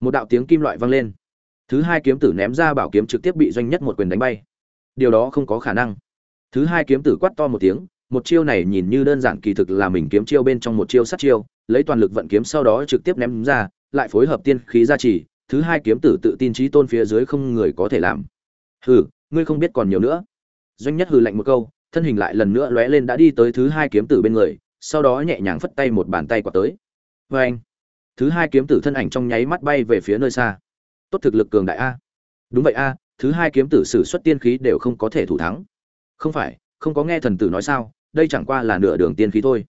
một đạo tiếng kim loại vang lên. Thứ hai kiếm tử ném ra bảo kiếm trực tiếp bị doanh nhất một quyền đánh bay. Điều đó không có khả năng. Thứ hai kiếm tử quát to một tiếng, một chiêu này nhìn như đơn giản kỳ thực là mình kiếm chiêu bên trong một chiêu sát chiêu, lấy toàn lực vận kiếm sau đó trực tiếp ném ra, lại phối hợp tiên khí gia trì, thứ hai kiếm tử tự tin trí tôn phía dưới không người có thể làm. Hừ, ngươi không biết còn nhiều nữa. Doanh nhất hừ lạnh một câu, thân hình lại lần nữa lóe lên đã đi tới thứ hai kiếm tử bên người, sau đó nhẹ nhàng phất tay một bàn tay quả tới. Vê anh thứ hai kiếm tử thân ảnh trong nháy mắt bay về phía nơi xa. Tốt thực lực cường đại a. Đúng vậy a, thứ hai kiếm tử sử xuất tiên khí đều không có thể thủ thắng. Không phải, không có nghe thần tử nói sao, đây chẳng qua là nửa đường tiên khí thôi.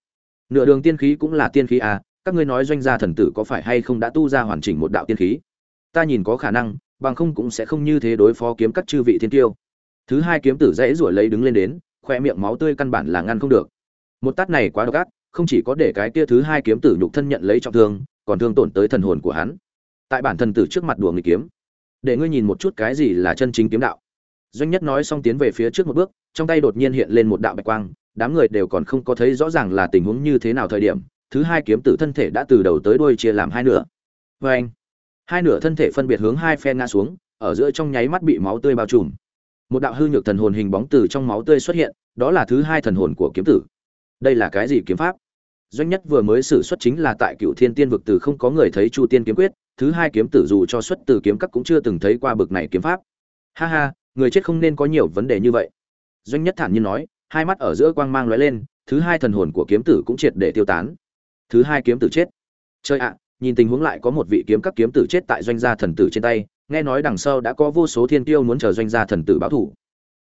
Nửa đường tiên khí cũng là tiên khí a, các ngươi nói doanh gia thần tử có phải hay không đã tu ra hoàn chỉnh một đạo tiên khí? Ta nhìn có khả năng, bằng không cũng sẽ không như thế đối phó kiếm các chư vị thiên tiêu. Thứ hai kiếm tử dãy ruổi lấy đứng lên đến, khoe miệng máu tươi căn bản là ngăn không được. Một tát này quá độc ác, không chỉ có để cái kia thứ hai kiếm tử nhục thân nhận lấy trọng thương còn thương tổn tới thần hồn của hắn. Tại bản thần tử trước mặt đùa người kiếm, để ngươi nhìn một chút cái gì là chân chính kiếm đạo. Doanh nhất nói xong tiến về phía trước một bước, trong tay đột nhiên hiện lên một đạo bạch quang, đám người đều còn không có thấy rõ ràng là tình huống như thế nào thời điểm, thứ hai kiếm tử thân thể đã từ đầu tới đuôi chia làm hai nửa. Vê anh, hai nửa thân thể phân biệt hướng hai phe ngã xuống, ở giữa trong nháy mắt bị máu tươi bao trùm. Một đạo hư nhược thần hồn hình bóng từ trong máu tươi xuất hiện, đó là thứ hai thần hồn của kiếm tử. Đây là cái gì kiếm pháp? Doanh nhất vừa mới xử xuất chính là tại cựu thiên tiên vực từ không có người thấy chu tiên kiếm quyết, thứ hai kiếm tử dù cho xuất từ kiếm các cũng chưa từng thấy qua bực này kiếm pháp. Ha ha, người chết không nên có nhiều vấn đề như vậy. Doanh nhất thản nhiên nói, hai mắt ở giữa quang mang lóe lên, thứ hai thần hồn của kiếm tử cũng triệt để tiêu tán. Thứ hai kiếm tử chết. Chơi ạ, nhìn tình huống lại có một vị kiếm các kiếm tử chết tại doanh gia thần tử trên tay, nghe nói đằng sau đã có vô số thiên tiêu muốn chờ doanh gia thần tử báo thủ.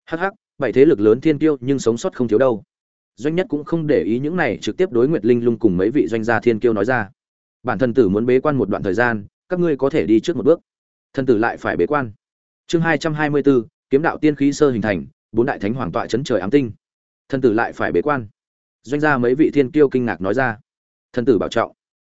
Hắc hắc, bảy thế lực lớn thiên tiêu nhưng sống sót không thiếu đâu doanh nhất cũng không để ý những này, trực tiếp đối nguyệt linh lung cùng mấy vị doanh gia thiên kiêu nói ra. Bản thân tử muốn bế quan một đoạn thời gian, các ngươi có thể đi trước một bước. Thần tử lại phải bế quan. Chương hai trăm hai mươi bốn kiếm đạo tiên khí sơ hình thành, bốn đại thánh hoàng tọa chấn trời ám tinh. Thần tử lại phải bế quan. Doanh gia mấy vị thiên kiêu kinh ngạc nói ra. Thần tử bảo trọng.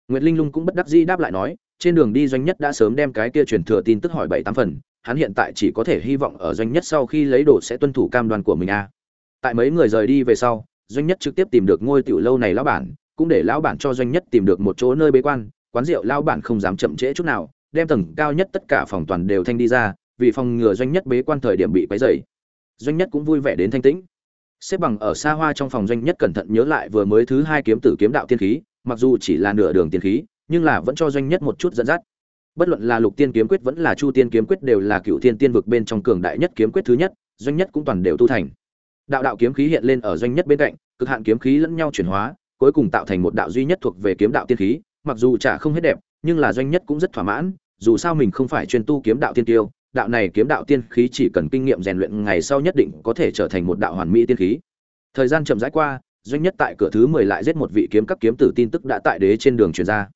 Nguyệt linh lung cũng bất đắc dĩ đáp lại nói, trên đường đi doanh nhất đã sớm đem cái kia truyền thừa tin tức hỏi bảy tám phần, hắn hiện tại chỉ có thể hy vọng ở doanh nhất sau khi lấy đồ sẽ tuân thủ cam đoan của mình a tại mấy người rời đi về sau doanh nhất trực tiếp tìm được ngôi tiểu lâu này lão bản, cũng để lão bản cho doanh nhất tìm được một chỗ nơi bế quan, quán rượu lão bản không dám chậm trễ chút nào, đem tầng cao nhất tất cả phòng toàn đều thanh đi ra, vì phòng ngừa doanh nhất bế quan thời điểm bị quấy rầy. Doanh nhất cũng vui vẻ đến thanh tĩnh. Xếp bằng ở xa hoa trong phòng doanh nhất cẩn thận nhớ lại vừa mới thứ hai kiếm tử kiếm đạo tiên khí, mặc dù chỉ là nửa đường tiên khí, nhưng là vẫn cho doanh nhất một chút dẫn dắt. Bất luận là lục tiên kiếm quyết vẫn là chu tiên kiếm quyết đều là cựu tiên tiên vực bên trong cường đại nhất kiếm quyết thứ nhất, doanh nhất cũng toàn đều tu thành đạo đạo kiếm khí hiện lên ở doanh nhất bên cạnh, cực hạn kiếm khí lẫn nhau chuyển hóa, cuối cùng tạo thành một đạo duy nhất thuộc về kiếm đạo tiên khí, mặc dù chả không hết đẹp, nhưng là doanh nhất cũng rất thỏa mãn, dù sao mình không phải chuyên tu kiếm đạo tiên tiêu, đạo này kiếm đạo tiên khí chỉ cần kinh nghiệm rèn luyện ngày sau nhất định có thể trở thành một đạo hoàn mỹ tiên khí. Thời gian chậm rãi qua, doanh nhất tại cửa thứ mười lại giết một vị kiếm các kiếm tử tin tức đã tại đế trên đường truyền ra.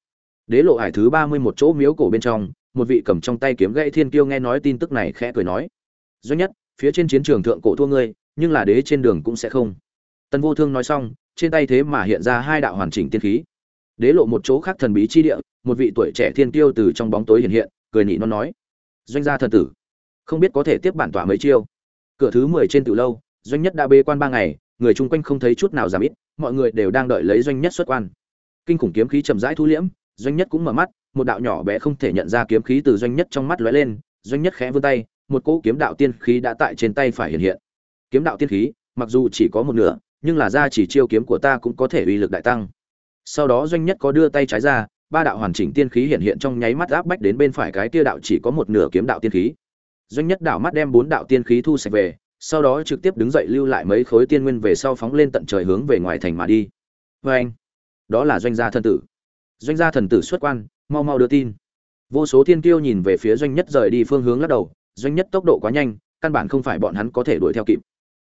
Đế lộ hải thứ ba mươi một chỗ miếu cổ bên trong, một vị cầm trong tay kiếm gãy thiên kiêu nghe nói tin tức này khẽ cười nói, doanh nhất, phía trên chiến trường thượng cổ thua ngươi nhưng là đế trên đường cũng sẽ không. Tần vô thương nói xong, trên tay thế mà hiện ra hai đạo hoàn chỉnh tiên khí. Đế lộ một chỗ khác thần bí chi địa, một vị tuổi trẻ thiên kiêu từ trong bóng tối hiện hiện, cười nhị nó nói, doanh gia thần tử, không biết có thể tiếp bản tỏa mấy chiêu? Cửa thứ mười trên từ lâu, doanh nhất đã bê quan ba ngày, người chung quanh không thấy chút nào giảm ít, mọi người đều đang đợi lấy doanh nhất xuất quan. Kinh khủng kiếm khí chậm rãi thu liễm, doanh nhất cũng mở mắt, một đạo nhỏ bé không thể nhận ra kiếm khí từ doanh nhất trong mắt lóe lên, doanh nhất khẽ vươn tay, một cỗ kiếm đạo tiên khí đã tại trên tay phải hiện hiện kiếm đạo tiên khí, mặc dù chỉ có một nửa, nhưng là ra chỉ chiêu kiếm của ta cũng có thể uy lực đại tăng. Sau đó doanh nhất có đưa tay trái ra, ba đạo hoàn chỉnh tiên khí hiện hiện trong nháy mắt áp bách đến bên phải cái tia đạo chỉ có một nửa kiếm đạo tiên khí. Doanh nhất đạo mắt đem bốn đạo tiên khí thu sạch về, sau đó trực tiếp đứng dậy lưu lại mấy khối tiên nguyên về sau phóng lên tận trời hướng về ngoài thành mà đi. Vê anh, đó là doanh gia thần tử. Doanh gia thần tử xuất quan, mau mau đưa tin. Vô số thiên kiêu nhìn về phía doanh nhất rời đi phương hướng lắc đầu, doanh nhất tốc độ quá nhanh, căn bản không phải bọn hắn có thể đuổi theo kịp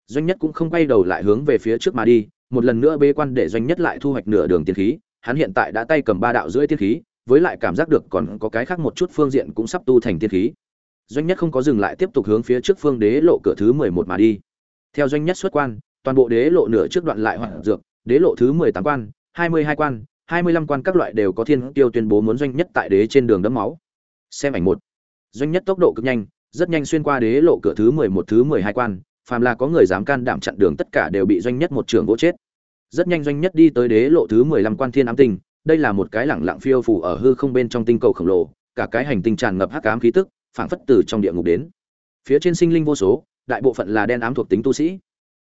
doanh nhất cũng không quay đầu lại hướng về phía trước mà đi, một lần nữa bế quan để doanh nhất lại thu hoạch nửa đường tiên khí, hắn hiện tại đã tay cầm ba đạo rưỡi tiên khí, với lại cảm giác được còn có cái khác một chút phương diện cũng sắp tu thành tiên khí. Doanh nhất không có dừng lại tiếp tục hướng phía trước phương đế lộ cửa thứ mười một mà đi. Theo doanh nhất xuất quan, toàn bộ đế lộ nửa trước đoạn lại hoạn dược, đế lộ thứ mười tám quan, hai mươi hai quan, hai mươi lăm quan các loại đều có thiên tiêu tuyên bố muốn doanh nhất tại đế trên đường đấm máu. Xem ảnh một. Doanh nhất tốc độ cực nhanh, rất nhanh xuyên qua đế lộ cửa thứ mười một, thứ mười hai quan phàm là có người dám can đảm chặn đường tất cả đều bị doanh nhất một trường gỗ chết. Rất nhanh doanh nhất đi tới đế lộ thứ mười lăm quan thiên ám tinh, đây là một cái lẳng lặng phiêu phủ ở hư không bên trong tinh cầu khổng lồ, cả cái hành tinh tràn ngập hắc ám khí tức, phảng phất từ trong địa ngục đến. Phía trên sinh linh vô số, đại bộ phận là đen ám thuộc tính tu sĩ.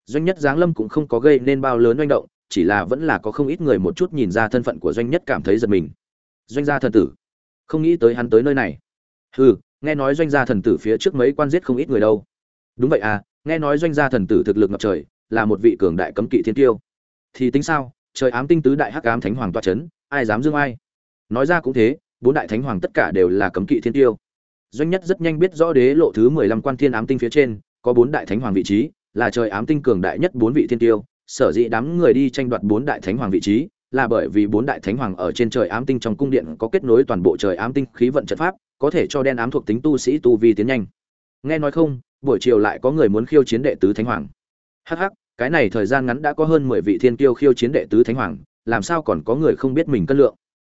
Doanh nhất giáng lâm cũng không có gây nên bao lớn doanh động, chỉ là vẫn là có không ít người một chút nhìn ra thân phận của doanh nhất cảm thấy giật mình. Doanh gia thần tử, không nghĩ tới hắn tới nơi này. Hừ, nghe nói doanh gia thần tử phía trước mấy quan giết không ít người đâu. Đúng vậy à nghe nói doanh gia thần tử thực lực ngập trời, là một vị cường đại cấm kỵ thiên tiêu. Thì tính sao? Trời ám tinh tứ đại hắc ám thánh hoàng toa chấn, ai dám dương ai? Nói ra cũng thế, bốn đại thánh hoàng tất cả đều là cấm kỵ thiên tiêu. Doanh nhất rất nhanh biết rõ đế lộ thứ mười lăm quan thiên ám tinh phía trên, có bốn đại thánh hoàng vị trí, là trời ám tinh cường đại nhất bốn vị thiên tiêu. Sở dĩ đám người đi tranh đoạt bốn đại thánh hoàng vị trí, là bởi vì bốn đại thánh hoàng ở trên trời ám tinh trong cung điện có kết nối toàn bộ trời ám tinh khí vận trận pháp, có thể cho đen ám thuộc tính tu sĩ tu vi tiến nhanh. Nghe nói không buổi chiều lại có người muốn khiêu chiến đệ tứ thánh hoàng. Hắc hắc, cái này thời gian ngắn đã có hơn mười vị thiên kiêu khiêu chiến đệ tứ thánh hoàng, làm sao còn có người không biết mình cân lượng?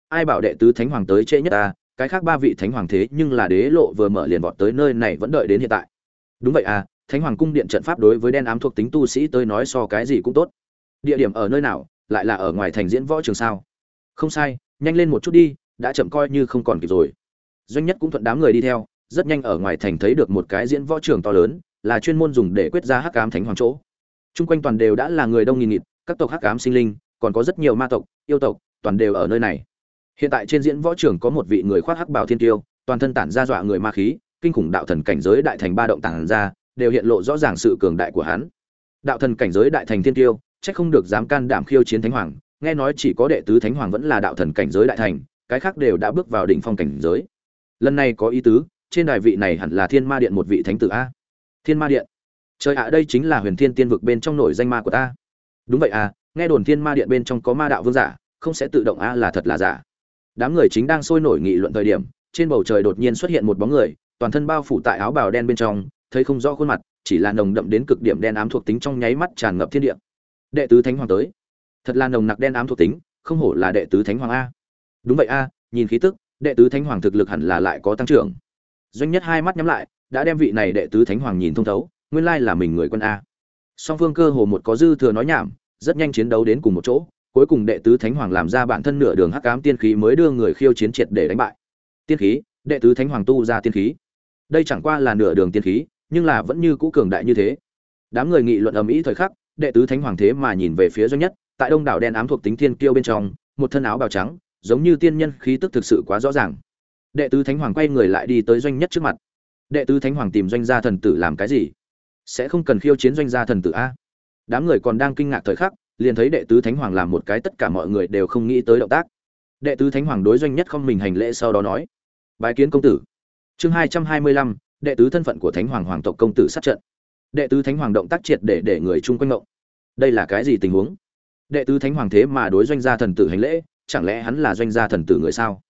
Ai bảo đệ tứ thánh hoàng tới trễ nhất ta, cái khác ba vị thánh hoàng thế nhưng là đế lộ vừa mở liền vọt tới nơi này vẫn đợi đến hiện tại. Đúng vậy à thánh hoàng cung điện trận pháp đối với đen ám thuộc tính tu sĩ tới nói so cái gì cũng tốt. Địa điểm ở nơi nào, lại là ở ngoài thành diễn võ trường sao? Không sai, nhanh lên một chút đi, đã chậm coi như không còn kịp rồi. Doanh nhất cũng thuận đám người đi theo rất nhanh ở ngoài thành thấy được một cái diễn võ trường to lớn, là chuyên môn dùng để quyết ra hắc ám thánh hoàng chỗ. Trung quanh toàn đều đã là người đông nghìn nghịt, các tộc hắc ám sinh linh, còn có rất nhiều ma tộc, yêu tộc, toàn đều ở nơi này. Hiện tại trên diễn võ trường có một vị người khoác hắc bào thiên tiêu toàn thân tản ra dọa người ma khí, kinh khủng đạo thần cảnh giới đại thành ba động tản ra, đều hiện lộ rõ ràng sự cường đại của hắn. Đạo thần cảnh giới đại thành thiên tiêu chắc không được dám can đảm khiêu chiến thánh hoàng, nghe nói chỉ có đệ tứ thánh hoàng vẫn là đạo thần cảnh giới đại thành, cái khác đều đã bước vào đỉnh phong cảnh giới. Lần này có ý tứ trên đài vị này hẳn là thiên ma điện một vị thánh tử a. Thiên ma điện. Trời ạ, đây chính là huyền thiên tiên vực bên trong nổi danh ma của ta đúng vậy à nghe đồn thiên ma điện bên trong có ma đạo vương giả, không sẽ tự động a là thật là giả. Đám người chính đang sôi nổi nghị luận thời điểm, trên bầu trời đột nhiên xuất hiện một bóng người, toàn thân bao phủ tại áo bào đen bên trong, thấy không rõ khuôn mặt, chỉ là nồng đậm đến cực điểm đen ám thuộc tính trong nháy mắt tràn ngập thiên địa. Đệ tứ thánh hoàng tới. Thật là nồng nặc đen ám thuộc tính, không hổ là đệ tứ thánh hoàng a. Đúng vậy a, nhìn khí tức, đệ tứ thánh hoàng thực lực hẳn là lại có tăng trưởng doanh nhất hai mắt nhắm lại, đã đem vị này đệ tứ thánh hoàng nhìn thông thấu, nguyên lai là mình người quân a. Song phương cơ hồ một có dư thừa nói nhảm, rất nhanh chiến đấu đến cùng một chỗ, cuối cùng đệ tứ thánh hoàng làm ra bản thân nửa đường hắc ám tiên khí mới đưa người khiêu chiến triệt để đánh bại. Tiên khí, đệ tứ thánh hoàng tu ra tiên khí. Đây chẳng qua là nửa đường tiên khí, nhưng là vẫn như cũ cường đại như thế. Đám người nghị luận ầm ĩ thời khắc, đệ tứ thánh hoàng thế mà nhìn về phía doanh nhất, tại đông đảo đen ám thuộc tính thiên kiêu bên trong, một thân áo bào trắng, giống như tiên nhân khí tức thực sự quá rõ ràng đệ tứ thánh hoàng quay người lại đi tới doanh nhất trước mặt. Đệ tứ thánh hoàng tìm doanh gia thần tử làm cái gì? Sẽ không cần khiêu chiến doanh gia thần tử a? Đám người còn đang kinh ngạc thời khắc, liền thấy đệ tứ thánh hoàng làm một cái tất cả mọi người đều không nghĩ tới động tác. Đệ tứ thánh hoàng đối doanh nhất không mình hành lễ sau đó nói, bái kiến công tử. Chương hai trăm hai mươi lăm, đệ tứ thân phận của thánh hoàng hoàng tộc công tử sát trận. Đệ tứ thánh hoàng động tác triệt để để người chung quanh ngộng. Đây là cái gì tình huống? Đệ tứ thánh hoàng thế mà đối doanh gia thần tử hành lễ, chẳng lẽ hắn là doanh gia thần tử người sao?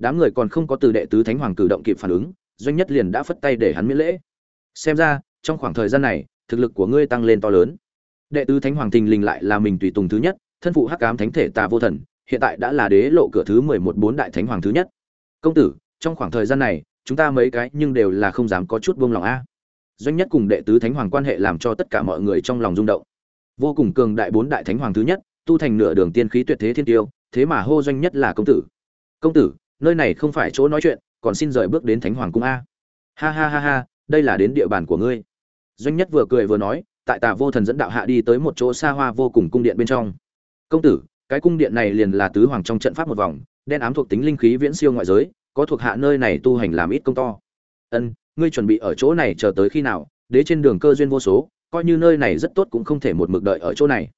Đám người còn không có từ đệ tứ thánh hoàng cử động kịp phản ứng, doanh nhất liền đã phất tay để hắn miễn lễ. Xem ra, trong khoảng thời gian này, thực lực của ngươi tăng lên to lớn. Đệ tứ thánh hoàng thình lình lại là mình tùy tùng thứ nhất, thân phụ hắc ám thánh thể tà vô thần, hiện tại đã là đế lộ cửa thứ mười một bốn đại thánh hoàng thứ nhất. Công tử, trong khoảng thời gian này, chúng ta mấy cái nhưng đều là không dám có chút buông lòng a. Doanh nhất cùng đệ tứ thánh hoàng quan hệ làm cho tất cả mọi người trong lòng rung động. Vô cùng cường đại bốn đại thánh hoàng thứ nhất, tu thành nửa đường tiên khí tuyệt thế thiên tiêu, thế mà hô doanh nhất là công tử. Công tử nơi này không phải chỗ nói chuyện, còn xin rời bước đến thánh hoàng cung a. Ha ha ha ha, đây là đến địa bàn của ngươi. Doanh nhất vừa cười vừa nói, tại tà vô thần dẫn đạo hạ đi tới một chỗ xa hoa vô cùng cung điện bên trong. Công tử, cái cung điện này liền là tứ hoàng trong trận pháp một vòng, đen ám thuộc tính linh khí viễn siêu ngoại giới, có thuộc hạ nơi này tu hành làm ít công to. Ân, ngươi chuẩn bị ở chỗ này chờ tới khi nào? Đế trên đường cơ duyên vô số, coi như nơi này rất tốt cũng không thể một mực đợi ở chỗ này.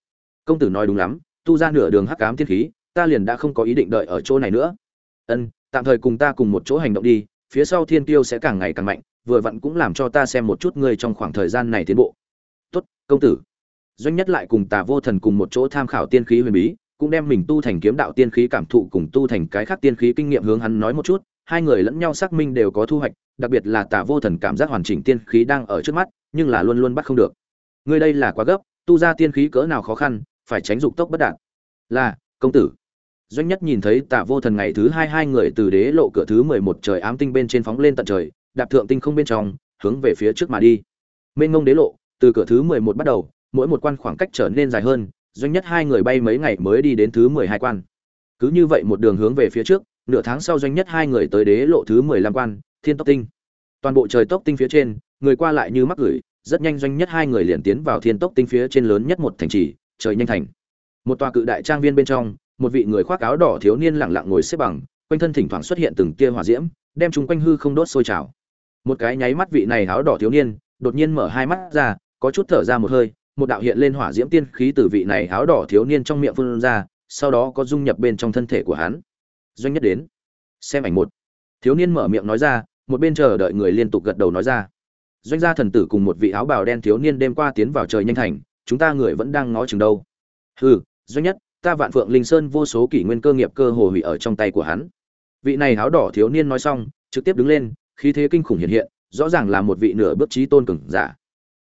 Công tử nói đúng lắm, tu ra nửa đường hắc ám thiên khí, ta liền đã không có ý định đợi ở chỗ này nữa ân, tạm thời cùng ta cùng một chỗ hành động đi, phía sau thiên tiêu sẽ càng ngày càng mạnh, vừa vặn cũng làm cho ta xem một chút ngươi trong khoảng thời gian này tiến bộ. Tốt, công tử. Doanh nhất lại cùng tà vô thần cùng một chỗ tham khảo tiên khí huyền bí, cũng đem mình tu thành kiếm đạo tiên khí cảm thụ cùng tu thành cái khác tiên khí kinh nghiệm hướng hắn nói một chút, hai người lẫn nhau xác minh đều có thu hoạch, đặc biệt là tà vô thần cảm giác hoàn chỉnh tiên khí đang ở trước mắt, nhưng là luôn luôn bắt không được. Ngươi đây là quá gấp, tu ra tiên khí cỡ nào khó khăn, phải tránh dục tốc bất đạt. Là, công tử doanh nhất nhìn thấy tạ vô thần ngày thứ hai hai người từ đế lộ cửa thứ mười một trời ám tinh bên trên phóng lên tận trời, đạp thượng tinh không bên trong, hướng về phía trước mà đi. Mênh ngông đế lộ, từ cửa thứ mười một bắt đầu, mỗi một quan khoảng cách trở nên dài hơn, doanh nhất hai người bay mấy ngày mới đi đến thứ mười hai quan. Cứ như vậy một đường hướng về phía trước, nửa tháng sau doanh nhất hai người tới đế lộ thứ mười lăm quan, thiên tốc tinh. Toàn bộ trời tốc tinh phía trên, người qua lại như mắc gửi, rất nhanh doanh nhất hai người liền tiến vào thiên tốc tinh phía trên lớn nhất một thành trì, trời nhanh thành. Một tòa cự đại trang viên bên trong một vị người khoác áo đỏ thiếu niên lặng lặng ngồi xếp bằng, quanh thân thỉnh thoảng xuất hiện từng tia hỏa diễm, đem chúng quanh hư không đốt sôi trào. Một cái nháy mắt vị này áo đỏ thiếu niên, đột nhiên mở hai mắt ra, có chút thở ra một hơi, một đạo hiện lên hỏa diễm tiên khí từ vị này áo đỏ thiếu niên trong miệng phun ra, sau đó có dung nhập bên trong thân thể của hắn. Doanh nhất đến. Xem ảnh một. Thiếu niên mở miệng nói ra, một bên chờ đợi người liên tục gật đầu nói ra. Doanh gia thần tử cùng một vị áo bào đen thiếu niên đêm qua tiến vào trời nhanh thành, chúng ta người vẫn đang ngó chừng đâu. Hừ, doanh nhất ta vạn phượng linh sơn vô số kỷ nguyên cơ nghiệp cơ hồ hủy ở trong tay của hắn. Vị này áo đỏ thiếu niên nói xong, trực tiếp đứng lên, khí thế kinh khủng hiện hiện, rõ ràng là một vị nửa bước trí tôn cường giả.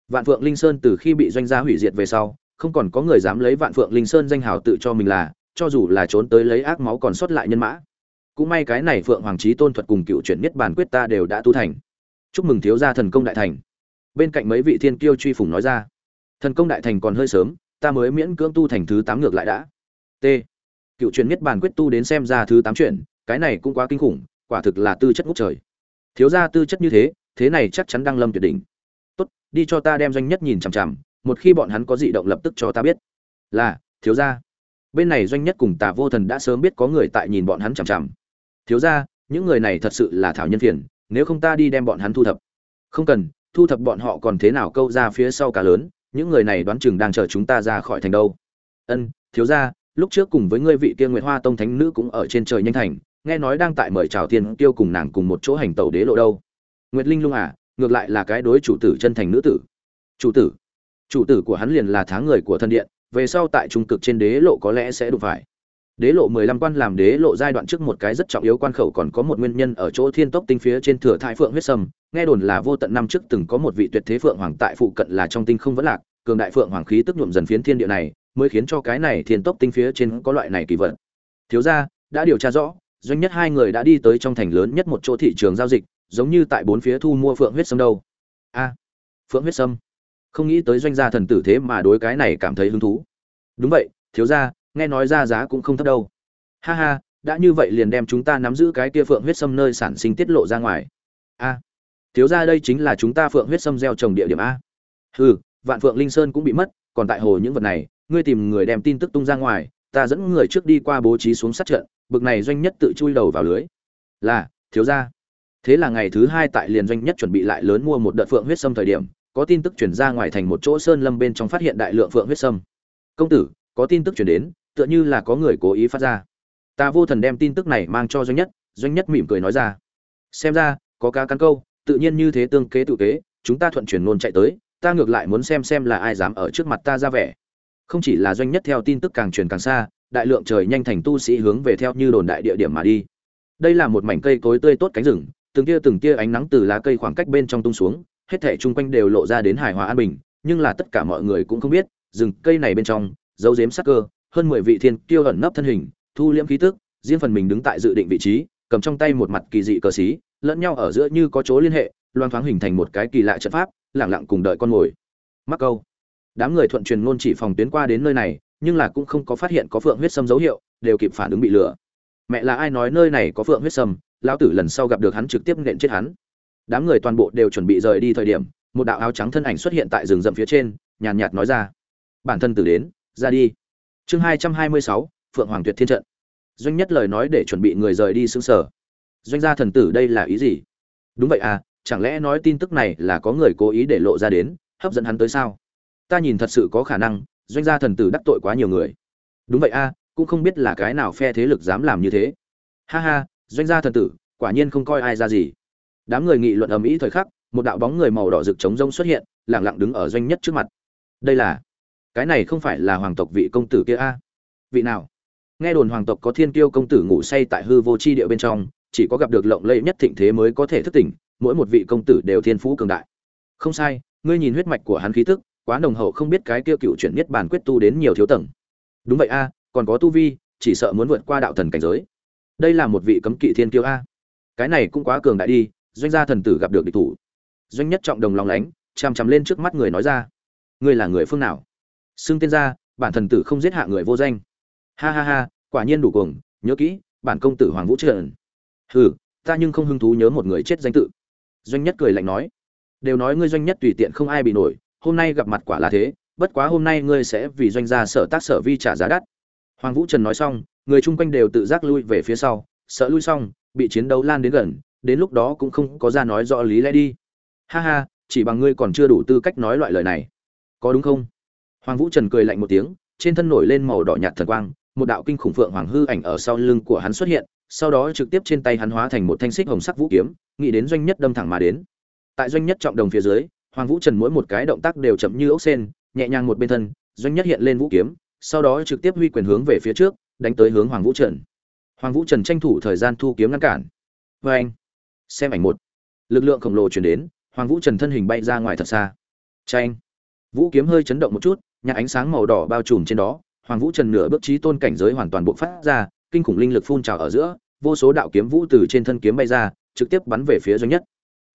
Vạn phượng linh sơn từ khi bị doanh gia hủy diệt về sau, không còn có người dám lấy vạn phượng linh sơn danh hào tự cho mình là, cho dù là trốn tới lấy ác máu còn sót lại nhân mã. Cũng may cái này phượng hoàng trí tôn thuật cùng cựu chuyển nhất bản quyết ta đều đã tu thành. Chúc mừng thiếu gia thần công đại thành. Bên cạnh mấy vị thiên kiêu truy phủng nói ra, thần công đại thành còn hơi sớm, ta mới miễn cưỡng tu thành thứ tám ngược lại đã t. Cựu truyền nhất bản quyết tu đến xem ra thứ tám chuyển cái này cũng quá kinh khủng, quả thực là tư chất ngút trời. Thiếu gia tư chất như thế thế này chắc chắn đang lâm tuyệt đỉnh. Tốt, đi cho ta đem doanh nhất nhìn chằm chằm, một khi bọn hắn có dị động lập tức cho ta biết. Là, thiếu gia. Bên này doanh nhất cùng tà vô thần đã sớm biết có người tại nhìn bọn hắn chằm chằm. Thiếu gia, những người này thật sự là thảo nhân phiền, nếu không ta đi đem bọn hắn thu thập. Không cần, thu thập bọn họ còn thế nào câu ra phía sau cả lớn, những người này đoán chừng đang chờ chúng ta ra khỏi thành đâu. Ân, thiếu gia lúc trước cùng với ngươi vị kia nguyệt hoa tông thánh nữ cũng ở trên trời nhanh thành, nghe nói đang tại mời chào tiên tiêu cùng nàng cùng một chỗ hành tẩu đế lộ đâu. Nguyệt linh lung à ngược lại là cái đối chủ tử chân thành nữ tử. Chủ tử chủ tử của hắn liền là tháng người của thân điện, về sau tại trung cực trên đế lộ có lẽ sẽ đụng phải. Đế lộ mười lăm quan làm đế lộ giai đoạn trước một cái rất trọng yếu quan khẩu còn có một nguyên nhân ở chỗ thiên tốc tinh phía trên thừa thái phượng huyết sâm. Nghe đồn là vô tận năm trước từng có một vị tuyệt thế phượng hoàng tại phụ cận là trong tinh không vẫn lạc, cường đại phượng hoàng khí tức nhuộm dần phiến thiên địa này mới khiến cho cái này thiên tốc tinh phía trên có loại này kỳ vật. Thiếu gia, đã điều tra rõ, doanh nhất hai người đã đi tới trong thành lớn nhất một chỗ thị trường giao dịch, giống như tại bốn phía thu mua phượng huyết sâm đâu. A, phượng huyết sâm. Không nghĩ tới doanh gia thần tử thế mà đối cái này cảm thấy hứng thú. Đúng vậy, thiếu gia, nghe nói ra giá cũng không thấp đâu. Ha ha, đã như vậy liền đem chúng ta nắm giữ cái kia phượng huyết sâm nơi sản sinh tiết lộ ra ngoài. A, thiếu gia đây chính là chúng ta phượng huyết sâm gieo trồng địa điểm a. Hừ, vạn phượng linh sơn cũng bị mất, còn tại hồ những vật này ngươi tìm người đem tin tức tung ra ngoài, ta dẫn người trước đi qua bố trí xuống sát trận, bực này doanh nhất tự chui đầu vào lưới. Là, thiếu gia. Thế là ngày thứ hai tại liền doanh nhất chuẩn bị lại lớn mua một đợt phượng huyết sâm thời điểm, có tin tức chuyển ra ngoài thành một chỗ sơn lâm bên trong phát hiện đại lượng phượng huyết sâm. Công tử, có tin tức chuyển đến, tựa như là có người cố ý phát ra. Ta vô thần đem tin tức này mang cho doanh nhất doanh nhất mỉm cười nói ra. Xem ra, có cá cắn câu, tự nhiên như thế tương kế tự kế, chúng ta thuận chuyển nôn chạy tới, ta ngược lại muốn xem xem là ai dám ở trước mặt ta ra vẻ không chỉ là doanh nhất theo tin tức càng truyền càng xa, đại lượng trời nhanh thành tu sĩ hướng về theo như đồn đại địa điểm mà đi. Đây là một mảnh cây cối tươi tốt cánh rừng, từng tia từng tia ánh nắng từ lá cây khoảng cách bên trong tung xuống, hết thảy chung quanh đều lộ ra đến hài hòa an bình, nhưng là tất cả mọi người cũng không biết, rừng cây này bên trong, dấu dếm sắc cơ, hơn mười vị thiên kiêu ẩn nấp thân hình, thu liễm khí tức, riêng phần mình đứng tại dự định vị trí, cầm trong tay một mặt kỳ dị cờ xí, lẫn nhau ở giữa như có chỗ liên hệ loan thoáng hình thành một cái kỳ lạ trận pháp lẳng lặng cùng đợi con mồi mắc câu đám người thuận truyền ngôn chỉ phòng tuyến qua đến nơi này, nhưng là cũng không có phát hiện có phượng huyết sâm dấu hiệu, đều kịp phản ứng bị lừa. Mẹ là ai nói nơi này có phượng huyết sâm? Lão tử lần sau gặp được hắn trực tiếp nện chết hắn. Đám người toàn bộ đều chuẩn bị rời đi thời điểm, một đạo áo trắng thân ảnh xuất hiện tại rừng rậm phía trên, nhàn nhạt nói ra. Bản thân tử đến, ra đi. Chương hai trăm hai mươi sáu, phượng hoàng tuyệt thiên trận. Doanh nhất lời nói để chuẩn bị người rời đi xứng sở. Doanh gia thần tử đây là ý gì? Đúng vậy à chẳng lẽ nói tin tức này là có người cố ý để lộ ra đến, hấp dẫn hắn tới sao? Ta nhìn thật sự có khả năng, doanh gia thần tử đắc tội quá nhiều người. Đúng vậy a, cũng không biết là cái nào phe thế lực dám làm như thế. Ha ha, doanh gia thần tử, quả nhiên không coi ai ra gì. Đám người nghị luận ầm ĩ thời khắc, một đạo bóng người màu đỏ rực trống rông xuất hiện lẳng lặng đứng ở doanh nhất trước mặt. Đây là, cái này không phải là hoàng tộc vị công tử kia a? Vị nào? Nghe đồn hoàng tộc có thiên kiêu công tử ngủ say tại hư vô chi địa bên trong, chỉ có gặp được lộng lẫy nhất thịnh thế mới có thể thức tỉnh, mỗi một vị công tử đều thiên phú cường đại. Không sai, ngươi nhìn huyết mạch của hắn khí tức quá nồng hậu không biết cái kia cựu chuyển niết bản quyết tu đến nhiều thiếu tầng. Đúng vậy a, còn có tu vi, chỉ sợ muốn vượt qua đạo thần cảnh giới. Đây là một vị cấm kỵ thiên kiêu a. Cái này cũng quá cường đại đi, doanh gia thần tử gặp được địch thủ. Doanh nhất trọng đồng lòng lánh, chằm chằm lên trước mắt người nói ra. Ngươi là người phương nào? Xưng tên ra, bản thần tử không giết hạ người vô danh. Ha ha ha, quả nhiên đủ cuồng, nhớ kỹ, bản công tử hoàng vũ trần. Hừ, ta nhưng không hứng thú nhớ một người chết danh tự. Doanh nhất cười lạnh nói. Đều nói ngươi doanh nhất tùy tiện không ai bị nổi hôm nay gặp mặt quả là thế, bất quá hôm nay ngươi sẽ vì doanh gia sở tác sở vi trả giá đắt. Hoàng vũ trần nói xong, người chung quanh đều tự giác lui về phía sau, sợ lui xong, bị chiến đấu lan đến gần, đến lúc đó cũng không có ra nói rõ lý lẽ đi. Ha ha, chỉ bằng ngươi còn chưa đủ tư cách nói loại lời này. Có đúng không? Hoàng vũ trần cười lạnh một tiếng, trên thân nổi lên màu đỏ nhạt thần quang, một đạo kinh khủng phượng hoàng hư ảnh ở sau lưng của hắn xuất hiện, sau đó trực tiếp trên tay hắn hóa thành một thanh xích hồng sắc vũ kiếm, nghĩ đến doanh nhất đâm thẳng mà đến. Tại doanh nhất trọng đồng phía dưới hoàng vũ trần mỗi một cái động tác đều chậm như ốc sen, nhẹ nhàng một bên thân, doanh nhất hiện lên vũ kiếm, sau đó trực tiếp huy quyền hướng về phía trước, đánh tới hướng hoàng vũ trần. Hoàng vũ trần tranh thủ thời gian thu kiếm ngăn cản. Vê anh, xem ảnh một. Lực lượng khổng lồ chuyển đến, hoàng vũ trần thân hình bay ra ngoài thật xa. Tranh vũ kiếm hơi chấn động một chút, nhạc ánh sáng màu đỏ bao trùm trên đó, hoàng vũ trần nửa bước trí tôn cảnh giới hoàn toàn bộc phát ra, kinh khủng linh lực phun trào ở giữa, vô số đạo kiếm vũ từ trên thân kiếm bay ra, trực tiếp bắn về phía doanh nhất.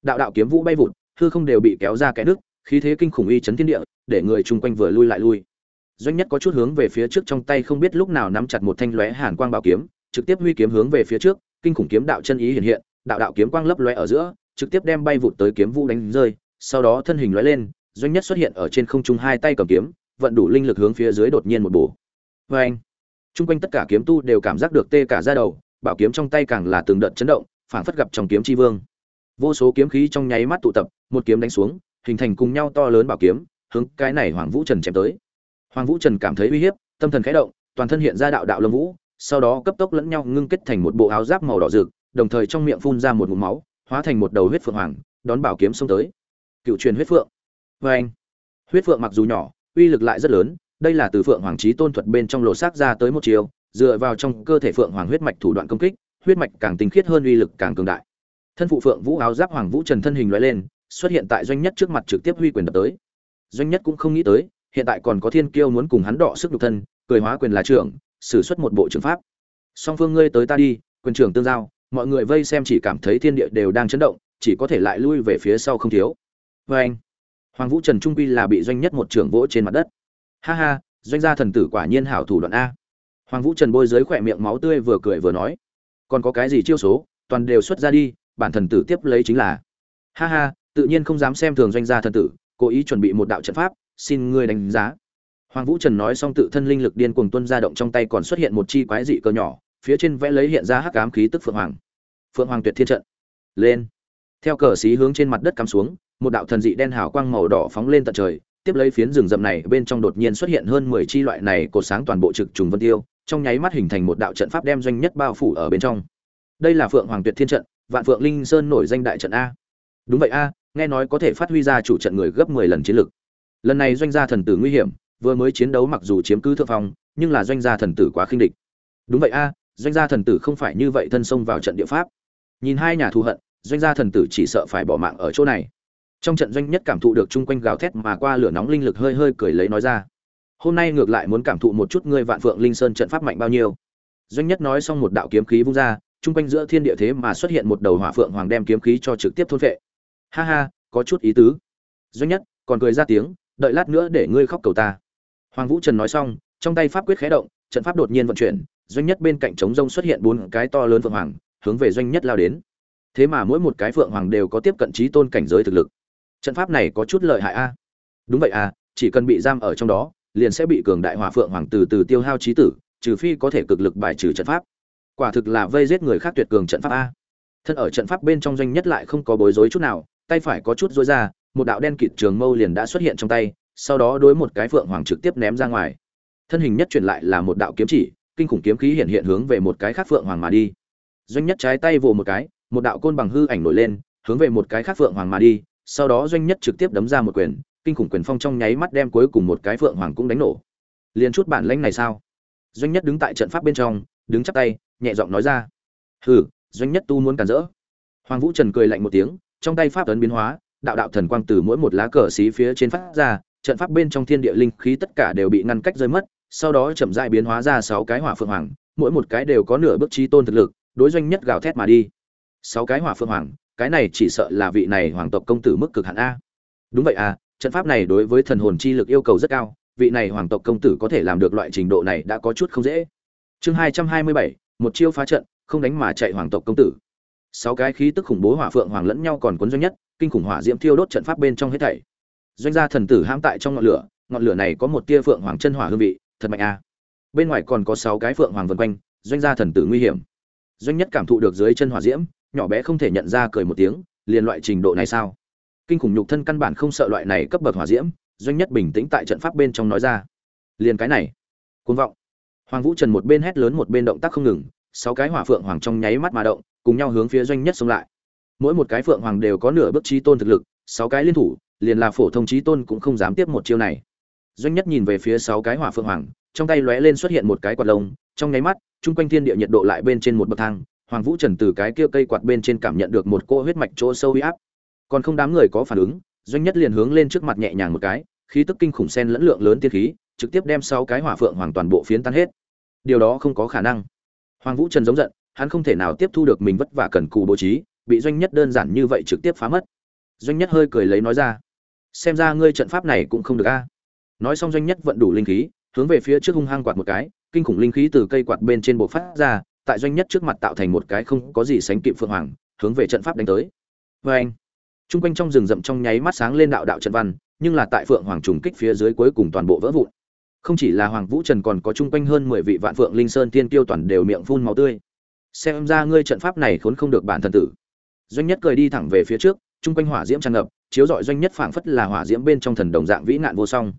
Đạo đạo kiếm vũ bay vụt hư không đều bị kéo ra cái nước, khí thế kinh khủng uy chấn thiên địa, để người chung quanh vừa lui lại lui. Doanh nhất có chút hướng về phía trước trong tay không biết lúc nào nắm chặt một thanh lóe hàn quang bảo kiếm, trực tiếp huy kiếm hướng về phía trước, kinh khủng kiếm đạo chân ý hiện hiện, đạo đạo kiếm quang lấp lóe ở giữa, trực tiếp đem bay vụt tới kiếm vũ đánh rơi, sau đó thân hình lóe lên, doanh nhất xuất hiện ở trên không trung hai tay cầm kiếm, vận đủ linh lực hướng phía dưới đột nhiên một bổ. Vê anh chung quanh tất cả kiếm tu đều cảm giác được tê cả ra đầu, bảo kiếm trong tay càng là từng đợt chấn động, phảng phất gặp trong kiếm chi vương vô số kiếm khí trong nháy mắt tụ tập, một kiếm đánh xuống, hình thành cùng nhau to lớn bảo kiếm, hướng cái này hoàng vũ trần chém tới. Hoàng vũ trần cảm thấy uy hiếp, tâm thần khẽ động, toàn thân hiện ra đạo đạo lâm vũ, sau đó cấp tốc lẫn nhau ngưng kết thành một bộ áo giáp màu đỏ rực, đồng thời trong miệng phun ra một ngụm máu, hóa thành một đầu huyết phượng hoàng, đón bảo kiếm xông tới. Cựu truyền huyết phượng. Vê anh, huyết phượng mặc dù nhỏ, uy lực lại rất lớn, đây là từ phượng hoàng trí tôn thuật bên trong lột xác ra tới một chiều, dựa vào trong cơ thể phượng hoàng huyết mạch thủ đoạn công kích, huyết mạch càng tinh khiết hơn uy lực càng cường đại thân phụ phượng vũ áo giáp hoàng vũ trần thân hình loại lên, xuất hiện tại doanh nhất trước mặt trực tiếp huy quyền đập tới. Doanh nhất cũng không nghĩ tới, hiện tại còn có thiên kiêu muốn cùng hắn đọ sức nhục thân, cười hóa quyền là trưởng xử xuất một bộ trường pháp. Song phương ngươi tới ta đi, quyền trưởng tương giao, mọi người vây xem chỉ cảm thấy thiên địa đều đang chấn động, chỉ có thể lại lui về phía sau không thiếu. Vê anh, hoàng vũ trần trung quy là bị doanh nhất một trưởng vỗ trên mặt đất. Ha ha, doanh gia thần tử quả nhiên hảo thủ đoạn a. Hoàng vũ trần bôi dưới khỏe miệng máu tươi vừa cười vừa nói, còn có cái gì chiêu số, toàn đều xuất ra đi bản thần tử tiếp lấy chính là. Ha ha, tự nhiên không dám xem thường doanh gia thần tử, cố ý chuẩn bị một đạo trận pháp, xin ngươi đánh giá. Hoàng vũ trần nói xong tự thân linh lực điên cuồng tuân ra động trong tay còn xuất hiện một chi quái dị cờ nhỏ, phía trên vẽ lấy hiện ra hắc ám khí tức phượng hoàng. Phượng hoàng tuyệt thiên trận. Lên. Theo cờ xí hướng trên mặt đất cắm xuống, một đạo thần dị đen hào quang màu đỏ phóng lên tận trời, tiếp lấy phiến rừng rậm này bên trong đột nhiên xuất hiện hơn mười chi loại này cột sáng toàn bộ trực trùng vân tiêu, trong nháy mắt hình thành một đạo trận pháp đem doanh nhất bao phủ ở bên trong. Đây là phượng hoàng tuyệt thiên trận vạn phượng linh sơn nổi danh đại trận a. Đúng vậy a, nghe nói có thể phát huy ra chủ trận người gấp mười lần chiến lực. Lần này doanh gia thần tử nguy hiểm, vừa mới chiến đấu mặc dù chiếm cứ thượng phong, nhưng là doanh gia thần tử quá khinh địch. Đúng vậy a, doanh gia thần tử không phải như vậy thân xông vào trận địa pháp. Nhìn hai nhà thù hận, doanh gia thần tử chỉ sợ phải bỏ mạng ở chỗ này. Trong trận doanh nhất cảm thụ được chung quanh gào thét mà qua lửa nóng linh lực hơi hơi cười lấy nói ra. Hôm nay ngược lại muốn cảm thụ một chút ngươi vạn phượng linh sơn trận pháp mạnh bao nhiêu. Doanh nhất nói xong một đạo kiếm khí vung ra chung quanh giữa thiên địa thế mà xuất hiện một đầu hỏa phượng hoàng đem kiếm khí cho trực tiếp thôn vệ ha ha, có chút ý tứ. Doanh nhất, còn cười ra tiếng, đợi lát nữa để ngươi khóc cầu ta. Hoàng vũ trần nói xong, trong tay pháp quyết khé động, trận pháp đột nhiên vận chuyển, doanh nhất bên cạnh trống rông xuất hiện bốn cái to lớn phượng hoàng, hướng về doanh nhất lao đến. Thế mà mỗi một cái phượng hoàng đều có tiếp cận trí tôn cảnh giới thực lực. Trận pháp này có chút lợi hại a. Đúng vậy à chỉ cần bị giam ở trong đó, liền sẽ bị cường đại hỏa phượng hoàng từ từ tiêu hao trí tử, trừ phi có thể cực lực bài trừ trận pháp quả thực là vây giết người khác tuyệt cường trận pháp a. Thân ở trận pháp bên trong doanh nhất lại không có bối rối chút nào, tay phải có chút rối ra, một đạo đen kịt trường mâu liền đã xuất hiện trong tay, sau đó đối một cái phượng hoàng trực tiếp ném ra ngoài. Thân hình nhất chuyển lại là một đạo kiếm chỉ, kinh khủng kiếm khí hiện hiện hướng về một cái khác phượng hoàng mà đi. Doanh nhất trái tay vồ một cái, một đạo côn bằng hư ảnh nổi lên, hướng về một cái khác phượng hoàng mà đi, sau đó doanh nhất trực tiếp đấm ra một quyền, kinh khủng quyền phong trong nháy mắt đem cuối cùng một cái phượng hoàng cũng đánh nổ. Liền chút bản lãnh này sao? Doanh nhất đứng tại trận pháp bên trong, đứng chắp tay nhẹ giọng nói ra. Hừ, doanh nhất tu muốn cản rỡ. Hoàng vũ trần cười lạnh một tiếng, trong tay pháp ấn biến hóa, đạo đạo thần quang từ mỗi một lá cờ xí phía trên phát ra, trận pháp bên trong thiên địa linh khí tất cả đều bị ngăn cách rơi mất, sau đó chậm rãi biến hóa ra sáu cái hỏa phượng hoàng, mỗi một cái đều có nửa bước trí tôn thực lực, đối doanh nhất gào thét mà đi. Sáu cái hỏa phượng hoàng, cái này chỉ sợ là vị này hoàng tộc công tử mức cực hạn a. Đúng vậy à trận pháp này đối với thần hồn chi lực yêu cầu rất cao, vị này hoàng tộc công tử có thể làm được loại trình độ này đã có chút không dễ. Chương hai trăm hai mươi bảy một chiêu phá trận, không đánh mà chạy hoàng tộc công tử. Sáu cái khí tức khủng bố hỏa phượng hoàng lẫn nhau còn cuốn doanh nhất, kinh khủng hỏa diễm thiêu đốt trận pháp bên trong hết thảy. Doanh gia thần tử hãm tại trong ngọn lửa ngọn lửa này có một tia phượng hoàng chân hỏa hương vị, thật mạnh a. Bên ngoài còn có sáu cái phượng hoàng vân quanh, doanh gia thần tử nguy hiểm. Doanh nhất cảm thụ được dưới chân hỏa diễm, nhỏ bé không thể nhận ra cười một tiếng, liền loại trình độ này sao? Kinh khủng nhục thân căn bản không sợ loại này cấp bậc hỏa diễm, doanh nhất bình tĩnh tại trận pháp bên trong nói ra. Liền cái này, cuồng vọng hoàng vũ trần một bên hét lớn một bên động tác không ngừng, sáu cái hỏa phượng hoàng trong nháy mắt mà động, cùng nhau hướng phía doanh nhất xông lại. Mỗi một cái phượng hoàng đều có nửa bước chí tôn thực lực, sáu cái liên thủ, liền là phổ thông chí tôn cũng không dám tiếp một chiêu này. Doanh nhất nhìn về phía sáu cái hỏa phượng hoàng, trong tay lóe lên xuất hiện một cái quạt lông, trong nháy mắt trung quanh thiên địa nhiệt độ lại bên trên một bậc thang, hoàng vũ trần từ cái kia cây quạt bên trên cảm nhận được một cô huyết mạch chỗ sâu uy áp. Còn không đám người có phản ứng, doanh nhất liền hướng lên trước mặt nhẹ nhàng một cái, khí tức kinh khủng sen lẫn lượng lớn tiên khí trực tiếp đem sáu cái hỏa phượng hoàng toàn bộ phiến tan hết. Điều đó không có khả năng. Hoàng vũ trần giống giận, hắn không thể nào tiếp thu được mình vất vả cần cù bố trí, bị doanh nhất đơn giản như vậy trực tiếp phá mất. Doanh nhất hơi cười lấy nói ra, xem ra ngươi trận pháp này cũng không được a. Nói xong doanh nhất vận đủ linh khí, hướng về phía trước hung hăng quạt một cái, kinh khủng linh khí từ cây quạt bên trên bộ phát ra, tại doanh nhất trước mặt tạo thành một cái không có gì sánh kịp phượng hoàng, hướng về trận pháp đánh tới. Vê anh t quanh trong rừng rậm trong nháy mắt sáng lên đạo đạo trận văn, nhưng là tại phượng hoàng trùng kích phía dưới cuối cùng toàn bộ vỡ vụn không chỉ là hoàng vũ trần còn có chung quanh hơn mười vị vạn phượng linh sơn tiên tiêu toàn đều miệng phun máu tươi. Xem ra ngươi trận pháp này khốn không được bản thần tử. Doanh nhất cười đi thẳng về phía trước, chung quanh hỏa diễm tràn ngập, chiếu dọi doanh nhất phảng phất là hỏa diễm bên trong thần đồng dạng vĩ nạn vô song.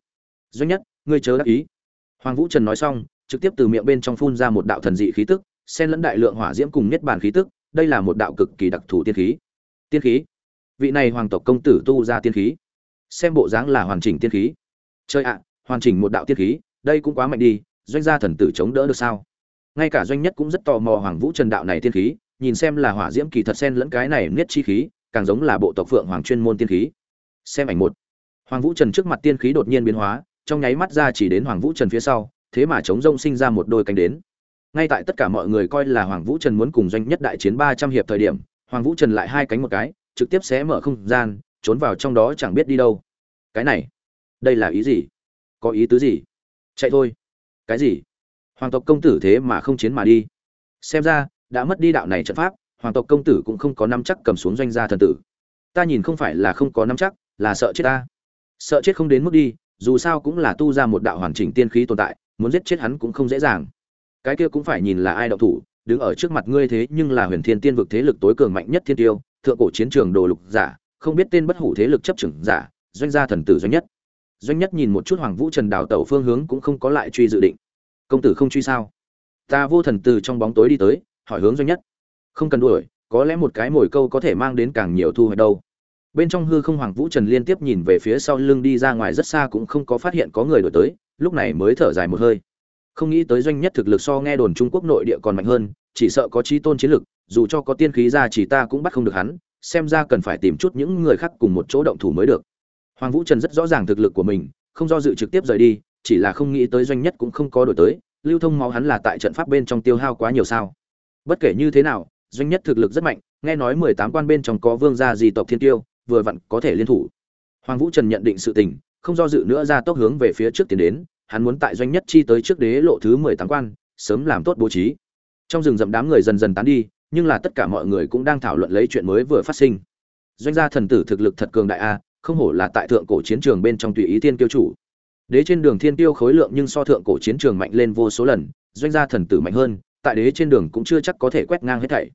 Doanh nhất, ngươi chớ đắc ý. Hoàng vũ trần nói xong, trực tiếp từ miệng bên trong phun ra một đạo thần dị khí tức, xen lẫn đại lượng hỏa diễm cùng nhất bản khí tức, đây là một đạo cực kỳ đặc thù tiên khí. Tiên khí? Vị này hoàng tộc công tử tu ra tiên khí. Xem bộ dáng là hoàn chỉnh tiên khí. Chơi ạ hoàn chỉnh một đạo tiết khí, đây cũng quá mạnh đi, doanh gia thần tử chống đỡ được sao? Ngay cả doanh nhất cũng rất tò mò hoàng vũ trần đạo này tiên khí, nhìn xem là hỏa diễm kỳ thật xen lẫn cái này niết chi khí, càng giống là bộ tộc phượng hoàng chuyên môn tiên khí. Xem ảnh một. Hoàng vũ trần trước mặt tiên khí đột nhiên biến hóa, trong nháy mắt ra chỉ đến hoàng vũ trần phía sau, thế mà chống rông sinh ra một đôi cánh đến. Ngay tại tất cả mọi người coi là hoàng vũ trần muốn cùng doanh nhất đại chiến ba trăm hiệp thời điểm, hoàng vũ trần lại hai cánh một cái, trực tiếp xé mở không gian, trốn vào trong đó chẳng biết đi đâu. Cái này, đây là ý gì? Có ý tứ gì? Chạy thôi. Cái gì? Hoàng tộc công tử thế mà không chiến mà đi. Xem ra, đã mất đi đạo này trận pháp, hoàng tộc công tử cũng không có nắm chắc cầm xuống doanh gia thần tử. Ta nhìn không phải là không có nắm chắc, là sợ chết ta. Sợ chết không đến mức đi, dù sao cũng là tu ra một đạo hoàn chỉnh tiên khí tồn tại, muốn giết chết hắn cũng không dễ dàng. Cái kia cũng phải nhìn là ai động thủ, đứng ở trước mặt ngươi thế nhưng là huyền thiên tiên vực thế lực tối cường mạnh nhất thiên tiêu, thượng cổ chiến trường đồ lục giả, không biết tên bất hủ thế lực chấp trưởng giả, doanh gia thần tử doanh nhất doanh nhất nhìn một chút hoàng vũ trần đào tẩu phương hướng cũng không có lại truy dự định. Công tử không truy sao? Ta vô thần từ trong bóng tối đi tới, hỏi hướng doanh nhất. Không cần đuổi, có lẽ một cái mồi câu có thể mang đến càng nhiều thu hoạch đâu. Bên trong hư không hoàng vũ trần liên tiếp nhìn về phía sau lưng đi ra ngoài rất xa cũng không có phát hiện có người đổi tới, lúc này mới thở dài một hơi. Không nghĩ tới doanh nhất thực lực so nghe đồn trung quốc nội địa còn mạnh hơn, chỉ sợ có trí tôn chiến lực, dù cho có tiên khí ra chỉ ta cũng bắt không được hắn, xem ra cần phải tìm chút những người khác cùng một chỗ động thủ mới được hoàng vũ trần rất rõ ràng thực lực của mình, không do dự trực tiếp rời đi, chỉ là không nghĩ tới doanh nhất cũng không có đổi tới, lưu thông máu hắn là tại trận pháp bên trong tiêu hao quá nhiều sao. Bất kể như thế nào, doanh nhất thực lực rất mạnh, nghe nói mười tám quan bên trong có vương gia gì tộc thiên tiêu, vừa vặn có thể liên thủ. Hoàng vũ trần nhận định sự tình, không do dự nữa ra tốc hướng về phía trước tiến đến, hắn muốn tại doanh nhất chi tới trước đế lộ thứ mười tám quan, sớm làm tốt bố trí. Trong rừng rậm đám người dần dần tán đi, nhưng là tất cả mọi người cũng đang thảo luận lấy chuyện mới vừa phát sinh. Doanh gia thần tử thực lực thật cường đại a không hổ là tại thượng cổ chiến trường bên trong tùy ý thiên tiêu chủ. Đế trên đường thiên tiêu khối lượng nhưng so thượng cổ chiến trường mạnh lên vô số lần, doanh gia thần tử mạnh hơn, tại đế trên đường cũng chưa chắc có thể quét ngang hết thảy.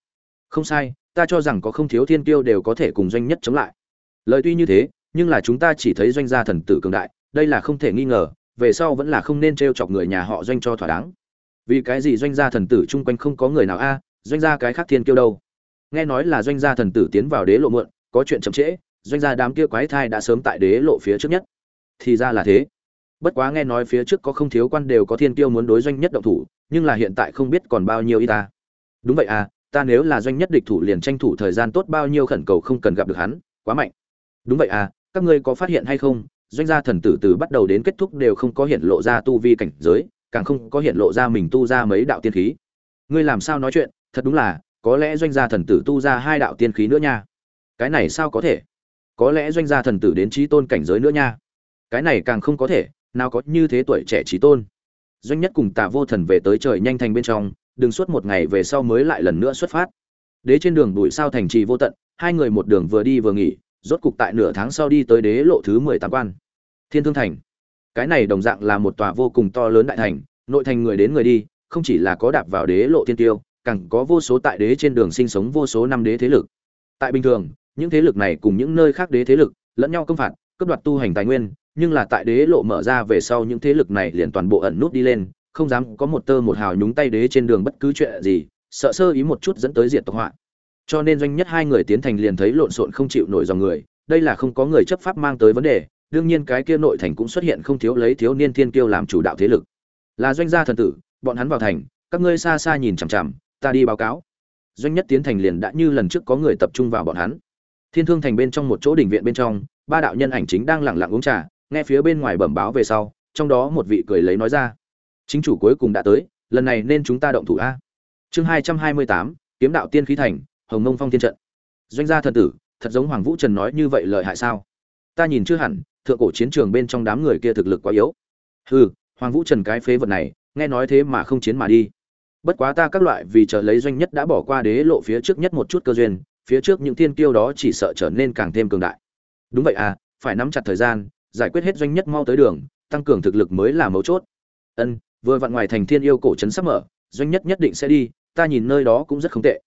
Không sai, ta cho rằng có không thiếu thiên tiêu đều có thể cùng doanh nhất chống lại. Lời tuy như thế, nhưng là chúng ta chỉ thấy doanh gia thần tử cường đại, đây là không thể nghi ngờ, về sau vẫn là không nên t chọc người nhà họ doanh cho thỏa đáng. Vì cái gì doanh gia thần tử chung quanh không có người nào a, doanh gia cái khác thiên kiêu đâu? Nghe nói là doanh gia thần tử tiến vào đế lộ muộn, có chuyện chậm trễ doanh gia đám kia quái thai đã sớm tại đế lộ phía trước nhất. Thì ra là thế. Bất quá nghe nói phía trước có không thiếu quan đều có thiên kiêu muốn đối doanh nhất động thủ, nhưng là hiện tại không biết còn bao nhiêu y ta. Đúng vậy à ta nếu là doanh nhất địch thủ liền tranh thủ thời gian tốt bao nhiêu khẩn cầu không cần gặp được hắn, quá mạnh. Đúng vậy à các ngươi có phát hiện hay không, doanh gia thần tử từ bắt đầu đến kết thúc đều không có hiện lộ ra tu vi cảnh giới, càng không có hiện lộ ra mình tu ra mấy đạo tiên khí. Ngươi làm sao nói chuyện, thật đúng là, có lẽ doanh gia thần tử tu ra hai đạo tiên khí nữa nha. Cái này sao có thể? Có lẽ doanh gia thần tử đến trí tôn cảnh giới nữa nha. Cái này càng không có thể, nào có như thế tuổi trẻ trí tôn. Doanh nhất cùng tạ vô thần về tới trời nhanh thành bên trong đừng suốt một ngày về sau mới lại lần nữa xuất phát. Đế trên đường đuổi sao thành trì vô tận, hai người một đường vừa đi vừa nghỉ, rốt cục tại nửa tháng sau đi tới đế lộ thứ mười tám quan. Thiên thương thành. Cái này đồng dạng là một tòa vô cùng to lớn đại thành, nội thành người đến người đi, không chỉ là có đạp vào đế lộ thiên tiêu, càng có vô số tại đế trên đường sinh sống vô số năm đế thế lực. Tại bình thường những thế lực này cùng những nơi khác đế thế lực, lẫn nhau công phạt, cướp đoạt tu hành tài nguyên, nhưng là tại đế lộ mở ra về sau những thế lực này liền toàn bộ ẩn nút đi lên, không dám có một tơ một hào nhúng tay đế trên đường bất cứ chuyện gì, sợ sơ ý một chút dẫn tới diệt tộc họa. Cho nên doanh nhất hai người tiến thành liền thấy lộn xộn không chịu nổi dòng người, đây là không có người chấp pháp mang tới vấn đề, đương nhiên cái kia nội thành cũng xuất hiện không thiếu lấy thiếu niên thiên kiêu làm chủ đạo thế lực. Là doanh gia thần tử, bọn hắn vào thành, các ngươi xa xa nhìn chằm chằm, ta đi báo cáo. Doanh nhất tiến thành liền đã như lần trước có người tập trung vào bọn hắn thiên thương thành bên trong một chỗ đỉnh viện bên trong, ba đạo nhân ảnh chính đang lặng lặng uống trà, nghe phía bên ngoài bẩm báo về sau, trong đó một vị cười lấy nói ra, chính chủ cuối cùng đã tới, lần này nên chúng ta động thủ a. Chương hai trăm hai mươi tám, kiếm đạo tiên khí thành, hồng Nông phong thiên trận. Doanh gia thần tử, thật giống hoàng vũ trần nói như vậy lợi hại sao? Ta nhìn chưa hẳn, thượng cổ chiến trường bên trong đám người kia thực lực quá yếu. Hừ, hoàng vũ trần cái phế vật này, nghe nói thế mà không chiến mà đi. Bất quá ta các loại vì chờ lấy doanh nhất đã bỏ qua đế lộ phía trước nhất một chút cơ duyên phía trước những thiên kiêu đó chỉ sợ trở nên càng thêm cường đại. Đúng vậy à phải nắm chặt thời gian, giải quyết hết doanh nhất mau tới đường, tăng cường thực lực mới là mấu chốt. Ân, vừa vặn ngoài thành thiên yêu cổ trấn sắp mở, doanh nhất nhất định sẽ đi, ta nhìn nơi đó cũng rất không tệ.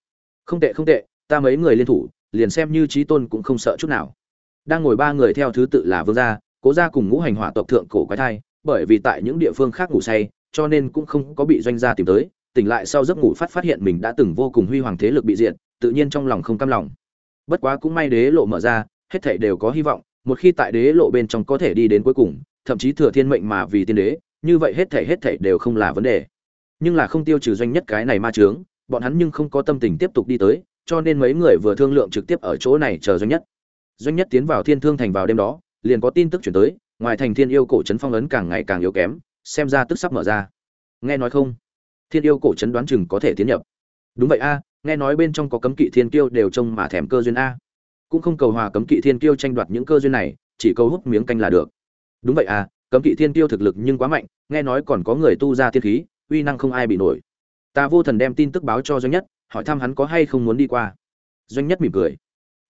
Không tệ không tệ, ta mấy người liên thủ, liền xem như trí tôn cũng không sợ chút nào. Đang ngồi ba người theo thứ tự là vương gia, cố gia cùng ngũ hành hỏa tộc thượng cổ quái thai, bởi vì tại những địa phương khác ngủ say, cho nên cũng không có bị doanh gia tìm tới, tỉnh lại sau giấc ngủ phát phát hiện mình đã từng vô cùng huy hoàng thế lực bị diệt tự nhiên trong lòng không cam lòng. Bất quá cũng may đế lộ mở ra hết thảy đều có hy vọng một khi tại đế lộ bên trong có thể đi đến cuối cùng thậm chí thừa thiên mệnh mà vì tiên đế như vậy hết thảy hết thảy đều không là vấn đề. Nhưng là không tiêu trừ doanh nhất cái này ma chướng, bọn hắn nhưng không có tâm tình tiếp tục đi tới cho nên mấy người vừa thương lượng trực tiếp ở chỗ này chờ doanh nhất. Doanh nhất tiến vào thiên thương thành vào đêm đó liền có tin tức chuyển tới ngoài thành thiên yêu cổ trấn phong ấn càng ngày càng yếu kém xem ra tức sắp mở ra. Nghe nói không? Thiên yêu cổ trấn đoán chừng có thể tiến nhập. Đúng vậy a nghe nói bên trong có cấm kỵ thiên kiêu đều trông mà thèm cơ duyên a. Cũng không cầu hòa cấm kỵ thiên kiêu tranh đoạt những cơ duyên này, chỉ cầu hút miếng canh là được. Đúng vậy à cấm kỵ thiên kiêu thực lực nhưng quá mạnh, nghe nói còn có người tu ra thiên khí, uy năng không ai bị nổi. Ta vô thần đem tin tức báo cho doanh nhất, hỏi thăm hắn có hay không muốn đi qua. Doanh nhất mỉm cười.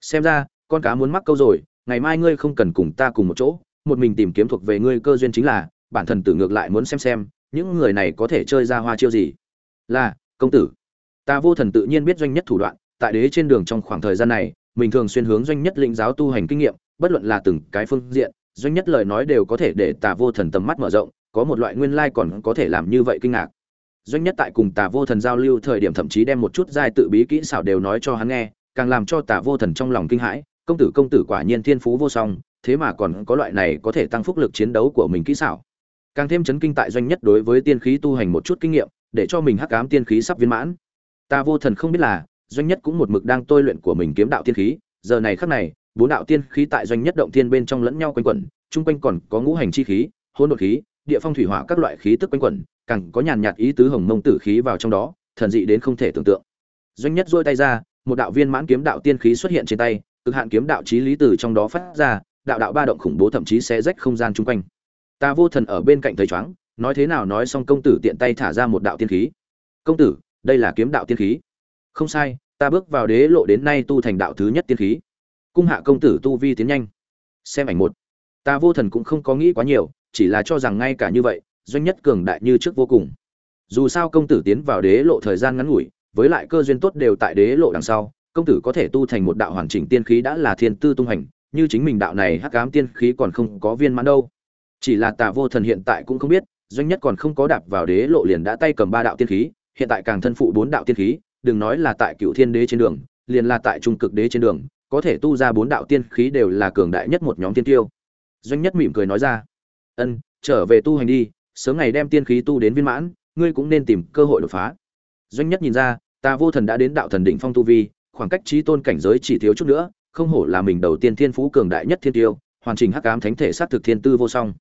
Xem ra, con cá muốn mắc câu rồi, ngày mai ngươi không cần cùng ta cùng một chỗ, một mình tìm kiếm thuộc về ngươi cơ duyên chính là, bản thân tử ngược lại muốn xem xem, những người này có thể chơi ra hoa chiêu gì. Là, công tử ta vô thần tự nhiên biết doanh nhất thủ đoạn, tại đế trên đường trong khoảng thời gian này, mình thường xuyên hướng doanh nhất lĩnh giáo tu hành kinh nghiệm, bất luận là từng cái phương diện, doanh nhất lời nói đều có thể để tà vô thần tầm mắt mở rộng, có một loại nguyên lai còn có thể làm như vậy kinh ngạc. Doanh nhất tại cùng tà vô thần giao lưu thời điểm thậm chí đem một chút giai tự bí kỹ xảo đều nói cho hắn nghe, càng làm cho tà vô thần trong lòng kinh hãi, công tử công tử quả nhiên thiên phú vô song, thế mà còn có loại này có thể tăng phúc lực chiến đấu của mình kỹ xảo. Càng thêm chấn kinh tại doanh nhất đối với tiên khí tu hành một chút kinh nghiệm, để cho mình hắc ám tiên khí sắp viên mãn ta vô thần không biết là, doanh nhất cũng một mực đang tôi luyện của mình kiếm đạo tiên khí, giờ này khắc này, bốn đạo tiên khí tại doanh nhất động tiên bên trong lẫn nhau quanh quẩn, chung quanh còn có ngũ hành chi khí, hỗn độn khí, địa phong thủy hỏa các loại khí tức quanh quẩn, càng có nhàn nhạt ý tứ hồng mông tử khí vào trong đó, thần dị đến không thể tưởng tượng. Doanh nhất duỗi tay ra, một đạo viên mãn kiếm đạo tiên khí xuất hiện trên tay, cực hạn kiếm đạo chí lý từ trong đó phát ra, đạo đạo ba động khủng bố thậm chí sẽ rách không gian chung quanh. Ta vô thần ở bên cạnh thầy choáng nói thế nào nói xong công tử tiện tay thả ra một đạo tiên khí. Công tử đây là kiếm đạo tiên khí. Không sai, ta bước vào đế lộ đến nay tu thành đạo thứ nhất tiên khí. Cung hạ công tử tu vi tiến nhanh. Xem ảnh một. Ta vô thần cũng không có nghĩ quá nhiều, chỉ là cho rằng ngay cả như vậy, doanh nhất cường đại như trước vô cùng. Dù sao công tử tiến vào đế lộ thời gian ngắn ngủi, với lại cơ duyên tốt đều tại đế lộ đằng sau, công tử có thể tu thành một đạo hoàn chỉnh tiên khí đã là thiên tư tung hành, như chính mình đạo này hắc ám tiên khí còn không có viên mãn đâu. Chỉ là tà vô thần hiện tại cũng không biết, doanh nhất còn không có đạp vào đế lộ liền đã tay cầm ba đạo tiên khí hiện tại càng thân phụ bốn đạo tiên khí, đừng nói là tại cựu thiên đế trên đường, liền là tại trung cực đế trên đường, có thể tu ra bốn đạo tiên khí đều là cường đại nhất một nhóm tiên tiêu. Doanh nhất mỉm cười nói ra, ân, trở về tu hành đi, sớm ngày đem tiên khí tu đến viên mãn, ngươi cũng nên tìm cơ hội đột phá. Doanh nhất nhìn ra, ta vô thần đã đến đạo thần đỉnh phong tu vi, khoảng cách trí tôn cảnh giới chỉ thiếu chút nữa, không hổ là mình đầu tiên thiên phú cường đại nhất thiên tiêu, hoàn chỉnh hắc ám thánh thể sát thực thiên tư vô song.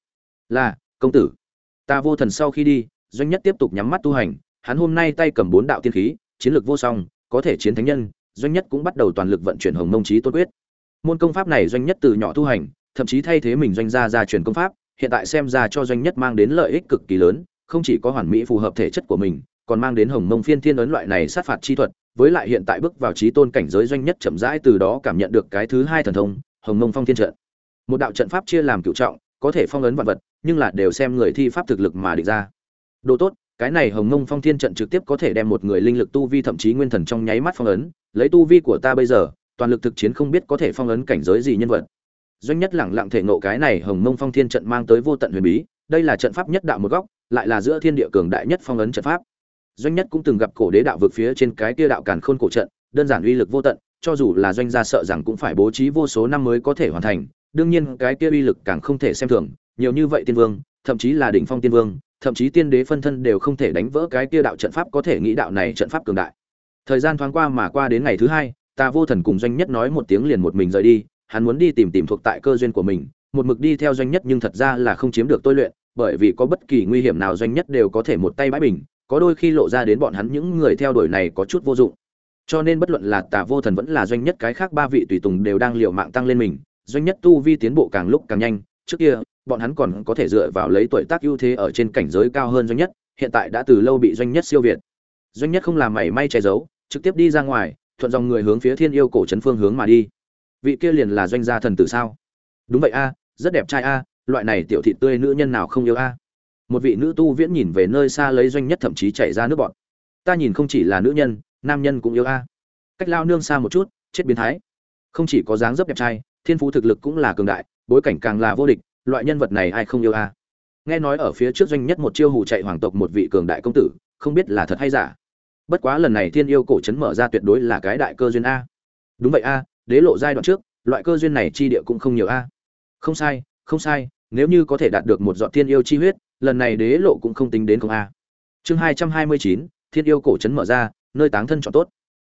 Là, công tử. Ta vô thần sau khi đi, doanh nhất tiếp tục nhắm mắt tu hành hắn hôm nay tay cầm bốn đạo tiên khí, chiến lược vô song, có thể chiến thánh nhân, doanh nhất cũng bắt đầu toàn lực vận chuyển hồng mông Chí tôn quyết. Môn công pháp này doanh nhất từ nhỏ tu hành, thậm chí thay thế mình doanh gia gia truyền công pháp, hiện tại xem ra cho doanh nhất mang đến lợi ích cực kỳ lớn, không chỉ có hoàn mỹ phù hợp thể chất của mình, còn mang đến hồng mông phiên thiên ấn loại này sát phạt chi thuật, với lại hiện tại bước vào trí tôn cảnh giới doanh nhất chậm rãi từ đó cảm nhận được cái thứ hai thần thông, hồng mông phong thiên trận. Một đạo trận pháp chia làm cửu trọng, có thể phong ấn vạn vật, nhưng là đều xem người thi pháp thực lực mà định ra. Đồ tốt cái này hồng mông phong thiên trận trực tiếp có thể đem một người linh lực tu vi thậm chí nguyên thần trong nháy mắt phong ấn, lấy tu vi của ta bây giờ, toàn lực thực chiến không biết có thể phong ấn cảnh giới gì nhân vật. Doanh nhất lẳng lặng thể ngộ cái này hồng mông phong thiên trận mang tới vô tận huyền bí, đây là trận pháp nhất đạo một góc, lại là giữa thiên địa cường đại nhất phong ấn trận pháp. Doanh nhất cũng từng gặp cổ đế đạo vực phía trên cái kia đạo càn khôn cổ trận, đơn giản uy lực vô tận, cho dù là doanh gia sợ rằng cũng phải bố trí vô số năm mới có thể hoàn thành, đương nhiên cái kia uy lực càng không thể xem thường, nhiều như vậy tiên vương, thậm chí là đỉnh phong tiên vương thậm chí tiên đế phân thân đều không thể đánh vỡ cái kia đạo trận pháp có thể nghĩ đạo này trận pháp cường đại. Thời gian thoáng qua mà qua đến ngày thứ hai ta vô thần cùng doanh nhất nói một tiếng liền một mình rời đi, hắn muốn đi tìm tìm thuộc tại cơ duyên của mình, một mực đi theo doanh nhất nhưng thật ra là không chiếm được tôi luyện, bởi vì có bất kỳ nguy hiểm nào doanh nhất đều có thể một tay bãi bình, có đôi khi lộ ra đến bọn hắn những người theo đuổi này có chút vô dụng. Cho nên bất luận là tà vô thần vẫn là doanh nhất cái khác ba vị tùy tùng đều đang liều mạng tăng lên mình, doanh nhất tu vi tiến bộ càng lúc càng nhanh, trước kia bọn hắn còn có thể dựa vào lấy tuổi tác ưu thế ở trên cảnh giới cao hơn doanh nhất, hiện tại đã từ lâu bị doanh nhất siêu việt. Doanh nhất không làm mảy may che giấu, trực tiếp đi ra ngoài, thuận dòng người hướng phía thiên yêu cổ trấn phương hướng mà đi. Vị kia liền là doanh gia thần tử sao? Đúng vậy a, rất đẹp trai a, loại này tiểu thị tươi nữ nhân nào không yêu a? Một vị nữ tu viễn nhìn về nơi xa lấy doanh nhất thậm chí chảy ra nước bọn ta nhìn không chỉ là nữ nhân, nam nhân cũng yêu a. Cách lao nương xa một chút, chết biến thái. Không chỉ có dáng dấp đẹp trai, thiên phú thực lực cũng là cường đại, bối cảnh càng là vô địch loại nhân vật này ai không yêu a? Nghe nói ở phía trước doanh nhất một chiêu hù chạy hoàng tộc một vị cường đại công tử, không biết là thật hay giả. Bất quá lần này thiên yêu cổ trấn mở ra tuyệt đối là cái đại cơ duyên a. Đúng vậy a, đế lộ giai đoạn trước, loại cơ duyên này chi địa cũng không nhiều a. Không sai không sai, nếu như có thể đạt được một dọn thiên yêu chi huyết, lần này đế lộ cũng không tính đến không a. Chương hai trăm hai mươi chín, thiên yêu cổ trấn mở ra, nơi táng thân chọn tốt.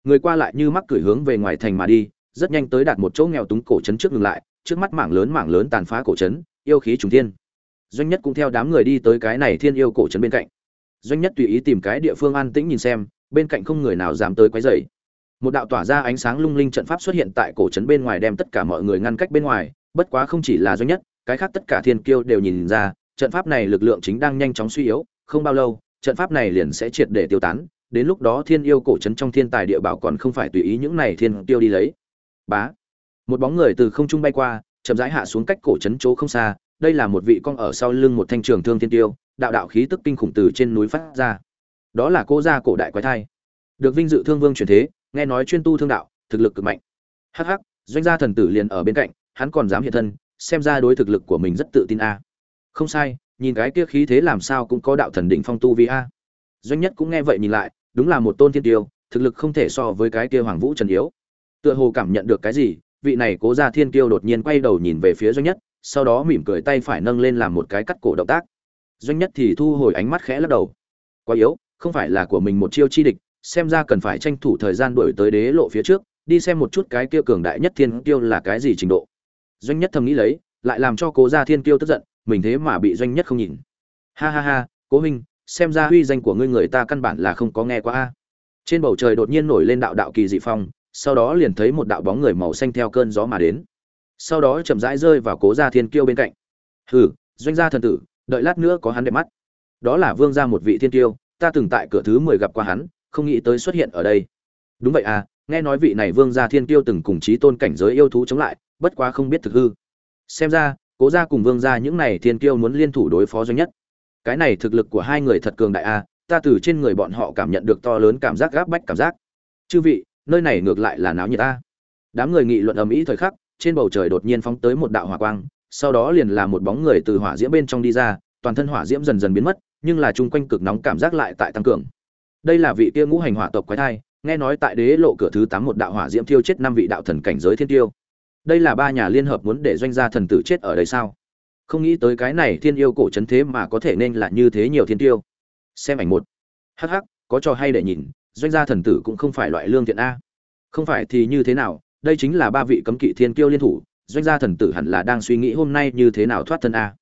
Người qua lại như mắc cửi hướng về ngoài thành mà đi, rất nhanh tới đạt một chỗ nghèo túng cổ trấn trước ngừng lại, trước mắt mảng lớn mảng lớn tàn phá cổ trấn yêu khí trùng thiên. Doanh nhất cũng theo đám người đi tới cái này thiên yêu cổ trấn bên cạnh. Doanh nhất tùy ý tìm cái địa phương an tĩnh nhìn xem, bên cạnh không người nào dám tới quấy rầy. Một đạo tỏa ra ánh sáng lung linh trận pháp xuất hiện tại cổ trấn bên ngoài đem tất cả mọi người ngăn cách bên ngoài, bất quá không chỉ là doanh nhất, cái khác tất cả thiên kiêu đều nhìn ra, trận pháp này lực lượng chính đang nhanh chóng suy yếu, không bao lâu, trận pháp này liền sẽ triệt để tiêu tán, đến lúc đó thiên yêu cổ trấn trong thiên tài địa bảo còn không phải tùy ý những này thiên tiêu đi lấy. Bá! Một bóng người từ không trung bay qua chậm rãi hạ xuống cách cổ trấn chỗ không xa, đây là một vị con ở sau lưng một thanh trường thương thiên tiêu, đạo đạo khí tức kinh khủng từ trên núi phát ra. Đó là cô gia cổ đại quái thai. Được vinh dự thương vương truyền thế, nghe nói chuyên tu thương đạo, thực lực cực mạnh. Hắc hắc, doanh gia thần tử liền ở bên cạnh, hắn còn dám hiện thân, xem ra đối thực lực của mình rất tự tin a. À. Không sai, nhìn cái kia khí thế làm sao cũng có đạo thần đỉnh phong tu vi a. À. Doanh nhất cũng nghe vậy nhìn lại, đúng là một tôn thiên tiêu, thực lực không thể so với cái kia hoàng vũ trần yếu. Tựa hồ cảm nhận được cái gì vị này cố gia thiên tiêu đột nhiên quay đầu nhìn về phía doanh nhất, sau đó mỉm cười tay phải nâng lên làm một cái cắt cổ động tác. Doanh nhất thì thu hồi ánh mắt khẽ lắc đầu. Quá yếu, không phải là của mình một chiêu chi địch, xem ra cần phải tranh thủ thời gian đuổi tới đế lộ phía trước, đi xem một chút cái kia cường đại nhất thiên tiêu là cái gì trình độ. Doanh nhất thầm nghĩ lấy, lại làm cho cố gia thiên tiêu tức giận, mình thế mà bị doanh nhất không nhìn. Ha ha ha, cố huynh, xem ra huy danh của ngươi người ta căn bản là không có nghe qua a. Trên bầu trời đột nhiên nổi lên đạo đạo kỳ dị phong sau đó liền thấy một đạo bóng người màu xanh theo cơn gió mà đến. Sau đó chậm rãi rơi vào cố gia thiên kiêu bên cạnh. Hừ, doanh gia thần tử, đợi lát nữa có hắn đẹp mắt. Đó là vương gia một vị thiên kiêu, ta từng tại cửa thứ mười gặp qua hắn, không nghĩ tới xuất hiện ở đây. Đúng vậy à nghe nói vị này vương gia thiên kiêu từng cùng chí tôn cảnh giới yêu thú chống lại, bất quá không biết thực hư. Xem ra, cố gia cùng vương gia những này thiên kiêu muốn liên thủ đối phó doanh nhất. Cái này thực lực của hai người thật cường đại a ta từ trên người bọn họ cảm nhận được to lớn cảm giác gáp bách cảm giác. Chư vị nơi này ngược lại là náo nhiệt ta. Đám người nghị luận ầm ĩ thời khắc, trên bầu trời đột nhiên phóng tới một đạo hỏa quang, sau đó liền là một bóng người từ hỏa diễm bên trong đi ra, toàn thân hỏa diễm dần dần biến mất, nhưng là chung quanh cực nóng cảm giác lại tại tăng cường. Đây là vị kia ngũ hành hỏa tộc quái thai, nghe nói tại đế lộ cửa thứ tám một đạo hỏa diễm thiêu chết năm vị đạo thần cảnh giới thiên tiêu. Đây là ba nhà liên hợp muốn để doanh gia thần tử chết ở đây sao? Không nghĩ tới cái này thiên yêu cổ trấn thế mà có thể nên là như thế nhiều thiên tiêu. Xem ảnh một. Hh có trò hay để nhìn doanh gia thần tử cũng không phải loại lương thiện a. Không phải thì như thế nào, đây chính là ba vị cấm kỵ thiên kiêu liên thủ, doanh gia thần tử hẳn là đang suy nghĩ hôm nay như thế nào thoát thân a.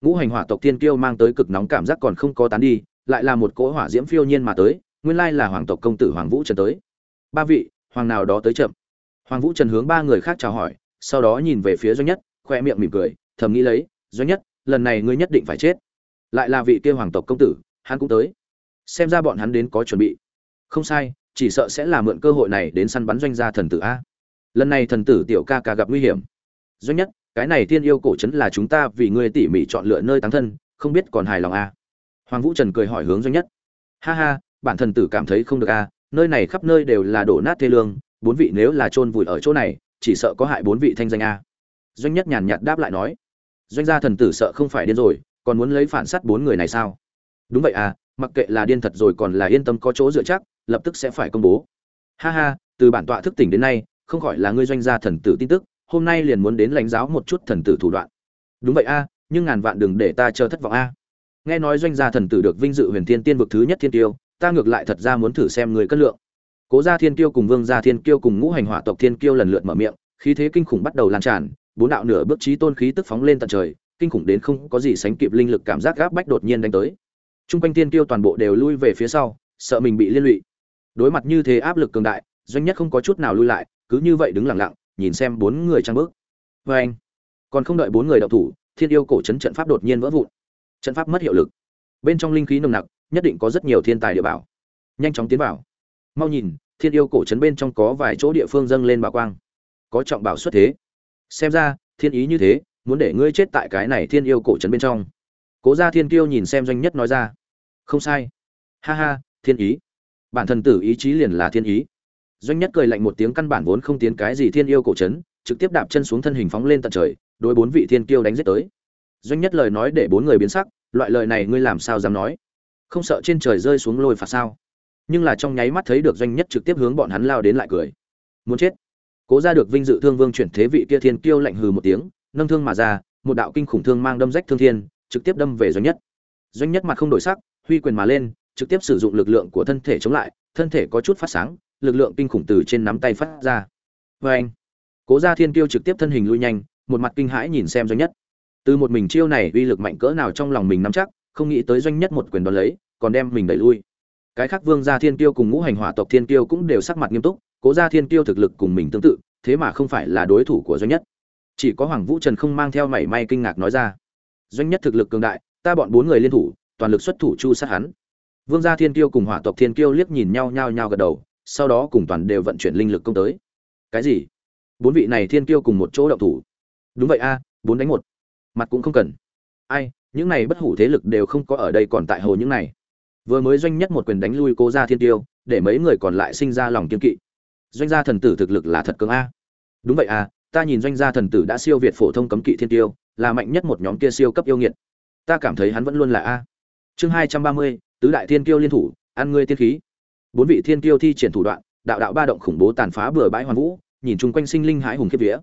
Ngũ hành hỏa tộc thiên kiêu mang tới cực nóng cảm giác còn không có tán đi, lại là một cỗ hỏa diễm phiêu nhiên mà tới, nguyên lai là hoàng tộc công tử hoàng vũ trần tới. Ba vị, hoàng nào đó tới chậm. Hoàng vũ trần hướng ba người khác chào hỏi, sau đó nhìn về phía doanh nhất, khoe miệng mỉm cười, thầm nghĩ lấy, doanh nhất, lần này ngươi nhất định phải chết. Lại là vị kia hoàng tộc công tử, hắn cũng tới. Xem ra bọn hắn đến có chuẩn bị không sai, chỉ sợ sẽ là mượn cơ hội này đến săn bắn doanh gia thần tử a. Lần này thần tử tiểu ca ca gặp nguy hiểm. Doanh nhất, cái này thiên yêu cổ trấn là chúng ta vì ngươi tỉ mỉ chọn lựa nơi táng thân, không biết còn hài lòng a. Hoàng vũ trần cười hỏi hướng doanh nhất. Ha ha, bản thần tử cảm thấy không được a, nơi này khắp nơi đều là đổ nát thê lương, bốn vị nếu là chôn vùi ở chỗ này, chỉ sợ có hại bốn vị thanh danh a. Doanh nhất nhàn nhạt đáp lại nói. Doanh gia thần tử sợ không phải điên rồi, còn muốn lấy phản sát bốn người này sao? Đúng vậy à mặc kệ là điên thật rồi còn là yên tâm có chỗ dựa chắc lập tức sẽ phải công bố. Ha ha từ bản tọa thức tỉnh đến nay không khỏi là ngươi doanh gia thần tử tin tức hôm nay liền muốn đến lãnh giáo một chút thần tử thủ đoạn. Đúng vậy a nhưng ngàn vạn đừng để ta chờ thất vọng a. Nghe nói doanh gia thần tử được vinh dự huyền thiên tiên vực thứ nhất thiên tiêu ta ngược lại thật ra muốn thử xem người cân lượng. Cố gia thiên tiêu cùng vương gia thiên tiêu cùng ngũ hành hỏa tộc thiên tiêu lần lượt mở miệng khí thế kinh khủng bắt đầu lan tràn bốn đạo nửa bước trí tôn khí tức phóng lên tận trời kinh khủng đến không có gì sánh kịp linh lực cảm giác gáp bách đột nhiên đánh tới. Trung quanh thiên tiêu toàn bộ đều lui về phía sau, sợ mình bị liên lụy. Đối mặt như thế áp lực cường đại, doanh nhất không có chút nào lui lại, cứ như vậy đứng lặng lặng, nhìn xem bốn người trang bước. vê anh, còn không đợi bốn người đậu thủ, Thiên yêu cổ trấn trận pháp đột nhiên vỡ vụn. Trận pháp mất hiệu lực. Bên trong linh khí nồng nặc, nhất định có rất nhiều thiên tài địa bảo. Nhanh chóng tiến vào. Mau nhìn, Thiên yêu cổ trấn bên trong có vài chỗ địa phương dâng lên bà quang. Có trọng bảo xuất thế. Xem ra, thiên ý như thế, muốn để ngươi chết tại cái này Thiên yêu cổ trấn bên trong. Cố Gia Thiên Kiêu nhìn xem doanh nhất nói ra không sai ha ha thiên ý bản thần tử ý chí liền là thiên ý. Doanh nhất cười lạnh một tiếng căn bản vốn không tiến cái gì thiên yêu cổ trấn, trực tiếp đạp chân xuống thân hình phóng lên tận trời, đối bốn vị thiên kiêu đánh giết tới. Doanh nhất lời nói để bốn người biến sắc, loại lời này ngươi làm sao dám nói? Không sợ trên trời rơi xuống lôi phạt sao? Nhưng là trong nháy mắt thấy được doanh nhất trực tiếp hướng bọn hắn lao đến lại cười. Muốn chết. Cố ra được vinh dự thương vương chuyển thế vị kia thiên kiêu lạnh hừ một tiếng, nâng thương mà ra, một đạo kinh khủng thương mang đâm rách thương thiên, trực tiếp đâm về doanh nhất. Doanh nhất mặt không đổi sắc, huy quyền mà lên trực tiếp sử dụng lực lượng của thân thể chống lại, thân thể có chút phát sáng, lực lượng kinh khủng từ trên nắm tay phát ra. Và anh, cố gia thiên kiêu trực tiếp thân hình lui nhanh, một mặt kinh hãi nhìn xem doanh nhất. Từ một mình chiêu này uy lực mạnh cỡ nào trong lòng mình nắm chắc, không nghĩ tới doanh nhất một quyền đón lấy, còn đem mình đẩy lui. Cái khác vương gia thiên kiêu cùng ngũ hành hỏa tộc thiên kiêu cũng đều sắc mặt nghiêm túc, cố gia thiên kiêu thực lực cùng mình tương tự, thế mà không phải là đối thủ của doanh nhất. Chỉ có hoàng vũ trần không mang theo mảy may kinh ngạc nói ra. Doanh nhất thực lực cường đại, ta bọn bốn người liên thủ, toàn lực xuất thủ chu sát hắn vương gia thiên kiêu cùng hỏa tộc thiên kiêu liếc nhìn nhau nhao nhao gật đầu sau đó cùng toàn đều vận chuyển linh lực công tới. Cái gì? Bốn vị này thiên kiêu cùng một chỗ động thủ. Đúng vậy a bốn đánh một. Mặt cũng không cần. Ai những này bất hủ thế lực đều không có ở đây còn tại hồ những này. Vừa mới doanh nhất một quyền đánh lui cố gia thiên Kiêu, để mấy người còn lại sinh ra lòng kiên kỵ. Doanh gia thần tử thực lực là thật cường a. Đúng vậy a ta nhìn doanh gia thần tử đã siêu việt phổ thông cấm kỵ thiên tiêu là mạnh nhất một nhóm kia siêu cấp yêu nghiệt. Ta cảm thấy hắn vẫn luôn là a. Chương hai trăm ba mươi tứ đại thiên kiêu liên thủ, ăn ngươi tiên khí. Bốn vị thiên kiêu thi triển thủ đoạn, đạo đạo ba động khủng bố tàn phá bừa bãi hoàn vũ, nhìn chung quanh sinh linh hãi hùng kiếp vía.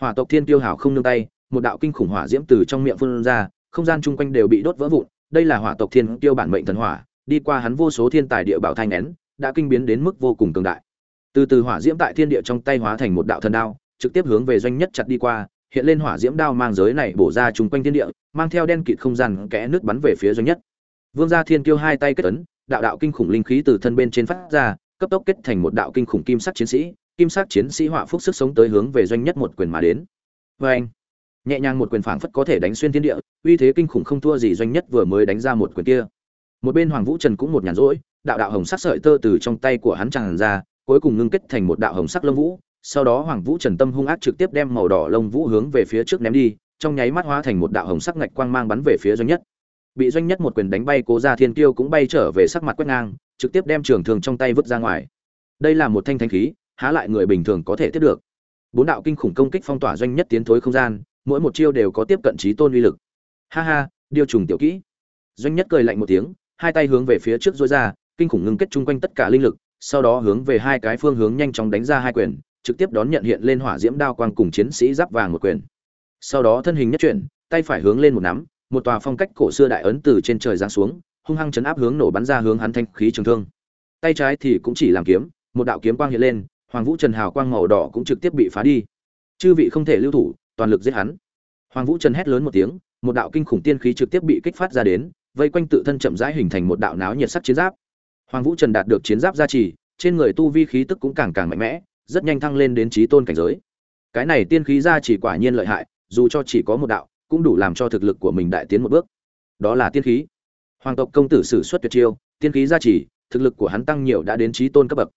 Hỏa tộc thiên kiêu hảo không nương tay, một đạo kinh khủng hỏa diễm từ trong miệng phun ra, không gian chung quanh đều bị đốt vỡ vụn. Đây là hỏa tộc thiên kiêu bản mệnh thần hỏa, đi qua hắn vô số thiên tài địa bảo thanh nén, đã kinh biến đến mức vô cùng cường đại. Từ từ hỏa diễm tại thiên địa trong tay hóa thành một đạo thần đao, trực tiếp hướng về doanh nhất chặt đi qua, hiện lên hỏa diễm đao mang giới này bổ ra chung quanh thiên địa, mang theo đen kịt không gian kẽ nước bắn về phía doanh nhất. Vương Gia Thiên Kiêu hai tay kết ấn, đạo đạo kinh khủng linh khí từ thân bên trên phát ra, cấp tốc kết thành một đạo kinh khủng kim sắc chiến sĩ, kim sắc chiến sĩ họa phúc sức sống tới hướng về doanh nhất một quyền mà đến. Oeng! Nhẹ nhàng một quyền phảng phất có thể đánh xuyên thiên địa, uy thế kinh khủng không thua gì doanh nhất vừa mới đánh ra một quyền kia. Một bên Hoàng Vũ Trần cũng một nhàn rỗi, đạo đạo hồng sắc sợi tơ từ trong tay của hắn tràn ra, cuối cùng ngưng kết thành một đạo hồng sắc lông vũ, sau đó Hoàng Vũ Trần tâm hung ác trực tiếp đem màu đỏ lông vũ hướng về phía trước ném đi, trong nháy mắt hóa thành một đạo hồng sắc ngạch quang mang bắn về phía doanh nhất bị doanh nhất một quyền đánh bay, cố gia thiên kiêu cũng bay trở về sắc mặt quét ngang, trực tiếp đem trường thường trong tay vứt ra ngoài. Đây là một thanh thanh khí, há lại người bình thường có thể tiếp được. Bốn đạo kinh khủng công kích phong tỏa doanh nhất tiến thối không gian, mỗi một chiêu đều có tiếp cận trí tôn uy lực. Ha ha điều trùng tiểu kỹ. Doanh nhất cười lạnh một tiếng, hai tay hướng về phía trước dối ra, kinh khủng ngưng kết chung quanh tất cả linh lực, sau đó hướng về hai cái phương hướng nhanh chóng đánh ra hai quyền, trực tiếp đón nhận hiện lên hỏa diễm đao quang cùng chiến sĩ giáp vàng một quyền. Sau đó thân hình nhất chuyển, tay phải hướng lên một nắm một tòa phong cách cổ xưa đại ấn từ trên trời giáng xuống, hung hăng chấn áp hướng nổ bắn ra hướng hắn thanh khí trường thương. Tay trái thì cũng chỉ làm kiếm, một đạo kiếm quang hiện lên, Hoàng Vũ Trần hào quang màu đỏ cũng trực tiếp bị phá đi. Chư vị không thể lưu thủ, toàn lực giết hắn. Hoàng Vũ Trần hét lớn một tiếng, một đạo kinh khủng tiên khí trực tiếp bị kích phát ra đến, vây quanh tự thân chậm rãi hình thành một đạo náo nhiệt sắc chiến giáp. Hoàng Vũ Trần đạt được chiến giáp gia trì, trên người tu vi khí tức cũng càng càng mạnh mẽ, rất nhanh thăng lên đến chí tôn cảnh giới. Cái này tiên khí gia trì quả nhiên lợi hại, dù cho chỉ có một đạo, cũng đủ làm cho thực lực của mình đại tiến một bước. Đó là tiên khí. Hoàng tộc công tử sử xuất tuyệt chiêu, tiên khí gia trì, thực lực của hắn tăng nhiều đã đến trí tôn cấp bậc.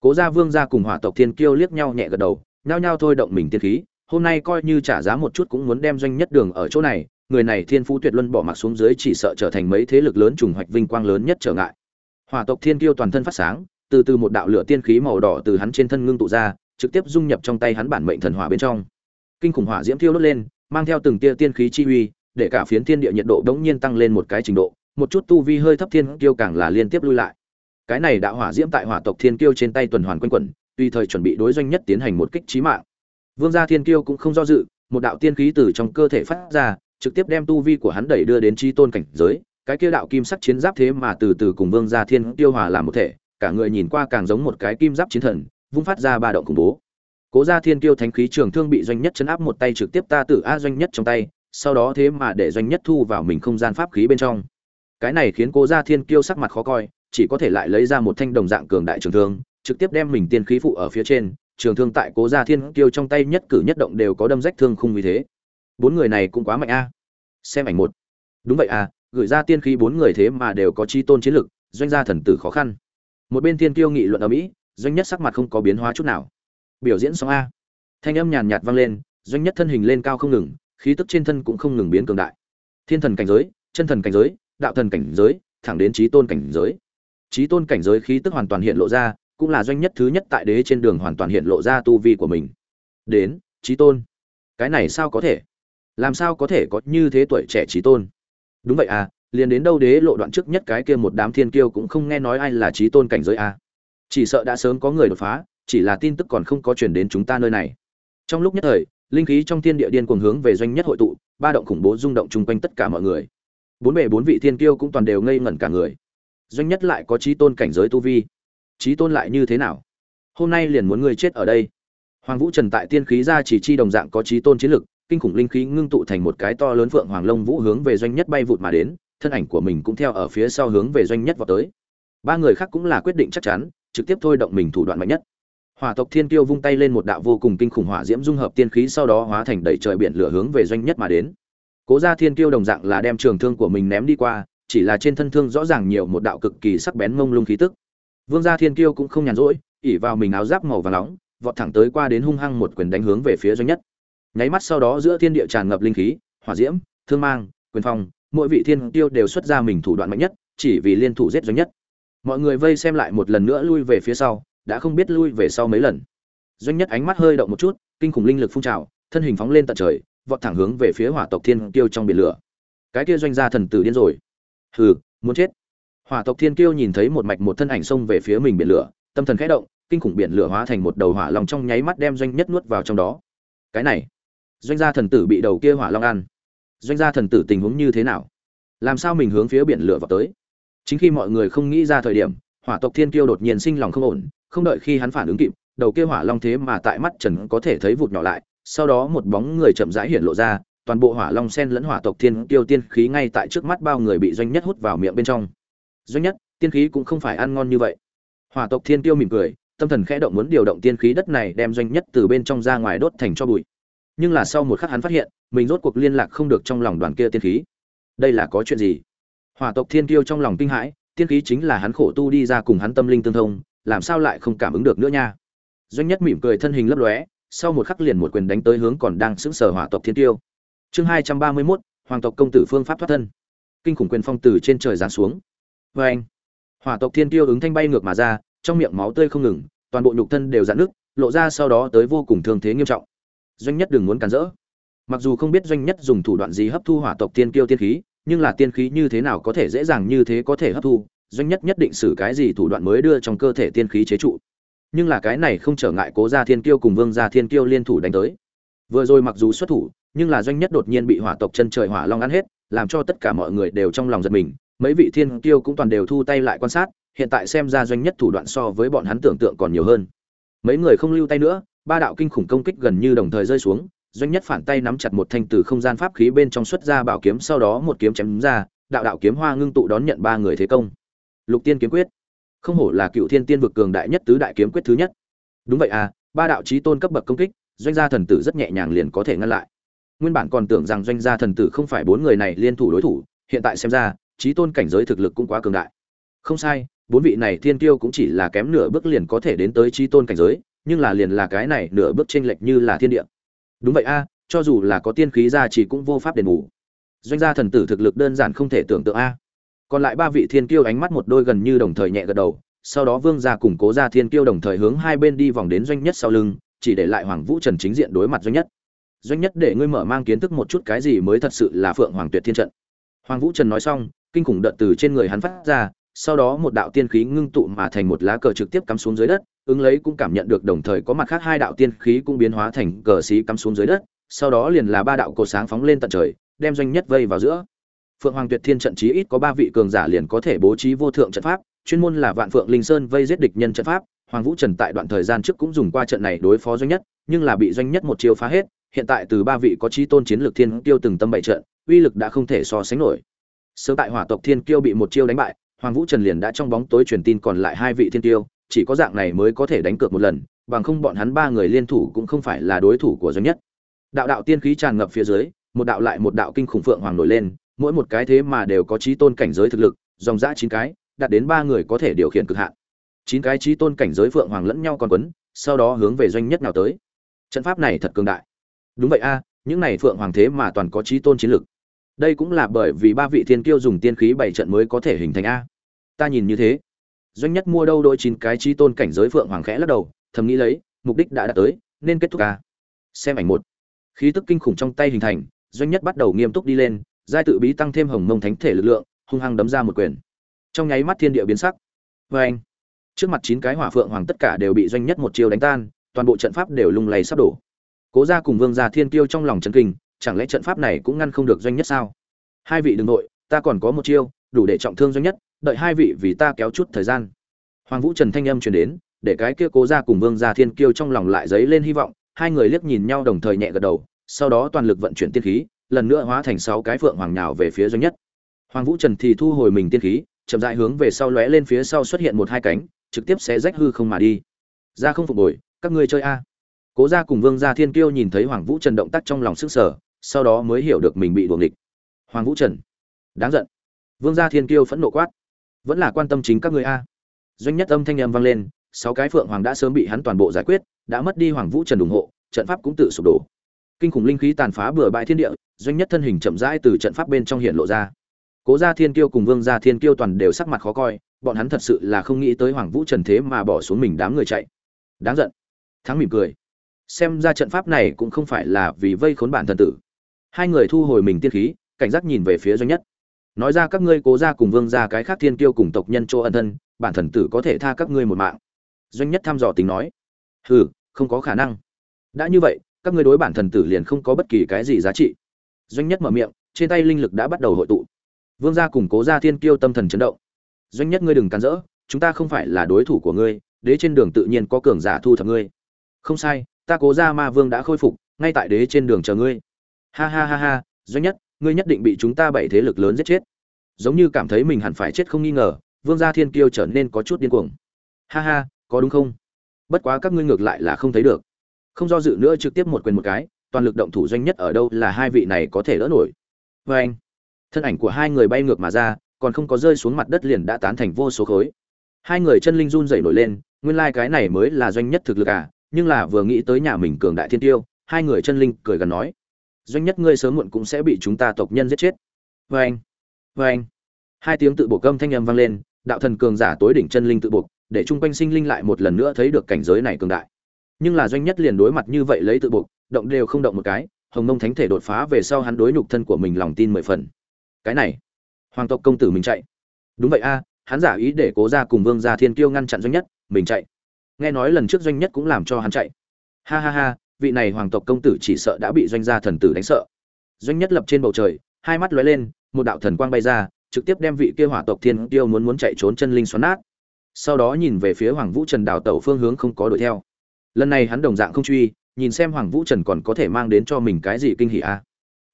Cố gia vương gia cùng hỏa tộc thiên kiêu liếc nhau nhẹ gật đầu, nhao nhao thôi động mình tiên khí, hôm nay coi như trả giá một chút cũng muốn đem doanh nhất đường ở chỗ này, người này thiên phú tuyệt luân bỏ mặc xuống dưới chỉ sợ trở thành mấy thế lực lớn trùng hoạch vinh quang lớn nhất trở ngại. Hỏa tộc thiên kiêu toàn thân phát sáng, từ từ một đạo lửa tiên khí màu đỏ từ hắn trên thân ngưng tụ ra, trực tiếp dung nhập trong tay hắn bản mệnh thần hỏa bên trong. Kinh khủng hỏa diễm thiêu đốt lên mang theo từng tia tiên khí chi uy, để cả phiến thiên địa nhiệt độ đống nhiên tăng lên một cái trình độ, một chút tu vi hơi thấp thiên kiêu càng là liên tiếp lui lại. Cái này đạo hỏa diễm tại hỏa tộc thiên kiêu trên tay tuần hoàn quanh quẩn, tùy thời chuẩn bị đối doanh nhất tiến hành một kích chí mạng. Vương gia thiên kiêu cũng không do dự, một đạo tiên khí từ trong cơ thể phát ra, trực tiếp đem tu vi của hắn đẩy đưa đến chi tôn cảnh giới. Cái kia đạo kim sắc chiến giáp thế mà từ từ cùng vương gia thiên tiêu hòa làm một thể, cả người nhìn qua càng giống một cái kim giáp chiến thần, vung phát ra ba động khủng bố cố gia thiên kiêu thánh khí trường thương bị doanh nhất chấn áp một tay trực tiếp ta tử a doanh nhất trong tay, sau đó thế mà để doanh nhất thu vào mình không gian pháp khí bên trong. Cái này khiến cố gia thiên kiêu sắc mặt khó coi, chỉ có thể lại lấy ra một thanh đồng dạng cường đại trường thương, trực tiếp đem mình tiên khí phụ ở phía trên, trường thương tại cố gia thiên kiêu trong tay nhất cử nhất động đều có đâm rách thương khung vì thế. Bốn người này cũng quá mạnh a. Xem ảnh một. Đúng vậy à gửi ra tiên khí bốn người thế mà đều có chi tôn chiến lực, doanh gia thần tử khó khăn. Một bên thiên kiêu nghị luận ở mỹ, doanh nhất sắc mặt không có biến hóa chút nào biểu diễn xong a. Thanh âm nhàn nhạt vang lên, doanh nhất thân hình lên cao không ngừng, khí tức trên thân cũng không ngừng biến cường đại. Thiên thần cảnh giới, chân thần cảnh giới, đạo thần cảnh giới, thẳng đến trí tôn cảnh giới. Trí tôn cảnh giới khí tức hoàn toàn hiện lộ ra, cũng là doanh nhất thứ nhất tại đế trên đường hoàn toàn hiện lộ ra tu vi của mình. Đến trí tôn. Cái này sao có thể? Làm sao có thể có như thế tuổi trẻ trí tôn? Đúng vậy à liền đến đâu đế lộ đoạn trước nhất cái kia một đám thiên kiêu cũng không nghe nói ai là trí tôn cảnh giới à. chỉ sợ đã sớm có người đột phá chỉ là tin tức còn không có truyền đến chúng ta nơi này. Trong lúc nhất thời, linh khí trong thiên địa điên cuồng hướng về doanh nhất hội tụ, ba động khủng bố rung động chung quanh tất cả mọi người. Bốn bề bốn vị thiên kiêu cũng toàn đều ngây ngẩn cả người. Doanh nhất lại có trí tôn cảnh giới tu vi. Trí tôn lại như thế nào? Hôm nay liền muốn người chết ở đây. Hoàng vũ trần tại tiên khí ra chỉ chi đồng dạng có trí tôn chiến lực, kinh khủng linh khí ngưng tụ thành một cái to lớn phượng hoàng lông vũ hướng về doanh nhất bay vụt mà đến, thân ảnh của mình cũng theo ở phía sau hướng về doanh nhất vào tới. Ba người khác cũng là quyết định chắc chắn, trực tiếp thôi động mình thủ đoạn mạnh nhất hỏa tộc thiên tiêu vung tay lên một đạo vô cùng kinh khủng hỏa diễm dung hợp tiên khí sau đó hóa thành đầy trời biển lửa hướng về doanh nhất mà đến. Cố gia thiên tiêu đồng dạng là đem trường thương của mình ném đi qua, chỉ là trên thân thương rõ ràng nhiều một đạo cực kỳ sắc bén mông lung khí tức. Vương gia thiên tiêu cũng không nhàn rỗi, ỉ vào mình áo giáp màu và nóng, vọt thẳng tới qua đến hung hăng một quyền đánh hướng về phía doanh nhất. Nháy mắt sau đó giữa thiên địa tràn ngập linh khí, hỏa diễm, thương mang, quyền phong, mỗi vị thiên tiêu đều xuất ra mình thủ đoạn mạnh nhất, chỉ vì liên thủ giết doanh nhất. Mọi người vây xem lại một lần nữa lui về phía sau đã không biết lui về sau mấy lần. Doanh nhất ánh mắt hơi động một chút, kinh khủng linh lực phun trào, thân hình phóng lên tận trời, vọt thẳng hướng về phía hỏa tộc thiên kiêu trong biển lửa. Cái kia doanh gia thần tử điên rồi. Hừ, muốn chết. Hỏa tộc thiên kiêu nhìn thấy một mạch một thân ảnh xông về phía mình biển lửa, tâm thần khẽ động, kinh khủng biển lửa hóa thành một đầu hỏa long trong nháy mắt đem doanh nhất nuốt vào trong đó. Cái này, doanh gia thần tử bị đầu kia hỏa long ăn. Doanh gia thần tử tình huống như thế nào? Làm sao mình hướng phía biển lửa vào tới? Chính khi mọi người không nghĩ ra thời điểm, hỏa tộc thiên kiêu đột nhiên sinh lòng không ổn không đợi khi hắn phản ứng kịp, đầu kia hỏa long thế mà tại mắt trần có thể thấy vụt nhỏ lại, sau đó một bóng người chậm rãi hiện lộ ra, toàn bộ hỏa long sen lẫn hỏa tộc thiên kiêu tiên khí ngay tại trước mắt bao người bị doanh nhất hút vào miệng bên trong. Doanh nhất, tiên khí cũng không phải ăn ngon như vậy. Hỏa tộc thiên kiêu mỉm cười, tâm thần khẽ động muốn điều động tiên khí đất này đem doanh nhất từ bên trong ra ngoài đốt thành cho bụi. Nhưng là sau một khắc hắn phát hiện, mình rốt cuộc liên lạc không được trong lòng đoàn kia tiên khí. Đây là có chuyện gì? Hỏa tộc thiên kiêu trong lòng kinh hãi, tiên khí chính là hắn khổ tu đi ra cùng hắn tâm linh tương thông làm sao lại không cảm ứng được nữa nha? Doanh nhất mỉm cười thân hình lấp lóe, sau một khắc liền một quyền đánh tới hướng còn đang sững sờ hỏa tộc thiên tiêu. Chương hai trăm ba mươi mốt, hoàng tộc công tử phương pháp thoát thân. Kinh khủng quyền phong từ trên trời giáng xuống. Vê anh, hỏa tộc thiên tiêu ứng thanh bay ngược mà ra, trong miệng máu tươi không ngừng, toàn bộ nhục thân đều dạn nước lộ ra sau đó tới vô cùng thương thế nghiêm trọng. Doanh nhất đừng muốn cản rỡ. Mặc dù không biết doanh nhất dùng thủ đoạn gì hấp thu hỏa tộc tiên kiêu tiên khí, nhưng là tiên khí như thế nào có thể dễ dàng như thế có thể hấp thu doanh nhất nhất định xử cái gì thủ đoạn mới đưa trong cơ thể tiên khí chế trụ. Nhưng là cái này không trở ngại cố gia thiên kiêu cùng vương gia thiên kiêu liên thủ đánh tới. Vừa rồi mặc dù xuất thủ, nhưng là doanh nhất đột nhiên bị hỏa tộc chân trời hỏa long ăn hết, làm cho tất cả mọi người đều trong lòng giật mình. Mấy vị thiên kiêu cũng toàn đều thu tay lại quan sát, hiện tại xem ra doanh nhất thủ đoạn so với bọn hắn tưởng tượng còn nhiều hơn. Mấy người không lưu tay nữa, ba đạo kinh khủng công kích gần như đồng thời rơi xuống, doanh nhất phản tay nắm chặt một thanh từ không gian pháp khí bên trong xuất ra bảo kiếm, sau đó một kiếm chém ra, đạo đạo kiếm hoa ngưng tụ đón nhận ba người thế công lục tiên kiếm quyết. Không hổ là cựu thiên tiên vực cường đại nhất tứ đại kiếm quyết thứ nhất. Đúng vậy à ba đạo trí tôn cấp bậc công kích, doanh gia thần tử rất nhẹ nhàng liền có thể ngăn lại. Nguyên bản còn tưởng rằng doanh gia thần tử không phải bốn người này liên thủ đối thủ, hiện tại xem ra trí tôn cảnh giới thực lực cũng quá cường đại. Không sai, bốn vị này thiên tiêu cũng chỉ là kém nửa bước liền có thể đến tới trí tôn cảnh giới, nhưng là liền là cái này nửa bước chênh lệch như là thiên địa. Đúng vậy a cho dù là có tiên khí ra chỉ cũng vô pháp đền bù. Doanh gia thần tử thực lực đơn giản không thể tưởng tượng a còn lại ba vị thiên kiêu ánh mắt một đôi gần như đồng thời nhẹ gật đầu, sau đó vương gia củng cố gia thiên kiêu đồng thời hướng hai bên đi vòng đến doanh nhất sau lưng, chỉ để lại hoàng vũ trần chính diện đối mặt doanh nhất. Doanh nhất để ngươi mở mang kiến thức một chút cái gì mới thật sự là phượng hoàng tuyệt thiên trận. Hoàng vũ trần nói xong, kinh khủng đợt từ trên người hắn phát ra, sau đó một đạo tiên khí ngưng tụ mà thành một lá cờ trực tiếp cắm xuống dưới đất, ứng lấy cũng cảm nhận được đồng thời có mặt khác hai đạo tiên khí cũng biến hóa thành cờ xí cắm xuống dưới đất, sau đó liền là ba đạo cột sáng phóng lên tận trời, đem doanh nhất vây vào giữa phượng hoàng tuyệt thiên trận chí ít có ba vị cường giả liền có thể bố trí vô thượng trận pháp, chuyên môn là vạn phượng linh sơn vây giết địch nhân trận pháp. Hoàng vũ trần tại đoạn thời gian trước cũng dùng qua trận này đối phó doanh nhất, nhưng là bị doanh nhất một chiêu phá hết. Hiện tại từ ba vị có trí tôn chiến lược thiên tiêu từng tâm bảy trận, uy lực đã không thể so sánh nổi. Sớm tại hỏa tộc thiên kiêu bị một chiêu đánh bại, hoàng vũ trần liền đã trong bóng tối truyền tin còn lại hai vị thiên tiêu chỉ có dạng này mới có thể đánh cược một lần, bằng không bọn hắn ba người liên thủ cũng không phải là đối thủ của doanh nhất. Đạo đạo tiên khí tràn ngập phía dưới, một đạo lại một đạo kinh khủng phượng hoàng nổi lên mỗi một cái thế mà đều có trí tôn cảnh giới thực lực, dòng dã chín cái, đạt đến ba người có thể điều khiển cực hạn. Chín cái trí tôn cảnh giới phượng hoàng lẫn nhau còn quấn, sau đó hướng về doanh nhất nào tới. Trận pháp này thật cường đại. Đúng vậy a, những này phượng hoàng thế mà toàn có trí tôn chiến lực. Đây cũng là bởi vì ba vị thiên kiêu dùng tiên khí bảy trận mới có thể hình thành a. Ta nhìn như thế. Doanh nhất mua đâu đôi chín cái trí tôn cảnh giới phượng hoàng khẽ lắc đầu, thầm nghĩ lấy, mục đích đã đạt tới, nên kết thúc a. Xem ảnh một. Khí tức kinh khủng trong tay hình thành, doanh nhất bắt đầu nghiêm túc đi lên giai tự bí tăng thêm hồng mông thánh thể lực lượng, hung hăng đấm ra một quyền. Trong nháy mắt thiên địa biến sắc. Vê anh, trước mặt chín cái hỏa phượng hoàng tất cả đều bị doanh nhất một chiêu đánh tan, toàn bộ trận pháp đều lung lay sắp đổ. Cố ra cùng vương gia thiên kiêu trong lòng chân kinh, chẳng lẽ trận pháp này cũng ngăn không được doanh nhất sao? Hai vị đ ừ n g nội, ta còn có một chiêu, đủ để trọng thương doanh nhất, đợi hai vị vì ta kéo chút thời gian. Hoàng vũ trần thanh âm truyền đến, để cái kia cố ra cùng vương gia thiên kiêu trong lòng lại dấy lên hy vọng, hai người liếc nhìn nhau đồng thời nhẹ gật đầu, sau đó toàn lực vận chuyển tiên khí lần nữa hóa thành sáu cái phượng hoàng nhào về phía doanh nhất. Hoàng vũ trần thì thu hồi mình tiên khí, chậm rãi hướng về sau lóe lên phía sau xuất hiện một hai cánh, trực tiếp sẽ rách hư không mà đi. Ra không phục hồi, các ngươi chơi a. Cố gia cùng vương gia thiên kiêu nhìn thấy hoàng vũ trần động tác trong lòng sức sở sau đó mới hiểu được mình bị đuồng địch hoàng vũ trần, đáng giận. Vương gia thiên kiêu phẫn nộ quát. Vẫn là quan tâm chính các ngươi a. Doanh nhất âm thanh em vang lên, sáu cái phượng hoàng đã sớm bị hắn toàn bộ giải quyết, đã mất đi hoàng vũ trần ủng hộ, trận pháp cũng tự sụp đổ kinh khủng linh khí tàn phá bừa bãi thiên địa, doanh nhất thân hình chậm rãi từ trận pháp bên trong hiện lộ ra. Cố gia thiên kiêu cùng vương gia thiên kiêu toàn đều sắc mặt khó coi, bọn hắn thật sự là không nghĩ tới hoàng vũ trần thế mà bỏ xuống mình đám người chạy. Đáng giận. Thắng mỉm cười. Xem ra trận pháp này cũng không phải là vì vây khốn bản thần tử. Hai người thu hồi mình tiên khí, cảnh giác nhìn về phía doanh nhất. Nói ra các ngươi cố ra cùng vương ra cái khác thiên kiêu cùng tộc nhân chỗ ân thân, bản thần tử có thể tha các ngươi một mạng. Doanh nhất thăm dò tính nói. Hừ, không có khả năng. Đã như vậy các ngươi đối bản thần tử liền không có bất kỳ cái gì giá trị. Doanh nhất mở miệng, trên tay linh lực đã bắt đầu hội tụ. Vương gia cùng cố gia thiên kiêu tâm thần chấn động. Doanh nhất, ngươi đừng cắn rỡ, chúng ta không phải là đối thủ của ngươi, đế trên đường tự nhiên có cường giả thu thập ngươi. Không sai, ta cố gia ma vương đã khôi phục, ngay tại đế trên đường chờ ngươi. Ha ha ha ha, doanh nhất, ngươi nhất định bị chúng ta bảy thế lực lớn giết chết. Giống như cảm thấy mình hẳn phải chết không nghi ngờ, vương gia thiên kiêu trở nên có chút điên cuồng. Ha ha, có đúng không? Bất quá các ngươi ngược lại là không thấy được không do dự nữa trực tiếp một quyền một cái, toàn lực động thủ doanh nhất ở đâu là hai vị này có thể đỡ nổi. Vê anh, thân ảnh của hai người bay ngược mà ra, còn không có rơi xuống mặt đất liền đã tán thành vô số khối. Hai người chân linh run dậy nổi lên, nguyên lai cái này mới là doanh nhất thực lực à nhưng là vừa nghĩ tới nhà mình cường đại thiên tiêu, hai người chân linh cười gần nói, doanh nhất ngươi sớm muộn cũng sẽ bị chúng ta tộc nhân giết chết. Vê anh vê anh, hai tiếng tự buộc câm thanh âm vang lên, đạo thần cường giả tối đỉnh chân linh tự buộc, để chung quanh sinh linh lại một lần nữa thấy được cảnh giới này cường đại nhưng là doanh nhất liền đối mặt như vậy lấy tự buộc, động đều không động một cái, hồng mông thánh thể đột phá về sau hắn đối nhục thân của mình lòng tin mười phần. Cái này, hoàng tộc công tử mình chạy. Đúng vậy a, hắn giả ý để cố ra cùng vương gia thiên kiêu ngăn chặn doanh nhất, mình chạy. Nghe nói lần trước doanh nhất cũng làm cho hắn chạy. Ha ha ha, vị này hoàng tộc công tử chỉ sợ đã bị doanh gia thần tử đánh sợ. Doanh nhất lập trên bầu trời, hai mắt lóe lên, một đạo thần quang bay ra, trực tiếp đem vị kia hỏa tộc thiên kiêu muốn muốn chạy trốn chân linh xoắn nát. Sau đó nhìn về phía hoàng vũ trần đào tẩu phương hướng không có đuổi theo lần này hắn đồng dạng không truy, nhìn xem hoàng vũ trần còn có thể mang đến cho mình cái gì kinh hỉ a. À.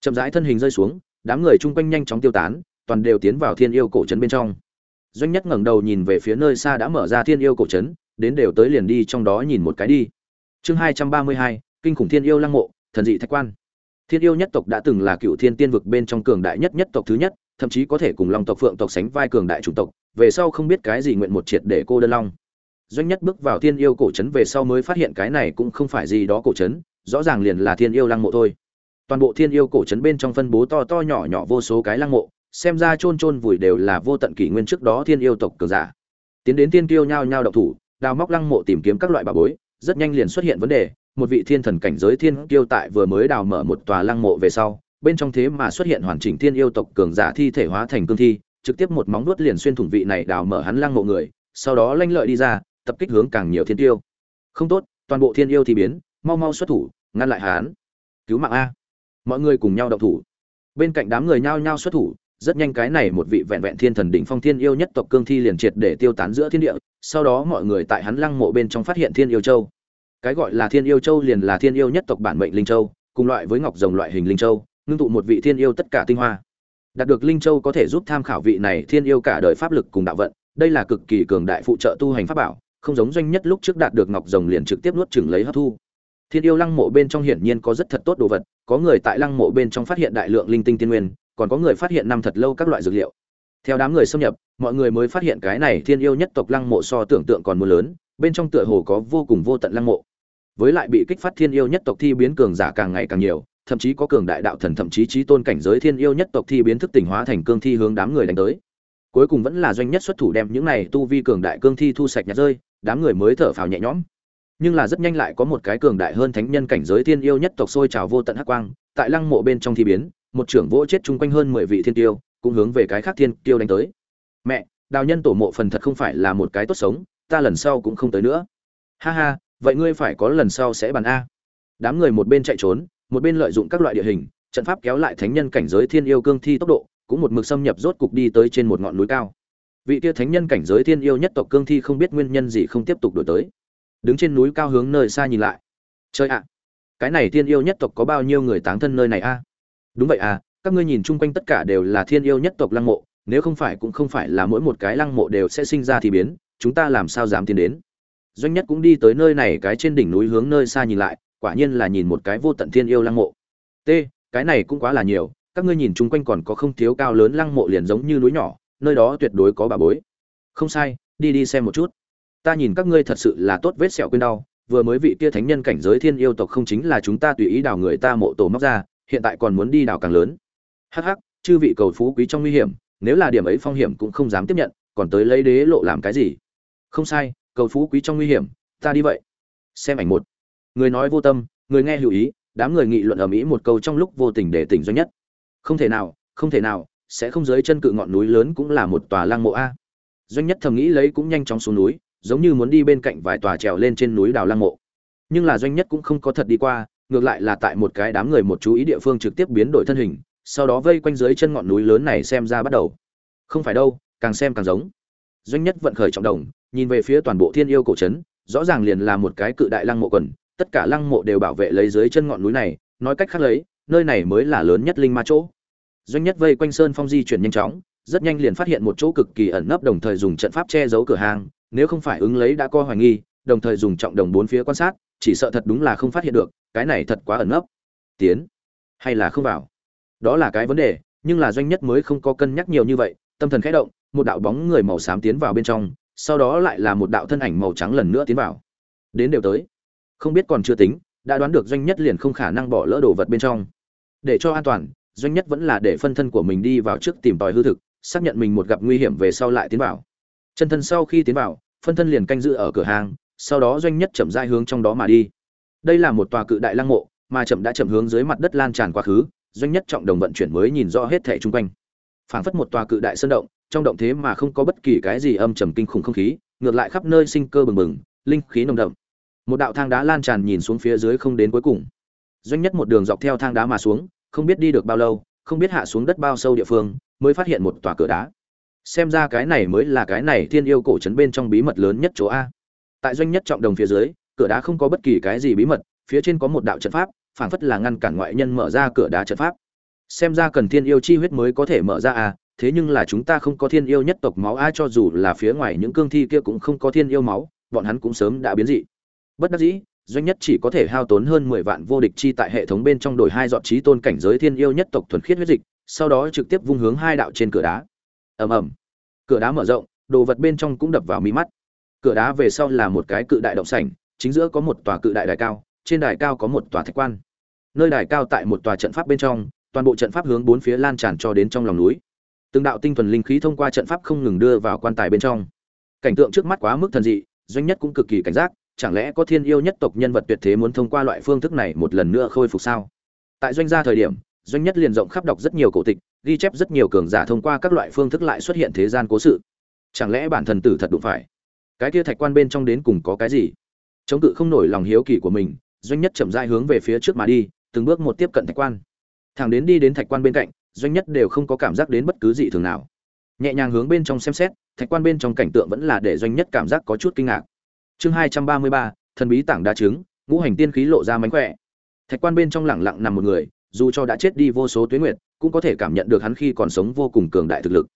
chậm rãi thân hình rơi xuống, đám người chung quanh nhanh chóng tiêu tán, toàn đều tiến vào thiên yêu cổ trấn bên trong. Doanh nhất ngẩng đầu nhìn về phía nơi xa đã mở ra thiên yêu cổ trấn, đến đều tới liền đi trong đó nhìn một cái đi. Chương hai trăm ba mươi hai, kinh khủng thiên yêu lăng mộ, thần dị thạch quan. Thiên yêu nhất tộc đã từng là cựu thiên tiên vực bên trong cường đại nhất nhất tộc thứ nhất, thậm chí có thể cùng long tộc, phượng tộc sánh vai cường đại chủng tộc, về sau không biết cái gì nguyện một triệt để cô đơn long doanh nhất bước vào thiên yêu cổ trấn về sau mới phát hiện cái này cũng không phải gì đó cổ trấn, rõ ràng liền là thiên yêu lăng mộ thôi. Toàn bộ thiên yêu cổ trấn bên trong phân bố to to nhỏ nhỏ vô số cái lăng mộ, xem ra chôn chôn vùi đều là vô tận kỷ nguyên trước đó thiên yêu tộc cường giả. Tiến đến tiên tiêu nhao nhao động thủ, đào móc lăng mộ tìm kiếm các loại bà bối, rất nhanh liền xuất hiện vấn đề, một vị thiên thần cảnh giới thiên kiêu tại vừa mới đào mở một tòa lăng mộ về sau, bên trong thế mà xuất hiện hoàn chỉnh thiên yêu tộc cường giả thi thể hóa thành cương thi, trực tiếp một móng vuốt liền xuyên thủng vị này đào mở hắn lăng mộ người, sau đó lanh lợi đi ra tập kích hướng càng nhiều thiên tiêu. Không tốt, toàn bộ thiên yêu thì biến, mau mau xuất thủ, ngăn lại hắn. Cứu mạng a. Mọi người cùng nhau đậu thủ. Bên cạnh đám người nhao nhao xuất thủ, rất nhanh cái này một vị vẹn vẹn thiên thần đỉnh phong thiên yêu nhất tộc cương thi liền triệt để tiêu tán giữa thiên địa, sau đó mọi người tại hắn lăng mộ bên trong phát hiện thiên yêu châu. Cái gọi là thiên yêu châu liền là thiên yêu nhất tộc bản mệnh linh châu, cùng loại với ngọc rồng loại hình linh châu, ngưng tụ một vị thiên yêu tất cả tinh hoa. Đạt được linh châu có thể giúp tham khảo vị này thiên yêu cả đời pháp lực cùng đạo vận, đây là cực kỳ cường đại phụ trợ tu hành pháp bảo không giống doanh nhất lúc trước đạt được ngọc rồng liền trực tiếp nuốt chửng lấy hấp thu. Thiên yêu lăng mộ bên trong hiển nhiên có rất thật tốt đồ vật, có người tại lăng mộ bên trong phát hiện đại lượng linh tinh tiên nguyên, còn có người phát hiện năm thật lâu các loại dược liệu. Theo đám người xâm nhập, mọi người mới phát hiện cái này thiên yêu nhất tộc lăng mộ so tưởng tượng còn mưa lớn, bên trong tựa hồ có vô cùng vô tận lăng mộ. Với lại bị kích phát thiên yêu nhất tộc thi biến cường giả càng ngày càng nhiều, thậm chí có cường đại đạo thần thậm chí trí tôn cảnh giới thiên yêu nhất tộc thi biến thức tỉnh hóa thành cương thi hướng đám người đánh tới. Cuối cùng vẫn là doanh nhất xuất thủ đem những này tu vi cường đại cương thi thu sạch nhặt rơi đám người mới thở phào nhẹ nhõm. Nhưng là rất nhanh lại có một cái cường đại hơn thánh nhân cảnh giới thiên yêu nhất tộc sôi trào vô tận hắc quang, tại lăng mộ bên trong thi biến, một trưởng vỗ chết chung quanh hơn mười vị thiên tiêu, cũng hướng về cái khác thiên tiêu đánh tới. Mẹ, đào nhân tổ mộ phần thật không phải là một cái tốt sống, ta lần sau cũng không tới nữa. Ha ha, vậy ngươi phải có lần sau sẽ bàn a. Đám người một bên chạy trốn, một bên lợi dụng các loại địa hình, trận pháp kéo lại thánh nhân cảnh giới thiên yêu cương thi tốc độ, cũng một mực xâm nhập rốt cục đi tới trên một ngọn núi cao vị kia thánh nhân cảnh giới thiên yêu nhất tộc cương thi không biết nguyên nhân gì không tiếp tục đổi tới. Đứng trên núi cao hướng nơi xa nhìn lại. Chơi ạ, cái này thiên yêu nhất tộc có bao nhiêu người táng thân nơi này a? Đúng vậy à các ngươi nhìn chung quanh tất cả đều là thiên yêu nhất tộc lăng mộ, nếu không phải cũng không phải là mỗi một cái lăng mộ đều sẽ sinh ra thì biến, chúng ta làm sao dám tiến đến? Doanh nhất cũng đi tới nơi này cái trên đỉnh núi hướng nơi xa nhìn lại, quả nhiên là nhìn một cái vô tận thiên yêu lăng mộ. T, cái này cũng quá là nhiều, các ngươi nhìn chung quanh còn có không thiếu cao lớn lăng mộ liền giống như núi nhỏ nơi đó tuyệt đối có bà bối. Không sai, đi đi xem một chút. Ta nhìn các ngươi thật sự là tốt vết sẹo quên đau, vừa mới vị kia thánh nhân cảnh giới thiên yêu tộc không chính là chúng ta tùy ý đào người ta mộ tổ móc ra, hiện tại còn muốn đi đào càng lớn. Hắc hắc, chư vị cầu phú quý trong nguy hiểm, nếu là điểm ấy phong hiểm cũng không dám tiếp nhận, còn tới lấy đế lộ làm cái gì? Không sai, cầu phú quý trong nguy hiểm, ta đi vậy. Xem ảnh một. Người nói vô tâm, người nghe hữu ý, đám người nghị luận ở mỹ một câu trong lúc vô tình để tỉnh doanh nhất. Không thể nào, không thể nào sẽ không dưới chân cự ngọn núi lớn cũng là một tòa lăng mộ a. Doanh nhất thầm nghĩ lấy cũng nhanh chóng xuống núi, giống như muốn đi bên cạnh vài tòa trèo lên trên núi đào lăng mộ. Nhưng là doanh nhất cũng không có thật đi qua, ngược lại là tại một cái đám người một chú ý địa phương trực tiếp biến đổi thân hình, sau đó vây quanh dưới chân ngọn núi lớn này xem ra bắt đầu. Không phải đâu, càng xem càng giống. Doanh nhất vận khởi trọng đồng, nhìn về phía toàn bộ thiên yêu cổ trấn, rõ ràng liền là một cái cự đại lăng mộ quần, tất cả lăng mộ đều bảo vệ lấy dưới chân ngọn núi này, nói cách khác lấy, nơi này mới là lớn nhất linh ma chỗ doanh nhất vây quanh sơn phong di chuyển nhanh chóng, rất nhanh liền phát hiện một chỗ cực kỳ ẩn nấp đồng thời dùng trận pháp che giấu cửa hàng, nếu không phải ứng lấy đã coi hoài nghi, đồng thời dùng trọng đồng bốn phía quan sát, chỉ sợ thật đúng là không phát hiện được, cái này thật quá ẩn nấp. Tiến. Hay là không vào? Đó là cái vấn đề, nhưng là doanh nhất mới không có cân nhắc nhiều như vậy, tâm thần khẽ động, một đạo bóng người màu xám tiến vào bên trong, sau đó lại là một đạo thân ảnh màu trắng lần nữa tiến vào. Đến đều tới. Không biết còn chưa tính, đã đoán được doanh nhất liền không khả năng bỏ lỡ đồ vật bên trong. Để cho an toàn doanh nhất vẫn là để phân thân của mình đi vào trước tìm tòi hư thực, xác nhận mình một gặp nguy hiểm về sau lại tiến vào. Chân thân sau khi tiến vào, phân thân liền canh giữ ở cửa hàng, sau đó doanh nhất chậm rãi hướng trong đó mà đi. Đây là một tòa cự đại lăng mộ, mà chậm đã chậm hướng dưới mặt đất lan tràn quá khứ, doanh nhất trọng đồng vận chuyển mới nhìn rõ hết thẻ chung quanh. Phảng phất một tòa cự đại sơn động, trong động thế mà không có bất kỳ cái gì âm trầm kinh khủng không khí, ngược lại khắp nơi sinh cơ bừng bừng, linh khí nồng đậm. Một đạo thang đá lan tràn nhìn xuống phía dưới không đến cuối cùng. Doanh nhất một đường dọc theo thang đá mà xuống không biết đi được bao lâu, không biết hạ xuống đất bao sâu địa phương, mới phát hiện một tòa cửa đá. Xem ra cái này mới là cái này thiên yêu cổ trấn bên trong bí mật lớn nhất chỗ a. Tại doanh nhất trọng đồng phía dưới, cửa đá không có bất kỳ cái gì bí mật, phía trên có một đạo trận pháp, phảng phất là ngăn cản ngoại nhân mở ra cửa đá trận pháp. Xem ra cần thiên yêu chi huyết mới có thể mở ra à thế nhưng là chúng ta không có thiên yêu nhất tộc máu ai cho dù là phía ngoài những cương thi kia cũng không có thiên yêu máu, bọn hắn cũng sớm đã biến dị. Bất đắc dĩ doanh nhất chỉ có thể hao tốn hơn mười vạn vô địch chi tại hệ thống bên trong đổi hai dọn trí tôn cảnh giới thiên yêu nhất tộc thuần khiết huyết dịch, sau đó trực tiếp vung hướng hai đạo trên cửa đá. Ầm ầm. Cửa đá mở rộng, đồ vật bên trong cũng đập vào mi mắt. Cửa đá về sau là một cái cự đại động sảnh, chính giữa có một tòa cự đại đài cao, trên đài cao có một tòa thạch quan. Nơi đài cao tại một tòa trận pháp bên trong, toàn bộ trận pháp hướng bốn phía lan tràn cho đến trong lòng núi. Từng đạo tinh thuần linh khí thông qua trận pháp không ngừng đưa vào quan tài bên trong. Cảnh tượng trước mắt quá mức thần dị, doanh nhất cũng cực kỳ cảnh giác chẳng lẽ có thiên yêu nhất tộc nhân vật tuyệt thế muốn thông qua loại phương thức này một lần nữa khôi phục sao? Tại doanh gia thời điểm, doanh nhất liền rộng khắp đọc rất nhiều cổ tịch, ghi chép rất nhiều cường giả thông qua các loại phương thức lại xuất hiện thế gian cố sự. Chẳng lẽ bản thần tử thật đụng phải? Cái kia thạch quan bên trong đến cùng có cái gì? Chống cự không nổi lòng hiếu kỳ của mình, doanh nhất chậm rãi hướng về phía trước mà đi, từng bước một tiếp cận thạch quan. Thẳng đến đi đến thạch quan bên cạnh, doanh nhất đều không có cảm giác đến bất cứ gì thường nào. Nhẹ nhàng hướng bên trong xem xét, thạch quan bên trong cảnh tượng vẫn là để doanh nhất cảm giác có chút kinh ngạc chương hai trăm ba mươi ba, thần bí tảng đá trứng, ngũ hành tiên khí lộ ra mánh khỏe. Thạch quan bên trong lẳng lặng nằm một người, dù cho đã chết đi vô số tuyến nguyệt, cũng có thể cảm nhận được hắn khi còn sống vô cùng cường đại thực lực.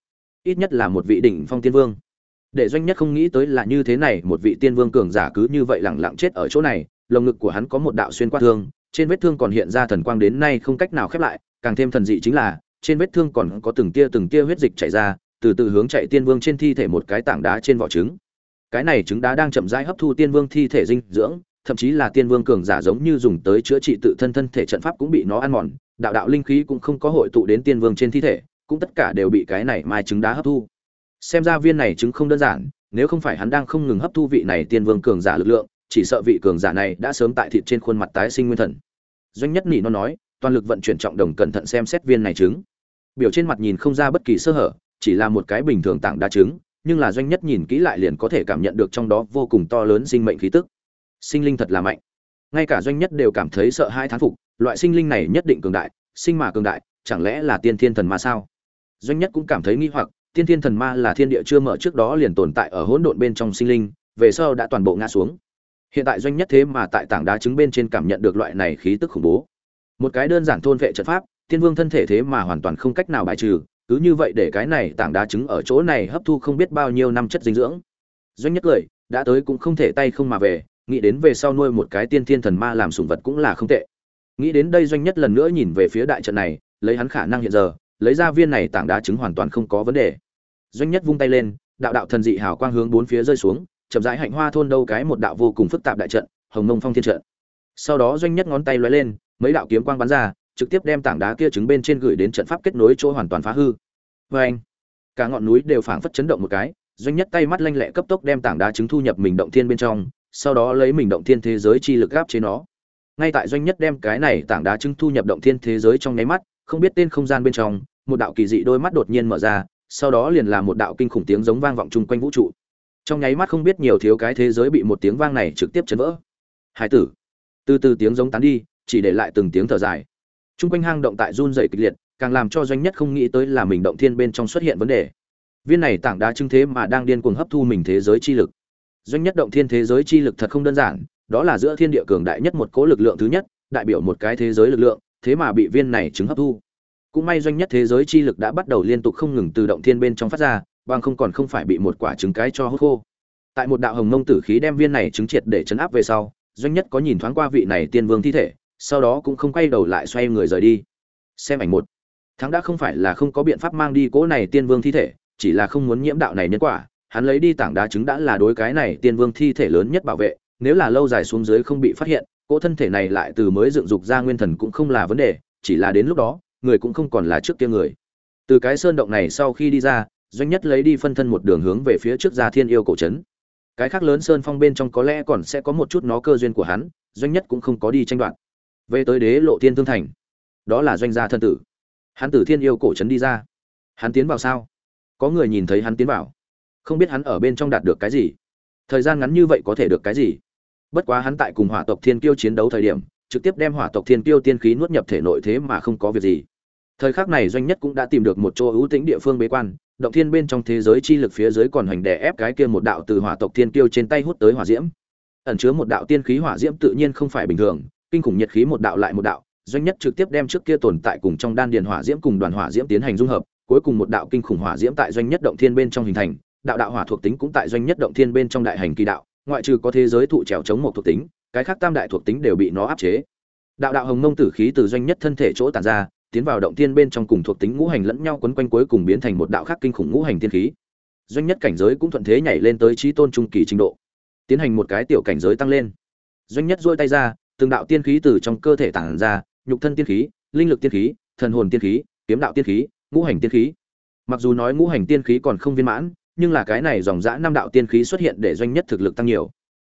Ít nhất là một vị đỉnh phong tiên vương. Để doanh nhất không nghĩ tới là như thế này, một vị tiên vương cường giả cứ như vậy lẳng lặng chết ở chỗ này, lồng ngực của hắn có một đạo xuyên qua thương, trên vết thương còn hiện ra thần quang đến nay không cách nào khép lại, càng thêm thần dị chính là, trên vết thương còn có từng tia từng tia huyết dịch chảy ra, từ từ hướng chạy tiên vương trên thi thể một cái tảng đá trên vỏ trứng cái này trứng đá đang chậm rãi hấp thu tiên vương thi thể dinh dưỡng, thậm chí là tiên vương cường giả giống như dùng tới chữa trị tự thân thân thể trận pháp cũng bị nó ăn mòn, đạo đạo linh khí cũng không có hội tụ đến tiên vương trên thi thể, cũng tất cả đều bị cái này mai trứng đá hấp thu. Xem ra viên này trứng không đơn giản, nếu không phải hắn đang không ngừng hấp thu vị này tiên vương cường giả lực lượng, chỉ sợ vị cường giả này đã sớm tại thịt trên khuôn mặt tái sinh nguyên thần. Doanh nhất nỉ nó nói, toàn lực vận chuyển trọng đồng cẩn thận xem xét viên này trứng. Biểu trên mặt nhìn không ra bất kỳ sơ hở, chỉ là một cái bình thường tảng đá trứng nhưng là doanh nhất nhìn kỹ lại liền có thể cảm nhận được trong đó vô cùng to lớn sinh mệnh khí tức. Sinh linh thật là mạnh. Ngay cả doanh nhất đều cảm thấy sợ hai thán phục, loại sinh linh này nhất định cường đại, sinh mà cường đại, chẳng lẽ là tiên thiên thần ma sao? Doanh nhất cũng cảm thấy nghi hoặc, tiên thiên thần ma là thiên địa chưa mở trước đó liền tồn tại ở hỗn độn bên trong sinh linh, về sau đã toàn bộ ngã xuống. Hiện tại doanh nhất thế mà tại tảng đá trứng bên trên cảm nhận được loại này khí tức khủng bố. Một cái đơn giản thôn vệ trận pháp, tiên vương thân thể thế mà hoàn toàn không cách nào bài trừ cứ như vậy để cái này tảng đá trứng ở chỗ này hấp thu không biết bao nhiêu năm chất dinh dưỡng. Doanh nhất cười đã tới cũng không thể tay không mà về, nghĩ đến về sau nuôi một cái tiên thiên thần ma làm sủng vật cũng là không tệ. Nghĩ đến đây doanh nhất lần nữa nhìn về phía đại trận này, lấy hắn khả năng hiện giờ, lấy ra viên này tảng đá trứng hoàn toàn không có vấn đề. Doanh nhất vung tay lên, đạo đạo thần dị hào quang hướng bốn phía rơi xuống, chậm rãi hạnh hoa thôn đâu cái một đạo vô cùng phức tạp đại trận, hồng mông phong thiên trận. Sau đó doanh nhất ngón tay lóe lên, mấy đạo kiếm quang bắn ra trực tiếp đem tảng đá kia trứng bên trên gửi đến trận pháp kết nối chỗ hoàn toàn phá hư. Vê anh, cả ngọn núi đều phảng phất chấn động một cái, doanh nhất tay mắt lanh lẹ cấp tốc đem tảng đá trứng thu nhập mình động thiên bên trong, sau đó lấy mình động thiên thế giới chi lực gáp chế nó. Ngay tại doanh nhất đem cái này tảng đá trứng thu nhập động thiên thế giới trong nháy mắt, không biết tên không gian bên trong, một đạo kỳ dị đôi mắt đột nhiên mở ra, sau đó liền là một đạo kinh khủng tiếng giống vang vọng chung quanh vũ trụ. Trong nháy mắt không biết nhiều thiếu cái thế giới bị một tiếng vang này trực tiếp chấn vỡ. Hải tử, từ từ tiếng giống tán đi, chỉ để lại từng tiếng thở dài. Trung quanh hang động tại run rẩy kịch liệt, càng làm cho doanh nhất không nghĩ tới là mình động thiên bên trong xuất hiện vấn đề. Viên này tảng đá chứng thế mà đang điên cuồng hấp thu mình thế giới chi lực. Doanh nhất động thiên thế giới chi lực thật không đơn giản, đó là giữa thiên địa cường đại nhất một cố lực lượng thứ nhất, đại biểu một cái thế giới lực lượng, thế mà bị viên này chứng hấp thu. Cũng may doanh nhất thế giới chi lực đã bắt đầu liên tục không ngừng từ động thiên bên trong phát ra, bằng không còn không phải bị một quả trứng cái cho hút khô. Tại một đạo hồng mông tử khí đem viên này trứng triệt để chấn áp về sau, doanh nhất có nhìn thoáng qua vị này tiên vương thi thể sau đó cũng không quay đầu lại xoay người rời đi. Xem ảnh một. Thắng đã không phải là không có biện pháp mang đi cỗ này tiên vương thi thể, chỉ là không muốn nhiễm đạo này nhân quả. Hắn lấy đi tảng đá trứng đã là đối cái này tiên vương thi thể lớn nhất bảo vệ. Nếu là lâu dài xuống dưới không bị phát hiện, cỗ thân thể này lại từ mới dựng dục ra nguyên thần cũng không là vấn đề, chỉ là đến lúc đó, người cũng không còn là trước kia người. Từ cái sơn động này sau khi đi ra, doanh nhất lấy đi phân thân một đường hướng về phía trước ra thiên yêu cổ trấn. Cái khác lớn sơn phong bên trong có lẽ còn sẽ có một chút nó cơ duyên của hắn, doanh nhất cũng không có đi tranh đoạt về tới đế lộ thiên thương thành. Đó là doanh gia thân tử. Hắn tử thiên yêu cổ trấn đi ra. Hắn tiến vào sao? Có người nhìn thấy hắn tiến vào. Không biết hắn ở bên trong đạt được cái gì. Thời gian ngắn như vậy có thể được cái gì? Bất quá hắn tại cùng hỏa tộc thiên kiêu chiến đấu thời điểm, trực tiếp đem hỏa tộc thiên kiêu tiên khí nuốt nhập thể nội thế mà không có việc gì. Thời khắc này doanh nhất cũng đã tìm được một chỗ ưu tĩnh địa phương bế quan, động thiên bên trong thế giới chi lực phía dưới còn hành đè ép cái kia một đạo từ hỏa tộc thiên kiêu trên tay hút tới hỏa diễm. Ẩn chứa một đạo tiên khí hỏa diễm tự nhiên không phải bình thường kinh khủng nhiệt khí một đạo lại một đạo, doanh nhất trực tiếp đem trước kia tồn tại cùng trong đan điền hỏa diễm cùng đoàn hỏa diễm tiến hành dung hợp, cuối cùng một đạo kinh khủng hỏa diễm tại doanh nhất động thiên bên trong hình thành, đạo đạo hỏa thuộc tính cũng tại doanh nhất động thiên bên trong đại hành kỳ đạo, ngoại trừ có thế giới thụ trèo chống một thuộc tính, cái khác tam đại thuộc tính đều bị nó áp chế. Đạo đạo hồng mông tử khí từ doanh nhất thân thể chỗ tàn ra, tiến vào động thiên bên trong cùng thuộc tính ngũ hành lẫn nhau quấn quanh cuối cùng biến thành một đạo khác kinh khủng ngũ hành thiên khí. Doanh nhất cảnh giới cũng thuận thế nhảy lên tới trí tôn trung kỳ trình độ, tiến hành một cái tiểu cảnh giới tăng lên. Doanh nhất dôi tay ra từng đạo tiên khí từ trong cơ thể tản ra, nhục thân tiên khí, linh lực tiên khí, thần hồn tiên khí, kiếm đạo tiên khí, ngũ hành tiên khí. Mặc dù nói ngũ hành tiên khí còn không viên mãn, nhưng là cái này dòng dã năm đạo tiên khí xuất hiện để doanh nhất thực lực tăng nhiều.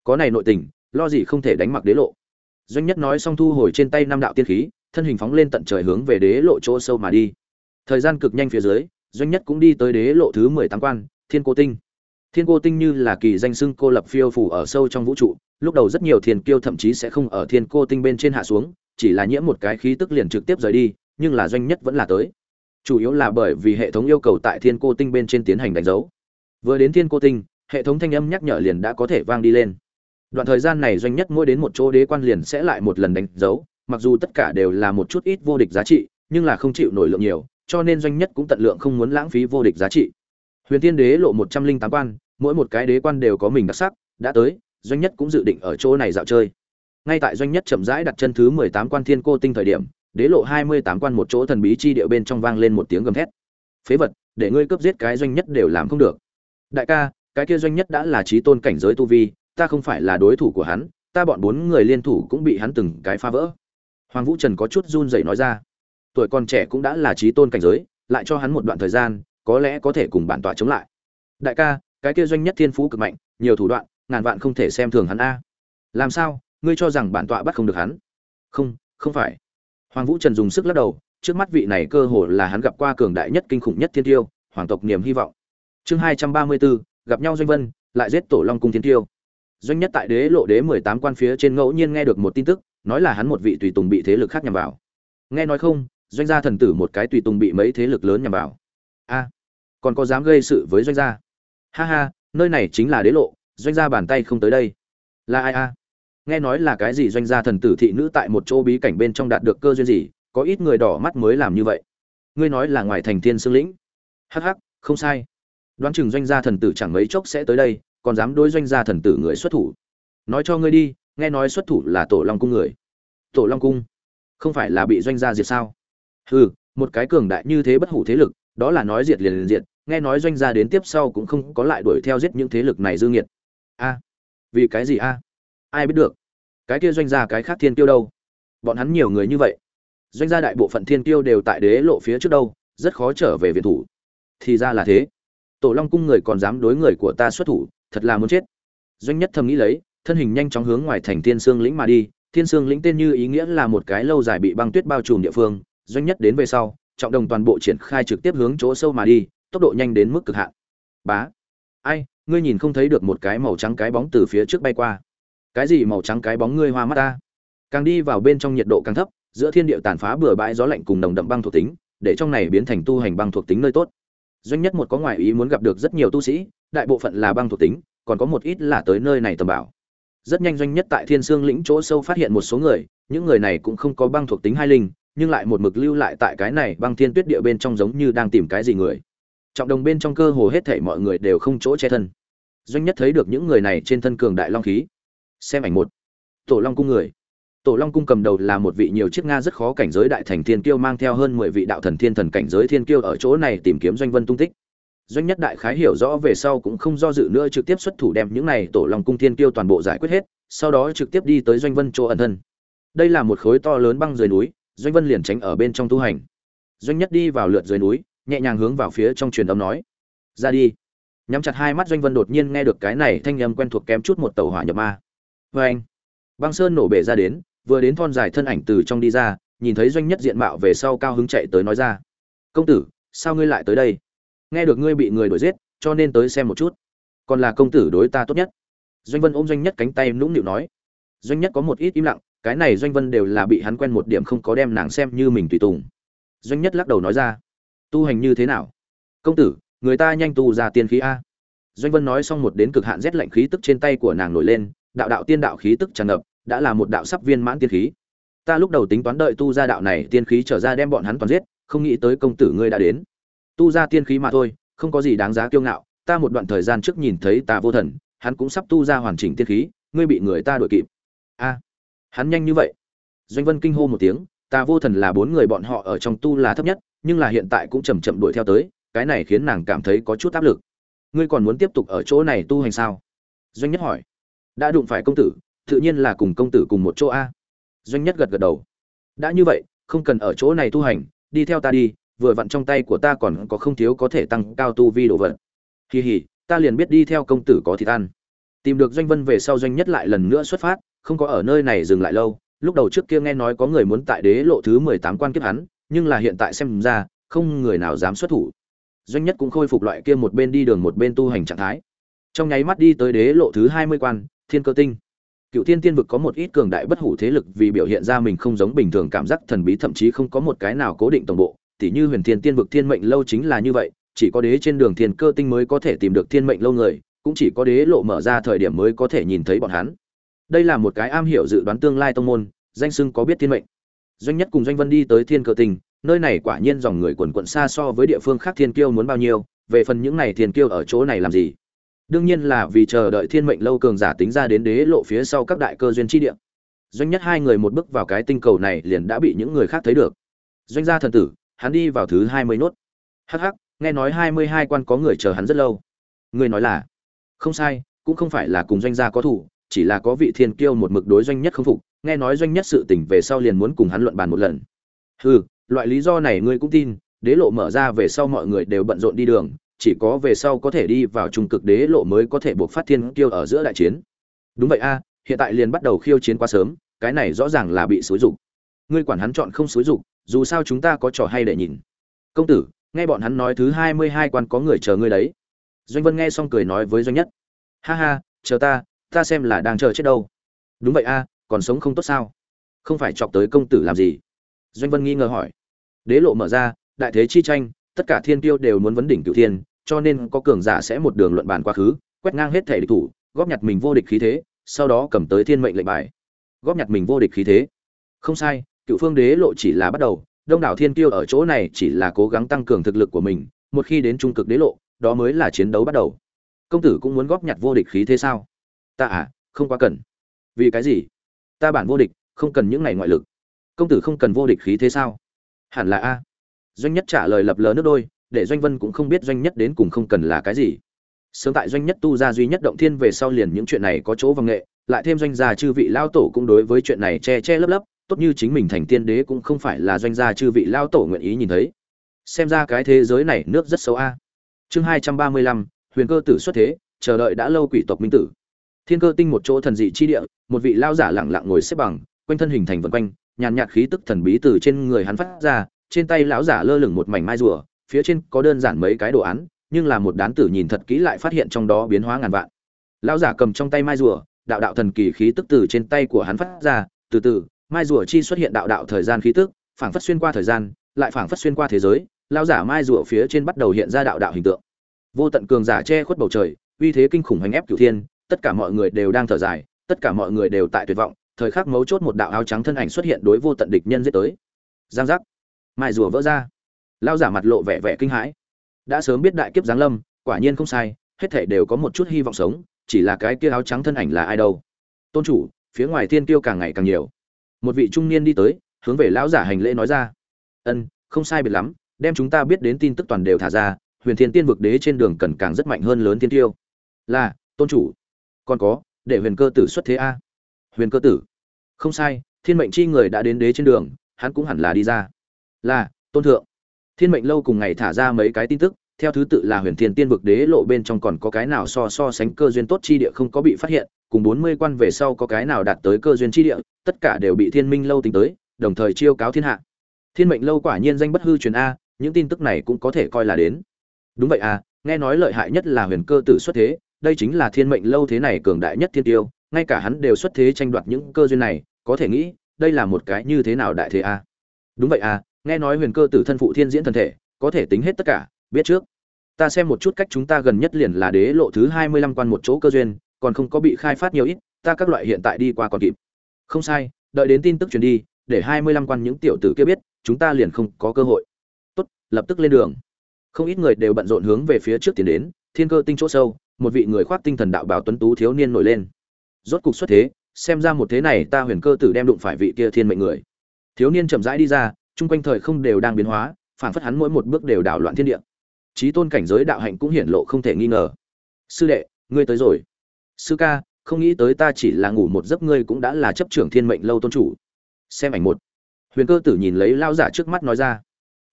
Có này nội tình, lo gì không thể đánh mặc đế lộ. Doanh nhất nói xong thu hồi trên tay năm đạo tiên khí, thân hình phóng lên tận trời hướng về đế lộ chỗ sâu mà đi. Thời gian cực nhanh phía dưới, doanh nhất cũng đi tới đế lộ thứ mười tám quan, thiên cô tinh. Thiên cô tinh như là kỳ danh xưng cô lập phiêu phủ ở sâu trong vũ trụ lúc đầu rất nhiều thiên kiêu thậm chí sẽ không ở thiên cô tinh bên trên hạ xuống, chỉ là nhiễm một cái khí tức liền trực tiếp rời đi, nhưng là doanh nhất vẫn là tới. Chủ yếu là bởi vì hệ thống yêu cầu tại thiên cô tinh bên trên tiến hành đánh dấu. Vừa đến thiên cô tinh, hệ thống thanh âm nhắc nhở liền đã có thể vang đi lên. Đoạn thời gian này doanh nhất mỗi đến một chỗ đế quan liền sẽ lại một lần đánh dấu, mặc dù tất cả đều là một chút ít vô địch giá trị, nhưng là không chịu nổi lượng nhiều, cho nên doanh nhất cũng tận lượng không muốn lãng phí vô địch giá trị. Huyền thiên đế lộ một trăm linh tám quan, mỗi một cái đế quan đều có mình đặc sắc, đã tới doanh nhất cũng dự định ở chỗ này dạo chơi. Ngay tại doanh nhất chậm rãi đặt chân thứ mười tám quan thiên cô tinh thời điểm, đế lộ hai mươi tám quan một chỗ thần bí chi địa bên trong vang lên một tiếng gầm thét. Phế vật, để ngươi cướp giết cái doanh nhất đều làm không được. Đại ca, cái kia doanh nhất đã là trí tôn cảnh giới tu vi, ta không phải là đối thủ của hắn, ta bọn bốn người liên thủ cũng bị hắn từng cái phá vỡ. Hoàng vũ trần có chút run rẩy nói ra. Tuổi còn trẻ cũng đã là trí tôn cảnh giới, lại cho hắn một đoạn thời gian, có lẽ có thể cùng bản tọa chống lại. Đại ca, cái kia doanh nhất thiên phú cực mạnh, nhiều thủ đoạn ngàn vạn không thể xem thường hắn a. Làm sao? Ngươi cho rằng bản tọa bắt không được hắn? Không không phải. Hoàng vũ trần dùng sức lắc đầu, trước mắt vị này cơ hồ là hắn gặp qua cường đại nhất kinh khủng nhất thiên tiêu, hoàng tộc niềm hy vọng. Chương hai trăm ba mươi bốn gặp nhau doanh vân, lại giết tổ long cung thiên tiêu. Doanh nhất tại đế lộ đế mười tám quan phía trên ngẫu nhiên nghe được một tin tức, nói là hắn một vị tùy tùng bị thế lực khác nhằm vào. Nghe nói không, doanh gia thần tử một cái tùy tùng bị mấy thế lực lớn nhằm vào. A, còn có dám gây sự với doanh gia? Ha ha, nơi này chính là đế lộ doanh gia bàn tay không tới đây. Là ai a? Nghe nói là cái gì doanh gia thần tử thị nữ tại một chỗ bí cảnh bên trong đạt được cơ duyên gì, có ít người đỏ mắt mới làm như vậy. Ngươi nói là ngoài thành thiên sương lĩnh. Hh không sai. Đoán chừng doanh gia thần tử chẳng mấy chốc sẽ tới đây, còn dám đối doanh gia thần tử người xuất thủ. Nói cho ngươi đi, nghe nói xuất thủ là tổ long cung người. Tổ long cung? Không phải là bị doanh gia diệt sao? Hừ, một cái cường đại như thế bất hủ thế lực, đó là nói diệt liền liền diệt, nghe nói doanh gia đến tiếp sau cũng không có lại đuổi theo giết những thế lực này dư nghiệt a, vì cái gì a? Ai biết được, cái kia doanh gia cái khác thiên tiêu đâu? Bọn hắn nhiều người như vậy, doanh gia đại bộ phận thiên tiêu đều tại đế lộ phía trước đâu, rất khó trở về viện thủ. Thì ra là thế. Tổ long cung người còn dám đối người của ta xuất thủ, thật là muốn chết. Doanh nhất thầm nghĩ lấy, thân hình nhanh chóng hướng ngoài thành thiên sương lĩnh mà đi. Thiên sương lĩnh tên như ý nghĩa là một cái lâu dài bị băng tuyết bao trùm địa phương. Doanh nhất đến về sau, trọng đồng toàn bộ triển khai trực tiếp hướng chỗ sâu mà đi, tốc độ nhanh đến mức cực hạn. Bá. Ai? Ngươi nhìn không thấy được một cái màu trắng cái bóng từ phía trước bay qua. Cái gì màu trắng cái bóng ngươi hoa mắt ta? Càng đi vào bên trong nhiệt độ càng thấp, giữa thiên địa tàn phá bừa bãi gió lạnh cùng nồng đậm băng thuộc tính, để trong này biến thành tu hành băng thuộc tính nơi tốt. Doanh nhất một có ngoại ý muốn gặp được rất nhiều tu sĩ, đại bộ phận là băng thuộc tính, còn có một ít là tới nơi này tầm bảo. Rất nhanh doanh nhất tại thiên sương lĩnh chỗ sâu phát hiện một số người, những người này cũng không có băng thuộc tính hai linh, nhưng lại một mực lưu lại tại cái này băng thiên tuyết địa bên trong giống như đang tìm cái gì người trọng đồng bên trong cơ hồ hết thảy mọi người đều không chỗ che thân. Doanh nhất thấy được những người này trên thân cường đại long khí. Xem ảnh một. Tổ long cung người. Tổ long cung cầm đầu là một vị nhiều chiếc nga rất khó cảnh giới đại thành thiên kiêu mang theo hơn mười vị đạo thần thiên thần cảnh giới thiên kiêu ở chỗ này tìm kiếm doanh vân tung tích. Doanh nhất đại khái hiểu rõ về sau cũng không do dự nữa trực tiếp xuất thủ đem những này tổ long cung thiên kiêu toàn bộ giải quyết hết, sau đó trực tiếp đi tới doanh vân chỗ ẩn thân. Đây là một khối to lớn băng dưới núi, doanh vân liền tránh ở bên trong tu hành. Doanh nhất đi vào lượt dưới núi nhẹ nhàng hướng vào phía trong truyền âm nói, ra đi. Nhắm chặt hai mắt doanh vân đột nhiên nghe được cái này thanh âm quen thuộc kém chút một tàu hỏa nhập ma. Vê anh. Băng sơn nổ bể ra đến, vừa đến thon dài thân ảnh từ trong đi ra, nhìn thấy doanh nhất diện mạo về sau cao hứng chạy tới nói ra, công tử, sao ngươi lại tới đây? Nghe được ngươi bị người đuổi giết, cho nên tới xem một chút. Còn là công tử đối ta tốt nhất. Doanh vân ôm doanh nhất cánh tay nũng nịu nói. Doanh nhất có một ít im lặng, cái này doanh vân đều là bị hắn quen một điểm không có đem nàng xem như mình tùy tùng. Doanh nhất lắc đầu nói ra tu hành như thế nào? Công tử, người ta nhanh tu ra tiên khí a. Doanh vân nói xong một đến cực hạn rét lạnh khí tức trên tay của nàng nổi lên, đạo đạo tiên đạo khí tức tràn ngập, đã là một đạo sắp viên mãn tiên khí. Ta lúc đầu tính toán đợi tu ra đạo này tiên khí trở ra đem bọn hắn toàn giết, không nghĩ tới công tử ngươi đã đến. Tu ra tiên khí mà thôi, không có gì đáng giá kiêu ngạo, ta một đoạn thời gian trước nhìn thấy ta vô thần, hắn cũng sắp tu ra hoàn chỉnh tiên khí, ngươi bị người ta đuổi kịp. A, hắn nhanh như vậy. Doanh vân kinh hô một tiếng ta vô thần là bốn người bọn họ ở trong tu là thấp nhất nhưng là hiện tại cũng chậm chậm đuổi theo tới, cái này khiến nàng cảm thấy có chút áp lực. Ngươi còn muốn tiếp tục ở chỗ này tu hành sao? Doanh nhất hỏi. Đã đụng phải công tử, tự nhiên là cùng công tử cùng một chỗ a. Doanh nhất gật gật đầu. Đã như vậy, không cần ở chỗ này tu hành, đi theo ta đi, vừa vặn trong tay của ta còn có không thiếu có thể tăng cao tu vi đồ vật. Kỳ hỉ, ta liền biết đi theo công tử có thịt ăn. Tìm được doanh vân về sau doanh nhất lại lần nữa xuất phát, không có ở nơi này dừng lại lâu. Lúc đầu trước kia nghe nói có người muốn tại đế lộ thứ mười tám quan kiếp hắn nhưng là hiện tại xem ra, không người nào dám xuất thủ. Doanh nhất cũng khôi phục loại kia một bên đi đường một bên tu hành trạng thái. Trong nháy mắt đi tới đế lộ thứ hai mươi quan, thiên cơ tinh. Cựu thiên tiên vực có một ít cường đại bất hủ thế lực vì biểu hiện ra mình không giống bình thường cảm giác thần bí thậm chí không có một cái nào cố định tổng bộ, tỉ như huyền thiên tiên vực thiên mệnh lâu chính là như vậy, chỉ có đế trên đường thiên cơ tinh mới có thể tìm được thiên mệnh lâu người, cũng chỉ có đế lộ mở ra thời điểm mới có thể nhìn thấy bọn hắn. Đây là một cái am hiểu dự đoán tương lai tông môn, danh sưng có biết thiên mệnh doanh nhất cùng doanh vân đi tới thiên cơ tinh nơi này quả nhiên dòng người quần quận xa so với địa phương khác thiên kiêu muốn bao nhiêu, về phần những này thiên kiêu ở chỗ này làm gì? Đương nhiên là vì chờ đợi thiên mệnh lâu cường giả tính ra đến đế lộ phía sau các đại cơ duyên chi địa. Doanh nhất hai người một bước vào cái tinh cầu này liền đã bị những người khác thấy được. Doanh gia thần tử, hắn đi vào thứ hai mươi nốt hắc hắc, nghe nói hai mươi hai quan có người chờ hắn rất lâu. Người nói là, không sai, cũng không phải là cùng doanh gia có thủ, chỉ là có vị thiên kiêu một mực đối doanh nhất không phục nghe nói doanh nhất sự tình về sau liền muốn cùng hắn luận bàn một lần. Hừ, loại lý do này ngươi cũng tin, đế lộ mở ra về sau mọi người đều bận rộn đi đường, chỉ có về sau có thể đi vào trung cực đế lộ mới có thể buộc phát thiên kiêu ở giữa đại chiến. Đúng vậy a, hiện tại liền bắt đầu khiêu chiến quá sớm, cái này rõ ràng là bị xúi dục. Ngươi quản hắn chọn không xúi dục, dù sao chúng ta có trò hay để nhìn. Công tử, nghe bọn hắn nói thứ hai mươi hai quan có người chờ ngươi đấy. Doanh vân nghe xong cười nói với doanh nhất. Ha ha, chờ ta ta xem là đang chờ chết đâu. Đúng vậy a còn sống không tốt sao? Không phải chọc tới công tử làm gì? Doanh vân nghi ngờ hỏi. Đế lộ mở ra, đại thế chi tranh, tất cả thiên tiêu đều muốn vấn đỉnh cửu thiên, cho nên có cường giả sẽ một đường luận bàn quá khứ, quét ngang hết thể địch thủ, góp nhặt mình vô địch khí thế, sau đó cầm tới thiên mệnh lệnh bài. Góp nhặt mình vô địch khí thế. Không sai, cựu phương đế lộ chỉ là bắt đầu, đông đảo thiên tiêu ở chỗ này chỉ là cố gắng tăng cường thực lực của mình, một khi đến trung cực đế lộ, đó mới là chiến đấu bắt đầu. Công tử cũng muốn góp nhặt vô địch khí thế sao? Ta à không quá cần. Vì cái gì? Ta bản vô địch, không cần những ngày ngoại lực. Công tử không cần vô địch khí thế sao? Hẳn là a. Doanh nhất trả lời lập lờ nước đôi, để doanh vân cũng không biết doanh nhất đến cùng không cần là cái gì. Sớm tại doanh nhất tu ra duy nhất động thiên về sau liền những chuyện này có chỗ văn nghệ, lại thêm doanh gia chư vị lao tổ cũng đối với chuyện này che che lấp lấp, tốt như chính mình thành tiên đế cũng không phải là doanh gia chư vị lao tổ nguyện ý nhìn thấy. Xem ra cái thế giới này nước rất xấu a. Chương hai trăm ba mươi lăm, huyền cơ tử xuất thế, chờ đợi đã lâu quỷ tộc minh tử thiên cơ tinh một chỗ thần dị chi địa, một vị lao giả lẳng lặng ngồi xếp bằng, quanh thân hình thành vân quanh, nhàn nhạt khí tức thần bí từ trên người hắn phát ra, trên tay lão giả lơ lửng một mảnh mai rùa, phía trên có đơn giản mấy cái đồ án, nhưng là một đán tử nhìn thật kỹ lại phát hiện trong đó biến hóa ngàn vạn. Lão giả cầm trong tay mai rùa, đạo đạo thần kỳ khí tức từ trên tay của hắn phát ra, từ từ, mai rùa chi xuất hiện đạo đạo thời gian khí tức, phảng phất xuyên qua thời gian, lại phảng phất xuyên qua thế giới, lão giả mai rùa phía trên bắt đầu hiện ra đạo đạo hình tượng. Vô tận cường giả che khuất bầu trời, uy thế kinh khủng hành ép cửu thiên tất cả mọi người đều đang thở dài, tất cả mọi người đều tại tuyệt vọng, thời khắc mấu chốt một đạo áo trắng thân ảnh xuất hiện đối vô tận địch nhân giết tới. Giang giác. Mai rùa vỡ ra. Lao giả mặt lộ vẻ vẻ kinh hãi. Đã sớm biết đại kiếp giáng lâm, quả nhiên không sai, hết thể đều có một chút hy vọng sống, chỉ là cái kia áo trắng thân ảnh là ai đâu? Tôn chủ, phía ngoài thiên tiêu càng ngày càng nhiều. Một vị trung niên đi tới, hướng về lão giả hành lễ nói ra. Ân, không sai biệt lắm, đem chúng ta biết đến tin tức toàn đều thả ra, huyền thiên tiên vực đế trên đường cần càng rất mạnh hơn lớn thiên tiêu là, tôn chủ còn có, để huyền cơ tử xuất thế a. Huyền cơ tử. Không sai, thiên mệnh chi người đã đến đế trên đường, hắn cũng hẳn là đi ra. Là, tôn thượng. Thiên mệnh lâu cùng ngày thả ra mấy cái tin tức, theo thứ tự là huyền thiên tiên vực đế lộ bên trong còn có cái nào so so sánh cơ duyên tốt chi địa không có bị phát hiện, cùng bốn mươi quan về sau có cái nào đạt tới cơ duyên chi địa, tất cả đều bị thiên minh lâu tính tới, đồng thời chiêu cáo thiên hạ. Thiên mệnh lâu quả nhiên danh bất hư truyền a, những tin tức này cũng có thể coi là đến. Đúng vậy à nghe nói lợi hại nhất là huyền cơ tử xuất thế đây chính là thiên mệnh lâu thế này cường đại nhất thiên tiêu, ngay cả hắn đều xuất thế tranh đoạt những cơ duyên này, có thể nghĩ, đây là một cái như thế nào đại thế a? Đúng vậy à nghe nói huyền cơ tử thân phụ thiên diễn thân thể, có thể tính hết tất cả, biết trước. Ta xem một chút cách chúng ta gần nhất liền là đế lộ thứ hai mươi lăm quan một chỗ cơ duyên, còn không có bị khai phát nhiều ít, ta các loại hiện tại đi qua còn kịp. Không sai, đợi đến tin tức truyền đi, để hai mươi lăm quan những tiểu tử kia biết, chúng ta liền không có cơ hội. Tốt, lập tức lên đường. Không ít người đều bận rộn hướng về phía trước tiến đến, thiên cơ tinh chỗ sâu một vị người khoác tinh thần đạo bảo tuấn tú thiếu niên nổi lên. Rốt cục xuất thế, xem ra một thế này ta huyền cơ tử đem đụng phải vị kia thiên mệnh người. Thiếu niên chậm rãi đi ra, chung quanh thời không đều đang biến hóa phản phất hắn mỗi một bước đều đảo loạn thiên địa. Trí tôn cảnh giới đạo hạnh cũng hiển lộ không thể nghi ngờ. Sư đệ, ngươi tới rồi. Sư ca, không nghĩ tới ta chỉ là ngủ một giấc, ngươi cũng đã là chấp trưởng thiên mệnh lâu tôn chủ. Xem ảnh một. Huyền cơ tử nhìn lấy lao giả trước mắt nói ra.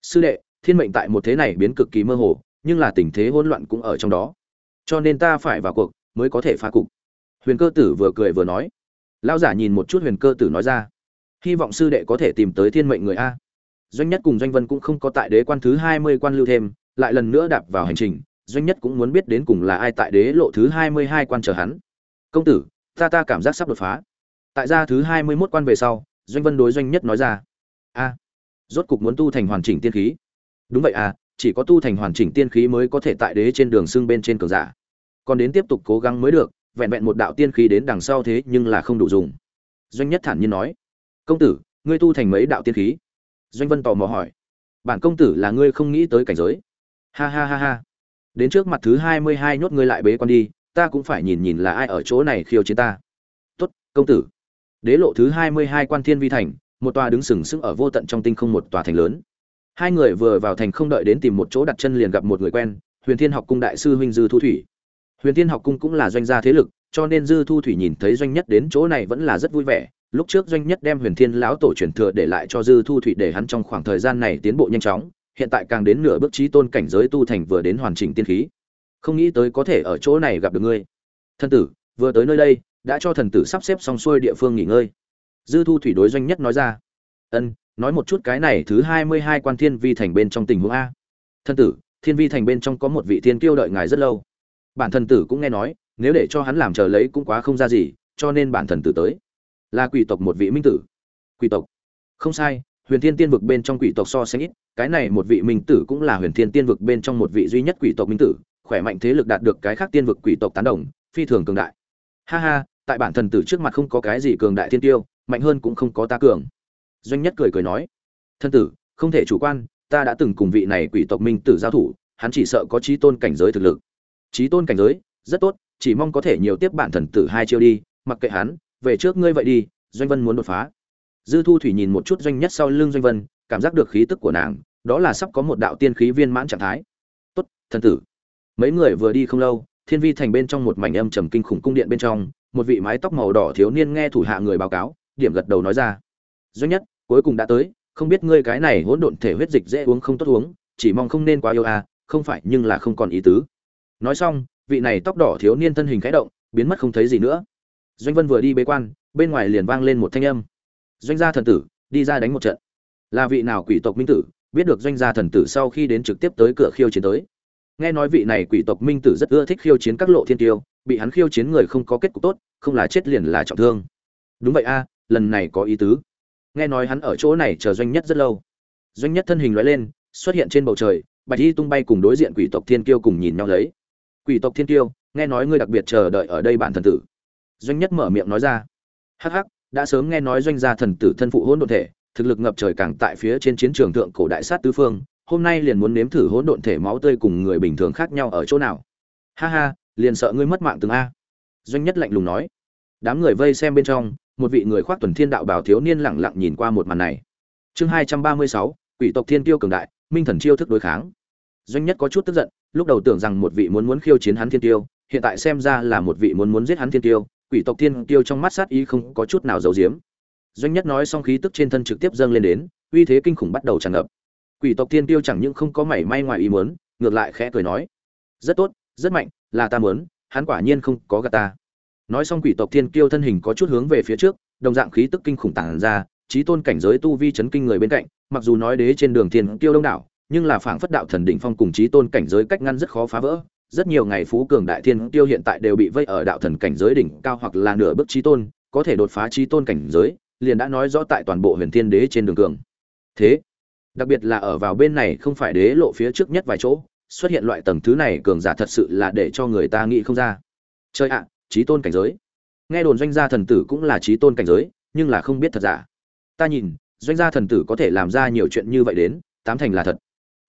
Sư đệ, thiên mệnh tại một thế này biến cực kỳ mơ hồ, nhưng là tình thế hỗn loạn cũng ở trong đó cho nên ta phải vào cuộc, mới có thể phá cục. Huyền cơ tử vừa cười vừa nói. Lao giả nhìn một chút huyền cơ tử nói ra. Hy vọng sư đệ có thể tìm tới thiên mệnh người a. Doanh nhất cùng doanh vân cũng không có tại đế quan thứ hai mươi quan lưu thêm, lại lần nữa đạp vào hành trình. Doanh nhất cũng muốn biết đến cùng là ai tại đế lộ thứ hai mươi hai quan chờ hắn. Công tử, ta ta cảm giác sắp đột phá. Tại gia thứ hai mươi mốt quan về sau, doanh vân đối doanh nhất nói ra. A, rốt cục muốn tu thành hoàn chỉnh tiên khí. Đúng vậy à chỉ có tu thành hoàn chỉnh tiên khí mới có thể tại đế trên đường xưng bên trên cường giả. Còn đến tiếp tục cố gắng mới được, vẹn vẹn một đạo tiên khí đến đằng sau thế nhưng là không đủ dùng. Doanh nhất thản nhiên nói, công tử, ngươi tu thành mấy đạo tiên khí? Doanh vân tò mò hỏi, bản công tử là ngươi không nghĩ tới cảnh giới. Ha ha ha ha. Đến trước mặt thứ hai mươi hai nhốt ngươi lại bế con đi, ta cũng phải nhìn nhìn là ai ở chỗ này khiêu chiến ta. Tốt, công tử. Đế lộ thứ hai mươi hai quan thiên vi thành, một tòa đứng sừng sững ở vô tận trong tinh không một tòa thành lớn hai người vừa vào thành không đợi đến tìm một chỗ đặt chân liền gặp một người quen, huyền thiên học cung đại sư huynh dư thu thủy. Huyền thiên học cung cũng là doanh gia thế lực, cho nên dư thu thủy nhìn thấy doanh nhất đến chỗ này vẫn là rất vui vẻ. Lúc trước doanh nhất đem huyền thiên lão tổ truyền thừa để lại cho dư thu thủy để hắn trong khoảng thời gian này tiến bộ nhanh chóng, hiện tại càng đến nửa bước trí tôn cảnh giới tu thành vừa đến hoàn chỉnh tiên khí. Không nghĩ tới có thể ở chỗ này gặp được ngươi. Thân tử, vừa tới nơi đây, đã cho thần tử sắp xếp xong xuôi địa phương nghỉ ngơi. Dư thu thủy đối doanh nhất nói ra. Ân nói một chút cái này thứ hai mươi hai quan thiên vi thành bên trong tình huống a. Thân tử, thiên vi thành bên trong có một vị thiên kiêu đợi ngài rất lâu. Bản thần tử cũng nghe nói, nếu để cho hắn làm chờ lấy cũng quá không ra gì, cho nên bản thần tử tới. Là quỷ tộc một vị minh tử. Quỷ tộc. Không sai, huyền thiên tiên vực bên trong quỷ tộc so sánh ít, cái này một vị minh tử cũng là huyền thiên tiên vực bên trong một vị duy nhất quỷ tộc minh tử, khỏe mạnh thế lực đạt được cái khác tiên vực quỷ tộc tán đồng, phi thường cường đại. Ha ha, tại bản thần tử trước mặt không có cái gì cường đại thiên tiêu, mạnh hơn cũng không có ta cường doanh nhất cười cười nói, thân tử, không thể chủ quan, ta đã từng cùng vị này quỷ tộc minh tử giao thủ, hắn chỉ sợ có trí tôn cảnh giới thực lực. Trí tôn cảnh giới? Rất tốt, chỉ mong có thể nhiều tiếp bản thần tử hai chiêu đi, mặc kệ hắn, về trước ngươi vậy đi, doanh vân muốn đột phá. Dư thu thủy nhìn một chút doanh nhất sau lưng doanh vân, cảm giác được khí tức của nàng, đó là sắp có một đạo tiên khí viên mãn trạng thái. Tốt thần tử. Mấy người vừa đi không lâu, thiên vi thành bên trong một mảnh âm trầm kinh khủng cung điện bên trong, một vị mái tóc màu đỏ thiếu niên nghe thủ hạ người báo cáo, điểm gật đầu nói ra doanh nhất, cuối cùng đã tới, không biết ngươi cái này hỗn độn thể huyết dịch dễ uống không tốt uống, chỉ mong không nên quá yêu à không phải nhưng là không còn ý tứ. Nói xong, vị này tóc đỏ thiếu niên thân hình khẽ động, biến mất không thấy gì nữa. Doanh vân vừa đi bế quan, bên ngoài liền vang lên một thanh âm. Doanh gia thần tử, đi ra đánh một trận. Là vị nào quỷ tộc minh tử, biết được doanh gia thần tử sau khi đến trực tiếp tới cửa khiêu chiến tới. Nghe nói vị này quỷ tộc minh tử rất ưa thích khiêu chiến các lộ thiên tiêu, bị hắn khiêu chiến người không có kết cục tốt, không là chết liền là trọng thương. Đúng vậy a, lần này có ý tứ nghe nói hắn ở chỗ này chờ doanh nhất rất lâu. Doanh nhất thân hình loại lên, xuất hiện trên bầu trời, bạch y tung bay cùng đối diện quỷ tộc thiên kiêu cùng nhìn nhau lấy. Quỷ tộc thiên kiêu, nghe nói ngươi đặc biệt chờ đợi ở đây bạn thần tử. Doanh nhất mở miệng nói ra. Hắc hắc, đã sớm nghe nói doanh gia thần tử thân phụ hỗn độn thể, thực lực ngập trời càng tại phía trên chiến trường thượng cổ đại sát tứ phương, hôm nay liền muốn nếm thử hỗn độn thể máu tươi cùng người bình thường khác nhau ở chỗ nào. Ha ha, liền sợ ngươi mất mạng từng a. Doanh nhất lạnh lùng nói. Đám người vây xem bên trong một vị người khoác tuần thiên đạo bảo thiếu niên lẳng lặng nhìn qua một màn này. Chương hai trăm ba mươi sáu, quỷ tộc thiên tiêu cường đại, minh thần chiêu thức đối kháng. Doanh nhất có chút tức giận, lúc đầu tưởng rằng một vị muốn muốn khiêu chiến hắn thiên tiêu hiện tại xem ra là một vị muốn muốn giết hắn thiên tiêu quỷ tộc thiên tiêu trong mắt sát ý không có chút nào giấu giếm. Doanh nhất nói xong khí tức trên thân trực tiếp dâng lên đến, uy thế kinh khủng bắt đầu tràn ngập. Quỷ tộc thiên tiêu chẳng những không có mảy may ngoài ý muốn, ngược lại khẽ cười nói, rất tốt, rất mạnh, là ta muốn, hắn quả nhiên không có gạt ta nói xong quỷ tộc thiên kiêu thân hình có chút hướng về phía trước, đồng dạng khí tức kinh khủng tản ra trí tôn cảnh giới tu vi chấn kinh người bên cạnh, mặc dù nói đế trên đường thiên kiêu đông đảo, nhưng là phảng phất đạo thần đỉnh phong cùng trí tôn cảnh giới cách ngăn rất khó phá vỡ. Rất nhiều ngày phú cường đại thiên kiêu hiện tại đều bị vây ở đạo thần cảnh giới đỉnh cao hoặc là nửa bước trí tôn, có thể đột phá trí tôn cảnh giới, liền đã nói rõ tại toàn bộ huyền thiên đế trên đường cường. Thế, đặc biệt là ở vào bên này không phải đế lộ phía trước nhất vài chỗ, xuất hiện loại tầng thứ này cường giả thật sự là để cho người ta nghĩ không ra. Chơi ạ trí tôn cảnh giới. Nghe đồn doanh gia thần tử cũng là trí tôn cảnh giới, nhưng là không biết thật giả. Ta nhìn, doanh gia thần tử có thể làm ra nhiều chuyện như vậy đến, tám thành là thật.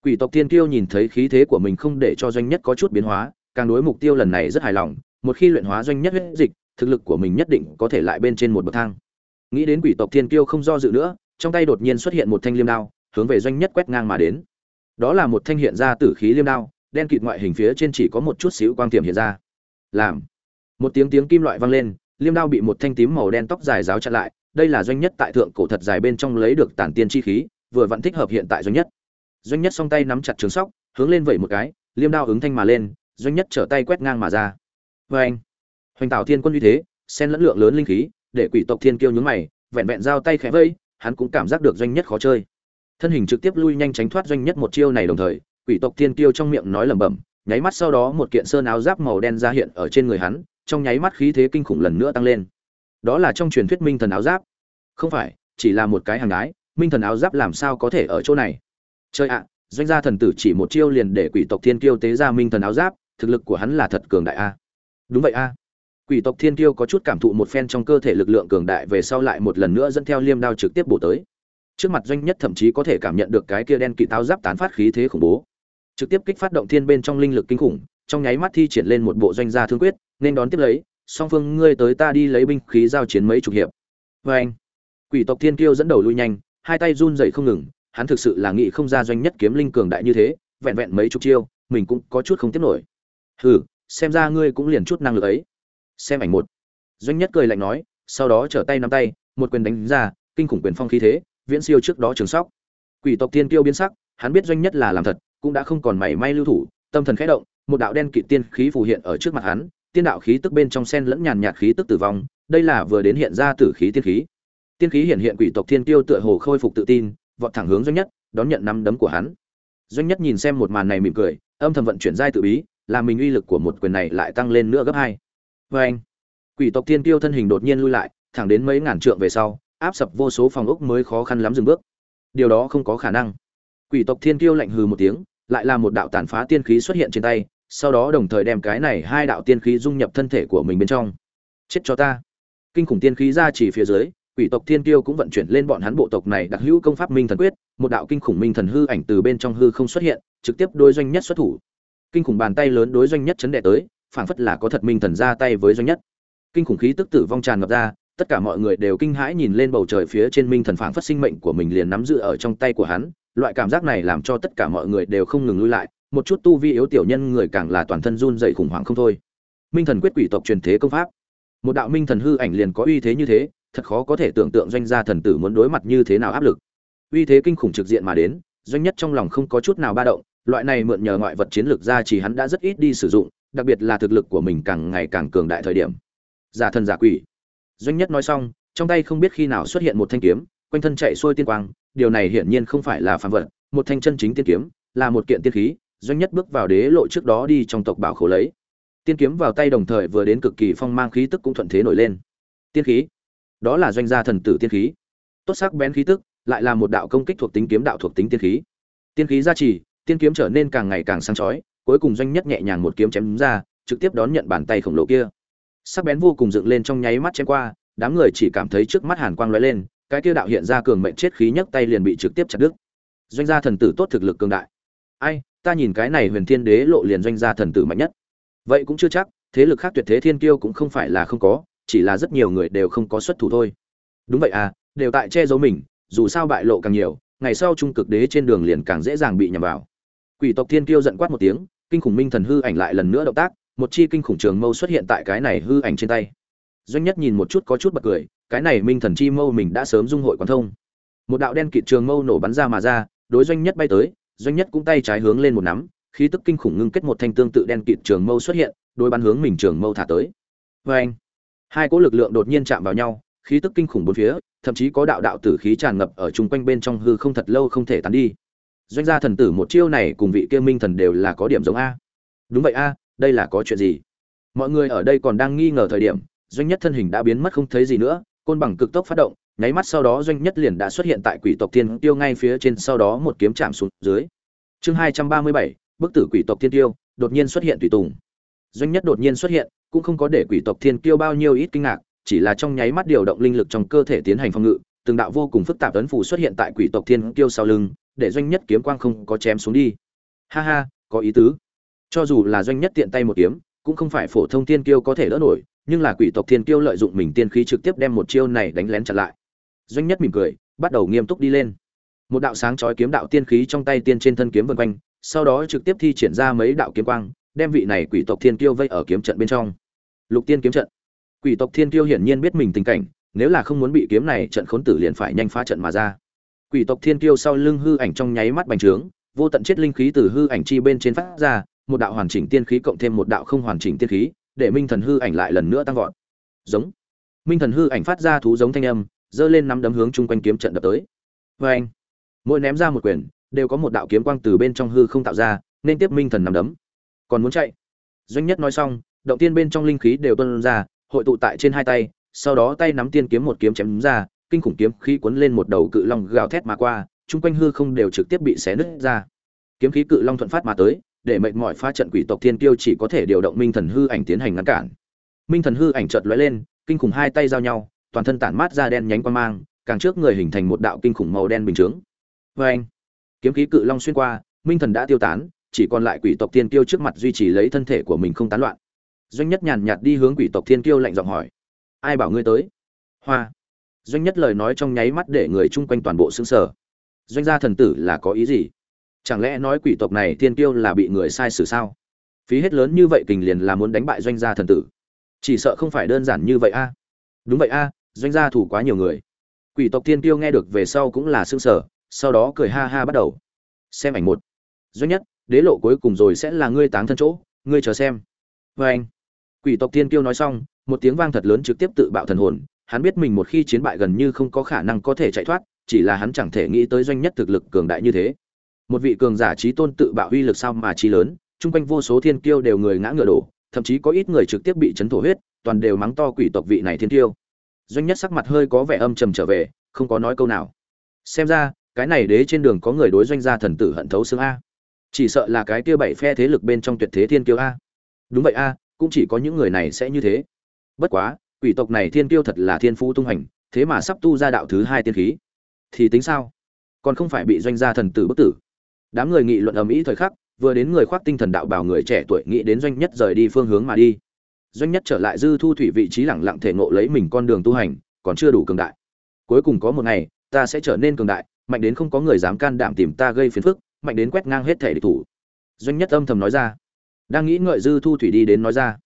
Quỷ tộc tiên tiêu nhìn thấy khí thế của mình không để cho doanh nhất có chút biến hóa, càng đối mục tiêu lần này rất hài lòng, một khi luyện hóa doanh nhất huyết dịch, thực lực của mình nhất định có thể lại bên trên một bậc thang. Nghĩ đến quỷ tộc thiên kiêu không do dự nữa, trong tay đột nhiên xuất hiện một thanh liêm đao, hướng về doanh nhất quét ngang mà đến. Đó là một thanh hiện ra tử khí liêm đao, đen kịt ngoại hình phía trên chỉ có một chút xíu quang tiềm hiện ra. Làm một tiếng tiếng kim loại vang lên, liêm đao bị một thanh tím màu đen tóc dài giáo chặn lại, đây là doanh nhất tại thượng cổ thật dài bên trong lấy được tản tiên chi khí, vừa vẫn thích hợp hiện tại doanh nhất. Doanh nhất song tay nắm chặt trường sóc, hướng lên vẩy một cái, liêm đao ứng thanh mà lên, doanh nhất trở tay quét ngang mà ra. Vê anh. Hoành tạo thiên quân uy thế, xen lẫn lượng lớn linh khí, để quỷ tộc thiên kiêu nhướng mày, vẹn vẹn giao tay khẽ vây, hắn cũng cảm giác được doanh nhất khó chơi. Thân hình trực tiếp lui nhanh tránh thoát doanh nhất một chiêu này đồng thời, quỷ tộc thiên kiêu trong miệng nói lẩm bẩm, nháy mắt sau đó một kiện sơn áo giáp màu đen ra hiện ở trên người hắn trong nháy mắt khí thế kinh khủng lần nữa tăng lên. Đó là trong truyền thuyết minh thần áo giáp. Không phải, chỉ là một cái hàng ái minh thần áo giáp làm sao có thể ở chỗ này? Chơi ạ, doanh gia thần tử chỉ một chiêu liền để quỷ tộc thiên kiêu tế ra minh thần áo giáp, thực lực của hắn là thật cường đại a. Đúng vậy a. Quỷ tộc thiên kiêu có chút cảm thụ một phen trong cơ thể lực lượng cường đại về sau lại một lần nữa dẫn theo liêm đao trực tiếp bổ tới. Trước mặt doanh nhất thậm chí có thể cảm nhận được cái kia đen kỵ táo giáp tán phát khí thế khủng bố. Trực tiếp kích phát động thiên bên trong linh lực kinh khủng trong nháy mắt thi triển lên một bộ doanh gia thương quyết, nên đón tiếp lấy, song phương ngươi tới ta đi lấy binh khí giao chiến mấy chục hiệp. Vê anh, quỷ tộc thiên kiêu dẫn đầu lui nhanh, hai tay run dậy không ngừng, hắn thực sự là nghĩ không ra doanh nhất kiếm linh cường đại như thế, vẹn vẹn mấy chục chiêu, mình cũng có chút không tiếp nổi. Hừ, xem ra ngươi cũng liền chút năng lực ấy. Xem ảnh một. Doanh nhất cười lạnh nói, sau đó trở tay nắm tay, một quyền đánh ra, kinh khủng quyền phong khí thế, viễn siêu trước đó trường sóc. Quỷ tộc thiên kiêu biến sắc, hắn biết doanh nhất là làm thật, cũng đã không còn mảy may lưu thủ, tâm thần khẽ động một đạo đen kịt tiên khí phù hiện ở trước mặt hắn, tiên đạo khí tức bên trong xen lẫn nhàn nhạt khí tức tử vong, đây là vừa đến hiện ra tử khí tiên khí. Tiên khí hiện hiện quỷ tộc thiên tiêu tựa hồ khôi phục tự tin, vọt thẳng hướng doanh nhất, đón nhận năm đấm của hắn. Doanh nhất nhìn xem một màn này mỉm cười, âm thầm vận chuyển giai tự bí, làm mình uy lực của một quyền này lại tăng lên nữa gấp hai. Oeng! quỷ tộc thiên tiêu thân hình đột nhiên lui lại, thẳng đến mấy ngàn trượng về sau, áp sập vô số phòng ốc mới khó khăn lắm dừng bước. Điều đó không có khả năng. Quỷ tộc thiên tiêu lạnh hừ một tiếng, lại là một đạo tàn phá tiên khí xuất hiện trên tay sau đó đồng thời đem cái này hai đạo tiên khí dung nhập thân thể của mình bên trong. Chết cho ta. Kinh khủng tiên khí ra chỉ phía dưới, quỷ tộc thiên tiêu cũng vận chuyển lên bọn hắn bộ tộc này đặc hữu công pháp minh thần quyết, một đạo kinh khủng minh thần hư ảnh từ bên trong hư không xuất hiện, trực tiếp đối doanh nhất xuất thủ. Kinh khủng bàn tay lớn đối doanh nhất chấn đệ tới, phảng phất là có thật minh thần ra tay với doanh nhất. Kinh khủng khí tức tử vong tràn ngập ra, tất cả mọi người đều kinh hãi nhìn lên bầu trời phía trên minh thần phảng phất sinh mệnh của mình liền nắm giữ ở trong tay của hắn. Loại cảm giác này làm cho tất cả mọi người đều không ngừng lui lại một chút tu vi yếu tiểu nhân người càng là toàn thân run dậy khủng hoảng không thôi. Minh thần quyết quỷ tộc truyền thế công pháp. Một đạo minh thần hư ảnh liền có uy thế như thế, thật khó có thể tưởng tượng doanh gia thần tử muốn đối mặt như thế nào áp lực. Uy thế kinh khủng trực diện mà đến, doanh nhất trong lòng không có chút nào ba động, loại này mượn nhờ ngoại vật chiến lược ra chỉ hắn đã rất ít đi sử dụng, đặc biệt là thực lực của mình càng ngày càng cường đại thời điểm. Giả thần giả quỷ. Doanh nhất nói xong, trong tay không biết khi nào xuất hiện một thanh kiếm, quanh thân chạy xuôi tiên quang, điều này hiển nhiên không phải là phàm vật, một thanh chân chính tiên kiếm, là một kiện tiên khí doanh nhất bước vào đế lộ trước đó đi trong tộc bảo khổ lấy. Tiên kiếm vào tay đồng thời vừa đến cực kỳ phong mang khí tức cũng thuận thế nổi lên. Tiên khí. Đó là doanh gia thần tử tiên khí. Tốt sắc bén khí tức, lại là một đạo công kích thuộc tính kiếm đạo thuộc tính tiên khí. Tiên khí gia trì, tiên kiếm trở nên càng ngày càng sáng chói, cuối cùng doanh nhất nhẹ nhàng một kiếm chém ra, trực tiếp đón nhận bàn tay khổng lồ kia. Sắc bén vô cùng dựng lên trong nháy mắt chém qua, đám người chỉ cảm thấy trước mắt hàn quang lóe lên, cái kia đạo hiện ra cường mệnh chết khí nhấc tay liền bị trực tiếp chặt đứt. Doanh gia thần tử tốt thực lực cường đại. Ai ta nhìn cái này huyền thiên đế lộ liền doanh gia thần tử mạnh nhất. Vậy cũng chưa chắc, thế lực khác tuyệt thế thiên kiêu cũng không phải là không có, chỉ là rất nhiều người đều không có xuất thủ thôi. Đúng vậy à đều tại che giấu mình, dù sao bại lộ càng nhiều, ngày sau trung cực đế trên đường liền càng dễ dàng bị nhầm vào. Quỷ tộc thiên kiêu giận quát một tiếng, kinh khủng minh thần hư ảnh lại lần nữa động tác, một chi kinh khủng trường mâu xuất hiện tại cái này hư ảnh trên tay. Doanh nhất nhìn một chút có chút bật cười, cái này minh thần chi mâu mình đã sớm dung hội quán thông. Một đạo đen kịt trường mâu nổ bắn ra mà ra, đối doanh nhất bay tới doanh nhất cũng tay trái hướng lên một nắm, khí tức kinh khủng ngưng kết một thanh tương tự đen kịt trường mâu xuất hiện, đôi bắn hướng mình trường mâu thả tới. Vê anh, hai cỗ lực lượng đột nhiên chạm vào nhau, khí tức kinh khủng bốn phía, thậm chí có đạo đạo tử khí tràn ngập ở chung quanh bên trong hư không thật lâu không thể tán đi. Doanh gia thần tử một chiêu này cùng vị kia minh thần đều là có điểm giống a. Đúng vậy a, đây là có chuyện gì? Mọi người ở đây còn đang nghi ngờ thời điểm, doanh nhất thân hình đã biến mất không thấy gì nữa, côn bằng cực tốc phát động nháy mắt sau đó doanh nhất liền đã xuất hiện tại quỷ tộc thiên tiêu ngay phía trên, sau đó một kiếm chạm xuống dưới. Chương hai trăm ba mươi bảy, bức tử quỷ tộc thiên tiêu, đột nhiên xuất hiện tùy tùng. Doanh nhất đột nhiên xuất hiện, cũng không có để quỷ tộc thiên tiêu bao nhiêu ít kinh ngạc, chỉ là trong nháy mắt điều động linh lực trong cơ thể tiến hành phòng ngự, từng đạo vô cùng phức tạp ấn phù xuất hiện tại quỷ tộc thiên tiêu sau lưng, để doanh nhất kiếm quang không có chém xuống đi. Ha ha, có ý tứ. Cho dù là doanh nhất tiện tay một kiếm, cũng không phải phổ thông thiên kiêu có thể đỡ nổi, nhưng là quỷ tộc thiên kiêu lợi dụng mình tiên khí trực tiếp đem một chiêu này đánh lén chặn lại doanh nhất mỉm cười, bắt đầu nghiêm túc đi lên. Một đạo sáng chói kiếm đạo tiên khí trong tay tiên trên thân kiếm vân quanh, sau đó trực tiếp thi triển ra mấy đạo kiếm quang, đem vị này quỷ tộc thiên kiêu vây ở kiếm trận bên trong. Lục tiên kiếm trận. Quỷ tộc thiên kiêu hiển nhiên biết mình tình cảnh, nếu là không muốn bị kiếm này trận khốn tử liền phải nhanh phá trận mà ra. Quỷ tộc thiên kiêu sau lưng hư ảnh trong nháy mắt bành trướng, vô tận chết linh khí từ hư ảnh chi bên trên phát ra, một đạo hoàn chỉnh tiên khí cộng thêm một đạo không hoàn chỉnh tiên khí, để minh thần hư ảnh lại lần nữa tăng vọt. Giống. Minh thần hư ảnh phát ra thú giống thanh âm giơ lên nắm đấm hướng chung quanh kiếm trận đập tới. Vê anh, mỗi ném ra một quyền, đều có một đạo kiếm quang từ bên trong hư không tạo ra, nên tiếp minh thần nắm đấm. Còn muốn chạy? Doanh nhất nói xong, động tiên bên trong linh khí đều tuôn ra, hội tụ tại trên hai tay, sau đó tay nắm tiên kiếm một kiếm chém ra, kinh khủng kiếm khí cuốn lên một đầu cự long gào thét mà qua, chung quanh hư không đều trực tiếp bị xé nứt ra. Kiếm khí cự long thuận phát mà tới, để mệt mọi phá trận quỷ tộc thiên tiêu chỉ có thể điều động minh thần hư ảnh tiến hành ngăn cản. Minh thần hư ảnh chợt lóe lên, kinh khủng hai tay giao nhau toàn thân tản mát ra đen nhánh quan mang, càng trước người hình thành một đạo kinh khủng màu đen bình chướng. Vê anh, kiếm khí cự long xuyên qua, minh thần đã tiêu tán, chỉ còn lại quỷ tộc thiên tiêu trước mặt duy trì lấy thân thể của mình không tán loạn. Doanh nhất nhàn nhạt đi hướng quỷ tộc thiên tiêu lạnh giọng hỏi, ai bảo ngươi tới? Hoa. Doanh nhất lời nói trong nháy mắt để người chung quanh toàn bộ xứng sở doanh gia thần tử là có ý gì? Chẳng lẽ nói quỷ tộc này thiên tiêu là bị người sai xử sao? Phí hết lớn như vậy kình liền là muốn đánh bại doanh gia thần tử. Chỉ sợ không phải đơn giản như vậy a. Đúng vậy a doanh gia thủ quá nhiều người. Quỷ tộc thiên tiêu nghe được về sau cũng là xương sở sau đó cười ha ha bắt đầu. Xem ảnh một. Doanh nhất, đế lộ cuối cùng rồi sẽ là ngươi táng thân chỗ, ngươi chờ xem. Vê anh, quỷ tộc thiên tiêu nói xong, một tiếng vang thật lớn trực tiếp tự bạo thần hồn. Hắn biết mình một khi chiến bại gần như không có khả năng có thể chạy thoát, chỉ là hắn chẳng thể nghĩ tới doanh nhất thực lực cường đại như thế. Một vị cường giả trí tôn tự bạo uy lực sao mà trí lớn, chung quanh vô số thiên kiêu đều người ngã ngựa đổ, thậm chí có ít người trực tiếp bị chấn thổ huyết, toàn đều mắng to quỷ tộc vị này thiên kiêu doanh nhất sắc mặt hơi có vẻ âm trầm trở về, không có nói câu nào. Xem ra, cái này đế trên đường có người đối doanh gia thần tử hận thấu xương a. Chỉ sợ là cái kia bảy phe thế lực bên trong tuyệt thế thiên kiêu a. Đúng vậy a, cũng chỉ có những người này sẽ như thế. Bất quá, quỷ tộc này thiên kiêu thật là thiên phú tung hành thế mà sắp tu ra đạo thứ hai tiên khí. Thì tính sao? Còn không phải bị doanh gia thần tử bức tử. Đám người nghị luận ầm ĩ thời khắc, vừa đến người khoác tinh thần đạo bảo người trẻ tuổi nghĩ đến doanh nhất rời đi phương hướng mà đi doanh nhất trở lại dư thu thủy vị trí lẳng lặng thể ngộ lấy mình con đường tu hành, còn chưa đủ cường đại. Cuối cùng có một ngày, ta sẽ trở nên cường đại, mạnh đến không có người dám can đảm tìm ta gây phiền phức, mạnh đến quét ngang hết thể địch thủ. Doanh nhất âm thầm nói ra. Đang nghĩ ngợi dư thu thủy đi đến nói ra.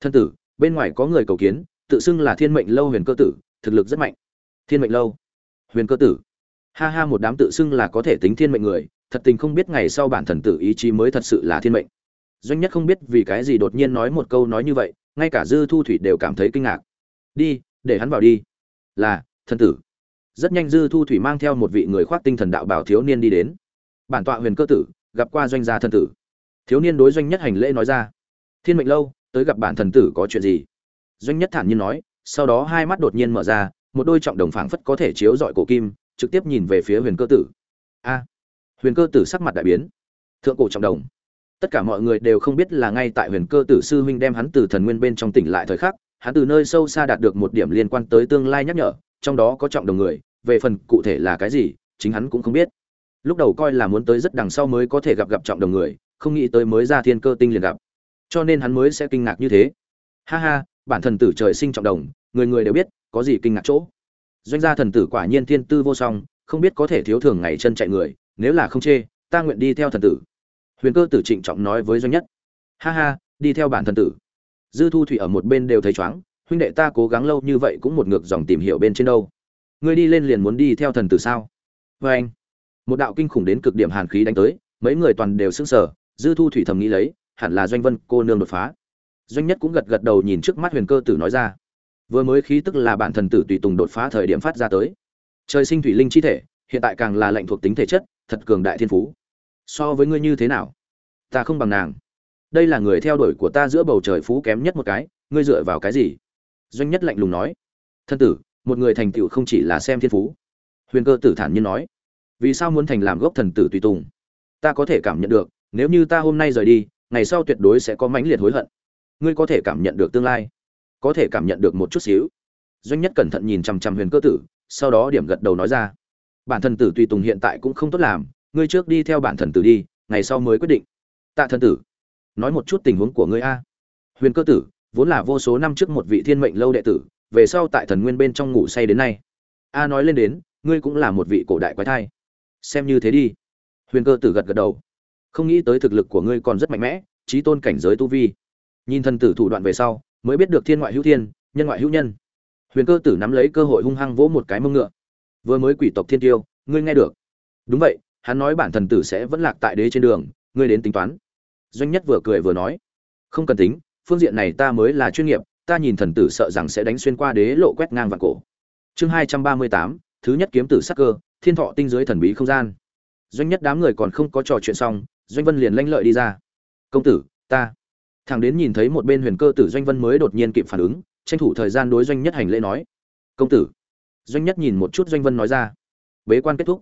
Thân tử, bên ngoài có người cầu kiến, tự xưng là thiên mệnh lâu huyền cơ tử, thực lực rất mạnh. Thiên mệnh lâu huyền cơ tử. Ha ha, một đám tự xưng là có thể tính thiên mệnh người, thật tình không biết ngày sau bản thần tử ý chí mới thật sự là thiên mệnh. Doanh nhất không biết vì cái gì đột nhiên nói một câu nói như vậy ngay cả dư thu thủy đều cảm thấy kinh ngạc. Đi, để hắn vào đi. Là, thần tử. Rất nhanh dư thu thủy mang theo một vị người khoác tinh thần đạo bảo thiếu niên đi đến. Bản tọa huyền cơ tử, gặp qua doanh gia thần tử. Thiếu niên đối doanh nhất hành lễ nói ra. Thiên mệnh lâu, tới gặp bản thần tử có chuyện gì? Doanh nhất thản nhiên nói, sau đó hai mắt đột nhiên mở ra, một đôi trọng đồng phảng phất có thể chiếu dọi cổ kim, trực tiếp nhìn về phía huyền cơ tử. A, huyền cơ tử sắc mặt đại biến. Thượng cổ trọng đồng tất cả mọi người đều không biết là ngay tại huyền cơ tử sư huynh đem hắn từ thần nguyên bên trong tỉnh lại thời khắc, hắn từ nơi sâu xa đạt được một điểm liên quan tới tương lai nhắc nhở, trong đó có trọng đồng người, về phần cụ thể là cái gì, chính hắn cũng không biết. Lúc đầu coi là muốn tới rất đằng sau mới có thể gặp gặp trọng đồng người, không nghĩ tới mới ra thiên cơ tinh liền gặp. Cho nên hắn mới sẽ kinh ngạc như thế. Ha ha, bản thần tử trời sinh trọng đồng, người người đều biết, có gì kinh ngạc chỗ. Doanh gia thần tử quả nhiên thiên tư vô song, không biết có thể thiếu thường ngày chân chạy người, nếu là không chê, ta nguyện đi theo thần tử huyền cơ tử trịnh trọng nói với doanh nhất. Ha ha, đi theo bản thần tử. Dư thu thủy ở một bên đều thấy chóng huynh đệ ta cố gắng lâu như vậy cũng một ngược dòng tìm hiểu bên trên đâu. Ngươi đi lên liền muốn đi theo thần tử sao? Vê anh. Một đạo kinh khủng đến cực điểm hàn khí đánh tới, mấy người toàn đều sững sờ, dư thu thủy thầm nghĩ lấy, hẳn là doanh vân, cô nương đột phá. Doanh nhất cũng gật gật đầu nhìn trước mắt huyền cơ tử nói ra. Vừa mới khí tức là bản thần tử tùy tùng đột phá thời điểm phát ra tới. Trời sinh thủy linh chi thể, hiện tại càng là lệnh thuộc tính thể chất, thật cường đại thiên phú so với ngươi như thế nào? Ta không bằng nàng. Đây là người theo đuổi của ta giữa bầu trời phú kém nhất một cái, ngươi dựa vào cái gì? Doanh nhất lạnh lùng nói. Thân tử, một người thành tựu không chỉ là xem thiên phú. Huyền cơ tử thản nhiên nói. Vì sao muốn thành làm gốc thần tử tùy tùng? Ta có thể cảm nhận được, nếu như ta hôm nay rời đi, ngày sau tuyệt đối sẽ có mãnh liệt hối hận. Ngươi có thể cảm nhận được tương lai. Có thể cảm nhận được một chút xíu. Doanh nhất cẩn thận nhìn chằm chằm huyền cơ tử, sau đó điểm gật đầu nói ra. Bản thân tử tùy tùng hiện tại cũng không tốt làm ngươi trước đi theo bản thần tử đi, ngày sau mới quyết định. Tạ thần tử, nói một chút tình huống của ngươi a. Huyền cơ tử, vốn là vô số năm trước một vị thiên mệnh lâu đệ tử, về sau tại thần nguyên bên trong ngủ say đến nay. A nói lên đến, ngươi cũng là một vị cổ đại quái thai. Xem như thế đi. Huyền cơ tử gật gật đầu. Không nghĩ tới thực lực của ngươi còn rất mạnh mẽ trí tôn cảnh giới tu vi. Nhìn thần tử thủ đoạn về sau, mới biết được thiên ngoại hữu thiên, nhân ngoại hữu nhân. Huyền cơ tử nắm lấy cơ hội hung hăng vỗ một cái mông ngựa. Vừa mới quỷ tộc thiên tiêu, ngươi nghe được. Đúng vậy hắn nói bản thần tử sẽ vẫn lạc tại đế trên đường, ngươi đến tính toán. Doanh nhất vừa cười vừa nói, không cần tính, phương diện này ta mới là chuyên nghiệp, ta nhìn thần tử sợ rằng sẽ đánh xuyên qua đế lộ quét ngang vạn cổ. Chương hai trăm ba mươi tám, thứ nhất kiếm tử sắc cơ, thiên thọ tinh giới thần bí không gian. Doanh nhất đám người còn không có trò chuyện xong, doanh vân liền lanh lợi đi ra. Công tử, ta. Thằng đến nhìn thấy một bên huyền cơ tử doanh vân mới đột nhiên kịp phản ứng, tranh thủ thời gian đối doanh nhất hành lễ nói, công tử. Doanh nhất nhìn một chút doanh vân nói ra, bế quan kết thúc.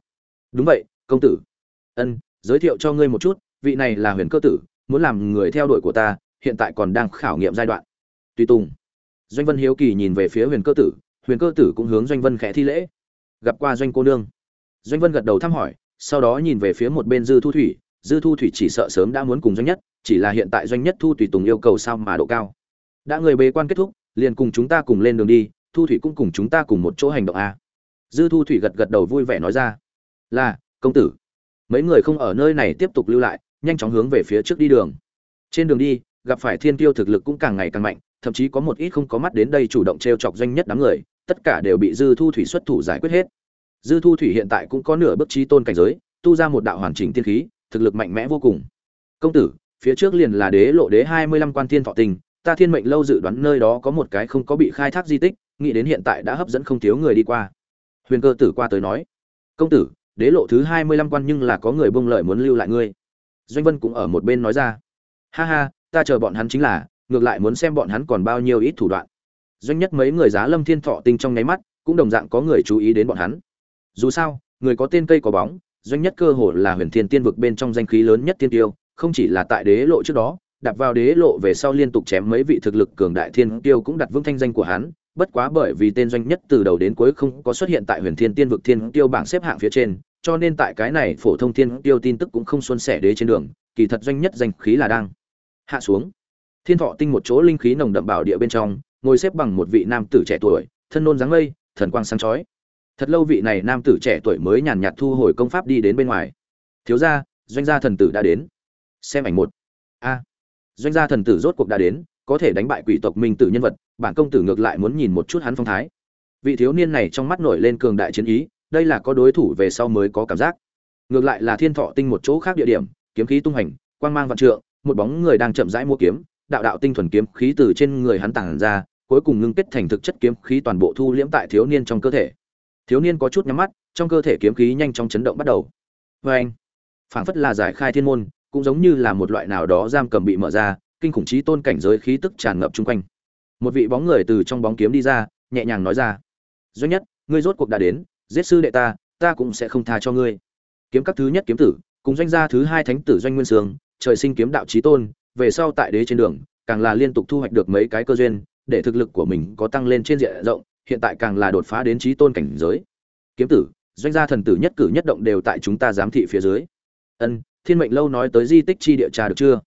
Đúng vậy công tử. Ân, giới thiệu cho ngươi một chút, vị này là huyền cơ tử, muốn làm người theo đuổi của ta, hiện tại còn đang khảo nghiệm giai đoạn. Tùy tùng. Doanh vân hiếu kỳ nhìn về phía huyền cơ tử, huyền cơ tử cũng hướng doanh vân khẽ thi lễ. Gặp qua doanh cô nương. Doanh vân gật đầu thăm hỏi, sau đó nhìn về phía một bên dư thu thủy, dư thu thủy chỉ sợ sớm đã muốn cùng doanh nhất, chỉ là hiện tại doanh nhất thu tùy tùng yêu cầu sao mà độ cao. Đã người bế quan kết thúc, liền cùng chúng ta cùng lên đường đi, thu thủy cũng cùng chúng ta cùng một chỗ hành động a. Dư thu thủy gật gật đầu vui vẻ nói ra, là công tử. Mấy người không ở nơi này tiếp tục lưu lại, nhanh chóng hướng về phía trước đi đường. Trên đường đi, gặp phải thiên tiêu thực lực cũng càng ngày càng mạnh, thậm chí có một ít không có mắt đến đây chủ động t r e o chọc doanh nhất đám người, tất cả đều bị dư thu thủy xuất thủ giải quyết hết. Dư thu thủy hiện tại cũng có nửa bước trí tôn cảnh giới, tu ra một đạo hoàn chỉnh tiên khí, thực lực mạnh mẽ vô cùng. Công tử, phía trước liền là đế lộ đế hai mươi lăm quan thiên thọ tình, ta thiên mệnh lâu dự đoán nơi đó có một cái không có bị khai thác di tích, nghĩ đến hiện tại đã hấp dẫn không thiếu người đi qua. Huyền cơ tử qua tới nói, công tử đế lộ thứ hai mươi lăm quan nhưng là có người buông lợi muốn lưu lại ngươi. Doanh vân cũng ở một bên nói ra. Ha ha, ta chờ bọn hắn chính là, ngược lại muốn xem bọn hắn còn bao nhiêu ít thủ đoạn. Doanh nhất mấy người giá lâm thiên thọ tinh trong nháy mắt, cũng đồng dạng có người chú ý đến bọn hắn. Dù sao, người có tên cây có bóng, doanh nhất cơ hồ là huyền thiên tiên vực bên trong danh khí lớn nhất tiên tiêu, không chỉ là tại đế lộ trước đó đặt vào đế lộ về sau liên tục chém mấy vị thực lực cường đại thiên tiêu cũng đặt vững thanh danh của hắn, bất quá bởi vì tên doanh nhất từ đầu đến cuối không có xuất hiện tại huyền thiên tiên vực thiên tiêu bảng xếp hạng phía trên cho nên tại cái này phổ thông thiên tiêu tin tức cũng không xuân sẻ đế trên đường, kỳ thật doanh nhất danh khí là đang. Hạ xuống. Thiên thọ tinh một chỗ linh khí nồng đậm bảo địa bên trong, ngồi xếp bằng một vị nam tử trẻ tuổi, thân nôn dáng mây, thần quang sáng chói. Thật lâu vị này nam tử trẻ tuổi mới nhàn nhạt thu hồi công pháp đi đến bên ngoài. Thiếu gia, doanh gia thần tử đã đến. Xem ảnh một. A. Doanh gia thần tử rốt cuộc đã đến, có thể đánh bại quỷ tộc minh tử nhân vật, bản công tử ngược lại muốn nhìn một chút hắn phong thái. Vị thiếu niên này trong mắt nổi lên cường đại chiến ý đây là có đối thủ về sau mới có cảm giác. Ngược lại là thiên thọ tinh một chỗ khác địa điểm, kiếm khí tung hành quang mang vạn trượng, một bóng người đang chậm rãi mua kiếm, đạo đạo tinh thuần kiếm khí từ trên người hắn tản ra, cuối cùng ngưng kết thành thực chất kiếm khí toàn bộ thu liễm tại thiếu niên trong cơ thể. Thiếu niên có chút nhắm mắt, trong cơ thể kiếm khí nhanh chóng chấn động bắt đầu. Vê anh, phảng phất là giải khai thiên môn, cũng giống như là một loại nào đó giam cầm bị mở ra, kinh khủng trí tôn cảnh giới khí tức tràn ngập chung quanh. Một vị bóng người từ trong bóng kiếm đi ra, nhẹ nhàng nói ra. Duy nhất, ngươi rốt cuộc đã đến giết sư đệ ta ta cũng sẽ không tha cho ngươi. Kiếm các thứ nhất kiếm tử, cùng doanh gia thứ hai thánh tử doanh nguyên sương, trời sinh kiếm đạo chí tôn, về sau tại đế trên đường, càng là liên tục thu hoạch được mấy cái cơ duyên, để thực lực của mình có tăng lên trên diện rộng, hiện tại càng là đột phá đến chí tôn cảnh giới. Kiếm tử, doanh gia thần tử nhất cử nhất động đều tại chúng ta giám thị phía dưới. Ân, thiên mệnh lâu nói tới di tích chi địa trà được chưa?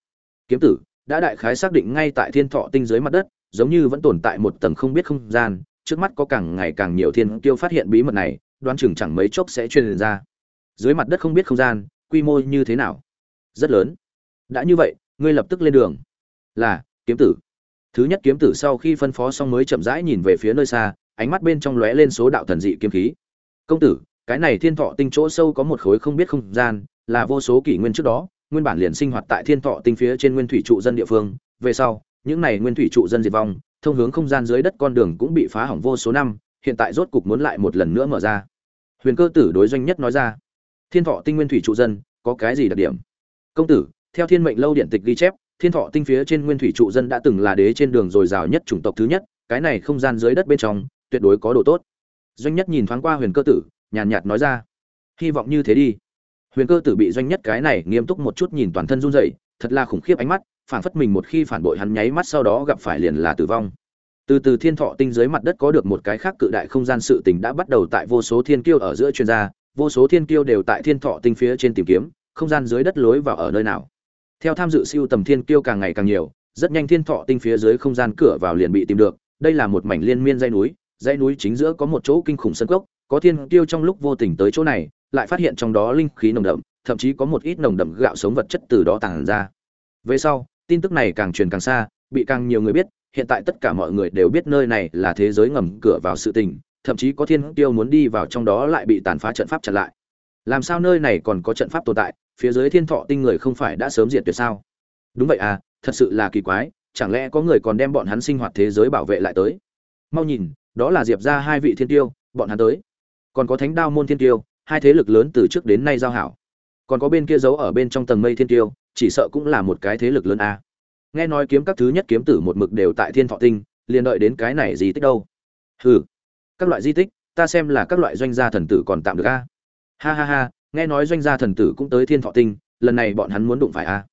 Kiếm tử, đã đại khái xác định ngay tại thiên thọ tinh dưới mặt đất, giống như vẫn tồn tại một tầng không biết không gian, trước mắt có càng ngày càng nhiều thiên kiêu phát hiện bí mật này đoán chừng chẳng mấy chốc sẽ truyền ra. Dưới mặt đất không biết không gian, quy mô như thế nào? Rất lớn. Đã như vậy, ngươi lập tức lên đường. Là, kiếm tử. Thứ nhất kiếm tử sau khi phân phó xong mới chậm rãi nhìn về phía nơi xa, ánh mắt bên trong lóe lên số đạo thần dị kiếm khí. Công tử, cái này thiên thọ tinh chỗ sâu có một khối không biết không gian, là vô số kỷ nguyên trước đó, nguyên bản liền sinh hoạt tại thiên thọ tinh phía trên nguyên thủy trụ dân địa phương. Về sau, những này nguyên thủy trụ dân diệt vong, thông hướng không gian dưới đất con đường cũng bị phá hỏng vô số năm hiện tại rốt cục muốn lại một lần nữa mở ra. Huyền cơ tử đối doanh nhất nói ra, thiên thọ tinh nguyên thủy trụ dân, có cái gì đặc điểm? Công tử, theo thiên mệnh lâu điện tịch ghi chép, thiên thọ tinh phía trên nguyên thủy trụ dân đã từng là đế trên đường dồi dào nhất chủng tộc thứ nhất, cái này không gian dưới đất bên trong, tuyệt đối có độ tốt. Doanh nhất nhìn thoáng qua huyền cơ tử, nhàn nhạt nói ra, hy vọng như thế đi. Huyền cơ tử bị doanh nhất cái này nghiêm túc một chút nhìn toàn thân run rẩy, thật là khủng khiếp ánh mắt phản phất mình một khi phản bội hắn nháy mắt sau đó gặp phải liền là tử vong từ từ thiên thọ tinh dưới mặt đất có được một cái khác cự đại không gian sự tình đã bắt đầu tại vô số thiên kiêu ở giữa chuyên gia vô số thiên kiêu đều tại thiên thọ tinh phía trên tìm kiếm, không gian dưới đất lối vào ở nơi nào. Theo tham dự siêu tầm thiên kiêu càng ngày càng nhiều, rất nhanh thiên thọ tinh phía dưới không gian cửa vào liền bị tìm được, đây là một mảnh liên miên dãy núi dãy núi chính giữa có một chỗ kinh khủng sân cốc, có thiên tiêu trong lúc vô tình tới chỗ này, lại phát hiện trong đó linh khí nồng đậm, thậm chí có một ít nồng đậm gạo sống vật chất từ đó tàng ra. Về sau, tin tức này càng truyền càng xa, bị càng nhiều người biết hiện tại tất cả mọi người đều biết nơi này là thế giới ngầm cửa vào sự tình, thậm chí có thiên tiêu muốn đi vào trong đó lại bị tàn phá trận pháp chặn lại. Làm sao nơi này còn có trận pháp tồn tại, phía dưới thiên thọ tinh người không phải đã sớm diệt tuyệt sao? Đúng vậy à thật sự là kỳ quái, chẳng lẽ có người còn đem bọn hắn sinh hoạt thế giới bảo vệ lại tới? Mau nhìn, đó là diệp ra hai vị thiên tiêu bọn hắn tới. Còn có thánh đao môn thiên tiêu hai thế lực lớn từ trước đến nay giao hảo. Còn có bên kia giấu ở bên trong tầng mây thiên tiêu chỉ sợ cũng là một cái thế lực lớn a nghe nói kiếm các thứ nhất kiếm tử một mực đều tại thiên thọ tinh, liền đợi đến cái này gì tích đâu? Hừ, các loại di tích, ta xem là các loại doanh gia thần tử còn tạm được a. Ha ha ha, nghe nói doanh gia thần tử cũng tới thiên thọ tinh, lần này bọn hắn muốn đụng phải a.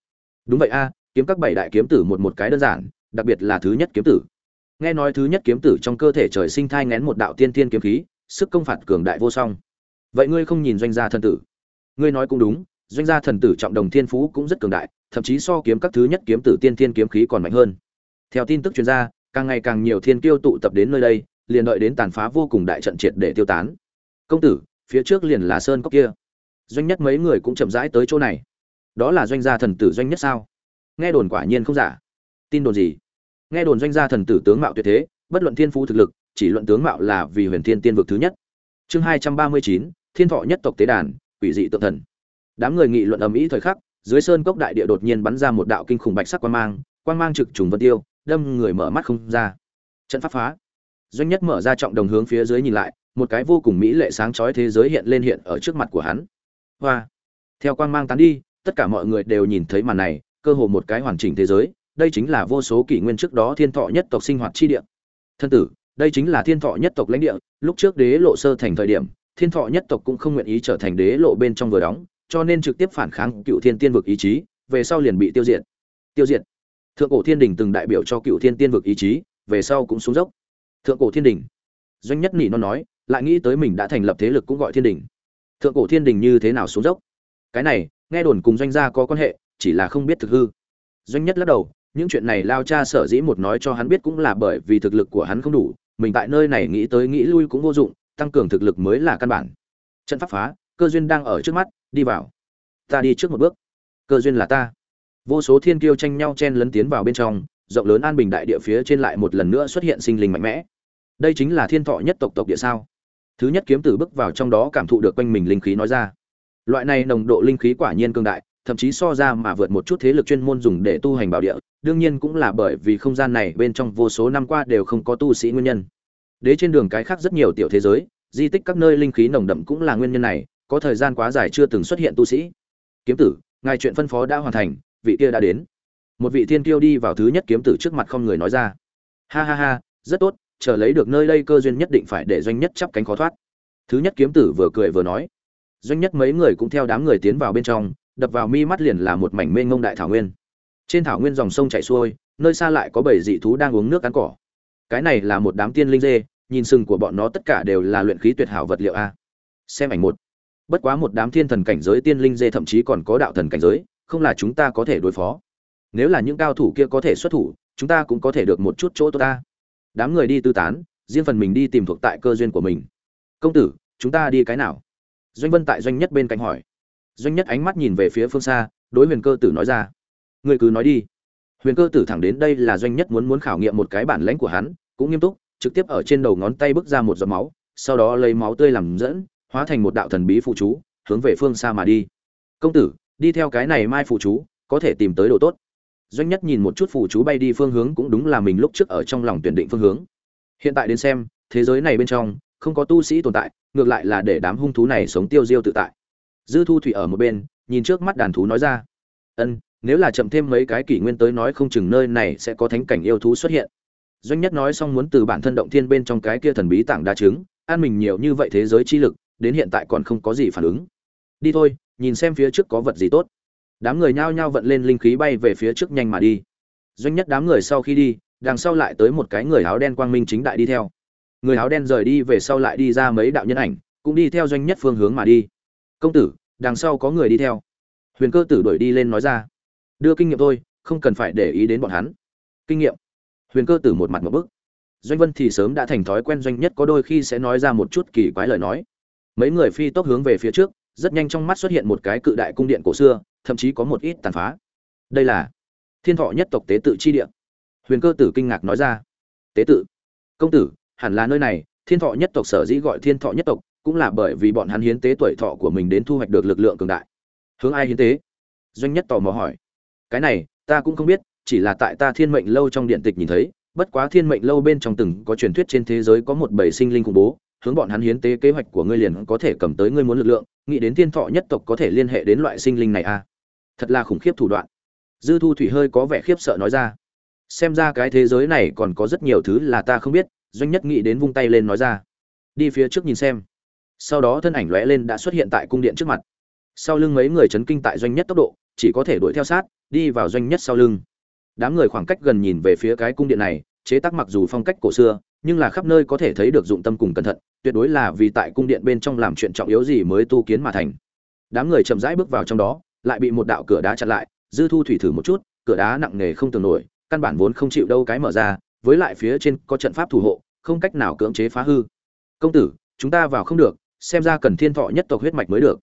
Đúng vậy a, kiếm các bảy đại kiếm tử một một cái đơn giản, đặc biệt là thứ nhất kiếm tử. Nghe nói thứ nhất kiếm tử trong cơ thể trời sinh thai ngén một đạo tiên thiên kiếm khí, sức công phạt cường đại vô song. Vậy ngươi không nhìn doanh gia thần tử? Ngươi nói cũng đúng doanh gia thần tử trọng đồng thiên phú cũng rất cường đại, thậm chí so kiếm các thứ nhất kiếm tử tiên thiên kiếm khí còn mạnh hơn. Theo tin tức chuyên gia càng ngày càng nhiều thiên kiêu tụ tập đến nơi đây, liền đợi đến tàn phá vô cùng đại trận triệt để tiêu tán. Công tử, phía trước liền là sơn cốc kia. Doanh nhất mấy người cũng chậm rãi tới chỗ này. Đó là doanh gia thần tử doanh nhất sao? Nghe đồn quả nhiên không giả. Tin đồn gì? Nghe đồn doanh gia thần tử tướng mạo tuyệt thế, bất luận thiên phú thực lực, chỉ luận tướng mạo là vì huyền thiên tiên vực thứ nhất. Chương hai trăm ba mươi chín, thiên thọ nhất tộc tế đàn, quỷ dị tượng thần đám người nghị luận ầm ĩ thời khắc, dưới sơn cốc đại địa đột nhiên bắn ra một đạo kinh khủng bạch sắc quang mang quang mang trực trùng vân tiêu, đâm người mở mắt không ra. Trận pháp phá. Doanh nhất mở ra trọng đồng hướng phía dưới nhìn lại, một cái vô cùng mỹ lệ sáng chói thế giới hiện lên hiện ở trước mặt của hắn. Hoa. Theo quang mang tán đi, tất cả mọi người đều nhìn thấy màn này, cơ hồ một cái hoàn chỉnh thế giới, đây chính là vô số kỷ nguyên trước đó thiên thọ nhất tộc sinh hoạt chi địa. Thân tử, đây chính là thiên thọ nhất tộc lãnh địa, lúc trước đế lộ sơ thành thời điểm, thiên thọ nhất tộc cũng không nguyện ý trở thành đế lộ bên trong vừa đóng cho nên trực tiếp phản kháng cựu thiên tiên vực ý chí, về sau liền bị tiêu diệt. Tiêu diệt. Thượng cổ thiên đình từng đại biểu cho cựu thiên tiên vực ý chí, về sau cũng xuống dốc. Thượng cổ thiên đình. Doanh nhất nỉ nó nói, lại nghĩ tới mình đã thành lập thế lực cũng gọi thiên đình. Thượng cổ thiên đình như thế nào xuống dốc? Cái này, nghe đồn cùng doanh gia có quan hệ, chỉ là không biết thực hư. Doanh nhất lắc đầu, những chuyện này lao cha sở dĩ một nói cho hắn biết cũng là bởi vì thực lực của hắn không đủ, mình tại nơi này nghĩ tới nghĩ lui cũng vô dụng, tăng cường thực lực mới là căn bản. Trận pháp phá, cơ duyên đang ở trước mắt đi vào. Ta đi trước một bước. Cơ duyên là ta. Vô số thiên kiêu tranh nhau chen lấn tiến vào bên trong, rộng lớn an bình đại địa phía trên lại một lần nữa xuất hiện sinh linh mạnh mẽ. Đây chính là thiên thọ nhất tộc tộc địa sao? Thứ nhất kiếm tử bước vào trong đó cảm thụ được quanh mình linh khí nói ra. Loại này nồng độ linh khí quả nhiên cương đại, thậm chí so ra mà vượt một chút thế lực chuyên môn dùng để tu hành bảo địa, đương nhiên cũng là bởi vì không gian này bên trong vô số năm qua đều không có tu sĩ nguyên nhân. Đế trên đường cái khác rất nhiều tiểu thế giới, di tích các nơi linh khí nồng đậm cũng là nguyên nhân này có thời gian quá dài chưa từng xuất hiện tu sĩ. Kiếm tử, ngài chuyện phân phó đã hoàn thành, vị kia đã đến. Một vị thiên kiêu đi vào thứ nhất kiếm tử trước mặt không người nói ra. Ha ha ha, rất tốt, chờ lấy được nơi đây cơ duyên nhất định phải để doanh nhất chắp cánh khó thoát. Thứ nhất kiếm tử vừa cười vừa nói. Doanh nhất mấy người cũng theo đám người tiến vào bên trong, đập vào mi mắt liền là một mảnh mênh ngông đại thảo nguyên. Trên thảo nguyên dòng sông chảy xuôi, nơi xa lại có bảy dị thú đang uống nước ăn cỏ. Cái này là một đám tiên linh dê, nhìn sừng của bọn nó tất cả đều là luyện khí tuyệt hảo vật liệu a. Xem ảnh một bất quá một đám thiên thần cảnh giới tiên linh dê thậm chí còn có đạo thần cảnh giới, không là chúng ta có thể đối phó. Nếu là những cao thủ kia có thể xuất thủ, chúng ta cũng có thể được một chút chỗ tốt ta. Đám người đi tư tán, riêng phần mình đi tìm thuộc tại cơ duyên của mình. Công tử, chúng ta đi cái nào? Doanh vân tại doanh nhất bên cạnh hỏi. Doanh nhất ánh mắt nhìn về phía phương xa, đối huyền cơ tử nói ra. Người cứ nói đi. Huyền cơ tử thẳng đến đây là doanh nhất muốn muốn khảo nghiệm một cái bản lãnh của hắn, cũng nghiêm túc, trực tiếp ở trên đầu ngón tay bước ra một giọt máu, sau đó lấy máu tươi làm dẫn hóa thành một đạo thần bí phụ chú, hướng về phương xa mà đi. Công tử, đi theo cái này mai phụ chú, có thể tìm tới độ tốt. Doanh nhất nhìn một chút phụ chú bay đi phương hướng cũng đúng là mình lúc trước ở trong lòng tuyển định phương hướng. Hiện tại đến xem, thế giới này bên trong, không có tu sĩ tồn tại, ngược lại là để đám hung thú này sống tiêu diêu tự tại. Dư thu thủy ở một bên, nhìn trước mắt đàn thú nói ra, ân, nếu là chậm thêm mấy cái kỷ nguyên tới nói không chừng nơi này sẽ có thánh cảnh yêu thú xuất hiện. Doanh nhất nói xong muốn từ bản thân động thiên bên trong cái kia thần bí tảng đa trứng, an mình nhiều như vậy thế giới chi lực đến hiện tại còn không có gì phản ứng. Đi thôi, nhìn xem phía trước có vật gì tốt. Đám người nhao nhao vận lên linh khí bay về phía trước nhanh mà đi. Doanh nhất đám người sau khi đi, đằng sau lại tới một cái người áo đen quang minh chính đại đi theo. Người áo đen rời đi về sau lại đi ra mấy đạo nhân ảnh, cũng đi theo doanh nhất phương hướng mà đi. Công tử, đằng sau có người đi theo. Huyền cơ tử đuổi đi lên nói ra. Đưa kinh nghiệm thôi, không cần phải để ý đến bọn hắn. Kinh nghiệm? Huyền cơ tử một mặt một bức. Doanh vân thì sớm đã thành thói quen, doanh nhất có đôi khi sẽ nói ra một chút kỳ quái lời nói mấy người phi tốc hướng về phía trước, rất nhanh trong mắt xuất hiện một cái cự đại cung điện cổ xưa, thậm chí có một ít tàn phá. Đây là thiên thọ nhất tộc tế tự chi địa. Huyền cơ tử kinh ngạc nói ra. Tế tự. Công tử, hẳn là nơi này, thiên thọ nhất tộc sở dĩ gọi thiên thọ nhất tộc, cũng là bởi vì bọn hắn hiến tế tuổi thọ của mình đến thu hoạch được lực lượng cường đại. Hướng ai hiến tế? Doanh nhất tò mò hỏi. Cái này, ta cũng không biết, chỉ là tại ta thiên mệnh lâu trong điện tịch nhìn thấy, bất quá thiên mệnh lâu bên trong từng có truyền thuyết trên thế giới có một bầy sinh linh khủng bố hướng bọn hắn hiến tế kế hoạch của ngươi liền có thể cầm tới ngươi muốn lực lượng, nghĩ đến thiên thọ nhất tộc có thể liên hệ đến loại sinh linh này à? Thật là khủng khiếp thủ đoạn. Dư thu thủy hơi có vẻ khiếp sợ nói ra. Xem ra cái thế giới này còn có rất nhiều thứ là ta không biết, doanh nhất nghĩ đến vung tay lên nói ra. Đi phía trước nhìn xem. Sau đó thân ảnh lóe lên đã xuất hiện tại cung điện trước mặt. Sau lưng mấy người chấn kinh tại doanh nhất tốc độ, chỉ có thể đuổi theo sát, đi vào doanh nhất sau lưng. Đám người khoảng cách gần nhìn về phía cái cung điện này, chế tác mặc dù phong cách cổ xưa nhưng là khắp nơi có thể thấy được dụng tâm cùng cẩn thận, tuyệt đối là vì tại cung điện bên trong làm chuyện trọng yếu gì mới tu kiến mà thành. Đám người chậm rãi bước vào trong đó, lại bị một đạo cửa đá chặn lại, dư thu thủy thử một chút, cửa đá nặng nề không tưởng nổi, căn bản vốn không chịu đâu cái mở ra, với lại phía trên có trận pháp thủ hộ, không cách nào cưỡng chế phá hư. Công tử, chúng ta vào không được, xem ra cần thiên thọ nhất tộc huyết mạch mới được.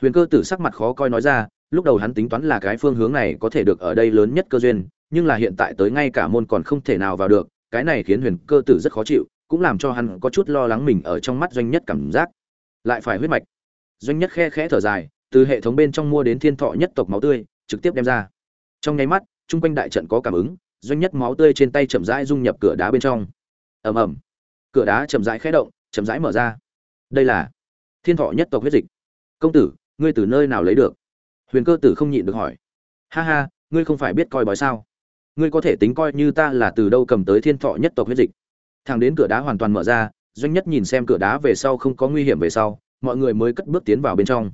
Huyền cơ tử sắc mặt khó coi nói ra, lúc đầu hắn tính toán là cái phương hướng này có thể được ở đây lớn nhất cơ duyên, nhưng là hiện tại tới ngay cả môn còn không thể nào vào được cái này khiến huyền cơ tử rất khó chịu, cũng làm cho hắn có chút lo lắng mình ở trong mắt doanh nhất cảm giác. Lại phải huyết mạch. Doanh nhất khe khẽ thở dài, từ hệ thống bên trong mua đến thiên thọ nhất tộc máu tươi, trực tiếp đem ra. Trong nháy mắt, chung quanh đại trận có cảm ứng, doanh nhất máu tươi trên tay chậm rãi dung nhập cửa đá bên trong. Ầm ầm. Cửa đá chậm rãi khẽ động, chậm rãi mở ra. Đây là thiên thọ nhất tộc huyết dịch. Công tử, ngươi từ nơi nào lấy được? Huyền cơ tử không nhịn được hỏi. Ha ha, ngươi không phải biết coi bói sao? Ngươi có thể tính coi như ta là từ đâu cầm tới thiên thọ nhất tộc huyết dịch. Thằng đến cửa đá hoàn toàn mở ra, doanh nhất nhìn xem cửa đá về sau không có nguy hiểm về sau, mọi người mới cất bước tiến vào bên trong.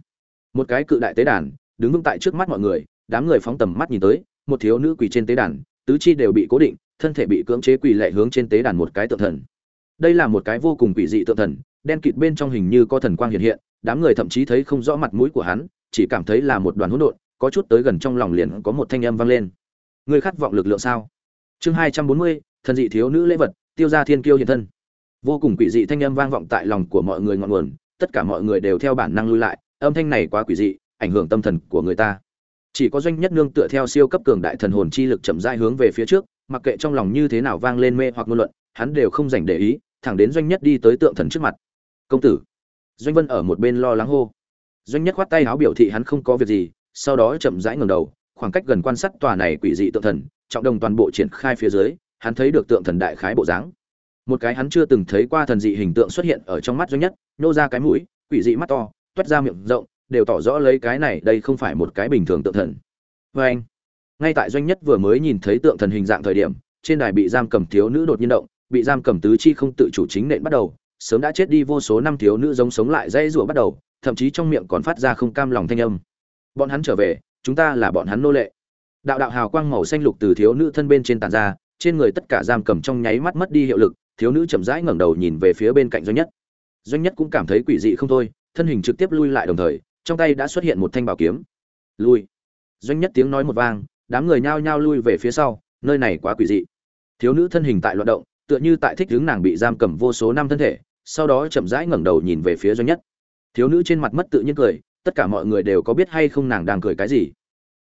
Một cái cự đại tế đàn, đứng vững tại trước mắt mọi người, đám người phóng tầm mắt nhìn tới, một thiếu nữ quỳ trên tế đàn, tứ chi đều bị cố định, thân thể bị cưỡng chế quỳ lệ hướng trên tế đàn một cái tượng thần. Đây là một cái vô cùng quỷ dị tượng thần, đen kịt bên trong hình như có thần quang hiện hiện, đám người thậm chí thấy không rõ mặt mũi của hắn, chỉ cảm thấy là một đoàn hỗn độn, có chút tới gần trong lòng liền có một thanh âm vang lên người khát vọng lực lượng sao? Chương hai trăm bốn mươi, thần dị thiếu nữ lễ vật, tiêu ra thiên kiêu hiện thân. Vô cùng quỷ dị thanh âm vang vọng tại lòng của mọi người ngọn nguồn, tất cả mọi người đều theo bản năng lui lại, âm thanh này quá quỷ dị, ảnh hưởng tâm thần của người ta. Chỉ có doanh nhất nương tựa theo siêu cấp cường đại thần hồn chi lực chậm rãi hướng về phía trước, mặc kệ trong lòng như thế nào vang lên mê hoặc ngôn luận, hắn đều không dành để ý, thẳng đến doanh nhất đi tới tượng thần trước mặt. Công tử. Doanh vân ở một bên lo lắng hô. Doanh nhất khoát tay áo biểu thị hắn không có việc gì, sau đó chậm rãi ngẩng đầu khoảng cách gần quan sát tòa này quỷ dị tượng thần, trọng đồng toàn bộ triển khai phía dưới, hắn thấy được tượng thần đại khái bộ dáng. Một cái hắn chưa từng thấy qua thần dị hình tượng xuất hiện ở trong mắt doanh nhất, nô ra cái mũi, quỷ dị mắt to toét ra miệng rộng, đều tỏ rõ lấy cái này đây không phải một cái bình thường tượng thần. Vê anh, ngay tại doanh nhất vừa mới nhìn thấy tượng thần hình dạng thời điểm, trên đài bị giam cầm thiếu nữ đột nhiên động, bị giam cầm tứ chi không tự chủ chính nện bắt đầu, sớm đã chết đi vô số năm thiếu nữ giống sống lại dây rủa bắt đầu, thậm chí trong miệng còn phát ra không cam lòng thanh âm. Bọn hắn trở về chúng ta là bọn hắn nô lệ. Đạo đạo hào quang màu xanh lục từ thiếu nữ thân bên trên tàn ra, trên người tất cả giam cầm trong nháy mắt mất đi hiệu lực, thiếu nữ chậm rãi ngẩng đầu nhìn về phía bên cạnh doanh nhất. Doanh nhất cũng cảm thấy quỷ dị không thôi, thân hình trực tiếp lui lại đồng thời, trong tay đã xuất hiện một thanh bảo kiếm. Lui. Doanh nhất tiếng nói một vang, đám người nhao nhao lui về phía sau, nơi này quá quỷ dị. Thiếu nữ thân hình tại loạt động, tựa như tại thích hướng nàng bị giam cầm vô số năm thân thể, sau đó chậm rãi ngẩng đầu nhìn về phía doanh nhất. Thiếu nữ trên mặt mất tự nhiên cười, tất cả mọi người đều có biết hay không nàng đang cười cái gì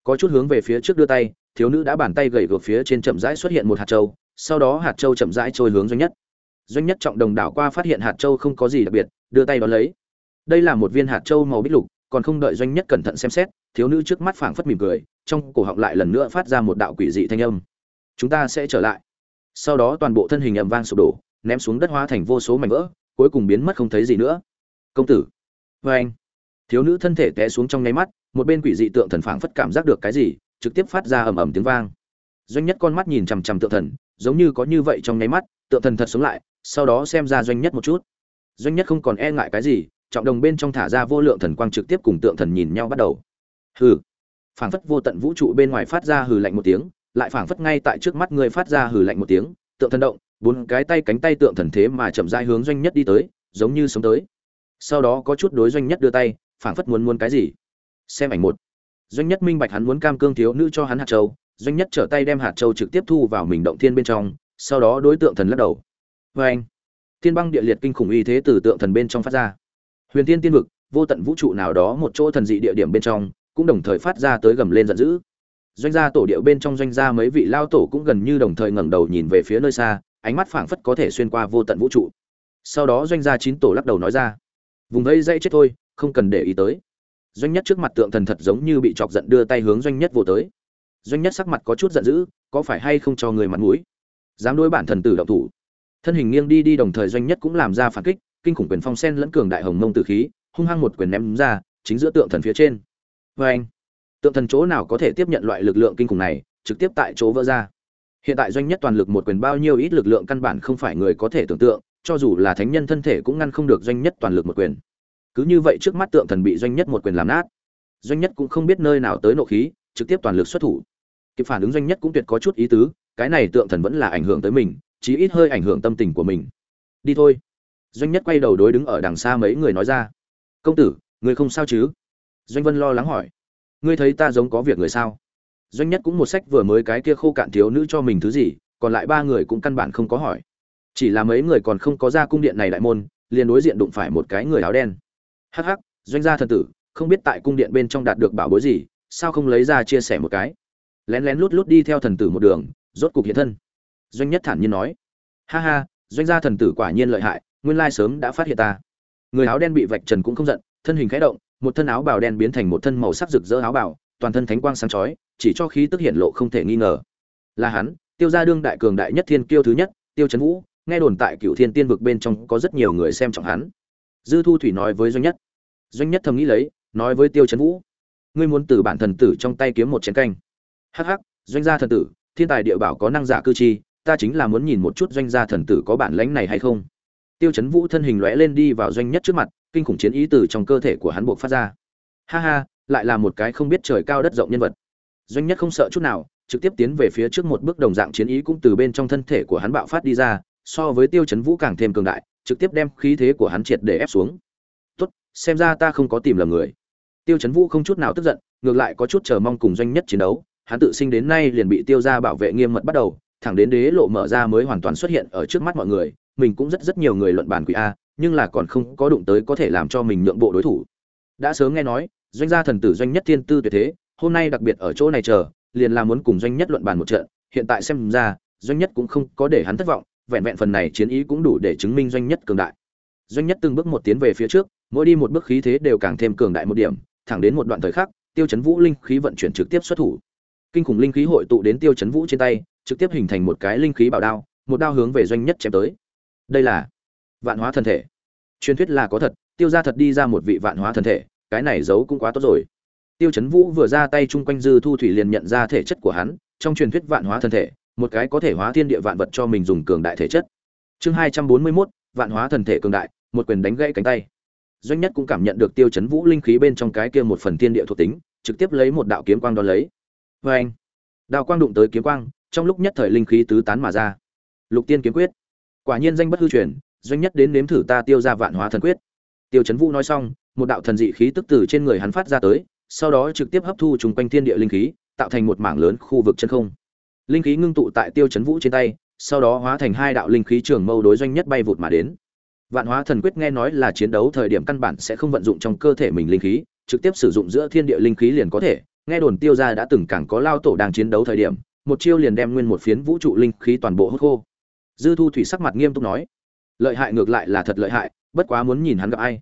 có chút hướng về phía trước đưa tay, thiếu nữ đã bàn tay gầy gược phía trên chậm rãi xuất hiện một hạt châu, sau đó hạt châu chậm rãi trôi hướng doanh nhất. Doanh nhất trọng đồng đảo qua phát hiện hạt châu không có gì đặc biệt, đưa tay đón lấy. Đây là một viên hạt châu màu bích lục, còn không đợi doanh nhất cẩn thận xem xét, thiếu nữ trước mắt phảng phất mỉm cười, trong cổ họng lại lần nữa phát ra một đạo quỷ dị thanh âm. Chúng ta sẽ trở lại. Sau đó toàn bộ thân hình ầm vang sụp đổ, ném xuống đất hóa thành vô số mảnh vỡ, cuối cùng biến mất không thấy gì nữa. Công tử. Vê anh thiếu nữ thân thể té xuống trong nháy mắt một bên quỷ dị tượng thần phảng phất cảm giác được cái gì, trực tiếp phát ra ầm ầm tiếng vang. Doanh nhất con mắt nhìn chằm chằm tượng thần, giống như có như vậy trong nháy mắt, tượng thần thật sống lại, sau đó xem ra doanh nhất một chút. Doanh nhất không còn e ngại cái gì, trọng đồng bên trong thả ra vô lượng thần quang trực tiếp cùng tượng thần nhìn nhau bắt đầu. Hừ. Phảng phất vô tận vũ trụ bên ngoài phát ra hừ lạnh một tiếng, lại phảng phất ngay tại trước mắt người phát ra hừ lạnh một tiếng, tượng thần động, bốn cái tay cánh tay tượng thần thế mà chậm rãi hướng doanh nhất đi tới, giống như sống tới. Sau đó có chút đối doanh nhất đưa tay, phảng phất muốn muốn cái gì xem ảnh một. Doanh nhất minh bạch hắn muốn cam cương thiếu nữ cho hắn hạt châu, doanh nhất trở tay đem hạt châu trực tiếp thu vào mình động thiên bên trong, sau đó đối tượng thần lắc đầu. Vê anh, thiên băng địa liệt kinh khủng uy thế từ tượng thần bên trong phát ra. Huyền tiên tiên vực, vô tận vũ trụ nào đó một chỗ thần dị địa điểm bên trong, cũng đồng thời phát ra tới gầm lên giận dữ. Doanh gia tổ điệu bên trong doanh gia mấy vị lao tổ cũng gần như đồng thời ngẩng đầu nhìn về phía nơi xa, ánh mắt phảng phất có thể xuyên qua vô tận vũ trụ. Sau đó doanh gia chín tổ lắc đầu nói ra, vùng vây dây chết thôi, không cần để ý tới doanh nhất trước mặt tượng thần thật giống như bị chọc giận đưa tay hướng doanh nhất vô tới. Doanh nhất sắc mặt có chút giận dữ, có phải hay không cho người mặt mũi? Dám đối bản thần tử động thủ. Thân hình nghiêng đi đi đồng thời doanh nhất cũng làm ra phản kích, kinh khủng quyền phong sen lẫn cường đại hồng mông tử khí, hung hăng một quyền ném ra, chính giữa tượng thần phía trên. Vê anh, tượng thần chỗ nào có thể tiếp nhận loại lực lượng kinh khủng này, trực tiếp tại chỗ vỡ ra. Hiện tại doanh nhất toàn lực một quyền bao nhiêu ít lực lượng căn bản không phải người có thể tưởng tượng, cho dù là thánh nhân thân thể cũng ngăn không được doanh nhất toàn lực một quyền cứ như vậy trước mắt tượng thần bị doanh nhất một quyền làm nát. Doanh nhất cũng không biết nơi nào tới nộ khí, trực tiếp toàn lực xuất thủ. Kịp phản ứng doanh nhất cũng tuyệt có chút ý tứ, cái này tượng thần vẫn là ảnh hưởng tới mình, chí ít hơi ảnh hưởng tâm tình của mình. Đi thôi. Doanh nhất quay đầu đối đứng ở đằng xa mấy người nói ra. Công tử, người không sao chứ? Doanh vân lo lắng hỏi. Ngươi thấy ta giống có việc người sao? Doanh nhất cũng một sách vừa mới cái kia khô cạn thiếu nữ cho mình thứ gì, còn lại ba người cũng căn bản không có hỏi. Chỉ là mấy người còn không có ra cung điện này đại môn, liền đối diện đụng phải một cái người áo đen hắc hắc, doanh gia thần tử, không biết tại cung điện bên trong đạt được bảo bối gì, sao không lấy ra chia sẻ một cái? Lén lén lút lút đi theo thần tử một đường, rốt cục hiện thân. Doanh nhất thản nhiên nói. Ha ha, doanh gia thần tử quả nhiên lợi hại, nguyên lai sớm đã phát hiện ta. Người áo đen bị vạch trần cũng không giận, thân hình khẽ động, một thân áo bào đen biến thành một thân màu sắc rực rỡ áo bào, toàn thân thánh quang sáng chói, chỉ cho khí tức hiện lộ không thể nghi ngờ. Là hắn, tiêu gia đương đại cường đại nhất thiên kiêu thứ nhất, tiêu Trấn vũ, nghe đồn tại cựu thiên tiên vực bên trong có rất nhiều người xem trọng hắn. Dư thu thủy nói với doanh nhất doanh nhất thầm nghĩ lấy, nói với tiêu chấn vũ, ngươi muốn từ bản thần tử trong tay kiếm một chén canh. Hắc hắc, doanh gia thần tử, thiên tài địa bảo có năng giả cư chi ta chính là muốn nhìn một chút doanh gia thần tử có bản lãnh này hay không. Tiêu chấn vũ thân hình lóe lên đi vào doanh nhất trước mặt, kinh khủng chiến ý từ trong cơ thể của hắn buộc phát ra. Ha ha, lại là một cái không biết trời cao đất rộng nhân vật. Doanh nhất không sợ chút nào, trực tiếp tiến về phía trước một bước đồng dạng chiến ý cũng từ bên trong thân thể của hắn bạo phát đi ra, so với tiêu chấn vũ càng thêm cường đại, trực tiếp đem khí thế của hắn triệt để ép xuống xem ra ta không có tìm lầm người. Tiêu chấn vũ không chút nào tức giận, ngược lại có chút chờ mong cùng doanh nhất chiến đấu. Hắn tự sinh đến nay liền bị tiêu ra bảo vệ nghiêm mật bắt đầu, thẳng đến đế lộ mở ra mới hoàn toàn xuất hiện ở trước mắt mọi người. Mình cũng rất rất nhiều người luận bàn quỷ a, nhưng là còn không có đụng tới có thể làm cho mình nhượng bộ đối thủ. Đã sớm nghe nói, doanh gia thần tử doanh nhất thiên tư tuyệt thế, hôm nay đặc biệt ở chỗ này chờ, liền là muốn cùng doanh nhất luận bàn một trận. Hiện tại xem ra, doanh nhất cũng không có để hắn thất vọng, vẹn vẹn phần này chiến ý cũng đủ để chứng minh doanh nhất cường đại doanh nhất từng bước một tiến về phía trước, mỗi đi một bước khí thế đều càng thêm cường đại một điểm, thẳng đến một đoạn thời khắc, tiêu chấn vũ linh khí vận chuyển trực tiếp xuất thủ. Kinh khủng linh khí hội tụ đến tiêu chấn vũ trên tay, trực tiếp hình thành một cái linh khí bảo đao, một đao hướng về doanh nhất chém tới. Đây là vạn hóa thân thể. Truyền thuyết là có thật, tiêu ra thật đi ra một vị vạn hóa thân thể, cái này giấu cũng quá tốt rồi. Tiêu chấn vũ vừa ra tay chung quanh dư thu thủy liền nhận ra thể chất của hắn, trong truyền thuyết vạn hóa thân thể, một cái có thể hóa thiên địa vạn vật cho mình dùng cường đại thể chất. Chương hai trăm bốn mươi mốt, vạn hóa thần thể cường đại một quyền đánh gãy cánh tay. Doanh nhất cũng cảm nhận được tiêu chấn vũ linh khí bên trong cái kia một phần thiên địa thuộc tính, trực tiếp lấy một đạo kiếm quang đo lấy. Vê anh, đạo quang đụng tới kiếm quang, trong lúc nhất thời linh khí tứ tán mà ra. Lục tiên kiếm quyết. Quả nhiên danh bất hư truyền, doanh nhất đến nếm thử ta tiêu ra vạn hóa thần quyết. Tiêu chấn vũ nói xong, một đạo thần dị khí tức từ trên người hắn phát ra tới, sau đó trực tiếp hấp thu chung quanh thiên địa linh khí, tạo thành một mảng lớn khu vực chân không. Linh khí ngưng tụ tại tiêu chấn vũ trên tay, sau đó hóa thành hai đạo linh khí trường mâu đối doanh nhất bay vụt mà đến vạn hóa thần quyết nghe nói là chiến đấu thời điểm căn bản sẽ không vận dụng trong cơ thể mình linh khí, trực tiếp sử dụng giữa thiên địa linh khí liền có thể. Nghe đồn tiêu gia đã từng càng có lao tổ đang chiến đấu thời điểm, một chiêu liền đem nguyên một phiến vũ trụ linh khí toàn bộ hút khô. Dư thu thủy sắc mặt nghiêm túc nói, lợi hại ngược lại là thật lợi hại, bất quá muốn nhìn hắn gặp ai.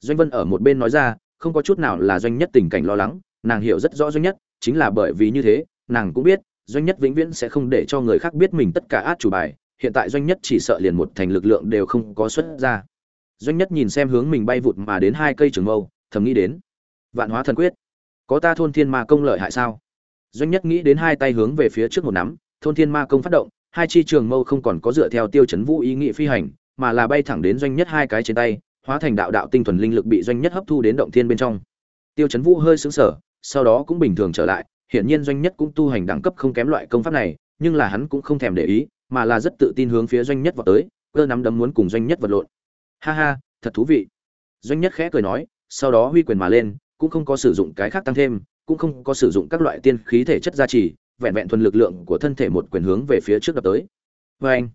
Doanh vân ở một bên nói ra, không có chút nào là doanh nhất tình cảnh lo lắng, nàng hiểu rất rõ doanh nhất, chính là bởi vì như thế, nàng cũng biết, doanh nhất vĩnh viễn sẽ không để cho người khác biết mình tất cả át chủ bài hiện tại doanh nhất chỉ sợ liền một thành lực lượng đều không có xuất ra. Doanh nhất nhìn xem hướng mình bay vụt mà đến hai cây trường mâu, thầm nghĩ đến, vạn hóa thần quyết, có ta thôn thiên ma công lợi hại sao? Doanh nhất nghĩ đến hai tay hướng về phía trước một nắm, thôn thiên ma công phát động, hai chi trường mâu không còn có dựa theo tiêu chấn vũ ý nghị phi hành, mà là bay thẳng đến doanh nhất hai cái trên tay, hóa thành đạo đạo tinh thuần linh lực bị doanh nhất hấp thu đến động thiên bên trong. Tiêu chấn vũ hơi sững sờ, sau đó cũng bình thường trở lại, hiển nhiên doanh nhất cũng tu hành đẳng cấp không kém loại công pháp này, nhưng là hắn cũng không thèm để ý mà là rất tự tin hướng phía doanh nhất vào tới, cơ nắm đấm muốn cùng doanh nhất vật lộn. Ha ha, thật thú vị. Doanh nhất khẽ cười nói, sau đó huy quyền mà lên, cũng không có sử dụng cái khác tăng thêm, cũng không có sử dụng các loại tiên khí thể chất gia trì, vẹn vẹn thuần lực lượng của thân thể một quyền hướng về phía trước đập tới. Vê anh,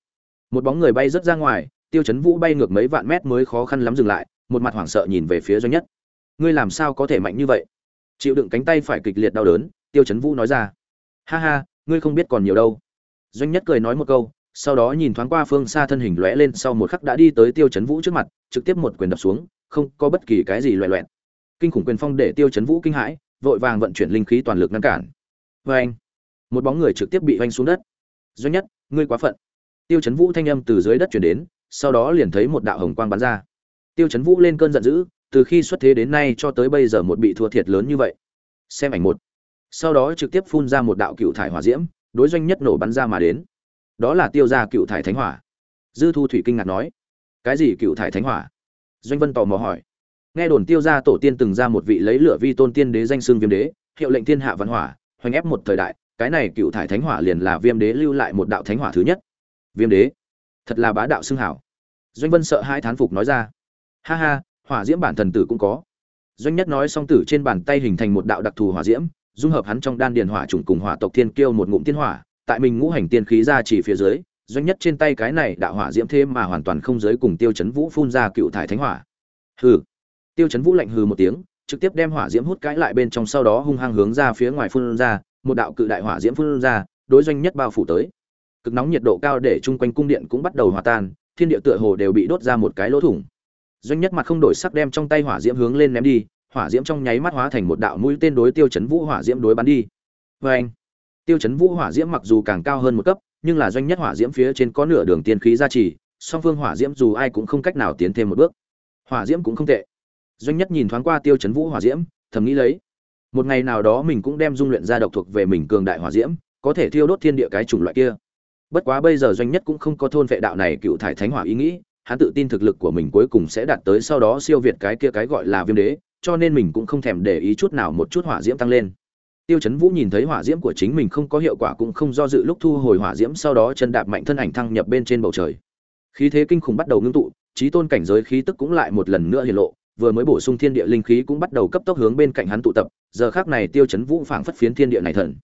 một bóng người bay rất ra ngoài, tiêu chấn vũ bay ngược mấy vạn mét mới khó khăn lắm dừng lại, một mặt hoảng sợ nhìn về phía doanh nhất. Ngươi làm sao có thể mạnh như vậy? Chịu đựng cánh tay phải kịch liệt đau đớn, tiêu chấn vũ nói ra. Ha ha, ngươi không biết còn nhiều đâu doanh nhất cười nói một câu, sau đó nhìn thoáng qua phương xa thân hình lóe lên sau một khắc đã đi tới tiêu chấn vũ trước mặt, trực tiếp một quyền đập xuống, không có bất kỳ cái gì loẹ loẹn kinh khủng quyền phong để tiêu chấn vũ kinh hãi, vội vàng vận chuyển linh khí toàn lực ngăn cản. Vê anh, một bóng người trực tiếp bị oanh xuống đất. Doanh nhất, ngươi quá phận. Tiêu chấn vũ thanh âm từ dưới đất chuyển đến, sau đó liền thấy một đạo hồng quang bắn ra. Tiêu chấn vũ lên cơn giận dữ, từ khi xuất thế đến nay cho tới bây giờ một bị thua thiệt lớn như vậy. Xem ảnh một. Sau đó trực tiếp phun ra một đạo cựu thải hỏa diễm đối doanh nhất nổ bắn ra mà đến. Đó là tiêu gia cựu thải thánh hỏa. Dư thu thủy kinh ngạc nói, cái gì cựu thải thánh hỏa? Doanh vân tò mò hỏi. Nghe đồn tiêu gia tổ tiên từng ra một vị lấy lửa vi tôn tiên đế danh xương viêm đế, hiệu lệnh thiên hạ văn hỏa, hoành ép một thời đại, cái này cựu thải thánh hỏa liền là viêm đế lưu lại một đạo thánh hỏa thứ nhất. Viêm đế, thật là bá đạo xưng hảo. Doanh vân sợ hai thán phục nói ra, ha ha, hỏa diễm bản thần tử cũng có. Doanh nhất nói song tử trên bàn tay hình thành một đạo đặc thù hỏa diễm dung hợp hắn trong đan điền hỏa trùng cùng hỏa tộc thiên kiêu một ngụm tiên hỏa, tại mình ngũ hành tiên khí ra chỉ phía dưới, doanh nhất trên tay cái này đạo hỏa diễm thế mà hoàn toàn không giới cùng tiêu chấn vũ phun ra cựu thải thánh hỏa. Hừ. Tiêu chấn vũ lạnh hừ một tiếng, trực tiếp đem hỏa diễm hút cãi lại bên trong sau đó hung hăng hướng ra phía ngoài phun ra, một đạo cự đại hỏa diễm phun ra, đối doanh nhất bao phủ tới. Cực nóng nhiệt độ cao để chung quanh cung điện cũng bắt đầu hòa tan, thiên địa tựa hồ đều bị đốt ra một cái lỗ thủng. Doanh nhất mặt không đổi sắc đem trong tay hỏa diễm hướng lên ném đi hỏa diễm trong nháy mắt hóa thành một đạo mũi tên đối tiêu chấn vũ hỏa diễm đối bắn đi. Vê anh, tiêu chấn vũ hỏa diễm mặc dù càng cao hơn một cấp, nhưng là doanh nhất hỏa diễm phía trên có nửa đường tiên khí gia trì, song phương hỏa diễm dù ai cũng không cách nào tiến thêm một bước. Hỏa diễm cũng không tệ. Doanh nhất nhìn thoáng qua tiêu chấn vũ hỏa diễm, thầm nghĩ lấy, một ngày nào đó mình cũng đem dung luyện ra độc thuộc về mình cường đại hỏa diễm, có thể thiêu đốt thiên địa cái chủng loại kia. Bất quá bây giờ doanh nhất cũng không có thôn vệ đạo này cựu thải thánh hỏa ý nghĩ, hắn tự tin thực lực của mình cuối cùng sẽ đạt tới sau đó siêu việt cái kia cái gọi là viêm đế cho nên mình cũng không thèm để ý chút nào một chút hỏa diễm tăng lên. Tiêu chấn vũ nhìn thấy hỏa diễm của chính mình không có hiệu quả cũng không do dự lúc thu hồi hỏa diễm sau đó chân đạp mạnh thân ảnh thăng nhập bên trên bầu trời. Khí thế kinh khủng bắt đầu ngưng tụ, trí tôn cảnh giới khí tức cũng lại một lần nữa hiện lộ, vừa mới bổ sung thiên địa linh khí cũng bắt đầu cấp tốc hướng bên cạnh hắn tụ tập, giờ khác này tiêu chấn vũ phảng phất phiến thiên địa này thần.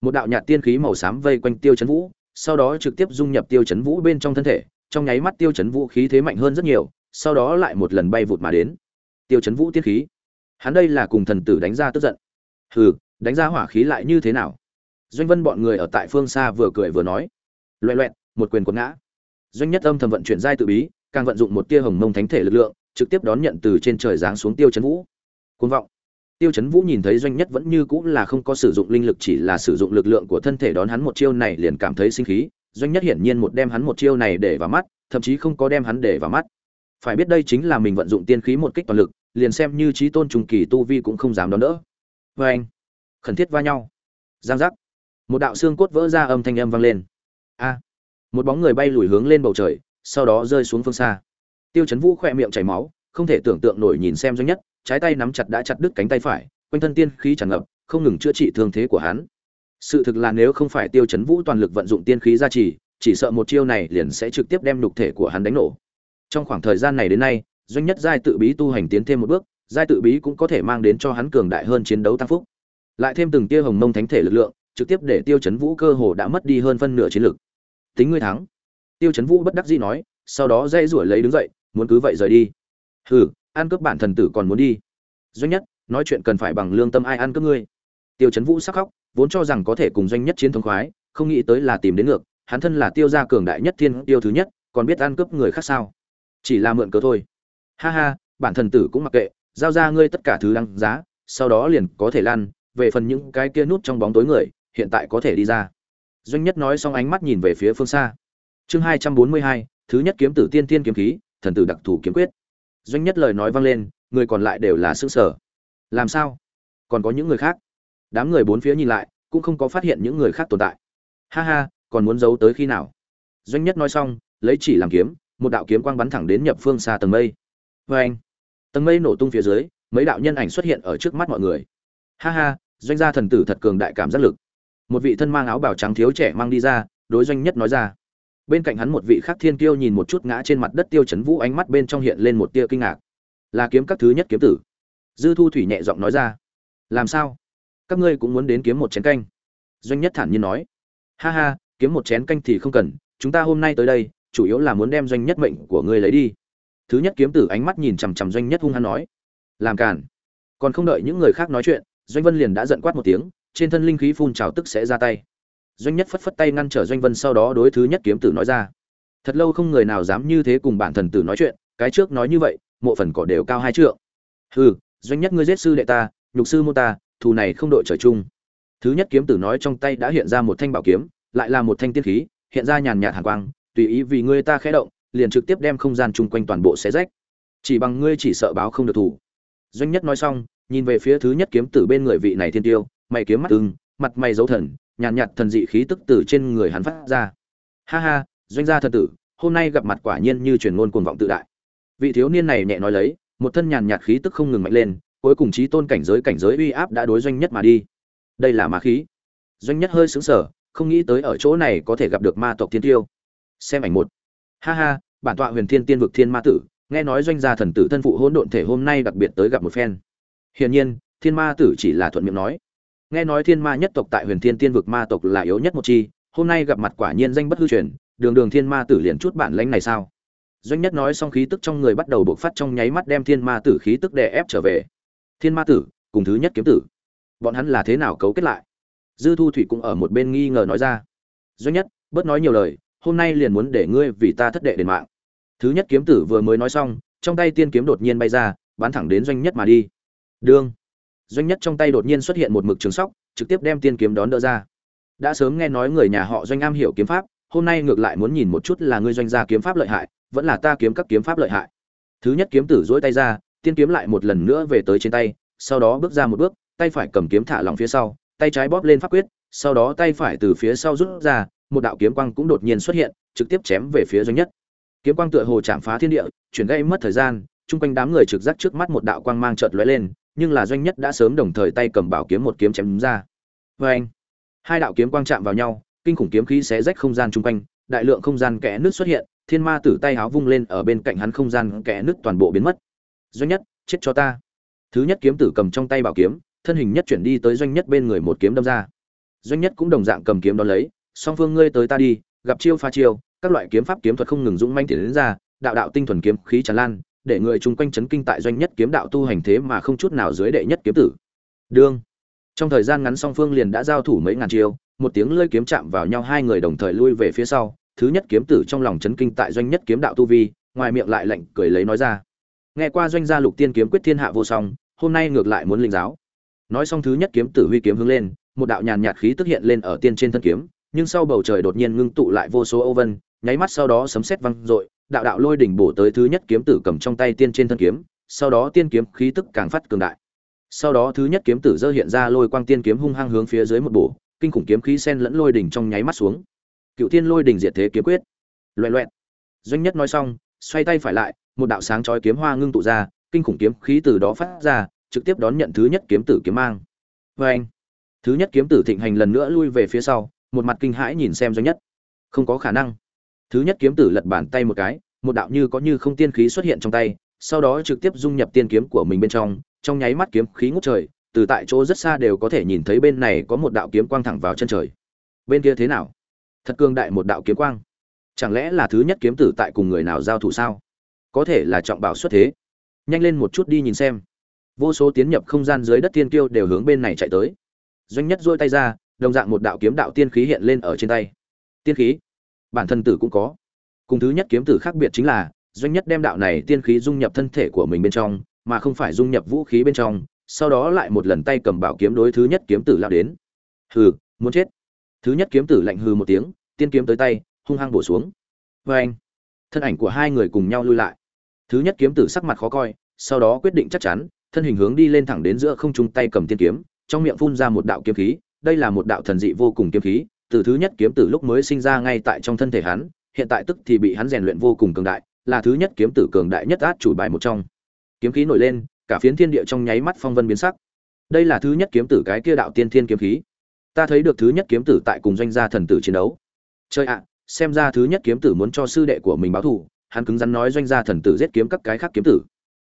Một đạo nhạt tiên khí màu xám vây quanh tiêu chấn vũ, sau đó trực tiếp dung nhập tiêu chấn vũ bên trong thân thể, trong nháy mắt tiêu chấn vũ khí thế mạnh hơn rất nhiều, sau đó lại một lần bay vụt mà đến. Tiêu chấn vũ tiên khí hắn đây là cùng thần tử đánh ra tức giận. Hừ, đánh ra hỏa khí lại như thế nào? Doanh vân bọn người ở tại phương xa vừa cười vừa nói. Loẹ loẹt, một quyền quật ngã. Doanh nhất âm thầm vận chuyển giai tự bí, càng vận dụng một tia hồng mông thánh thể lực lượng, trực tiếp đón nhận từ trên trời giáng xuống tiêu chấn vũ. Côn vọng. Tiêu chấn vũ nhìn thấy doanh nhất vẫn như cũng là không có sử dụng linh lực, chỉ là sử dụng lực lượng của thân thể đón hắn một chiêu này liền cảm thấy sinh khí. Doanh nhất hiển nhiên một đem hắn một chiêu này để vào mắt, thậm chí không có đem hắn để vào mắt. Phải biết đây chính là mình vận dụng tiên khí một kích toàn lực liền xem như trí tôn trùng kỳ tu vi cũng không dám đón đỡ. Vê anh, khẩn thiết va nhau. Giang giác. Một đạo xương cốt vỡ ra âm thanh âm vang lên. A. Một bóng người bay lùi hướng lên bầu trời, sau đó rơi xuống phương xa. Tiêu chấn vũ khỏe miệng chảy máu, không thể tưởng tượng nổi nhìn xem doanh nhất, trái tay nắm chặt đã chặt đứt cánh tay phải, quanh thân tiên khí tràn ngập, không ngừng chữa trị thương thế của hắn. Sự thực là nếu không phải tiêu chấn vũ toàn lực vận dụng tiên khí gia trì, chỉ sợ một chiêu này liền sẽ trực tiếp đem nhục thể của hắn đánh nổ. Trong khoảng thời gian này đến nay doanh nhất giai tự bí tu hành tiến thêm một bước, giai tự bí cũng có thể mang đến cho hắn cường đại hơn chiến đấu tăng phúc. Lại thêm từng tia hồng mông thánh thể lực lượng, trực tiếp để tiêu chấn vũ cơ hồ đã mất đi hơn phân nửa chiến lực. Tính ngươi thắng. Tiêu chấn vũ bất đắc dĩ nói, sau đó dây rủi lấy đứng dậy, muốn cứ vậy rời đi. Hừ, ăn cướp bản thần tử còn muốn đi. Doanh nhất, nói chuyện cần phải bằng lương tâm ai ăn cướp ngươi? Tiêu chấn vũ sắc khóc, vốn cho rằng có thể cùng doanh nhất chiến thống khoái, không nghĩ tới là tìm đến ngược, hắn thân là tiêu gia cường đại nhất thiên, tiêu thứ nhất, còn biết ăn cướp người khác sao? Chỉ là mượn cớ thôi ha ha, bản thần tử cũng mặc kệ, giao ra ngươi tất cả thứ đăng giá, sau đó liền có thể lan, về phần những cái kia nút trong bóng tối người, hiện tại có thể đi ra. Doanh nhất nói xong ánh mắt nhìn về phía phương xa. Chương hai trăm bốn mươi hai, thứ nhất kiếm tử tiên tiên kiếm khí, thần tử đặc thù kiếm quyết. Doanh nhất lời nói vang lên, người còn lại đều là xương sở làm sao? Còn có những người khác? Đám người bốn phía nhìn lại, cũng không có phát hiện những người khác tồn tại. Ha ha, còn muốn giấu tới khi nào? Doanh nhất nói xong, lấy chỉ làm kiếm, một đạo kiếm quang bắn thẳng đến nhập phương xa tầng mây vê anh. Tầng mây nổ tung phía dưới, mấy đạo nhân ảnh xuất hiện ở trước mắt mọi người. Ha ha, doanh gia thần tử thật cường đại cảm giác lực. Một vị thân mang áo bào trắng thiếu trẻ mang đi ra, đối doanh nhất nói ra. Bên cạnh hắn một vị khác thiên kiêu nhìn một chút ngã trên mặt đất tiêu chấn vũ ánh mắt bên trong hiện lên một tia kinh ngạc. Là kiếm các thứ nhất kiếm tử. Dư thu thủy nhẹ giọng nói ra. Làm sao? Các ngươi cũng muốn đến kiếm một chén canh. Doanh nhất thản nhiên nói. Ha ha, kiếm một chén canh thì không cần, chúng ta hôm nay tới đây, chủ yếu là muốn đem doanh nhất mệnh của ngươi lấy đi thứ nhất kiếm tử ánh mắt nhìn chằm chằm doanh nhất hung hăng nói, làm cản còn không đợi những người khác nói chuyện, doanh vân liền đã giận quát một tiếng, trên thân linh khí phun trào tức sẽ ra tay. Doanh nhất phất phất tay ngăn trở doanh vân sau đó đối thứ nhất kiếm tử nói ra, thật lâu không người nào dám như thế cùng bản thần tử nói chuyện, cái trước nói như vậy, mộ phần cỏ đều cao hai trượng. Hừ, doanh nhất ngươi giết sư đệ ta, nhục sư mô ta, thù này không đội trời chung. Thứ nhất kiếm tử nói trong tay đã hiện ra một thanh bảo kiếm, lại là một thanh tiên khí, hiện ra nhàn nhạt hàn quang, tùy ý vì ngươi ta khẽ động liền trực tiếp đem không gian chung quanh toàn bộ xé rách. Chỉ bằng ngươi chỉ sợ báo không được thủ. Doanh nhất nói xong, nhìn về phía thứ nhất kiếm tử bên người vị này thiên tiêu, mày kiếm mắt ưng, mặt mày dấu thần, nhàn nhạt thần dị khí tức từ trên người hắn phát ra. Ha ha, doanh gia thần tử, hôm nay gặp mặt quả nhiên như truyền ngôn cuồng vọng tự đại. Vị thiếu niên này nhẹ nói lấy, một thân nhàn nhạt khí tức không ngừng mạnh lên, cuối cùng trí tôn cảnh giới cảnh giới uy áp đã đối doanh nhất mà đi. Đây là ma khí. Doanh nhất hơi sững sờ, không nghĩ tới ở chỗ này có thể gặp được ma tộc thiên tiêu. Xem ảnh một ha ha, bản tọa huyền thiên tiên vực thiên ma tử, nghe nói doanh gia thần tử thân phụ hỗn độn thể hôm nay đặc biệt tới gặp một phen. Hiển nhiên, thiên ma tử chỉ là thuận miệng nói. Nghe nói thiên ma nhất tộc tại huyền thiên tiên vực ma tộc là yếu nhất một chi, hôm nay gặp mặt quả nhiên danh bất hư truyền, đường đường thiên ma tử liền chút bản lãnh này sao? Doanh nhất nói xong khí tức trong người bắt đầu bộc phát trong nháy mắt đem thiên ma tử khí tức đè ép trở về. Thiên ma tử, cùng thứ nhất kiếm tử. Bọn hắn là thế nào cấu kết lại? Dư thu thủy cũng ở một bên nghi ngờ nói ra. Doanh nhất, bớt nói nhiều lời hôm nay liền muốn để ngươi vì ta thất đệ đền mạng. Thứ nhất kiếm tử vừa mới nói xong, trong tay tiên kiếm đột nhiên bay ra, bắn thẳng đến doanh nhất mà đi. Đương. Doanh nhất trong tay đột nhiên xuất hiện một mực trường sóc, trực tiếp đem tiên kiếm đón đỡ ra. Đã sớm nghe nói người nhà họ doanh am hiểu kiếm pháp, hôm nay ngược lại muốn nhìn một chút là ngươi doanh gia kiếm pháp lợi hại, vẫn là ta kiếm các kiếm pháp lợi hại. Thứ nhất kiếm tử dỗi tay ra, tiên kiếm lại một lần nữa về tới trên tay, sau đó bước ra một bước, tay phải cầm kiếm thả lỏng phía sau, tay trái bóp lên pháp quyết, sau đó tay phải từ phía sau rút ra một đạo kiếm quang cũng đột nhiên xuất hiện, trực tiếp chém về phía doanh nhất. Kiếm quang tựa hồ chạm phá thiên địa, chuyển gây mất thời gian, chung quanh đám người trực giác trước mắt một đạo quang mang chợt lóe lên, nhưng là doanh nhất đã sớm đồng thời tay cầm bảo kiếm một kiếm chém đúng ra. Vê anh hai đạo kiếm quang chạm vào nhau, kinh khủng kiếm khí xé rách không gian chung quanh, đại lượng không gian kẽ nước xuất hiện, thiên ma tử tay háo vung lên ở bên cạnh hắn không gian kẽ nước toàn bộ biến mất. Doanh nhất, chết cho ta. Thứ nhất kiếm tử cầm trong tay bảo kiếm, thân hình nhất chuyển đi tới doanh nhất bên người một kiếm đâm ra. Doanh nhất cũng đồng dạng cầm kiếm đó lấy song phương ngươi tới ta đi, gặp chiêu pha chiêu, các loại kiếm pháp kiếm thuật không ngừng dũng manh tiến đến ra, đạo đạo tinh thuần kiếm khí tràn lan, để người chung quanh chấn kinh tại doanh nhất kiếm đạo tu hành thế mà không chút nào dưới đệ nhất kiếm tử. Đương. Trong thời gian ngắn song phương liền đã giao thủ mấy ngàn chiêu, một tiếng lưỡi kiếm chạm vào nhau hai người đồng thời lui về phía sau, thứ nhất kiếm tử trong lòng chấn kinh tại doanh nhất kiếm đạo tu vi, ngoài miệng lại lạnh cười lấy nói ra. Nghe qua doanh gia lục tiên kiếm quyết thiên hạ vô song, hôm nay ngược lại muốn linh giáo. Nói xong thứ nhất kiếm tử huy kiếm hướng lên, một đạo nhàn nhạt khí tức hiện lên ở tiên trên thân kiếm nhưng sau bầu trời đột nhiên ngưng tụ lại vô số ô vân, nháy mắt sau đó sấm sét vang rội đạo đạo lôi đỉnh bổ tới thứ nhất kiếm tử cầm trong tay tiên trên thân kiếm, sau đó tiên kiếm khí tức càng phát cường đại. Sau đó thứ nhất kiếm tử dơ hiện ra lôi quang tiên kiếm hung hăng hướng phía dưới một bổ, kinh khủng kiếm khí xen lẫn lôi đỉnh trong nháy mắt xuống. Cựu tiên lôi đỉnh diệt thế kiếm quyết. Loẹt loẹt. Doanh nhất nói xong, xoay tay phải lại, một đạo sáng chói kiếm hoa ngưng tụ ra, kinh khủng kiếm khí từ đó phát ra, trực tiếp đón nhận thứ nhất kiếm tử kiếm mang. Vê anh thứ nhất kiếm tử thịnh hành lần nữa lui về phía sau một mặt kinh hãi nhìn xem doanh nhất. Không có khả năng. Thứ nhất kiếm tử lật bàn tay một cái, một đạo như có như không tiên khí xuất hiện trong tay, sau đó trực tiếp dung nhập tiên kiếm của mình bên trong trong nháy mắt kiếm khí ngút trời, từ tại chỗ rất xa đều có thể nhìn thấy bên này có một đạo kiếm quang thẳng vào chân trời. Bên kia thế nào? Thật cương đại một đạo kiếm quang. Chẳng lẽ là thứ nhất kiếm tử tại cùng người nào giao thủ sao? Có thể là trọng bảo xuất thế. Nhanh lên một chút đi nhìn xem. Vô số tiến nhập không gian dưới đất tiên kiêu đều hướng bên này chạy tới. Doanh nhất dôi tay ra đồng dạng một đạo kiếm đạo tiên khí hiện lên ở trên tay. Tiên khí? Bản thân tử cũng có. Cùng thứ nhất kiếm tử khác biệt chính là, doanh nhất đem đạo này tiên khí dung nhập thân thể của mình bên trong, mà không phải dung nhập vũ khí bên trong, sau đó lại một lần tay cầm bảo kiếm đối thứ nhất kiếm tử lao đến. Hừ, muốn chết. Thứ nhất kiếm tử lạnh hừ một tiếng, tiên kiếm tới tay, hung hăng bổ xuống. Vê anh thân ảnh của hai người cùng nhau lui lại. Thứ nhất kiếm tử sắc mặt khó coi, sau đó quyết định chắc chắn, thân hình hướng đi lên thẳng đến giữa không trung tay cầm tiên kiếm, trong miệng phun ra một đạo kiếm khí đây là một đạo thần dị vô cùng kiếm khí, từ thứ nhất kiếm tử lúc mới sinh ra ngay tại trong thân thể hắn, hiện tại tức thì bị hắn rèn luyện vô cùng cường đại, là thứ nhất kiếm tử cường đại nhất át chủ bài một trong. Kiếm khí nổi lên, cả phiến thiên địa trong nháy mắt phong vân biến sắc. Đây là thứ nhất kiếm tử cái kia đạo tiên thiên kiếm khí. Ta thấy được thứ nhất kiếm tử tại cùng doanh gia thần tử chiến đấu. Chơi ạ, xem ra thứ nhất kiếm tử muốn cho sư đệ của mình báo thù, hắn cứng rắn nói doanh gia thần tử giết kiếm các cái khác kiếm tử.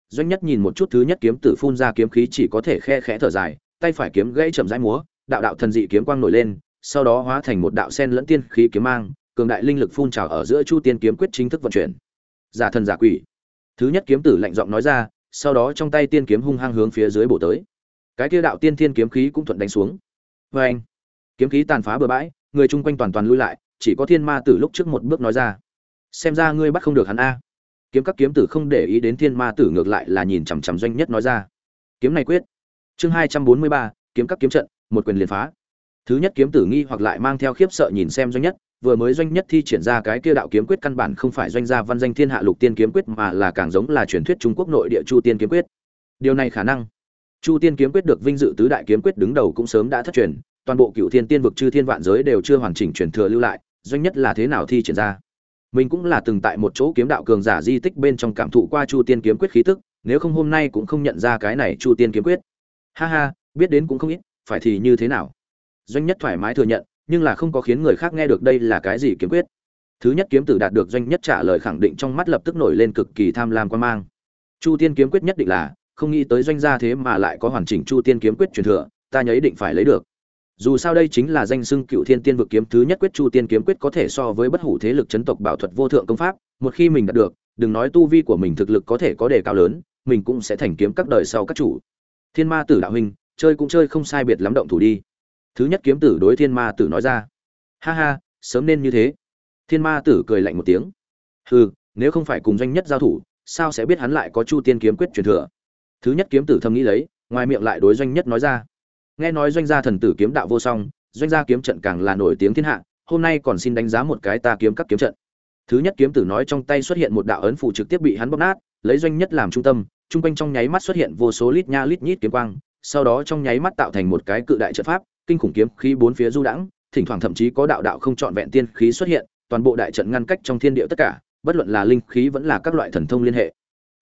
Doanh nhất nhìn một chút thứ nhất kiếm tử phun ra kiếm khí chỉ có thể khe khẽ thở dài, tay phải kiếm gãy chậm rãi múa đạo đạo thần dị kiếm quang nổi lên, sau đó hóa thành một đạo sen lẫn tiên khí kiếm mang, cường đại linh lực phun trào ở giữa chu tiên kiếm quyết chính thức vận chuyển. Giả thần giả quỷ. Thứ nhất kiếm tử lạnh giọng nói ra, sau đó trong tay tiên kiếm hung hăng hướng phía dưới bổ tới. Cái kia đạo tiên thiên kiếm khí cũng thuận đánh xuống. Oeng. kiếm khí tàn phá bừa bãi, người chung quanh toàn toàn lui lại, chỉ có thiên ma tử lúc trước một bước nói ra. Xem ra ngươi bắt không được hắn a. Kiếm các kiếm tử không để ý đến thiên ma tử ngược lại là nhìn chằm chằm doanh nhất nói ra. Kiếm này quyết. Chương hai trăm bốn mươi ba, kiếm các kiếm trận một quyền liền phá. Thứ nhất kiếm tử nghi hoặc lại mang theo khiếp sợ nhìn xem doanh nhất, vừa mới doanh nhất thi triển ra cái kia đạo kiếm quyết căn bản không phải doanh gia văn danh thiên hạ lục tiên kiếm quyết mà là càng giống là truyền thuyết trung quốc nội địa chu tiên kiếm quyết. Điều này khả năng, chu tiên kiếm quyết được vinh dự tứ đại kiếm quyết đứng đầu cũng sớm đã thất truyền, toàn bộ cựu thiên tiên vực chư thiên vạn giới đều chưa hoàn chỉnh truyền thừa lưu lại, doanh nhất là thế nào thi triển ra? Mình cũng là từng tại một chỗ kiếm đạo cường giả di tích bên trong cảm thụ qua chu tiên kiếm quyết khí tức, nếu không hôm nay cũng không nhận ra cái này chu tiên kiếm quyết. Ha ha, biết đến cũng không ít phải thì như thế nào? Doanh nhất thoải mái thừa nhận, nhưng là không có khiến người khác nghe được đây là cái gì kiếm quyết. Thứ nhất kiếm tử đạt được doanh nhất trả lời khẳng định trong mắt lập tức nổi lên cực kỳ tham lam quan mang. Chu tiên kiếm quyết nhất định là, không nghĩ tới doanh gia thế mà lại có hoàn chỉnh chu tiên kiếm quyết truyền thừa, ta nhấy định phải lấy được. Dù sao đây chính là danh xưng cựu thiên tiên vực kiếm thứ nhất quyết chu tiên kiếm quyết có thể so với bất hủ thế lực chấn tộc bảo thuật vô thượng công pháp, một khi mình đạt được, đừng nói tu vi của mình thực lực có thể có đề cao lớn, mình cũng sẽ thành kiếm các đời sau các chủ. Thiên ma tử đạo huynh chơi cũng chơi không sai biệt lắm động thủ đi. Thứ nhất kiếm tử đối thiên ma tử nói ra. Ha ha, sớm nên như thế. Thiên ma tử cười lạnh một tiếng. Hừ, nếu không phải cùng doanh nhất giao thủ, sao sẽ biết hắn lại có chu tiên kiếm quyết truyền thừa? Thứ nhất kiếm tử thầm nghĩ lấy, ngoài miệng lại đối doanh nhất nói ra. Nghe nói doanh gia thần tử kiếm đạo vô song, doanh gia kiếm trận càng là nổi tiếng thiên hạ, hôm nay còn xin đánh giá một cái ta kiếm các kiếm trận. Thứ nhất kiếm tử nói trong tay xuất hiện một đạo ấn phủ trực tiếp bị hắn bóp nát, lấy doanh nhất làm trung tâm trung quanh trong nháy mắt xuất hiện vô số lít nha lít nhít kiếm quang sau đó trong nháy mắt tạo thành một cái cự đại trận pháp, kinh khủng kiếm khí bốn phía du đãng, thỉnh thoảng thậm chí có đạo đạo không trọn vẹn tiên khí xuất hiện, toàn bộ đại trận ngăn cách trong thiên địa tất cả, bất luận là linh khí vẫn là các loại thần thông liên hệ.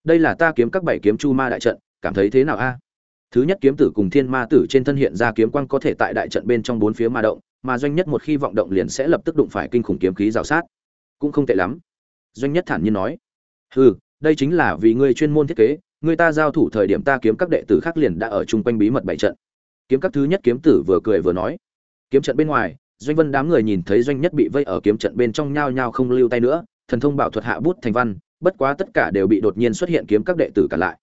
Đây là ta kiếm các bảy kiếm chu ma đại trận, cảm thấy thế nào a? Thứ nhất kiếm tử cùng thiên ma tử trên thân hiện ra kiếm quang có thể tại đại trận bên trong bốn phía ma động, mà doanh nhất một khi vọng động liền sẽ lập tức đụng phải kinh khủng kiếm khí rào sát. Cũng không tệ lắm. Doanh nhất thản nhiên nói, hừ, đây chính là vì ngươi chuyên môn thiết kế người ta giao thủ thời điểm ta kiếm các đệ tử khác liền đã ở chung quanh bí mật bảy trận. Kiếm các thứ nhất kiếm tử vừa cười vừa nói, kiếm trận bên ngoài, doanh vân đám người nhìn thấy doanh nhất bị vây ở kiếm trận bên trong nhao nhao không lưu tay nữa, thần thông bảo thuật hạ bút thành văn, bất quá tất cả đều bị đột nhiên xuất hiện kiếm các đệ tử cả lại.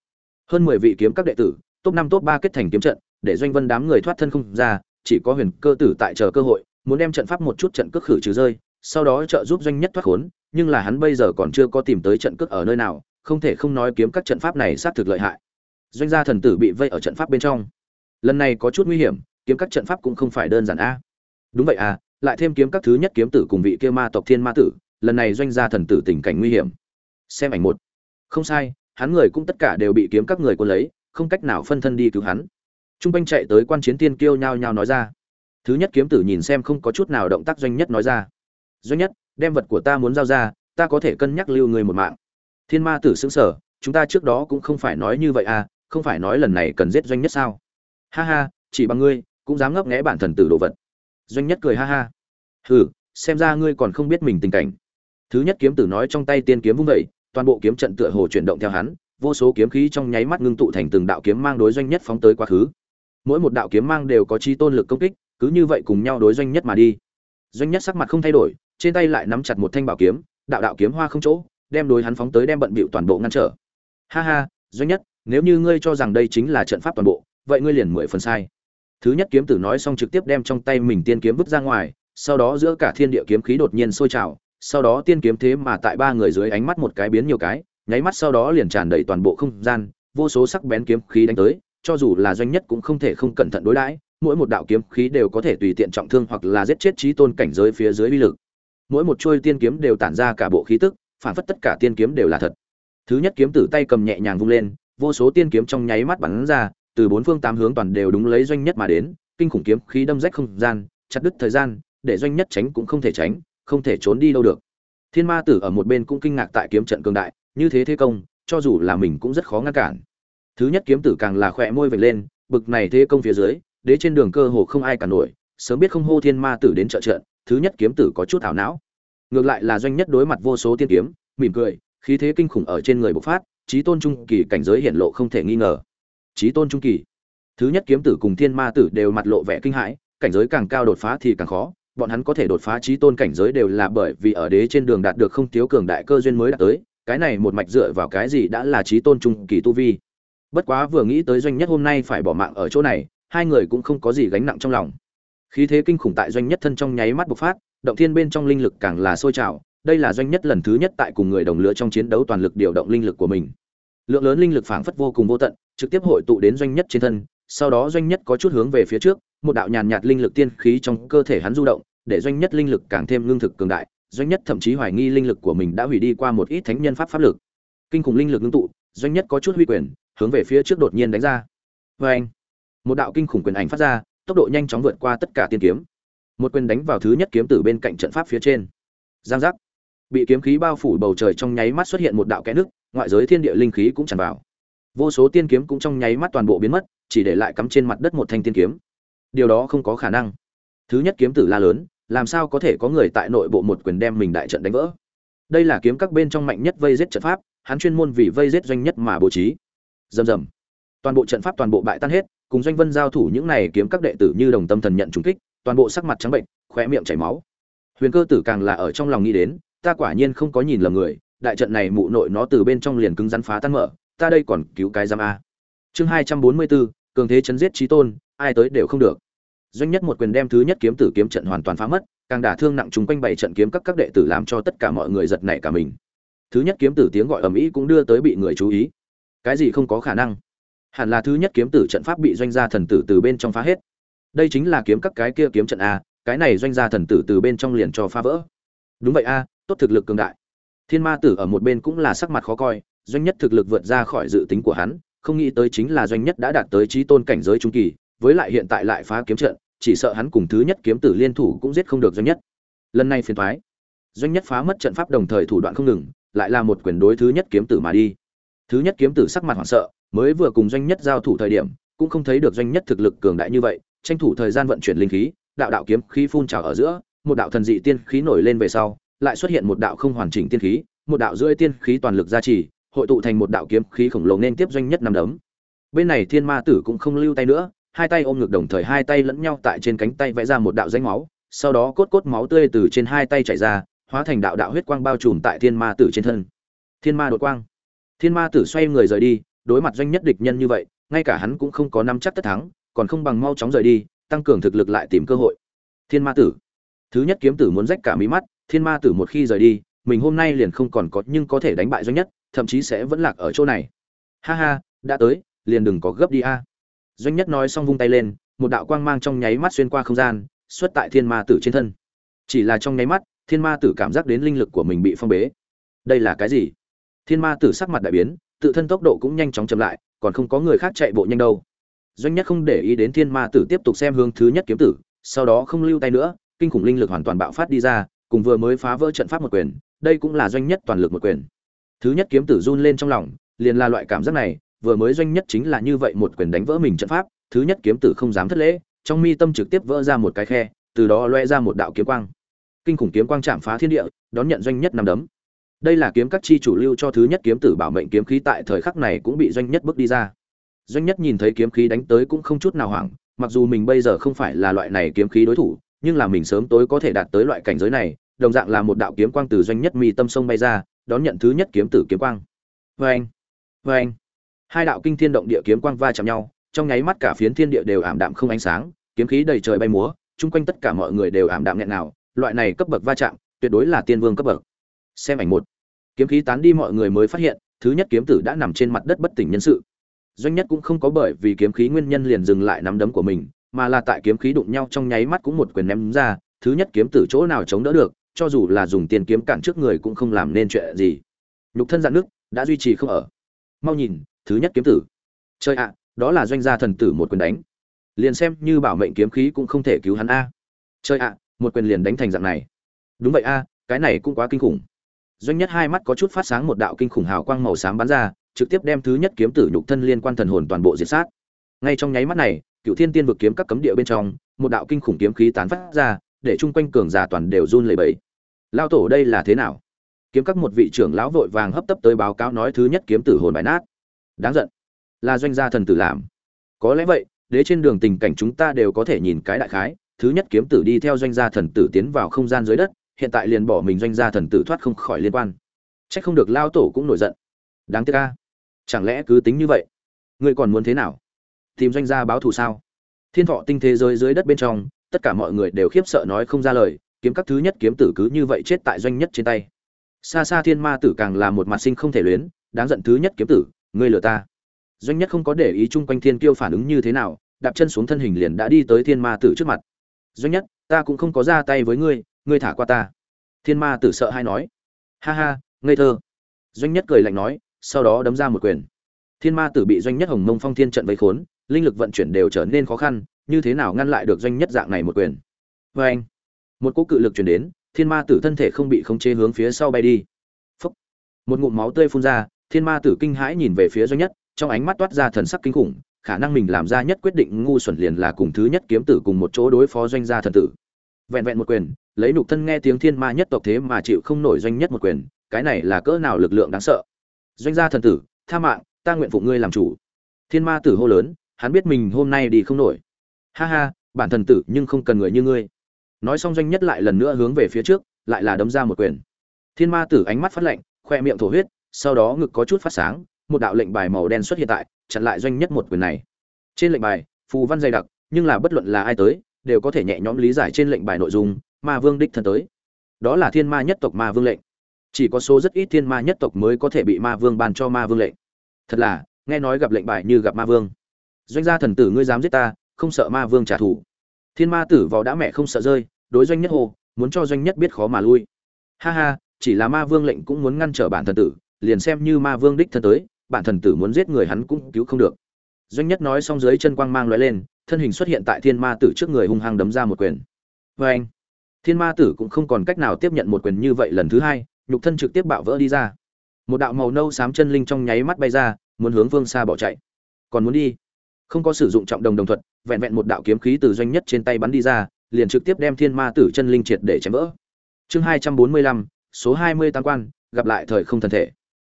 Hơn mười vị kiếm các đệ tử, top năm, top ba kết thành kiếm trận, để doanh vân đám người thoát thân không ra, chỉ có huyền cơ tử tại chờ cơ hội, muốn đem trận pháp một chút trận cước khử trừ rơi, sau đó trợ giúp doanh nhất thoát khốn, nhưng là hắn bây giờ còn chưa có tìm tới trận cước ở nơi nào không thể không nói kiếm các trận pháp này sát thực lợi hại. Doanh gia thần tử bị vây ở trận pháp bên trong. Lần này có chút nguy hiểm, kiếm các trận pháp cũng không phải đơn giản a. Đúng vậy à lại thêm kiếm các thứ nhất kiếm tử cùng vị kia ma tộc thiên ma tử, lần này doanh gia thần tử tình cảnh nguy hiểm. Xem ảnh một. Không sai, hắn người cũng tất cả đều bị kiếm các người cuốn lấy, không cách nào phân thân đi cứu hắn. Trung quanh chạy tới quan chiến tiên kiêu nhao nhao nói ra. Thứ nhất kiếm tử nhìn xem không có chút nào động tác doanh nhất nói ra. Doanh nhất, đem vật của ta muốn giao ra, ta có thể cân nhắc lưu người một mạng thiên ma tử xứng sở chúng ta trước đó cũng không phải nói như vậy à không phải nói lần này cần giết doanh nhất sao? Ha ha, chỉ bằng ngươi, cũng dám ngấp nghẽ bản thần tử đồ vật. Doanh nhất cười ha ha. Hừ, xem ra ngươi còn không biết mình tình cảnh. Thứ nhất kiếm tử nói trong tay tiên kiếm vung vẩy toàn bộ kiếm trận tựa hồ chuyển động theo hắn, vô số kiếm khí trong nháy mắt ngưng tụ thành từng đạo kiếm mang đối doanh nhất phóng tới quá khứ. Mỗi một đạo kiếm mang đều có chi tôn lực công kích, cứ như vậy cùng nhau đối doanh nhất mà đi. Doanh nhất sắc mặt không thay đổi, trên tay lại nắm chặt một thanh bảo kiếm, đạo đạo kiếm hoa không chỗ đem đối hắn phóng tới đem bận bịu toàn bộ ngăn trở. Ha ha, doanh nhất, nếu như ngươi cho rằng đây chính là trận pháp toàn bộ, vậy ngươi liền mười phần sai. Thứ nhất kiếm tử nói xong trực tiếp đem trong tay mình tiên kiếm vứt ra ngoài, sau đó giữa cả thiên địa kiếm khí đột nhiên sôi trào, sau đó tiên kiếm thế mà tại ba người dưới ánh mắt một cái biến nhiều cái, nháy mắt sau đó liền tràn đầy toàn bộ không gian, vô số sắc bén kiếm khí đánh tới, cho dù là doanh nhất cũng không thể không cẩn thận đối đãi, mỗi một đạo kiếm khí đều có thể tùy tiện trọng thương hoặc là giết chết trí tôn cảnh giới phía dưới uy lực. Mỗi một chuôi tiên kiếm đều tản ra cả bộ khí tức phản phất tất cả tiên kiếm đều là thật. Thứ nhất kiếm tử tay cầm nhẹ nhàng vung lên, vô số tiên kiếm trong nháy mắt bắn ra, từ bốn phương tám hướng toàn đều đúng lấy doanh nhất mà đến, kinh khủng kiếm khí đâm rách không gian, chặt đứt thời gian, để doanh nhất tránh cũng không thể tránh, không thể trốn đi đâu được. Thiên ma tử ở một bên cũng kinh ngạc tại kiếm trận cường đại, như thế thế công, cho dù là mình cũng rất khó ngăn cản. Thứ nhất kiếm tử càng là khỏe môi vệt lên, bực này thế công phía dưới, đế trên đường cơ hồ không ai cả nổi, sớm biết không hô thiên ma tử đến trợ trận, thứ nhất kiếm tử có chút ảo não ngược lại là doanh nhất đối mặt vô số tiên kiếm, mỉm cười, khí thế kinh khủng ở trên người bộc phát trí tôn trung kỳ cảnh giới hiện lộ không thể nghi ngờ. Trí tôn trung kỳ. Thứ nhất kiếm tử cùng thiên ma tử đều mặt lộ vẻ kinh hãi, cảnh giới càng cao đột phá thì càng khó, bọn hắn có thể đột phá trí tôn cảnh giới đều là bởi vì ở đế trên đường đạt được không thiếu cường đại cơ duyên mới đạt tới, cái này một mạch dựa vào cái gì đã là trí tôn trung kỳ tu vi. Bất quá vừa nghĩ tới doanh nhất hôm nay phải bỏ mạng ở chỗ này, hai người cũng không có gì gánh nặng trong lòng. Khí thế kinh khủng tại doanh nhất thân trong nháy mắt bộc phát động thiên bên trong linh lực càng là sôi trào, đây là doanh nhất lần thứ nhất tại cùng người đồng lứa trong chiến đấu toàn lực điều động linh lực của mình. Lượng lớn linh lực phảng phất vô cùng vô tận, trực tiếp hội tụ đến doanh nhất trên thân, sau đó doanh nhất có chút hướng về phía trước, một đạo nhàn nhạt linh lực tiên khí trong cơ thể hắn du động, để doanh nhất linh lực càng thêm lương thực cường đại, doanh nhất thậm chí hoài nghi linh lực của mình đã hủy đi qua một ít thánh nhân pháp pháp lực. Kinh khủng linh lực ngưng tụ, doanh nhất có chút huy quyền, hướng về phía trước đột nhiên đánh ra. Vê anh một đạo kinh khủng quyền ảnh phát ra, tốc độ nhanh chóng vượt qua tất cả tiên kiếm một quyền đánh vào thứ nhất kiếm tử bên cạnh trận pháp phía trên. Giang giác. Bị kiếm khí bao phủ bầu trời trong nháy mắt xuất hiện một đạo kẽ nước, ngoại giới thiên địa linh khí cũng tràn vào. Vô số tiên kiếm cũng trong nháy mắt toàn bộ biến mất, chỉ để lại cắm trên mặt đất một thanh tiên kiếm. Điều đó không có khả năng. Thứ nhất kiếm tử la lớn, làm sao có thể có người tại nội bộ một quyền đem mình đại trận đánh vỡ? Đây là kiếm các bên trong mạnh nhất vây giết trận pháp, hắn chuyên môn vì vây giết doanh nhất mà bố trí. Rầm rầm. Toàn bộ trận pháp toàn bộ bại tan hết, cùng doanh vân giao thủ những này kiếm các đệ tử như đồng tâm thần nhận trúng kích toàn bộ sắc mặt trắng bệnh, khóe miệng chảy máu. Huyền cơ tử càng là ở trong lòng nghĩ đến, ta quả nhiên không có nhìn lầm người, đại trận này mụ nội nó từ bên trong liền cứng rắn phá tan mở, ta đây còn cứu cái giam a. Chương hai trăm bốn mươi bốn, cường thế chấn giết trí tôn, ai tới đều không được. Doanh nhất một quyền đem thứ nhất kiếm tử kiếm trận hoàn toàn phá mất, càng đả thương nặng chúng quanh bảy trận kiếm các các đệ tử làm cho tất cả mọi người giật nảy cả mình. Thứ nhất kiếm tử tiếng gọi ầm ĩ cũng đưa tới bị người chú ý. Cái gì không có khả năng? Hẳn là thứ nhất kiếm tử trận pháp bị doanh gia thần tử từ bên trong phá hết đây chính là kiếm các cái kia kiếm trận a, cái này doanh gia thần tử từ bên trong liền cho phá vỡ. Đúng vậy a, tốt thực lực cường đại. Thiên ma tử ở một bên cũng là sắc mặt khó coi, doanh nhất thực lực vượt ra khỏi dự tính của hắn, không nghĩ tới chính là doanh nhất đã đạt tới trí tôn cảnh giới trung kỳ, với lại hiện tại lại phá kiếm trận, chỉ sợ hắn cùng thứ nhất kiếm tử liên thủ cũng giết không được doanh nhất. Lần này phiền thoái doanh nhất phá mất trận pháp đồng thời thủ đoạn không ngừng, lại là một quyền đối thứ nhất kiếm tử mà đi. Thứ nhất kiếm tử sắc mặt hoảng sợ, mới vừa cùng doanh nhất giao thủ thời điểm, cũng không thấy được doanh nhất thực lực cường đại như vậy tranh thủ thời gian vận chuyển linh khí, đạo đạo kiếm khí phun trào ở giữa, một đạo thần dị tiên khí nổi lên về sau, lại xuất hiện một đạo không hoàn chỉnh tiên khí, một đạo rưỡi tiên khí toàn lực gia trì, hội tụ thành một đạo kiếm khí khổng lồ nên tiếp doanh nhất năm đấm. Bên này thiên ma tử cũng không lưu tay nữa, hai tay ôm ngực đồng thời hai tay lẫn nhau tại trên cánh tay vẽ ra một đạo rãnh máu, sau đó cốt cốt máu tươi từ trên hai tay chảy ra, hóa thành đạo đạo huyết quang bao trùm tại thiên ma tử trên thân. Thiên ma đột quang. Thiên ma tử xoay người rời đi, đối mặt doanh nhất địch nhân như vậy, ngay cả hắn cũng không có nắm chắc tất thắng còn không bằng mau chóng rời đi, tăng cường thực lực lại tìm cơ hội. Thiên ma tử. Thứ nhất kiếm tử muốn rách cả mí mắt, thiên ma tử một khi rời đi, mình hôm nay liền không còn có nhưng có thể đánh bại doanh nhất, thậm chí sẽ vẫn lạc ở chỗ này. Ha ha, đã tới, liền đừng có gấp đi a. Doanh nhất nói xong vung tay lên, một đạo quang mang trong nháy mắt xuyên qua không gian, xuất tại thiên ma tử trên thân. Chỉ là trong nháy mắt, thiên ma tử cảm giác đến linh lực của mình bị phong bế. Đây là cái gì? Thiên ma tử sắc mặt đại biến, tự thân tốc độ cũng nhanh chóng chậm lại, còn không có người khác chạy bộ nhanh đâu doanh nhất không để ý đến thiên ma tử tiếp tục xem hướng thứ nhất kiếm tử, sau đó không lưu tay nữa, kinh khủng linh lực hoàn toàn bạo phát đi ra, cùng vừa mới phá vỡ trận pháp một quyền, đây cũng là doanh nhất toàn lực một quyền. Thứ nhất kiếm tử run lên trong lòng, liền là loại cảm giác này, vừa mới doanh nhất chính là như vậy một quyền đánh vỡ mình trận pháp, thứ nhất kiếm tử không dám thất lễ, trong mi tâm trực tiếp vỡ ra một cái khe, từ đó loe ra một đạo kiếm quang. Kinh khủng kiếm quang chạm phá thiên địa, đón nhận doanh nhất năm đấm. Đây là kiếm các chi chủ lưu cho thứ nhất kiếm tử bảo mệnh kiếm khí tại thời khắc này cũng bị doanh nhất bước đi ra doanh nhất nhìn thấy kiếm khí đánh tới cũng không chút nào hoảng, mặc dù mình bây giờ không phải là loại này kiếm khí đối thủ, nhưng là mình sớm tối có thể đạt tới loại cảnh giới này, đồng dạng là một đạo kiếm quang từ doanh nhất mi tâm sông bay ra, đón nhận thứ nhất kiếm tử kiếm quang. Vê anh vê anh hai đạo kinh thiên động địa kiếm quang va chạm nhau, trong nháy mắt cả phiến thiên địa đều ảm đạm không ánh sáng, kiếm khí đầy trời bay múa, chung quanh tất cả mọi người đều ảm đạm nghẹn nào, loại này cấp bậc va chạm, tuyệt đối là tiên vương cấp bậc. Xem ảnh một. Kiếm khí tán đi mọi người mới phát hiện, thứ nhất kiếm tử đã nằm trên mặt đất bất tỉnh nhân sự doanh nhất cũng không có bởi vì kiếm khí nguyên nhân liền dừng lại nắm đấm của mình, mà là tại kiếm khí đụng nhau trong nháy mắt cũng một quyền ném ra, thứ nhất kiếm tử chỗ nào chống đỡ được, cho dù là dùng tiền kiếm cản trước người cũng không làm nên chuyện gì. Nhục thân dạn nước, đã duy trì không ở. Mau nhìn, thứ nhất kiếm tử. Chơi ạ, đó là doanh gia thần tử một quyền đánh. Liền xem như bảo mệnh kiếm khí cũng không thể cứu hắn a. Chơi ạ, một quyền liền đánh thành dạng này. Đúng vậy a, cái này cũng quá kinh khủng. Doanh nhất hai mắt có chút phát sáng một đạo kinh khủng hào quang màu xám bắn ra trực tiếp đem thứ nhất kiếm tử nhục thân liên quan thần hồn toàn bộ diệt sát. Ngay trong nháy mắt này cựu thiên tiên vực kiếm các cấm địa bên trong, một đạo kinh khủng kiếm khí tán phát ra, để chung quanh cường giả toàn đều run lẩy bẩy. Lao tổ đây là thế nào? Kiếm các một vị trưởng lão vội vàng hấp tấp tới báo cáo nói thứ nhất kiếm tử hồn bại nát. Đáng giận. Là doanh gia thần tử làm. Có lẽ vậy, đế trên đường tình cảnh chúng ta đều có thể nhìn cái đại khái, thứ nhất kiếm tử đi theo doanh gia thần tử tiến vào không gian dưới đất, hiện tại liền bỏ mình doanh gia thần tử thoát không khỏi liên quan. Chắc không được lao tổ cũng nổi giận. Đáng tiếc a chẳng lẽ cứ tính như vậy? Ngươi còn muốn thế nào? Tìm doanh gia báo thù sao? Thiên thọ tinh thế giới dưới đất bên trong, tất cả mọi người đều khiếp sợ nói không ra lời, kiếm các thứ nhất kiếm tử cứ như vậy chết tại doanh nhất trên tay. Xa xa thiên ma tử càng là một mặt sinh không thể luyến, đáng giận thứ nhất kiếm tử, ngươi lừa ta. Doanh nhất không có để ý chung quanh thiên kiêu phản ứng như thế nào, đạp chân xuống thân hình liền đã đi tới thiên ma tử trước mặt. Doanh nhất, ta cũng không có ra tay với ngươi ngươi thả qua ta. Thiên ma tử sợ hay nói. Ha ha, ngây thơ. Doanh nhất cười lạnh nói sau đó đấm ra một quyền. Thiên ma tử bị doanh nhất hồng mông phong thiên trận vây khốn, linh lực vận chuyển đều trở nên khó khăn, như thế nào ngăn lại được doanh nhất dạng này một quyền? Vê anh, một cỗ cự lực chuyển đến, thiên ma tử thân thể không bị khống chế hướng phía sau bay đi. Phúc. một ngụm máu tươi phun ra, thiên ma tử kinh hãi nhìn về phía doanh nhất, trong ánh mắt toát ra thần sắc kinh khủng, khả năng mình làm ra nhất quyết định ngu xuẩn liền là cùng thứ nhất kiếm tử cùng một chỗ đối phó doanh gia thần tử. Vẹn vẹn một quyền, lấy nục thân nghe tiếng thiên ma nhất tộc thế mà chịu không nổi doanh nhất một quyền, cái này là cỡ nào lực lượng đáng sợ? Doanh gia thần tử, tha mạng, ta nguyện phụ ngươi làm chủ. Thiên ma tử hô lớn, hắn biết mình hôm nay đi không nổi. Ha ha, bản thần tử nhưng không cần người như ngươi. Nói xong doanh nhất lại lần nữa hướng về phía trước, lại là đấm ra một quyền. Thiên ma tử ánh mắt phát lạnh, khoe miệng thổ huyết, sau đó ngực có chút phát sáng, một đạo lệnh bài màu đen xuất hiện tại, chặn lại doanh nhất một quyền này. Trên lệnh bài, phù văn dày đặc, nhưng là bất luận là ai tới, đều có thể nhẹ nhõm lý giải trên lệnh bài nội dung, ma vương đích thân tới. Đó là thiên ma nhất tộc ma vương lệnh chỉ có số rất ít thiên ma nhất tộc mới có thể bị ma vương ban cho ma vương lệnh. Thật là, nghe nói gặp lệnh bài như gặp ma vương. Doanh gia thần tử ngươi dám giết ta, không sợ ma vương trả thù. Thiên ma tử vào đã mẹ không sợ rơi, đối doanh nhất hồ muốn cho doanh nhất biết khó mà lui. Ha ha, chỉ là ma vương lệnh cũng muốn ngăn trở bản thần tử, liền xem như ma vương đích thân tới, bản thần tử muốn giết người hắn cũng cứu không được. Doanh nhất nói xong dưới chân quang mang loại lên, thân hình xuất hiện tại thiên ma tử trước người hung hăng đấm ra một quyền. Vê anh thiên ma tử cũng không còn cách nào tiếp nhận một quyền như vậy lần thứ hai nhục thân trực tiếp bạo vỡ đi ra. Một đạo màu nâu xám chân linh trong nháy mắt bay ra, muốn hướng vương xa bỏ chạy. Còn muốn đi? Không có sử dụng trọng đồng đồng thuật, vẹn vẹn một đạo kiếm khí từ doanh nhất trên tay bắn đi ra, liền trực tiếp đem thiên ma tử chân linh triệt để chém vỡ. Chương hai trăm bốn mươi lăm, số hai mươi tam quan, gặp lại thời không thần thể.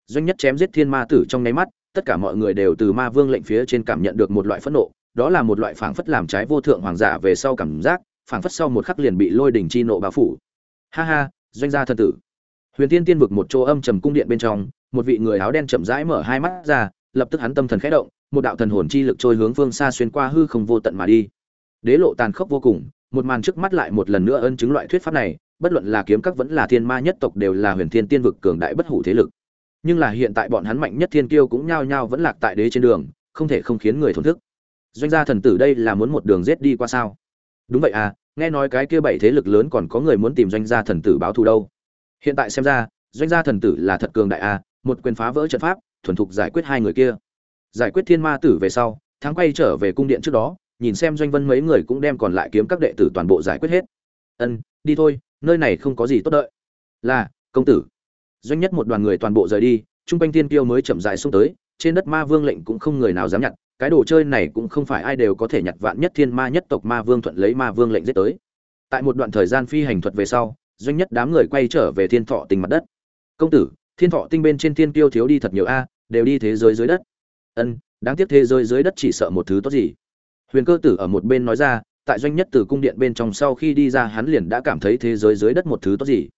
Doanh nhất chém giết thiên ma tử trong nháy mắt, tất cả mọi người đều từ ma vương lệnh phía trên cảm nhận được một loại phẫn nộ, đó là một loại phảng phất làm trái vô thượng hoàng giả về sau cảm giác, phảng phất sau một khắc liền bị lôi đỉnh chi nộ bao phủ. Ha ha, doanh gia thần tử huyền tiên tiên vực một chỗ âm trầm cung điện bên trong, một vị người áo đen chậm rãi mở hai mắt ra, lập tức hắn tâm thần khẽ động, một đạo thần hồn chi lực trôi hướng phương xa xuyên qua hư không vô tận mà đi. Đế lộ tàn khốc vô cùng, một màn trước mắt lại một lần nữa ân chứng loại thuyết pháp này, bất luận là kiếm các vẫn là thiên ma nhất tộc đều là huyền thiên tiên vực cường đại bất hủ thế lực. Nhưng là hiện tại bọn hắn mạnh nhất thiên kiêu cũng nhao nhao vẫn lạc tại đế trên đường, không thể không khiến người thổn thức. Doanh gia thần tử đây là muốn một đường rết đi qua sao? Đúng vậy à nghe nói cái kia bảy thế lực lớn còn có người muốn tìm doanh gia thần tử báo thù đâu? Hiện tại xem ra, doanh gia thần tử là thật cường đại à một quyền phá vỡ trận pháp, thuần thục giải quyết hai người kia. Giải quyết thiên ma tử về sau, thắng quay trở về cung điện trước đó, nhìn xem doanh vân mấy người cũng đem còn lại kiếm các đệ tử toàn bộ giải quyết hết. Ân, đi thôi, nơi này không có gì tốt đợi. Là, công tử. Doanh nhất một đoàn người toàn bộ rời đi, chung quanh tiên tiêu mới chậm dài xuống tới, trên đất ma vương lệnh cũng không người nào dám nhặt, cái đồ chơi này cũng không phải ai đều có thể nhặt vạn nhất thiên ma nhất tộc ma vương thuận lấy ma vương lệnh giết tới. Tại một đoạn thời gian phi hành thuật về sau doanh nhất đám người quay trở về thiên thọ tinh mặt đất. Công tử, thiên thọ tinh bên trên thiên tiêu thiếu đi thật nhiều a, đều đi thế giới dưới đất. Ân, đáng tiếc thế giới dưới đất chỉ sợ một thứ tốt gì? Huyền cơ tử ở một bên nói ra, tại doanh nhất từ cung điện bên trong sau khi đi ra hắn liền đã cảm thấy thế giới dưới đất một thứ tốt gì.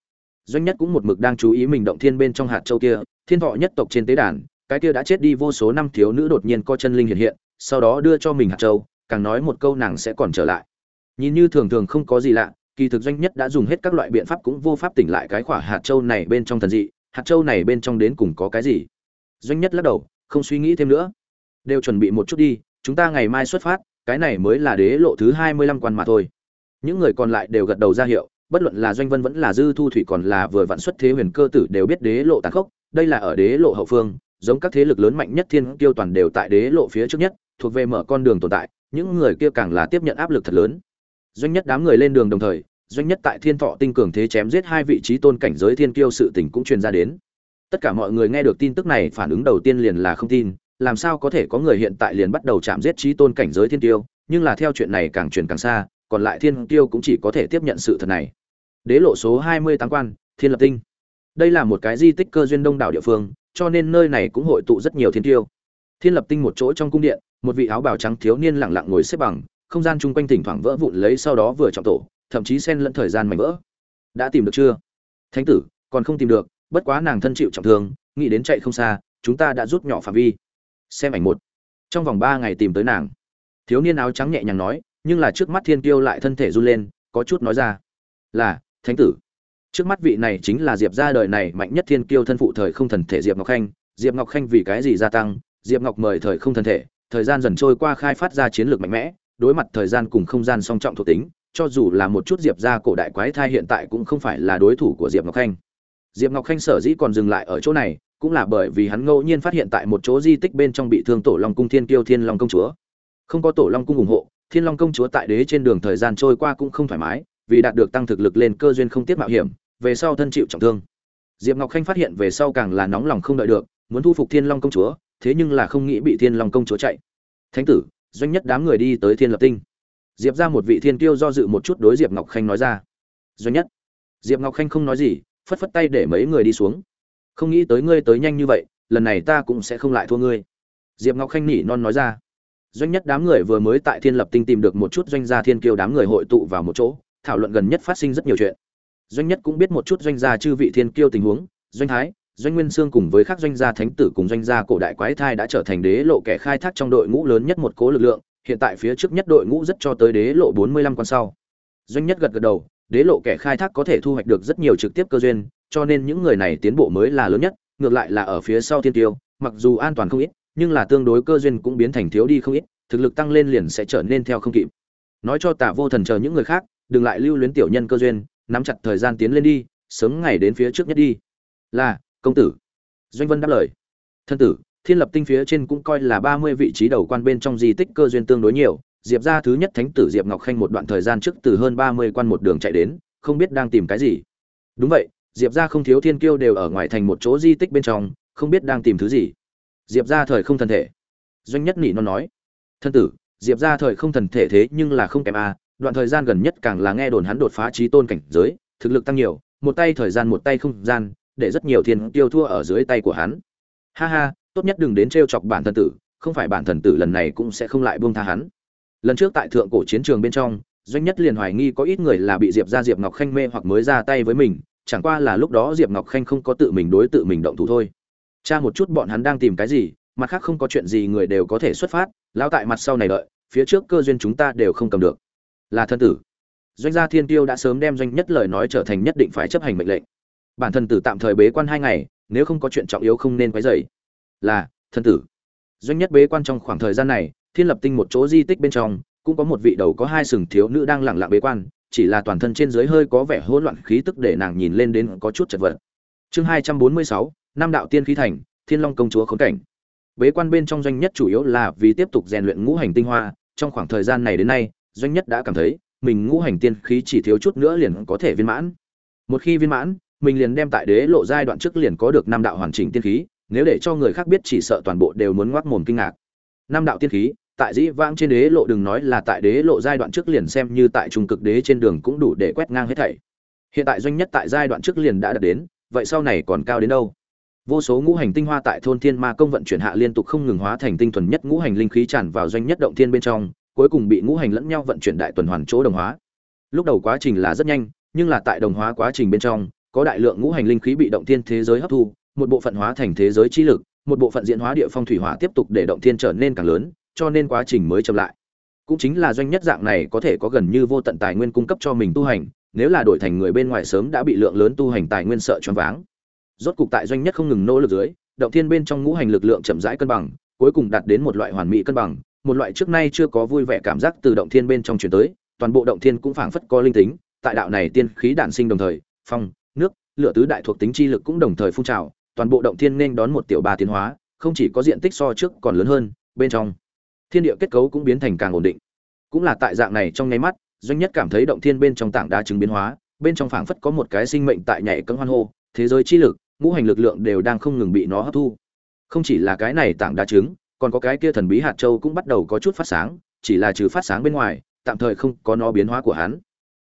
Doanh nhất cũng một mực đang chú ý mình động thiên bên trong hạt châu kia, thiên thọ nhất tộc trên tế đàn, cái kia đã chết đi vô số năm thiếu nữ đột nhiên co chân linh hiện hiện, sau đó đưa cho mình hạt châu, càng nói một câu nàng sẽ còn trở lại. Nhìn như thường thường không có gì lạ kỳ thực doanh nhất đã dùng hết các loại biện pháp cũng vô pháp tỉnh lại cái khỏa hạt châu này bên trong thần dị, hạt châu này bên trong đến cùng có cái gì? Doanh nhất lắc đầu, không suy nghĩ thêm nữa. Đều chuẩn bị một chút đi, chúng ta ngày mai xuất phát, cái này mới là đế lộ thứ hai mươi lăm quan mà thôi. Những người còn lại đều gật đầu ra hiệu, bất luận là doanh vân vẫn là dư thu thủy còn là vừa vạn xuất thế huyền cơ tử đều biết đế lộ tàn khốc, đây là ở đế lộ hậu phương, giống các thế lực lớn mạnh nhất thiên tiêu toàn đều tại đế lộ phía trước nhất, thuộc về mở con đường tồn tại, những người kia càng là tiếp nhận áp lực thật lớn doanh nhất đám người lên đường đồng thời, doanh nhất tại thiên thọ tinh cường thế chém giết hai vị trí tôn cảnh giới thiên kiêu sự tình cũng truyền ra đến. Tất cả mọi người nghe được tin tức này phản ứng đầu tiên liền là không tin, làm sao có thể có người hiện tại liền bắt đầu chạm giết trí tôn cảnh giới thiên tiêu nhưng là theo chuyện này càng truyền càng xa, còn lại thiên tiêu cũng chỉ có thể tiếp nhận sự thật này. Đế lộ số hai mươi tám quan, thiên lập tinh. Đây là một cái di tích cơ duyên đông đảo địa phương, cho nên nơi này cũng hội tụ rất nhiều thiên tiêu thiên lập tinh một chỗ trong cung điện, một vị áo bào trắng thiếu niên lẳng lặng ngồi xếp bằng không gian chung quanh thỉnh thoảng vỡ vụn lấy sau đó vừa trọng tổ, thậm chí xen lẫn thời gian mảnh vỡ. Đã tìm được chưa? Thánh tử, còn không tìm được, bất quá nàng thân chịu trọng thương, nghĩ đến chạy không xa, chúng ta đã rút nhỏ phạm vi. Xem ảnh một. Trong vòng ba ngày tìm tới nàng. Thiếu niên áo trắng nhẹ nhàng nói, nhưng là trước mắt thiên kiêu lại thân thể run lên, có chút nói ra. Là, thánh tử. Trước mắt vị này chính là diệp ra đời này mạnh nhất thiên kiêu thân phụ thời không thần thể diệp ngọc khanh. Diệp ngọc khanh vì cái gì gia tăng? Diệp ngọc mời thời không thần thể, thời gian dần trôi qua khai phát ra chiến lược mạnh mẽ đối mặt thời gian cùng không gian song trọng thuộc tính, cho dù là một chút diệp ra cổ đại quái thai hiện tại cũng không phải là đối thủ của diệp ngọc khanh. Diệp ngọc khanh sở dĩ còn dừng lại ở chỗ này, cũng là bởi vì hắn ngẫu nhiên phát hiện tại một chỗ di tích bên trong bị thương tổ long cung thiên kiêu thiên long công chúa. Không có tổ long cung ủng hộ, thiên long công chúa tại đế trên đường thời gian trôi qua cũng không thoải mái, vì đạt được tăng thực lực lên cơ duyên không tiết mạo hiểm, về sau thân chịu trọng thương. Diệp ngọc khanh phát hiện về sau càng là nóng lòng không đợi được, muốn thu phục thiên long công chúa, thế nhưng là không nghĩ bị thiên long công chúa chạy. Thánh tử doanh nhất đám người đi tới thiên lập tinh. Diệp ra một vị thiên kiêu do dự một chút đối diệp ngọc khanh nói ra. Doanh nhất. Diệp ngọc khanh không nói gì, phất phất tay để mấy người đi xuống. Không nghĩ tới ngươi tới nhanh như vậy, lần này ta cũng sẽ không lại thua ngươi. Diệp ngọc khanh nỉ non nói ra. Doanh nhất đám người vừa mới tại thiên lập tinh tìm được một chút doanh gia thiên kiêu đám người hội tụ vào một chỗ, thảo luận gần nhất phát sinh rất nhiều chuyện. Doanh nhất cũng biết một chút doanh gia chư vị thiên kiêu tình huống, doanh thái doanh nguyên sương cùng với các doanh gia thánh tử cùng doanh gia cổ đại quái thai đã trở thành đế lộ kẻ khai thác trong đội ngũ lớn nhất một cố lực lượng, hiện tại phía trước nhất đội ngũ rất cho tới đế lộ bốn mươi lăm con sau. Doanh nhất gật gật đầu, đế lộ kẻ khai thác có thể thu hoạch được rất nhiều trực tiếp cơ duyên, cho nên những người này tiến bộ mới là lớn nhất, ngược lại là ở phía sau thiên tiêu, mặc dù an toàn không ít, nhưng là tương đối cơ duyên cũng biến thành thiếu đi không ít, thực lực tăng lên liền sẽ trở nên theo không kịp. Nói cho tả vô thần chờ những người khác, đừng lại lưu luyến tiểu nhân cơ duyên, nắm chặt thời gian tiến lên đi, sớm ngày đến phía trước nhất đi. Là công tử. Doanh vân đáp lời. Thân tử, thiên lập tinh phía trên cũng coi là ba mươi vị trí đầu quan bên trong di tích cơ duyên tương đối nhiều. Diệp ra thứ nhất thánh tử diệp ngọc khanh một đoạn thời gian trước từ hơn ba mươi quan một đường chạy đến, không biết đang tìm cái gì. Đúng vậy, diệp ra không thiếu thiên kiêu đều ở ngoài thành một chỗ di tích bên trong, không biết đang tìm thứ gì. Diệp ra thời không thần thể. Doanh nhất nỉ non nói. Thân tử, diệp ra thời không thần thể thế nhưng là không kém a, đoạn thời gian gần nhất càng là nghe đồn hắn đột phá trí tôn cảnh giới, thực lực tăng nhiều, một tay thời gian một tay không gian để rất nhiều thiên tiêu thua ở dưới tay của hắn. Ha ha, tốt nhất đừng đến trêu chọc bản thần tử, không phải bản thần tử lần này cũng sẽ không lại buông tha hắn. Lần trước tại thượng cổ chiến trường bên trong, doanh nhất liền hoài nghi có ít người là bị diệp ra diệp ngọc khanh mê hoặc mới ra tay với mình, chẳng qua là lúc đó diệp ngọc khanh không có tự mình đối tự mình động thủ thôi. Cha một chút bọn hắn đang tìm cái gì, mặt khác không có chuyện gì người đều có thể xuất phát lao tại mặt sau này đợi, phía trước cơ duyên chúng ta đều không cầm được. Là thân tử. Doanh gia thiên tiêu đã sớm đem doanh nhất lời nói trở thành nhất định phải chấp hành mệnh lệnh bản thân tử tạm thời bế quan hai ngày, nếu không có chuyện trọng yếu không nên quấy dày là thân tử. Doanh nhất bế quan trong khoảng thời gian này thiên lập tinh một chỗ di tích bên trong, cũng có một vị đầu có hai sừng thiếu nữ đang lặng lặng bế quan, chỉ là toàn thân trên dưới hơi có vẻ hỗn loạn khí tức để nàng nhìn lên đến có chút chật vật. Chương hai trăm bốn mươi sáu năm đạo tiên khí thành, thiên long công chúa khốn cảnh. Bế quan bên trong doanh nhất chủ yếu là vì tiếp tục rèn luyện ngũ hành tinh hoa, trong khoảng thời gian này đến nay, doanh nhất đã cảm thấy, mình ngũ hành tiên khí chỉ thiếu chút nữa liền có thể viên mãn. Một khi viên mãn mình liền đem tại đế lộ giai đoạn trước liền có được năm đạo hoàn chỉnh tiên khí, nếu để cho người khác biết chỉ sợ toàn bộ đều muốn ngoác mồm kinh ngạc. Năm đạo tiên khí, tại dĩ vãng trên đế lộ đừng nói là tại đế lộ giai đoạn trước liền xem như tại trung cực đế trên đường cũng đủ để quét ngang hết thảy. Hiện tại doanh nhất tại giai đoạn trước liền đã đạt đến, vậy sau này còn cao đến đâu? Vô số ngũ hành tinh hoa tại thôn thiên ma công vận chuyển hạ liên tục không ngừng hóa thành tinh thuần nhất ngũ hành linh khí tràn vào doanh nhất động thiên bên trong, cuối cùng bị ngũ hành lẫn nhau vận chuyển đại tuần hoàn chỗ đồng hóa. Lúc đầu quá trình là rất nhanh, nhưng là tại đồng hóa quá trình bên trong có đại lượng ngũ hành linh khí bị động thiên thế giới hấp thu, một bộ phận hóa thành thế giới chi lực, một bộ phận diễn hóa địa phong thủy hỏa tiếp tục để động thiên trở nên càng lớn, cho nên quá trình mới chậm lại. Cũng chính là doanh nhất dạng này có thể có gần như vô tận tài nguyên cung cấp cho mình tu hành, nếu là đổi thành người bên ngoài sớm đã bị lượng lớn tu hành tài nguyên sợ choáng váng. Rốt cục tại doanh nhất không ngừng nỗ lực dưới, động thiên bên trong ngũ hành lực lượng chậm rãi cân bằng, cuối cùng đạt đến một loại hoàn mỹ cân bằng, một loại trước nay chưa có vui vẻ cảm giác từ động thiên bên trong truyền tới, toàn bộ động thiên cũng phảng phất có linh tính, tại đạo này tiên khí đản sinh đồng thời, phong lửa tứ đại thuộc tính chi lực cũng đồng thời phun trào, toàn bộ động thiên nên đón một tiểu ba tiến hóa, không chỉ có diện tích so trước còn lớn hơn, bên trong, thiên địa kết cấu cũng biến thành càng ổn định. Cũng là tại dạng này trong nháy mắt, doanh nhất cảm thấy động thiên bên trong tảng đá chứng biến hóa, bên trong phảng phất có một cái sinh mệnh tại nhảy cẫng hoan hô, thế giới chi lực, ngũ hành lực lượng đều đang không ngừng bị nó hấp thu. Không chỉ là cái này tảng đá trứng còn có cái kia thần bí hạt châu cũng bắt đầu có chút phát sáng, chỉ là trừ phát sáng bên ngoài, tạm thời không có nó biến hóa của hắn.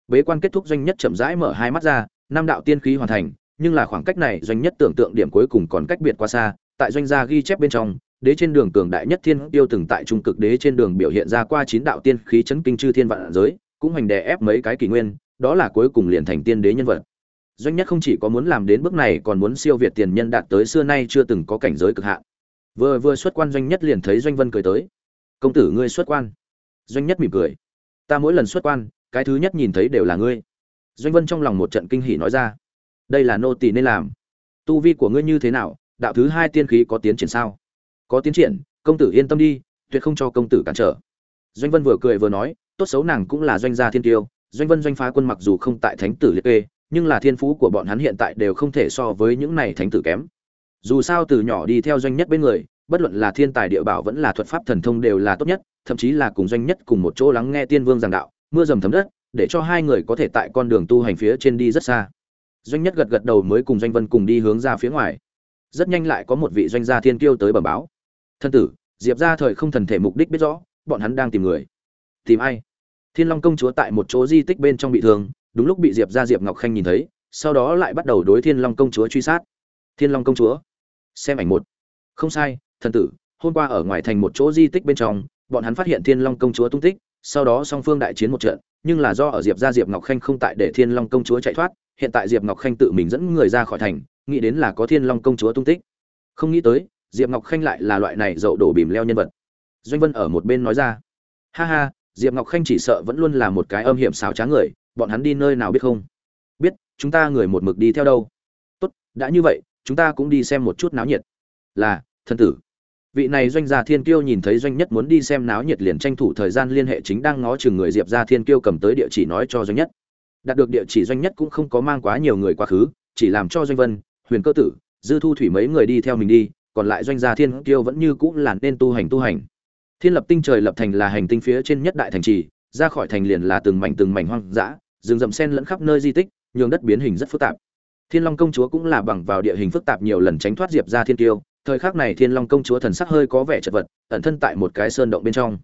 Bế quan kết thúc doanh nhất chậm rãi mở hai mắt ra năm đạo tiên khí hoàn thành, nhưng là khoảng cách này doanh nhất tưởng tượng điểm cuối cùng còn cách biệt quá xa, tại doanh gia ghi chép bên trong, đế trên đường cường đại nhất thiên tiêu từng tại trung cực đế trên đường biểu hiện ra qua chín đạo tiên khí chấn kinh chư thiên vạn giới, cũng hành đè ép mấy cái kỷ nguyên, đó là cuối cùng liền thành tiên đế nhân vật. Doanh nhất không chỉ có muốn làm đến bước này, còn muốn siêu việt tiền nhân đạt tới xưa nay chưa từng có cảnh giới cực hạn. Vừa vừa xuất quan doanh nhất liền thấy doanh vân cười tới. Công tử ngươi xuất quan. Doanh nhất mỉm cười. Ta mỗi lần xuất quan, cái thứ nhất nhìn thấy đều là ngươi doanh vân trong lòng một trận kinh hỉ nói ra. Đây là nô tỳ nên làm. Tu vi của ngươi như thế nào? Đạo thứ hai tiên khí có tiến triển sao? Có tiến triển, công tử yên tâm đi, tuyệt không cho công tử cản trở. Doanh vân vừa cười vừa nói, tốt xấu nàng cũng là doanh gia thiên tiêu, doanh vân doanh phá quân mặc dù không tại thánh tử liệt kê, nhưng là thiên phú của bọn hắn hiện tại đều không thể so với những này thánh tử kém. Dù sao từ nhỏ đi theo doanh nhất bên người, bất luận là thiên tài địa bảo vẫn là thuật pháp thần thông đều là tốt nhất, thậm chí là cùng doanh nhất cùng một chỗ lắng nghe tiên vương giảng đạo, mưa dầm thấm đất để cho hai người có thể tại con đường tu hành phía trên đi rất xa. Doanh nhất gật gật đầu mới cùng doanh vân cùng đi hướng ra phía ngoài. Rất nhanh lại có một vị doanh gia thiên kiêu tới bẩm báo. Thân tử, diệp ra thời không thần thể mục đích biết rõ, bọn hắn đang tìm người. Tìm ai? Thiên long công chúa tại một chỗ di tích bên trong bị thương, đúng lúc bị diệp ra diệp ngọc khanh nhìn thấy, sau đó lại bắt đầu đối thiên long công chúa truy sát. Thiên long công chúa? Xem ảnh một. Không sai thần tử, hôm qua ở ngoài thành một chỗ di tích bên trong, bọn hắn phát hiện thiên long công chúa tung tích, sau đó song phương đại chiến một trận nhưng là do ở diệp gia diệp ngọc khanh không tại để thiên long công chúa chạy thoát, hiện tại diệp ngọc khanh tự mình dẫn người ra khỏi thành, nghĩ đến là có thiên long công chúa tung tích. Không nghĩ tới, diệp ngọc khanh lại là loại này dậu đổ bìm leo nhân vật. Doanh vân ở một bên nói ra, ha ha, diệp ngọc khanh chỉ sợ vẫn luôn là một cái âm hiểm xào trá người, bọn hắn đi nơi nào biết không? Biết, chúng ta người một mực đi theo đâu? Tốt, đã như vậy, chúng ta cũng đi xem một chút náo nhiệt. Là thân tử vị này doanh gia thiên kiêu nhìn thấy doanh nhất muốn đi xem náo nhiệt liền tranh thủ thời gian liên hệ chính đang ngó chừng người diệp gia thiên kiêu cầm tới địa chỉ nói cho doanh nhất. Đạt được địa chỉ doanh nhất cũng không có mang quá nhiều người quá khứ, chỉ làm cho doanh vân, huyền cơ tử, dư thu thủy mấy người đi theo mình đi, còn lại doanh gia thiên kiêu vẫn như cũng là nên tu hành tu hành. Thiên lập tinh trời lập thành là hành tinh phía trên nhất đại thành trì, ra khỏi thành liền là từng mảnh từng mảnh hoang dã, rừng rậm sen lẫn khắp nơi di tích, nhường đất biến hình rất phức tạp. Thiên long công chúa cũng là bằng vào địa hình phức tạp nhiều lần tránh thoát diệp ra thiên tiêu thời khắc này thiên long công chúa thần sắc hơi có vẻ chật vật, ẩn thân tại một cái sơn động bên trong.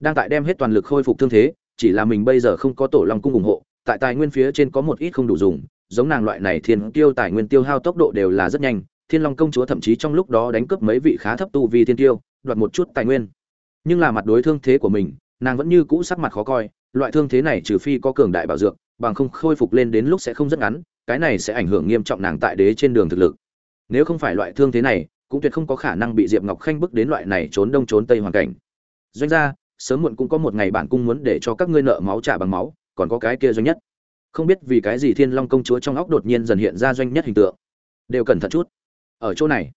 Đang tại đem hết toàn lực khôi phục thương thế, chỉ là mình bây giờ không có tổ long cung ủng hộ, tại tài nguyên phía trên có một ít không đủ dùng, giống nàng loại này thiên tiêu tài nguyên tiêu hao tốc độ đều là rất nhanh, thiên long công chúa thậm chí trong lúc đó đánh cướp mấy vị khá thấp tu vi thiên tiêu, đoạt một chút tài nguyên. Nhưng là mặt đối thương thế của mình, nàng vẫn như cũ sắc mặt khó coi, loại thương thế này trừ phi có cường đại bảo dược, bằng không khôi phục lên đến lúc sẽ không rất ngắn, cái này sẽ ảnh hưởng nghiêm trọng nàng tại đế trên đường thực lực. Nếu không phải loại thương thế này cũng tuyệt không có khả năng bị diệp ngọc khanh bước đến loại này trốn đông trốn tây hoàn cảnh. Doanh gia, sớm muộn cũng có một ngày bản cung muốn để cho các ngươi nợ máu trả bằng máu, còn có cái kia doanh nhất. Không biết vì cái gì thiên long công chúa trong óc đột nhiên dần hiện ra doanh nhất hình tượng. Đều cẩn thận chút. Ở chỗ này,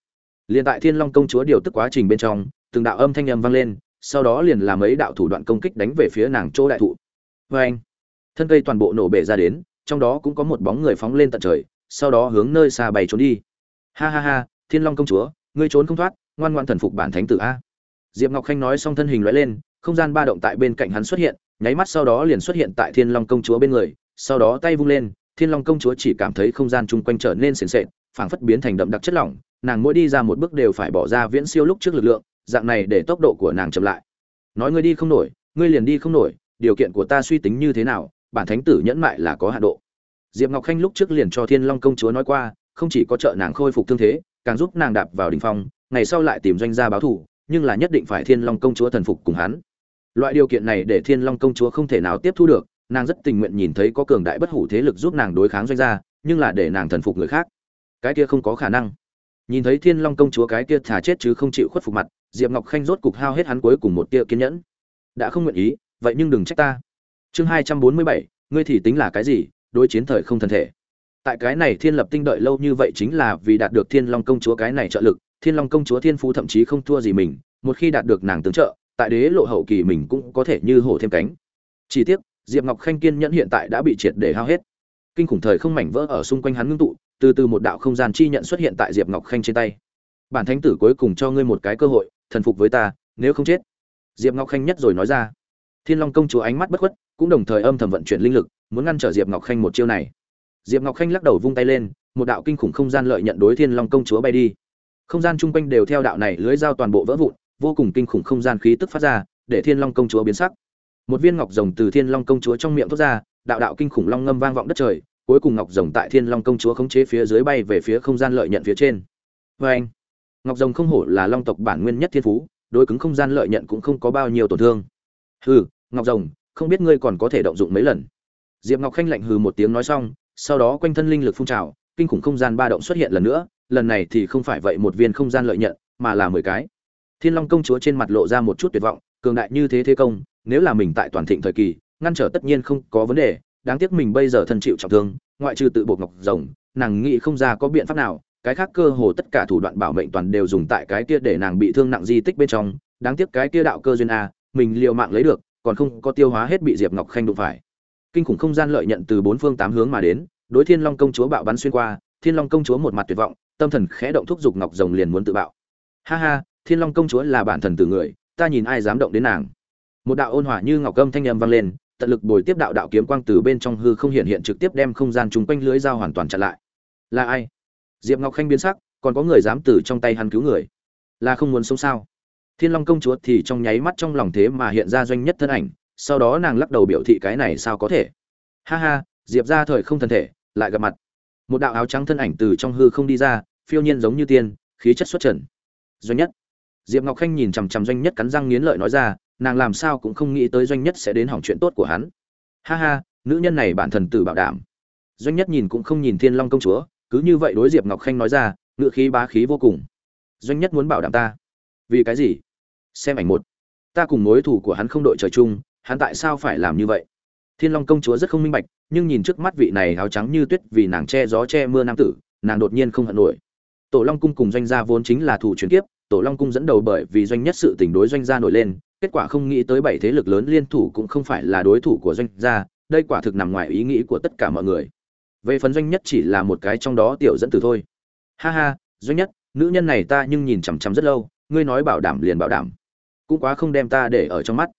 liền tại thiên long công chúa điều tức quá trình bên trong, từng đạo âm thanh âm vang lên, sau đó liền làm mấy đạo thủ đoạn công kích đánh về phía nàng chỗ đại thụ. Vê anh, thân cây toàn bộ nổ bể ra đến, trong đó cũng có một bóng người phóng lên tận trời, sau đó hướng nơi xa bay trốn đi. Ha ha ha, thiên long công chúa ngươi trốn không thoát, ngoan ngoan thần phục bản thánh tử a. Diệp ngọc khanh nói xong thân hình loại lên, không gian ba động tại bên cạnh hắn xuất hiện, nháy mắt sau đó liền xuất hiện tại thiên long công chúa bên người, sau đó tay vung lên, thiên long công chúa chỉ cảm thấy không gian chung quanh trở nên sền sệt, phảng phất biến thành đậm đặc chất lỏng, nàng mỗi đi ra một bước đều phải bỏ ra viễn siêu lúc trước lực lượng, dạng này để tốc độ của nàng chậm lại. Nói ngươi đi không nổi, ngươi liền đi không nổi, điều kiện của ta suy tính như thế nào, bản thánh tử nhẫn mại là có hạ độ. Diệp ngọc khanh lúc trước liền cho thiên long công chúa nói qua, không chỉ có trợ nàng khôi phục thương thế càng giúp nàng đạp vào đỉnh phong, ngày sau lại tìm doanh gia báo thù nhưng là nhất định phải thiên long công chúa thần phục cùng hắn. Loại điều kiện này để thiên long công chúa không thể nào tiếp thu được, nàng rất tình nguyện nhìn thấy có cường đại bất hủ thế lực giúp nàng đối kháng doanh gia, nhưng là để nàng thần phục người khác. Cái kia không có khả năng. Nhìn thấy thiên long công chúa cái kia thả chết chứ không chịu khuất phục mặt, diệp ngọc khanh rốt cục hao hết hắn cuối cùng một tia kiên nhẫn. Đã không nguyện ý, vậy nhưng đừng trách ta. Chương hai trăm bốn mươi bảy, ngươi thì tính là cái gì, đối chiến thời không thân thể tại cái này thiên lập tinh đợi lâu như vậy chính là vì đạt được thiên long công chúa cái này trợ lực, thiên long công chúa thiên phú thậm chí không thua gì mình, một khi đạt được nàng tướng trợ, tại đế lộ hậu kỳ mình cũng có thể như hổ thêm cánh. Chỉ tiếc, diệp ngọc khanh kiên nhẫn hiện tại đã bị triệt để hao hết. Kinh khủng thời không mảnh vỡ ở xung quanh hắn ngưng tụ, từ từ một đạo không gian chi nhận xuất hiện tại diệp ngọc khanh trên tay. Bản thánh tử cuối cùng cho ngươi một cái cơ hội, thần phục với ta, nếu không chết. Diệp ngọc khanh nhất rồi nói ra. Thiên long công chúa ánh mắt bất khuất, cũng đồng thời âm thầm vận chuyển linh lực, muốn ngăn trở diệp ngọc khanh một chiêu này diệp ngọc khanh lắc đầu vung tay lên, một đạo kinh khủng không gian lợi nhận đối thiên long công chúa bay đi. Không gian chung quanh đều theo đạo này lưới dao toàn bộ vỡ vụn, vô cùng kinh khủng không gian khí tức phát ra, để thiên long công chúa biến sắc. Một viên ngọc rồng từ thiên long công chúa trong miệng thoát ra, đạo đạo kinh khủng long ngâm vang vọng đất trời, cuối cùng ngọc rồng tại thiên long công chúa khống chế phía dưới bay về phía không gian lợi nhận phía trên. Vê anh, ngọc rồng không hổ là long tộc bản nguyên nhất thiên phú, đối cứng không gian lợi nhận cũng không có bao nhiêu tổn thương. Hừ, ngọc rồng, không biết ngươi còn có thể động dụng mấy lần. Diệp ngọc khanh lạnh hừ một tiếng nói xong sau đó quanh thân linh lực phun trào, kinh khủng không gian ba động xuất hiện lần nữa, lần này thì không phải vậy một viên không gian lợi nhận, mà là mười cái. Thiên long công chúa trên mặt lộ ra một chút tuyệt vọng, cường đại như thế thế công, nếu là mình tại toàn thịnh thời kỳ, ngăn trở tất nhiên không có vấn đề, đáng tiếc mình bây giờ thân chịu trọng thương, ngoại trừ tự buộc ngọc rồng, nàng nghĩ không ra có biện pháp nào, cái khác cơ hồ tất cả thủ đoạn bảo mệnh toàn đều dùng tại cái kia để nàng bị thương nặng di tích bên trong, đáng tiếc cái kia đạo cơ duyên a, mình liều mạng lấy được, còn không có tiêu hóa hết bị diệp ngọc khanh đụng phải kinh khủng không gian lợi nhận từ bốn phương tám hướng mà đến, đối thiên long công chúa bạo bắn xuyên qua, thiên long công chúa một mặt tuyệt vọng, tâm thần khẽ động thúc giục ngọc rồng liền muốn tự bạo. Ha ha, thiên long công chúa là bản thần từ người, ta nhìn ai dám động đến nàng. Một đạo ôn hòa như ngọc âm thanh âm vang lên, tận lực bồi tiếp đạo đạo kiếm quang từ bên trong hư không hiện hiện trực tiếp đem không gian chung quanh lưới dao hoàn toàn chặn lại. Là ai? Diệp ngọc khanh biến sắc, còn có người dám từ trong tay hắn cứu người? Là không muốn sống sao? Thiên long công chúa thì trong nháy mắt trong lòng thế mà hiện ra doanh nhất thân ảnh sau đó nàng lắc đầu biểu thị cái này sao có thể. Ha ha, diệp ra thời không thân thể, lại gặp mặt. Một đạo áo trắng thân ảnh từ trong hư không đi ra, phiêu nhiên giống như tiên, khí chất xuất trần. Doanh nhất. Diệp ngọc khanh nhìn chằm chằm doanh nhất cắn răng nghiến lợi nói ra, nàng làm sao cũng không nghĩ tới doanh nhất sẽ đến hỏng chuyện tốt của hắn. Ha ha, nữ nhân này bản thần tử bảo đảm. Doanh nhất nhìn cũng không nhìn thiên long công chúa, cứ như vậy đối diệp ngọc khanh nói ra, ngự khí bá khí vô cùng. Doanh nhất muốn bảo đảm ta. Vì cái gì? Xem ảnh một. Ta cùng mối thủ của hắn không đội trời chung hắn tại sao phải làm như vậy? Thiên long công chúa rất không minh bạch, nhưng nhìn trước mắt vị này áo trắng như tuyết vì nàng che gió che mưa nam tử, nàng đột nhiên không hận nổi. Tổ long cung cùng doanh gia vốn chính là thủ truyền kiếp, tổ long cung dẫn đầu bởi vì doanh nhất sự tình đối doanh gia nổi lên, kết quả không nghĩ tới bảy thế lực lớn liên thủ cũng không phải là đối thủ của doanh gia, đây quả thực nằm ngoài ý nghĩ của tất cả mọi người. Về phần doanh nhất chỉ là một cái trong đó tiểu dẫn từ thôi. Ha ha, doanh nhất, nữ nhân này ta nhưng nhìn chằm chằm rất lâu, ngươi nói bảo đảm liền bảo đảm. Cũng quá không đem ta để ở trong mắt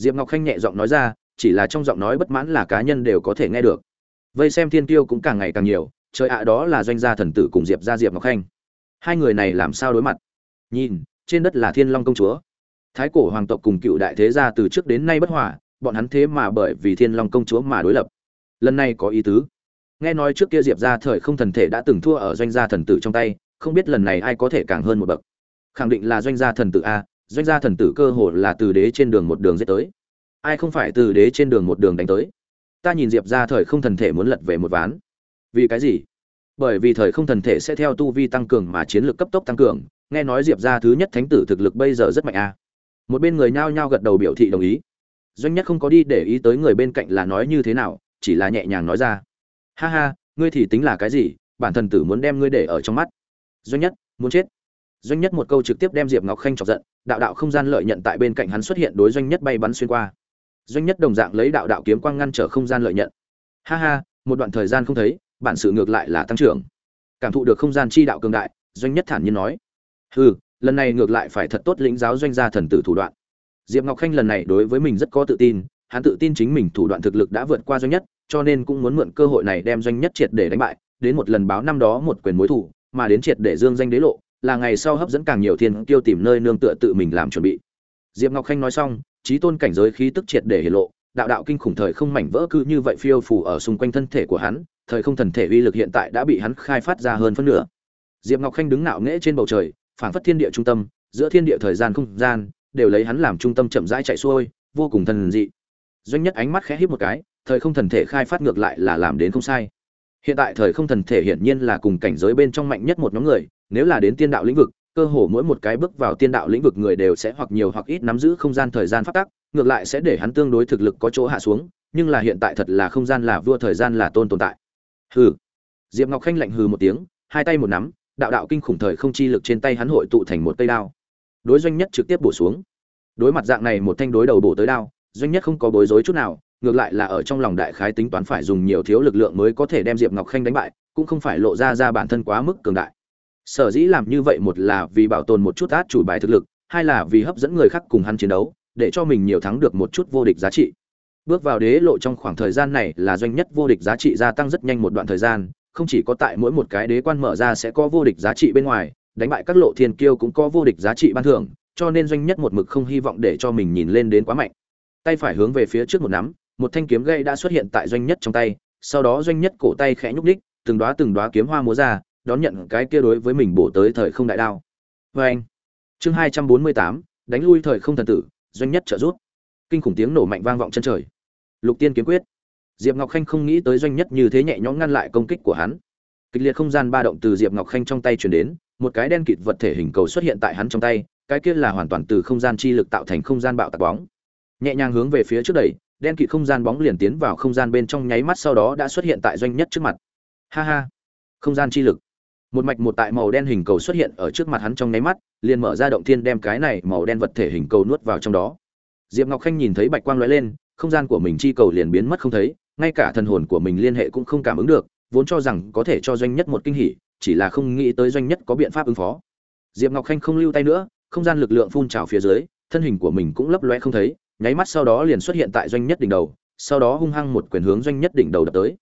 diệp ngọc khanh nhẹ giọng nói ra, chỉ là trong giọng nói bất mãn là cá nhân đều có thể nghe được. Vây xem thiên tiêu cũng càng ngày càng nhiều, trời ạ, đó là doanh gia thần tử cùng diệp gia diệp ngọc khanh. Hai người này làm sao đối mặt? Nhìn, trên đất là thiên long công chúa. Thái cổ hoàng tộc cùng cựu đại thế gia từ trước đến nay bất hòa, bọn hắn thế mà bởi vì thiên long công chúa mà đối lập. Lần này có ý tứ. Nghe nói trước kia diệp ra thời không thần thể đã từng thua ở doanh gia thần tử trong tay, không biết lần này ai có thể càng hơn một bậc. Khẳng định là doanh gia thần tử a doanh gia thần tử cơ hồ là từ đế trên đường một đường giết tới. Ai không phải từ đế trên đường một đường đánh tới? Ta nhìn diệp ra thời không thần thể muốn lật về một ván. Vì cái gì? Bởi vì thời không thần thể sẽ theo tu vi tăng cường mà chiến lược cấp tốc tăng cường. Nghe nói diệp ra thứ nhất thánh tử thực lực bây giờ rất mạnh a. Một bên người nhao nhao gật đầu biểu thị đồng ý. Doanh nhất không có đi để ý tới người bên cạnh là nói như thế nào, chỉ là nhẹ nhàng nói ra. Ha ha, ngươi thì tính là cái gì? Bản thần tử muốn đem ngươi để ở trong mắt. Doanh nhất, muốn chết doanh nhất một câu trực tiếp đem diệp ngọc khanh chọc giận đạo đạo không gian lợi nhận tại bên cạnh hắn xuất hiện đối doanh nhất bay bắn xuyên qua doanh nhất đồng dạng lấy đạo đạo kiếm quang ngăn trở không gian lợi nhận ha ha một đoạn thời gian không thấy bản sự ngược lại là tăng trưởng cảm thụ được không gian chi đạo cường đại doanh nhất thản nhiên nói hừ lần này ngược lại phải thật tốt lĩnh giáo doanh gia thần tử thủ đoạn diệp ngọc khanh lần này đối với mình rất có tự tin hắn tự tin chính mình thủ đoạn thực lực đã vượt qua doanh nhất cho nên cũng muốn mượn cơ hội này đem doanh nhất triệt để đánh bại đến một lần báo năm đó một quyền mối thủ mà đến triệt để dương danh đế lộ là ngày sau hấp dẫn càng nhiều thiên tiêu tìm nơi nương tựa tự mình làm chuẩn bị. Diệp ngọc khanh nói xong, trí tôn cảnh giới khí tức triệt để hiển lộ, đạo đạo kinh khủng thời không mảnh vỡ cứ như vậy phiêu phù ở xung quanh thân thể của hắn, thời không thần thể uy lực hiện tại đã bị hắn khai phát ra hơn phân nửa. Diệp ngọc khanh đứng ngạo nghễ trên bầu trời, phảng phất thiên địa trung tâm, giữa thiên địa thời gian không gian, đều lấy hắn làm trung tâm chậm rãi chạy xuôi, vô cùng thần dị. Doanh nhất ánh mắt khẽ híp một cái, thời không thần thể khai phát ngược lại là làm đến không sai hiện tại thời không thần thể hiển nhiên là cùng cảnh giới bên trong mạnh nhất một nhóm người, nếu là đến tiên đạo lĩnh vực, cơ hồ mỗi một cái bước vào tiên đạo lĩnh vực người đều sẽ hoặc nhiều hoặc ít nắm giữ không gian thời gian phát tắc, ngược lại sẽ để hắn tương đối thực lực có chỗ hạ xuống, nhưng là hiện tại thật là không gian là vua thời gian là tôn tồn tại. Hừ. Diệp ngọc khanh lạnh hừ một tiếng, hai tay một nắm, đạo đạo kinh khủng thời không chi lực trên tay hắn hội tụ thành một cây đao. Đối doanh nhất trực tiếp bổ xuống. Đối mặt dạng này một thanh đối đầu bổ tới đao, doanh nhất không có bối rối chút nào ngược lại là ở trong lòng đại khái tính toán phải dùng nhiều thiếu lực lượng mới có thể đem diệp ngọc khanh đánh bại, cũng không phải lộ ra ra bản thân quá mức cường đại. Sở dĩ làm như vậy một là vì bảo tồn một chút át chủ bài thực lực, hai là vì hấp dẫn người khác cùng hắn chiến đấu, để cho mình nhiều thắng được một chút vô địch giá trị. Bước vào đế lộ trong khoảng thời gian này là doanh nhất vô địch giá trị gia tăng rất nhanh một đoạn thời gian, không chỉ có tại mỗi một cái đế quan mở ra sẽ có vô địch giá trị bên ngoài, đánh bại các lộ thiên kiêu cũng có vô địch giá trị ban thưởng, cho nên doanh nhất một mực không hy vọng để cho mình nhìn lên đến quá mạnh. Tay phải hướng về phía trước một nắm một thanh kiếm gây đã xuất hiện tại doanh nhất trong tay, sau đó doanh nhất cổ tay khẽ nhúc đích từng đoá từng đoá kiếm hoa múa ra, đón nhận cái kia đối với mình bổ tới thời không đại đao. Vê anh chương hai trăm bốn mươi tám, đánh lui thời không thần tử, doanh nhất trợ giúp. Kinh khủng tiếng nổ mạnh vang vọng chân trời. Lục tiên kiếm quyết. Diệp ngọc khanh không nghĩ tới doanh nhất như thế nhẹ nhõm ngăn lại công kích của hắn. Kịch liệt không gian ba động từ diệp ngọc khanh trong tay chuyển đến, một cái đen kịt vật thể hình cầu xuất hiện tại hắn trong tay, cái kia là hoàn toàn từ không gian chi lực tạo thành không gian bạo tạc bóng. Nhẹ nhàng hướng về phía trước đẩy đen kịt không gian bóng liền tiến vào không gian bên trong nháy mắt sau đó đã xuất hiện tại doanh nhất trước mặt. Ha ha. Không gian chi lực. Một mạch một tại màu đen hình cầu xuất hiện ở trước mặt hắn trong nháy mắt, liền mở ra động thiên đem cái này màu đen vật thể hình cầu nuốt vào trong đó. Diệp ngọc khanh nhìn thấy bạch quang lóe lên, không gian của mình chi cầu liền biến mất không thấy, ngay cả thần hồn của mình liên hệ cũng không cảm ứng được, vốn cho rằng có thể cho doanh nhất một kinh hỉ, chỉ là không nghĩ tới doanh nhất có biện pháp ứng phó. Diệp ngọc khanh không lưu tay nữa, không gian lực lượng phun trào phía dưới, thân hình của mình cũng lấp loe không thấy nháy mắt sau đó liền xuất hiện tại doanh nhất đỉnh đầu, sau đó hung hăng một quyền hướng doanh nhất đỉnh đầu đập tới.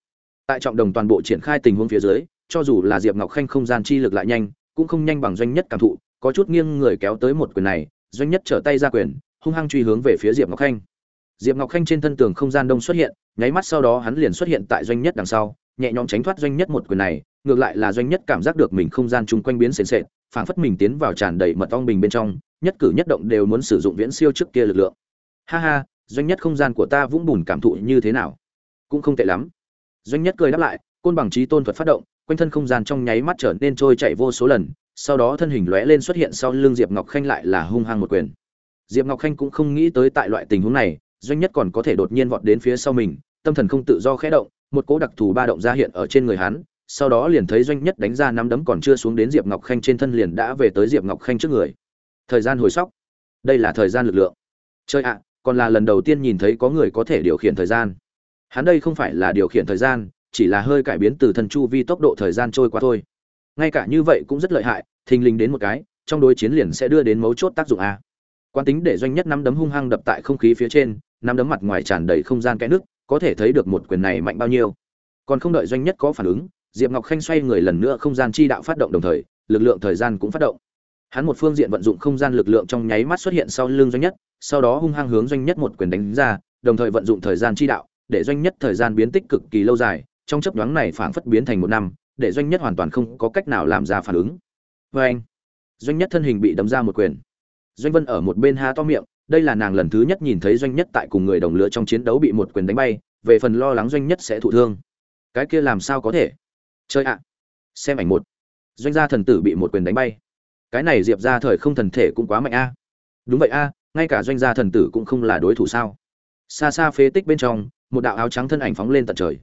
Tại trọng đồng toàn bộ triển khai tình huống phía dưới, cho dù là diệp ngọc khanh không gian chi lực lại nhanh, cũng không nhanh bằng doanh nhất cảm thụ, có chút nghiêng người kéo tới một quyền này, doanh nhất trở tay ra quyền, hung hăng truy hướng về phía diệp ngọc khanh. Diệp ngọc khanh trên thân tường không gian đông xuất hiện, nháy mắt sau đó hắn liền xuất hiện tại doanh nhất đằng sau, nhẹ nhõm tránh thoát doanh nhất một quyền này, ngược lại là doanh nhất cảm giác được mình không gian chung quanh biến sền sệt, phảng phất mình tiến vào tràn đầy mật ong bình bên trong, nhất cử nhất động đều muốn sử dụng viễn siêu trước kia lực lượng ha ha, doanh nhất không gian của ta vũng bùn cảm thụ như thế nào? Cũng không tệ lắm. Doanh nhất cười đáp lại, côn bằng trí tôn thuật phát động, quanh thân không gian trong nháy mắt trở nên trôi chạy vô số lần, sau đó thân hình lóe lên xuất hiện sau lưng diệp ngọc khanh lại là hung hăng một quyền. Diệp ngọc khanh cũng không nghĩ tới tại loại tình huống này, doanh nhất còn có thể đột nhiên vọt đến phía sau mình, tâm thần không tự do khẽ động, một cỗ đặc thù ba động ra hiện ở trên người hắn, sau đó liền thấy doanh nhất đánh ra năm đấm còn chưa xuống đến diệp ngọc khanh trên thân liền đã về tới diệp ngọc khanh trước người. Thời gian hồi sóc. Đây là thời gian lực lượng. Chơi ạ còn là lần đầu tiên nhìn thấy có người có thể điều khiển thời gian. Hắn đây không phải là điều khiển thời gian, chỉ là hơi cải biến từ thần chu vi tốc độ thời gian trôi qua thôi. Ngay cả như vậy cũng rất lợi hại, thình lình đến một cái, trong đối chiến liền sẽ đưa đến mấu chốt tác dụng a. Quan tính để doanh nhất năm đấm hung hăng đập tại không khí phía trên năm đấm mặt ngoài tràn đầy không gian kẽ nước, có thể thấy được một quyền này mạnh bao nhiêu. Còn không đợi doanh nhất có phản ứng, diệp ngọc khanh xoay người lần nữa không gian chi đạo phát động đồng thời, lực lượng thời gian cũng phát động. Hắn một phương diện vận dụng không gian lực lượng trong nháy mắt xuất hiện sau lưng doanh nhất sau đó hung hăng hướng doanh nhất một quyền đánh ra, đồng thời vận dụng thời gian chi đạo, để doanh nhất thời gian biến tích cực kỳ lâu dài, trong chấp nhoáng này phảng phất biến thành một năm, để doanh nhất hoàn toàn không có cách nào làm ra phản ứng. Vê anh, doanh nhất thân hình bị đấm ra một quyền. Doanh vân ở một bên há to miệng, đây là nàng lần thứ nhất nhìn thấy doanh nhất tại cùng người đồng lứa trong chiến đấu bị một quyền đánh bay, về phần lo lắng doanh nhất sẽ thụ thương. Cái kia làm sao có thể? Chơi ạ. Xem ảnh một. Doanh gia thần tử bị một quyền đánh bay. Cái này diệp ra thời không thần thể cũng quá mạnh a. Đúng vậy a ngay cả doanh gia thần tử cũng không là đối thủ sao? Xa xa phế tích bên trong, một đạo áo trắng thân ảnh phóng lên tận trời.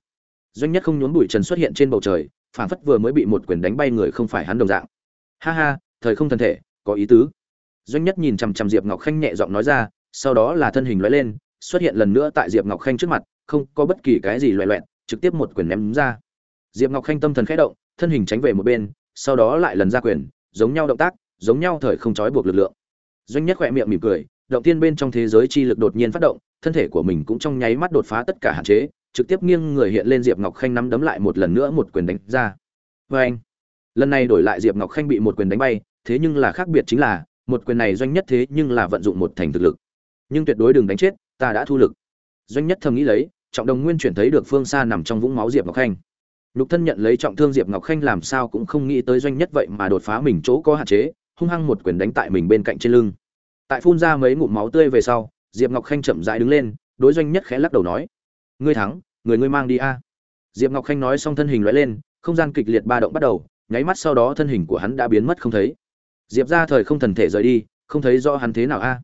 Doanh nhất không nhốn bụi trần xuất hiện trên bầu trời phản phất vừa mới bị một quyền đánh bay người không phải hắn đồng dạng. Ha ha, thời không thân thể, có ý tứ. Doanh nhất nhìn chằm chằm diệp ngọc khanh nhẹ giọng nói ra, sau đó là thân hình loại lên, xuất hiện lần nữa tại diệp ngọc khanh trước mặt, không có bất kỳ cái gì loại loẹn trực tiếp một quyền ném ra. Diệp ngọc khanh tâm thần khẽ động, thân hình tránh về một bên, sau đó lại lần ra quyền, giống nhau động tác, giống nhau thời không trói buộc lực lượng. Doanh nhất khỏe miệng mỉm cười động tiên bên trong thế giới chi lực đột nhiên phát động, thân thể của mình cũng trong nháy mắt đột phá tất cả hạn chế, trực tiếp nghiêng người hiện lên diệp ngọc khanh nắm đấm lại một lần nữa một quyền đánh ra. Vê anh, lần này đổi lại diệp ngọc khanh bị một quyền đánh bay, thế nhưng là khác biệt chính là, một quyền này doanh nhất thế nhưng là vận dụng một thành thực lực. Nhưng tuyệt đối đừng đánh chết, ta đã thu lực. Doanh nhất thầm nghĩ lấy, trọng đồng nguyên chuyển thấy được phương xa nằm trong vũng máu diệp ngọc khanh. Lục thân nhận lấy trọng thương diệp ngọc khanh làm sao cũng không nghĩ tới doanh nhất vậy mà đột phá mình chỗ có hạn chế, hung hăng một quyền đánh tại mình bên cạnh trên lưng tại phun ra mấy ngụm máu tươi về sau, diệp ngọc khanh chậm rãi đứng lên, đối doanh nhất khẽ lắc đầu nói, ngươi thắng, người ngươi mang đi a. Diệp ngọc khanh nói xong thân hình lóe lên, không gian kịch liệt ba động bắt đầu, nháy mắt sau đó thân hình của hắn đã biến mất không thấy. Diệp ra thời không thần thể rời đi, không thấy rõ hắn thế nào a.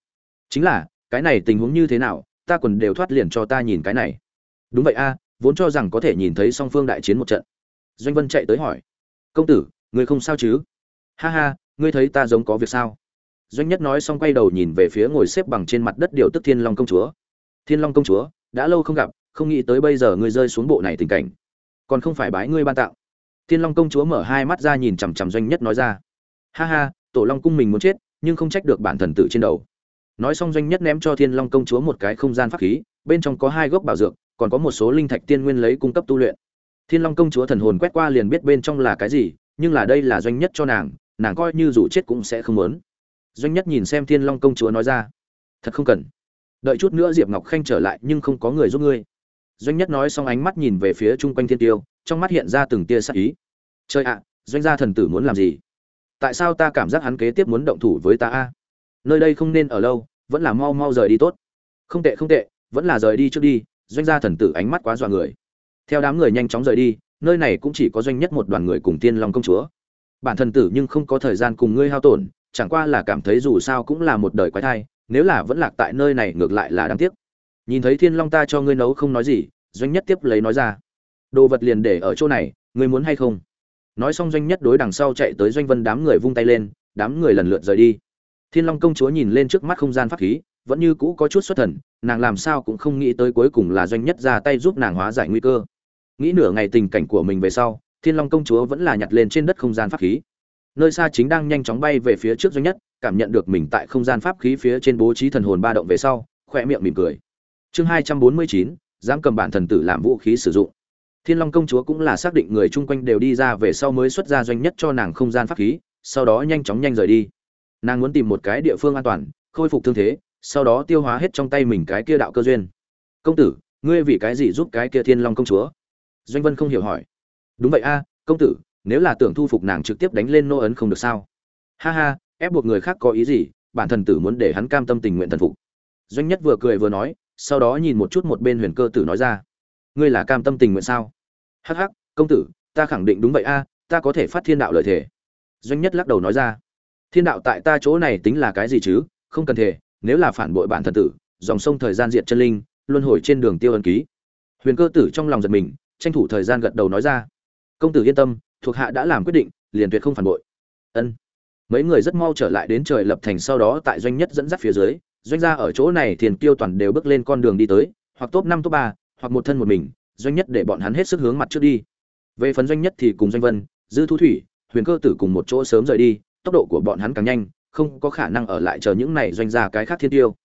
Chính là, cái này tình huống như thế nào, ta quần đều thoát liền cho ta nhìn cái này. Đúng vậy a, vốn cho rằng có thể nhìn thấy song phương đại chiến một trận. Doanh vân chạy tới hỏi, công tử, ngươi không sao chứ? Ha ha, ngươi thấy ta giống có việc sao? Doanh nhất nói xong quay đầu nhìn về phía ngồi xếp bằng trên mặt đất điều tức thiên long công chúa. Thiên long công chúa, đã lâu không gặp, không nghĩ tới bây giờ ngươi rơi xuống bộ này tình cảnh. Còn không phải bái ngươi ban tạo. thiên long công chúa mở hai mắt ra nhìn chằm chằm doanh nhất nói ra. Ha ha, tổ long cung mình muốn chết, nhưng không trách được bản thần tử trên đầu. Nói xong doanh nhất ném cho thiên long công chúa một cái không gian pháp khí, bên trong có hai gốc bảo dược, còn có một số linh thạch tiên nguyên lấy cung cấp tu luyện. Thiên long công chúa thần hồn quét qua liền biết bên trong là cái gì, nhưng là đây là doanh nhất cho nàng nàng coi như dù chết cũng sẽ không muốn doanh nhất nhìn xem thiên long công chúa nói ra, thật không cần. Đợi chút nữa diệp ngọc khanh trở lại, nhưng không có người giúp ngươi. Doanh nhất nói xong ánh mắt nhìn về phía chung quanh thiên tiêu, trong mắt hiện ra từng tia sắc ý. Chơi ạ, doanh gia thần tử muốn làm gì? Tại sao ta cảm giác hắn kế tiếp muốn động thủ với ta a? Nơi đây không nên ở lâu, vẫn là mau mau rời đi tốt. Không tệ không tệ, vẫn là rời đi trước đi. Doanh gia thần tử ánh mắt quá dọa người. Theo đám người nhanh chóng rời đi, nơi này cũng chỉ có doanh nhất một đoàn người cùng tiên long công chúa. Bản thần tử nhưng không có thời gian cùng ngươi hao tổn chẳng qua là cảm thấy dù sao cũng là một đời quái thai, nếu là vẫn lạc tại nơi này ngược lại là đáng tiếc. Nhìn thấy thiên long ta cho ngươi nấu không nói gì, doanh nhất tiếp lấy nói ra. Đồ vật liền để ở chỗ này, ngươi muốn hay không? Nói xong doanh nhất đối đằng sau chạy tới doanh vân đám người vung tay lên, đám người lần lượt rời đi. Thiên long công chúa nhìn lên trước mắt không gian pháp khí, vẫn như cũ có chút xuất thần, nàng làm sao cũng không nghĩ tới cuối cùng là doanh nhất ra tay giúp nàng hóa giải nguy cơ. Nghĩ nửa ngày tình cảnh của mình về sau, thiên long công chúa vẫn là nhặt lên trên đất không gian pháp khí nơi xa chính đang nhanh chóng bay về phía trước doanh nhất, cảm nhận được mình tại không gian pháp khí phía trên bố trí thần hồn ba động về sau khoe miệng mỉm cười. Chương hai trăm bốn mươi chín, dám cầm bản thần tử làm vũ khí sử dụng. Thiên long công chúa cũng là xác định người chung quanh đều đi ra về sau mới xuất ra doanh nhất cho nàng không gian pháp khí, sau đó nhanh chóng nhanh rời đi. Nàng muốn tìm một cái địa phương an toàn, khôi phục thương thế, sau đó tiêu hóa hết trong tay mình cái kia đạo cơ duyên. Công tử, ngươi vì cái gì giúp cái kia thiên long công chúa? Doanh vân không hiểu hỏi. Đúng vậy a, công tử nếu là tưởng thu phục nàng trực tiếp đánh lên nô ấn không được sao? Ha ha, ép buộc người khác có ý gì? Bản thần tử muốn để hắn cam tâm tình nguyện thần phục. Doanh nhất vừa cười vừa nói, sau đó nhìn một chút một bên huyền cơ tử nói ra. Ngươi là cam tâm tình nguyện sao? Hắc hắc, công tử, ta khẳng định đúng vậy a, ta có thể phát thiên đạo lợi thể doanh nhất lắc đầu nói ra. Thiên đạo tại ta chỗ này tính là cái gì chứ? Không cần thể nếu là phản bội bản thần tử, dòng sông thời gian diệt chân linh, luân hồi trên đường tiêu ân ký. Huyền cơ tử trong lòng giật mình, tranh thủ thời gian gật đầu nói ra. Công tử yên tâm thuộc hạ đã làm quyết định, liền tuyệt không phản bội. Ân. Mấy người rất mau trở lại đến trời lập thành sau đó tại doanh nhất dẫn dắt phía dưới, doanh gia ở chỗ này thiền tiêu toàn đều bước lên con đường đi tới, hoặc top năm, top ba, hoặc một thân một mình, doanh nhất để bọn hắn hết sức hướng mặt trước đi. Về phần doanh nhất thì cùng doanh vân, dư thu thủy, huyền cơ tử cùng một chỗ sớm rời đi, tốc độ của bọn hắn càng nhanh, không có khả năng ở lại chờ những này doanh gia cái khác thiên tiêu.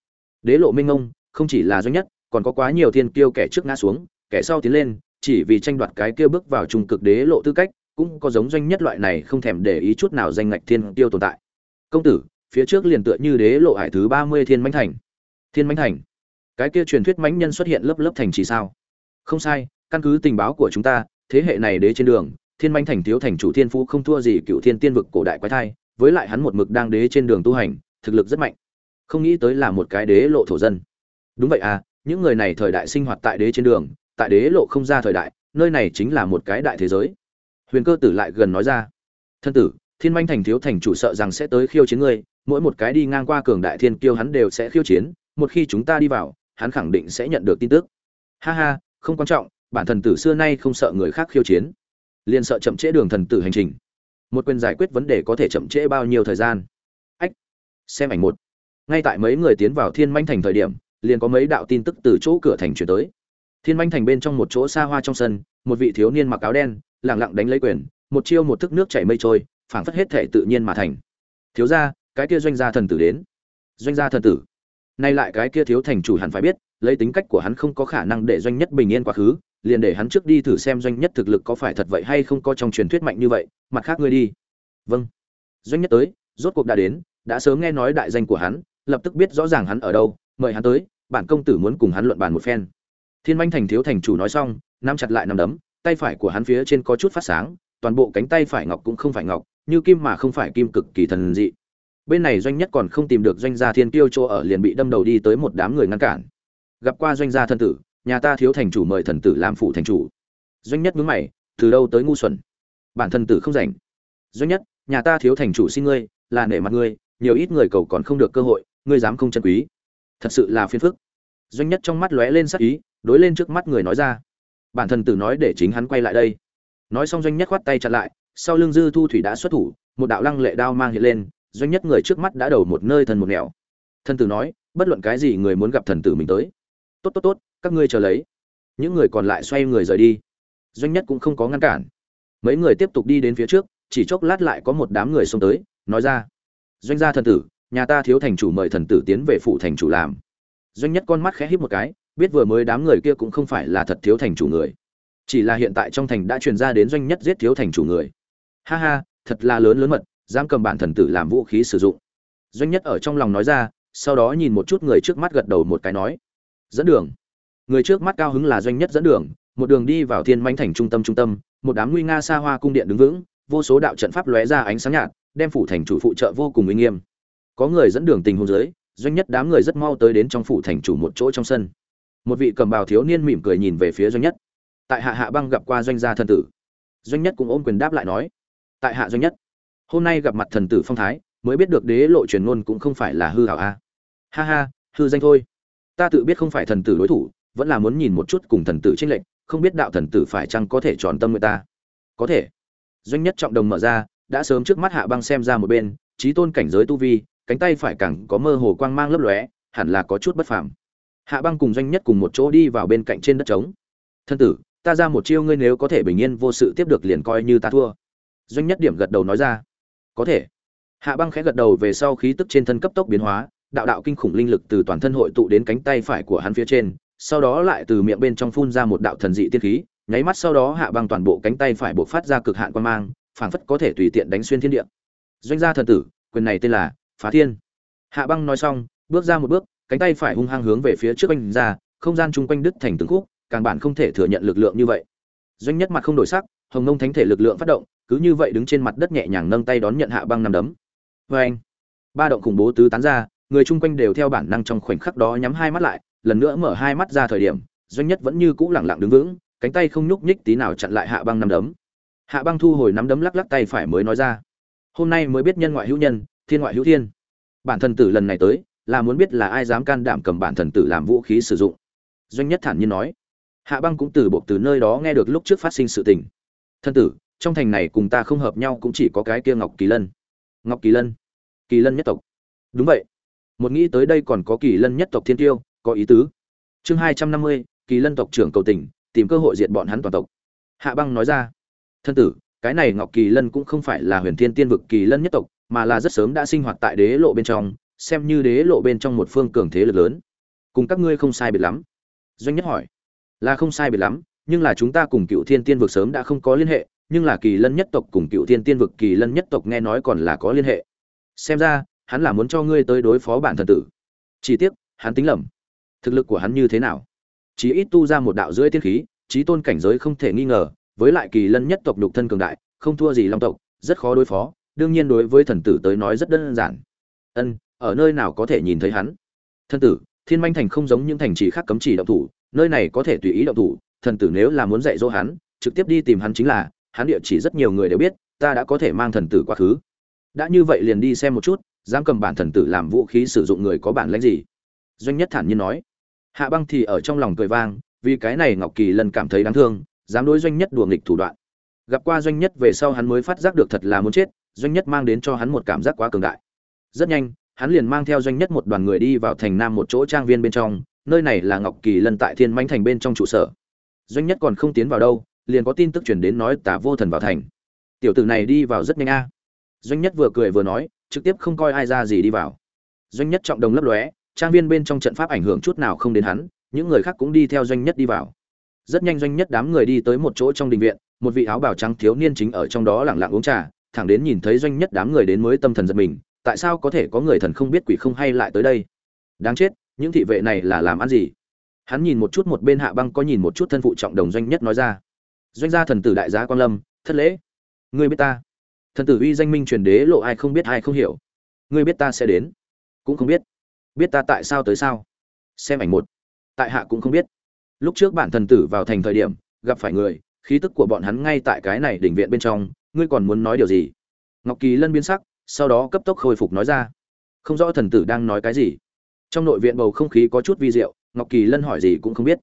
Đế lộ minh ông, không chỉ là doanh nhất, còn có quá nhiều thiên tiêu kẻ trước ngã xuống, kẻ sau tiến lên, chỉ vì tranh đoạt cái kia bước vào trung cực đế lộ tư cách cũng có giống doanh nhất loại này không thèm để ý chút nào danh ngạch thiên tiêu tồn tại. Công tử, phía trước liền tựa như đế lộ hải thứ ba mươi thiên mãnh thành. Thiên mãnh thành? Cái kia truyền thuyết mãnh nhân xuất hiện lớp lớp thành trì sao? Không sai, căn cứ tình báo của chúng ta, thế hệ này đế trên đường, thiên mãnh thành thiếu thành chủ thiên phú không thua gì cựu thiên tiên vực cổ đại quái thai, với lại hắn một mực đang đế trên đường tu hành, thực lực rất mạnh. Không nghĩ tới là một cái đế lộ thổ dân. Đúng vậy à những người này thời đại sinh hoạt tại đế trên đường, tại đế lộ không ra thời đại, nơi này chính là một cái đại thế giới huyền cơ tử lại gần nói ra, thân tử, thiên manh thành thiếu thành chủ sợ rằng sẽ tới khiêu chiến ngươi, mỗi một cái đi ngang qua cường đại thiên kiêu hắn đều sẽ khiêu chiến, một khi chúng ta đi vào, hắn khẳng định sẽ nhận được tin tức. Ha ha, không quan trọng, bản thần tử xưa nay không sợ người khác khiêu chiến, liền sợ chậm trễ đường thần tử hành trình. Một quyền giải quyết vấn đề có thể chậm trễ bao nhiêu thời gian? Ách, xem ảnh một. Ngay tại mấy người tiến vào thiên manh thành thời điểm, liền có mấy đạo tin tức từ chỗ cửa thành chuyển tới. Thiên manh thành bên trong một chỗ xa hoa trong sân, một vị thiếu niên mặc áo đen lẳng lặng đánh lấy quyền, một chiêu một thức nước chảy mây trôi, phảng phất hết thể tự nhiên mà thành. Thiếu gia, cái kia doanh gia thần tử đến. Doanh gia thần tử. Nay lại cái kia thiếu thành chủ hẳn phải biết, lấy tính cách của hắn không có khả năng để doanh nhất bình yên quá khứ, liền để hắn trước đi thử xem doanh nhất thực lực có phải thật vậy hay không có trong truyền thuyết mạnh như vậy, mặt khác ngươi đi. Vâng. Doanh nhất tới, rốt cuộc đã đến, đã sớm nghe nói đại danh của hắn, lập tức biết rõ ràng hắn ở đâu, mời hắn tới, bản công tử muốn cùng hắn luận bàn một phen. Thiên manh thành thiếu thành chủ nói xong, nắm chặt lại nắm đấm tay phải của hắn phía trên có chút phát sáng, toàn bộ cánh tay phải ngọc cũng không phải ngọc, như kim mà không phải kim cực kỳ thần dị. Bên này doanh nhất còn không tìm được doanh gia thiên tiêu chỗ ở liền bị đâm đầu đi tới một đám người ngăn cản. Gặp qua doanh gia thân tử, nhà ta thiếu thành chủ mời thần tử làm phụ thành chủ. Doanh nhất mướn mày, từ đâu tới ngu xuẩn? Bản thần tử không rảnh. Doanh nhất, nhà ta thiếu thành chủ xin ngươi, là nể mặt ngươi, nhiều ít người cầu còn không được cơ hội, ngươi dám không chân quý. Thật sự là phiền phức. Doanh nhất trong mắt lóe lên sắc ý, đối lên trước mắt người nói ra bản thần tử nói để chính hắn quay lại đây. Nói xong doanh nhất khoát tay chặn lại, sau lưng dư thu thủy đã xuất thủ, một đạo lăng lệ đao mang hiện lên, doanh nhất người trước mắt đã đầu một nơi thần một nẻo. Thần tử nói, bất luận cái gì người muốn gặp thần tử mình tới. Tốt tốt tốt, các ngươi chờ lấy. Những người còn lại xoay người rời đi. Doanh nhất cũng không có ngăn cản. Mấy người tiếp tục đi đến phía trước, chỉ chốc lát lại có một đám người xông tới, nói ra. Doanh gia thần tử, nhà ta thiếu thành chủ mời thần tử tiến về phủ thành chủ làm. Doanh nhất con mắt khẽ híp một cái biết vừa mới đám người kia cũng không phải là thật thiếu thành chủ người chỉ là hiện tại trong thành đã truyền ra đến doanh nhất giết thiếu thành chủ người. Ha ha thật là lớn lớn mật dám cầm bản thần tử làm vũ khí sử dụng. Doanh nhất ở trong lòng nói ra sau đó nhìn một chút người trước mắt gật đầu một cái nói dẫn đường. Người trước mắt cao hứng là doanh nhất dẫn đường một đường đi vào thiên manh thành trung tâm trung tâm một đám nguy nga xa hoa cung điện đứng vững vô số đạo trận pháp lóe ra ánh sáng nhạt đem phủ thành chủ phụ trợ vô cùng uy nghiêm. Có người dẫn đường tình hôn giới, doanh nhất đám người rất mau tới đến trong phủ thành chủ một chỗ trong sân một vị cầm bào thiếu niên mỉm cười nhìn về phía doanh nhất. Tại hạ hạ băng gặp qua doanh gia thần tử. Doanh nhất cũng ôm quyền đáp lại nói, tại hạ doanh nhất, hôm nay gặp mặt thần tử phong thái, mới biết được đế lộ truyền ngôn cũng không phải là hư hảo a. Ha ha, hư danh thôi. Ta tự biết không phải thần tử đối thủ, vẫn là muốn nhìn một chút cùng thần tử tranh lệch, không biết đạo thần tử phải chăng có thể tròn tâm người ta. Có thể. Doanh nhất trọng đồng mở ra, đã sớm trước mắt hạ băng xem ra một bên, trí tôn cảnh giới tu vi, cánh tay phải càng có mơ hồ quang mang lấp lóe, hẳn là có chút bất phàm hạ băng cùng doanh nhất cùng một chỗ đi vào bên cạnh trên đất trống. Thân tử, ta ra một chiêu ngươi nếu có thể bình yên vô sự tiếp được liền coi như ta thua. Doanh nhất điểm gật đầu nói ra. Có thể. Hạ băng khẽ gật đầu về sau khí tức trên thân cấp tốc biến hóa, đạo đạo kinh khủng linh lực từ toàn thân hội tụ đến cánh tay phải của hắn phía trên, sau đó lại từ miệng bên trong phun ra một đạo thần dị tiên khí, nháy mắt sau đó hạ băng toàn bộ cánh tay phải buộc phát ra cực hạn quan mang, phảng phất có thể tùy tiện đánh xuyên thiên địa. Doanh gia thần tử, quyền này tên là phá thiên. Hạ băng nói xong, bước ra một bước cánh tay phải hung hăng hướng về phía trước anh ra, không gian chung quanh đứt thành từng khúc, càng bản không thể thừa nhận lực lượng như vậy. Doanh nhất mặt không đổi sắc, hồng nông thánh thể lực lượng phát động, cứ như vậy đứng trên mặt đất nhẹ nhàng nâng tay đón nhận hạ băng nằm đấm. Vê anh ba động khủng bố tứ tán ra, người chung quanh đều theo bản năng trong khoảnh khắc đó nhắm hai mắt lại, lần nữa mở hai mắt ra thời điểm, doanh nhất vẫn như cũ lẳng lặng đứng vững, cánh tay không nhúc nhích tí nào chặn lại hạ băng nằm đấm. Hạ băng thu hồi nắm đấm lắc lắc tay phải mới nói ra. Hôm nay mới biết nhân ngoại hữu nhân, thiên ngoại hữu thiên. Bản thân tử lần này tới là muốn biết là ai dám can đảm cầm bản thần tử làm vũ khí sử dụng. Doanh nhất thản nhiên nói. Hạ băng cũng từ buộc từ nơi đó nghe được lúc trước phát sinh sự tình. Thân tử, trong thành này cùng ta không hợp nhau cũng chỉ có cái kia ngọc kỳ lân. Ngọc kỳ lân? Kỳ lân nhất tộc. Đúng vậy. Một nghĩ tới đây còn có kỳ lân nhất tộc thiên tiêu, có ý tứ. Chương hai trăm năm mươi, kỳ lân tộc trưởng cầu tỉnh tìm cơ hội diệt bọn hắn toàn tộc. Hạ băng nói ra. Thân tử, cái này ngọc kỳ lân cũng không phải là huyền thiên tiên vực kỳ lân nhất tộc, mà là rất sớm đã sinh hoạt tại đế lộ bên trong xem như đế lộ bên trong một phương cường thế lực lớn. Cùng các ngươi không sai biệt lắm. Doanh nhất hỏi. Là không sai biệt lắm, nhưng là chúng ta cùng cựu thiên tiên vực sớm đã không có liên hệ, nhưng là kỳ lân nhất tộc cùng cựu thiên tiên vực kỳ lân nhất tộc nghe nói còn là có liên hệ. Xem ra, hắn là muốn cho ngươi tới đối phó bản thần tử. Chỉ tiếc, hắn tính lầm. Thực lực của hắn như thế nào? Chỉ ít tu ra một đạo rưỡi tiên khí trí tôn cảnh giới không thể nghi ngờ, với lại kỳ lân nhất tộc nhục thân cường đại, không thua gì long tộc, rất khó đối phó, đương nhiên đối với thần tử tới nói rất đơn giản. Ân ở nơi nào có thể nhìn thấy hắn. Thân tử, thiên manh thành không giống những thành trì khác cấm chỉ động thủ, nơi này có thể tùy ý động thủ, thần tử nếu là muốn dạy dỗ hắn, trực tiếp đi tìm hắn chính là, hắn địa chỉ rất nhiều người đều biết, ta đã có thể mang thần tử quá khứ. Đã như vậy liền đi xem một chút, dám cầm bản thần tử làm vũ khí sử dụng người có bản lãnh gì? Doanh nhất thản nhiên nói. Hạ băng thì ở trong lòng cười vang, vì cái này ngọc kỳ lần cảm thấy đáng thương, dám đối doanh nhất đùa nghịch thủ đoạn. Gặp qua doanh nhất về sau hắn mới phát giác được thật là muốn chết, doanh nhất mang đến cho hắn một cảm giác quá cường đại. Rất nhanh hắn liền mang theo doanh nhất một đoàn người đi vào thành nam một chỗ trang viên bên trong, nơi này là ngọc kỳ lân tại thiên manh thành bên trong trụ sở. Doanh nhất còn không tiến vào đâu, liền có tin tức chuyển đến nói tả vô thần vào thành. Tiểu tử này đi vào rất nhanh a. Doanh nhất vừa cười vừa nói, trực tiếp không coi ai ra gì đi vào. Doanh nhất trọng đồng lấp lóe, trang viên bên trong trận pháp ảnh hưởng chút nào không đến hắn, những người khác cũng đi theo doanh nhất đi vào. Rất nhanh doanh nhất đám người đi tới một chỗ trong đình viện, một vị áo bào trắng thiếu niên chính ở trong đó lẳng lặng uống trà, thẳng đến nhìn thấy doanh nhất đám người đến mới tâm thần giật mình tại sao có thể có người thần không biết quỷ không hay lại tới đây? Đáng chết, những thị vệ này là làm ăn gì? Hắn nhìn một chút một bên hạ băng có nhìn một chút thân phụ trọng đồng doanh nhất nói ra. Doanh gia thần tử đại gia quan lâm, thất lễ. Ngươi biết ta? Thần tử uy danh minh truyền đế lộ ai không biết ai không hiểu. Ngươi biết ta sẽ đến? Cũng không biết. Biết ta tại sao tới sao? Xem ảnh một. Tại hạ cũng không biết. Lúc trước bản thần tử vào thành thời điểm, gặp phải người, khí tức của bọn hắn ngay tại cái này đỉnh viện bên trong, ngươi còn muốn nói điều gì? Ngọc kỳ lân biến sắc sau đó cấp tốc khôi phục nói ra. Không rõ thần tử đang nói cái gì. Trong nội viện bầu không khí có chút vi diệu, ngọc kỳ lân hỏi gì cũng không biết.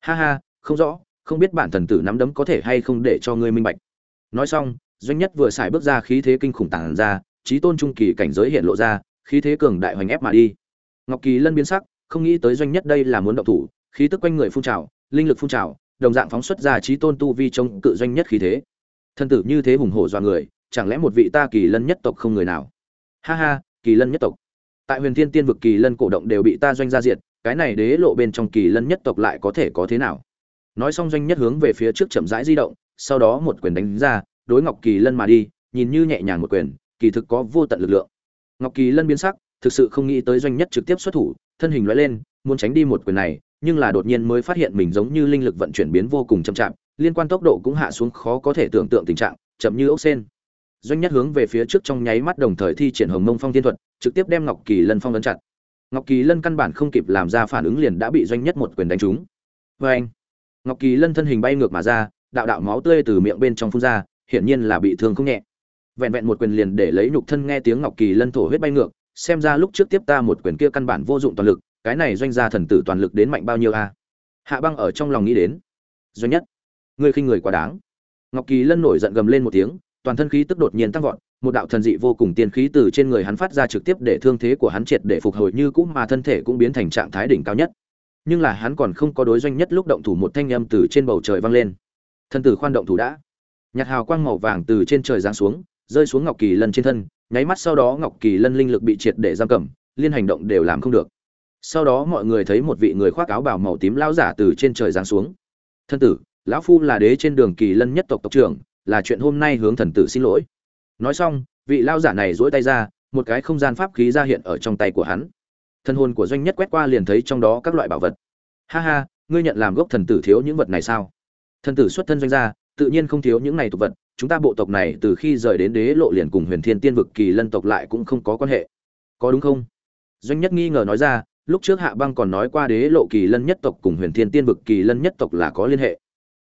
Ha ha, không rõ, không biết bản thần tử nắm đấm có thể hay không để cho ngươi minh bạch. Nói xong, doanh nhất vừa xài bước ra khí thế kinh khủng tàng ra trí tôn trung kỳ cảnh giới hiện lộ ra, khí thế cường đại hoành ép mà đi. Ngọc kỳ lân biến sắc, không nghĩ tới doanh nhất đây là muốn động thủ, khí tức quanh người phun trào, linh lực phun trào, đồng dạng phóng xuất ra trí tôn tu vi chống cự doanh nhất khí thế. Thân tử như thế hùng hổ do người chẳng lẽ một vị ta kỳ lân nhất tộc không người nào? Ha ha, kỳ lân nhất tộc. Tại huyền thiên tiên vực kỳ lân cổ động đều bị ta doanh ra diệt, cái này đế lộ bên trong kỳ lân nhất tộc lại có thể có thế nào? Nói xong doanh nhất hướng về phía trước chậm rãi di động, sau đó một quyền đánh ra, đối ngọc kỳ lân mà đi, nhìn như nhẹ nhàng một quyền, kỳ thực có vô tận lực lượng. Ngọc kỳ lân biến sắc, thực sự không nghĩ tới doanh nhất trực tiếp xuất thủ, thân hình loại lên, muốn tránh đi một quyền này, nhưng là đột nhiên mới phát hiện mình giống như linh lực vận chuyển biến vô cùng chậm chạp, liên quan tốc độ cũng hạ xuống khó có thể tưởng tượng tình trạng, chậm như ốc sen doanh nhất hướng về phía trước trong nháy mắt đồng thời thi triển hồng mông phong thiên thuật, trực tiếp đem ngọc kỳ lân phong ấn chặt. Ngọc kỳ lân căn bản không kịp làm ra phản ứng liền đã bị doanh nhất một quyền đánh trúng. Vê anh, ngọc kỳ lân thân hình bay ngược mà ra, đạo đạo máu tươi từ miệng bên trong phun ra, hiển nhiên là bị thương không nhẹ. Vẹn vẹn một quyền liền để lấy nhục thân nghe tiếng ngọc kỳ lân thổ huyết bay ngược, xem ra lúc trước tiếp ta một quyền kia căn bản vô dụng toàn lực, cái này doanh gia thần tử toàn lực đến mạnh bao nhiêu a? Hạ băng ở trong lòng nghĩ đến. Doanh nhất, ngươi khinh người quá đáng. Ngọc kỳ lân nổi giận gầm lên một tiếng toàn thân khí tức đột nhiên tăng vọt, một đạo thần dị vô cùng tiên khí từ trên người hắn phát ra trực tiếp để thương thế của hắn triệt để phục hồi như cũ mà thân thể cũng biến thành trạng thái đỉnh cao nhất. Nhưng là hắn còn không có đối doanh nhất lúc động thủ một thanh âm từ trên bầu trời vang lên. Thân tử khoan động thủ đã. Nhạt hào quang màu vàng từ trên trời giáng xuống, rơi xuống ngọc kỳ lân trên thân, nháy mắt sau đó ngọc kỳ lân linh lực bị triệt để giam cầm, liên hành động đều làm không được. Sau đó mọi người thấy một vị người khoác áo bào màu tím lão giả từ trên trời giáng xuống. Thân tử, lão phu là đế trên đường kỳ lân nhất tộc tộc trưởng là chuyện hôm nay hướng thần tử xin lỗi. Nói xong, vị lao giả này dỗi tay ra, một cái không gian pháp khí ra hiện ở trong tay của hắn. Thân hồn của doanh nhất quét qua liền thấy trong đó các loại bảo vật. Ha ha, ngươi nhận làm gốc thần tử thiếu những vật này sao? Thần tử xuất thân doanh gia, tự nhiên không thiếu những này tục vật, chúng ta bộ tộc này từ khi rời đến đế lộ liền cùng huyền thiên tiên vực kỳ lân tộc lại cũng không có quan hệ. Có đúng không? Doanh nhất nghi ngờ nói ra, lúc trước hạ băng còn nói qua đế lộ kỳ lân nhất tộc cùng huyền thiên tiên vực kỳ lân nhất tộc là có liên hệ.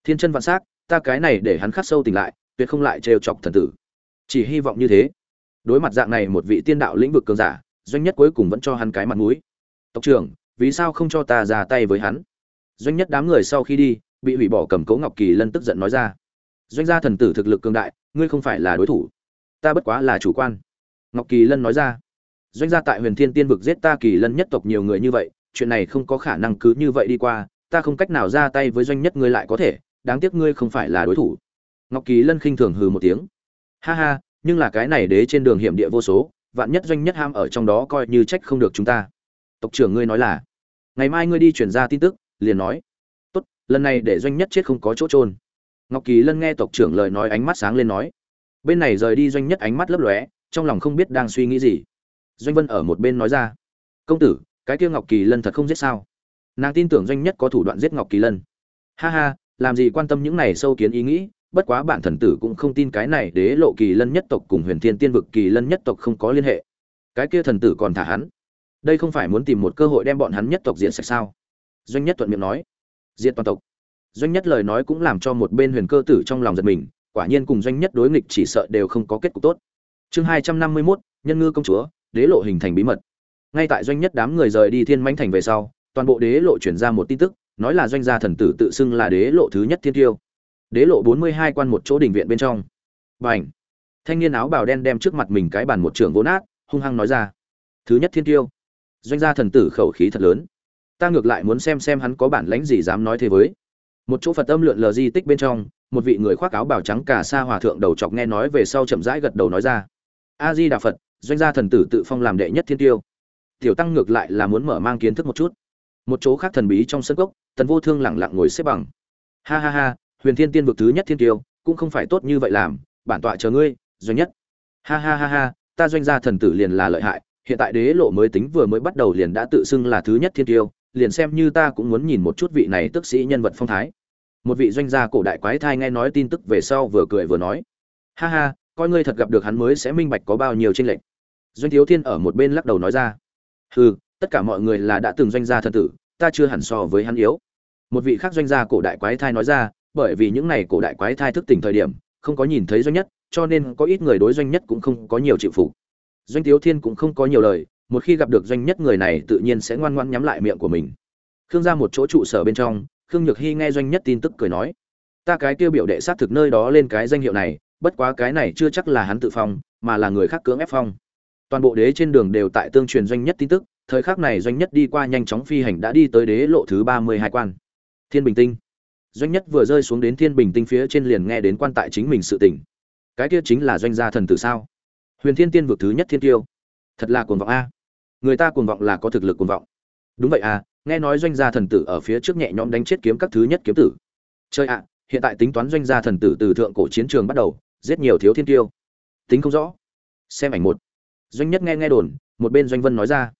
Thiên chân vạn s á c ta cái này để hắn khắc sâu tỉnh lại, tuyệt không lại trêu chọc thần tử. Chỉ hy vọng như thế. Đối mặt dạng này một vị tiên đạo lĩnh vực cường giả, doanh nhất cuối cùng vẫn cho hắn cái mặt mũi. Tộc trưởng, vì sao không cho ta ra tay với hắn? Doanh nhất đám người sau khi đi, bị hủy bỏ cầm cố ngọc kỳ lân tức giận nói ra. Doanh gia thần tử thực lực cường đại, ngươi không phải là đối thủ. Ta bất quá là chủ quan. Ngọc kỳ lân nói ra. Doanh gia tại huyền thiên tiên vực giết ta kỳ lân nhất tộc nhiều người như vậy, chuyện này không có khả năng cứ như vậy đi qua, ta không cách nào ra tay với doanh nhất ngươi lại có thể đáng tiếc ngươi không phải là đối thủ. Ngọc kỳ lân khinh thường hừ một tiếng. Ha ha, nhưng là cái này đế trên đường hiểm địa vô số, vạn nhất doanh nhất ham ở trong đó coi như trách không được chúng ta. Tộc trưởng ngươi nói là, ngày mai ngươi đi chuyển ra tin tức, liền nói. Tốt, lần này để doanh nhất chết không có chỗ trôn ngọc kỳ lân nghe tộc trưởng lời nói ánh mắt sáng lên nói. Bên này rời đi doanh nhất ánh mắt lấp lóe, trong lòng không biết đang suy nghĩ gì. Doanh vân ở một bên nói ra. Công tử, cái kia ngọc kỳ lân thật không giết sao? Nàng tin tưởng doanh nhất có thủ đoạn giết ngọc kỳ lân. Ha ha làm gì quan tâm những này sâu kiến ý nghĩ, bất quá bản thần tử cũng không tin cái này đế lộ kỳ lân nhất tộc cùng huyền thiên tiên vực kỳ lân nhất tộc không có liên hệ. Cái kia thần tử còn thả hắn. Đây không phải muốn tìm một cơ hội đem bọn hắn nhất tộc diện sạch sao? Doanh nhất thuận miệng nói. Diện toàn tộc. Doanh nhất lời nói cũng làm cho một bên huyền cơ tử trong lòng giật mình, quả nhiên cùng doanh nhất đối nghịch chỉ sợ đều không có kết cục tốt. Chương hai trăm năm mươi mốt, nhân ngư công chúa, đế lộ hình thành bí mật. Ngay tại doanh nhất đám người rời đi thiên mãnh thành về sau, toàn bộ đế lộ chuyển ra một tin tức nói là doanh gia thần tử tự xưng là đế lộ thứ nhất thiên tiêu. Đế lộ bốn mươi hai quan một chỗ đình viện bên trong. B à n h thanh niên áo bào đen đem trước mặt mình cái bàn một trường vỗ nát, hung hăng nói ra, thứ nhất thiên tiêu. Doanh gia thần tử khẩu khí thật lớn. Ta ngược lại muốn xem xem hắn có bản lãnh gì dám nói thế với. Một chỗ phật âm lượn lờ di tích bên trong, một vị người khoác áo bào trắng cả sa hòa thượng đầu chọc nghe nói về sau chậm rãi gật đầu nói ra, a di đà phật, doanh gia thần tử tự phong làm đệ nhất thiên tiêu. Tiểu tăng ngược lại là muốn mở mang kiến thức một chút. Một chỗ khác thần bí trong sân gốc tần vô thương lẳng lặng ngồi xếp bằng. Ha ha ha, huyền thiên tiên vực thứ nhất thiên tiêu, cũng không phải tốt như vậy làm, bản tọa chờ ngươi, doanh nhất. Ha ha ha ha, ta doanh gia thần tử liền là lợi hại, hiện tại đế lộ mới tính vừa mới bắt đầu liền đã tự xưng là thứ nhất thiên tiêu, liền xem như ta cũng muốn nhìn một chút vị này tức sĩ nhân vật phong thái. Một vị doanh gia cổ đại quái thai nghe nói tin tức về sau vừa cười vừa nói. Ha ha, coi ngươi thật gặp được hắn mới sẽ minh bạch có bao nhiêu tranh lệch. Doanh thiếu thiên ở một bên lắc đầu nói ra. Hừ, tất cả mọi người là đã từng doanh gia thần tử, ta chưa hẳn so với hắn yếu một vị khác doanh gia cổ đại quái thai nói ra, bởi vì những này cổ đại quái thai thức tỉnh thời điểm, không có nhìn thấy doanh nhất, cho nên có ít người đối doanh nhất cũng không có nhiều chịu phục. Doanh thiếu thiên cũng không có nhiều lời, một khi gặp được doanh nhất người này tự nhiên sẽ ngoan ngoãn nhắm lại miệng của mình. Khương ra một chỗ trụ sở bên trong, khương nhược hy nghe doanh nhất tin tức cười nói, ta cái tiêu biểu đệ xác thực nơi đó lên cái danh hiệu này, bất quá cái này chưa chắc là hắn tự phong, mà là người khác cưỡng ép phong. Toàn bộ đế trên đường đều tại tương truyền doanh nhất tin tức, thời khắc này doanh nhất đi qua nhanh chóng phi hành đã đi tới đế lộ thứ ba mươi hai quan thiên bình tinh. Doanh nhất vừa rơi xuống đến thiên bình tinh phía trên liền nghe đến quan tại chính mình sự tỉnh cái kia chính là doanh gia thần tử sao? Huyền thiên tiên vực thứ nhất thiên tiêu. Thật là cuồng vọng a. Người ta cuồng vọng là có thực lực cuồng vọng. Đúng vậy à nghe nói doanh gia thần tử ở phía trước nhẹ nhõm đánh chết kiếm các thứ nhất kiếm tử. Chơi ạ, hiện tại tính toán doanh gia thần tử từ thượng cổ chiến trường bắt đầu, giết nhiều thiếu thiên tiêu. Tính không rõ. Xem ảnh một. Doanh nhất nghe nghe đồn, một bên doanh vân nói ra.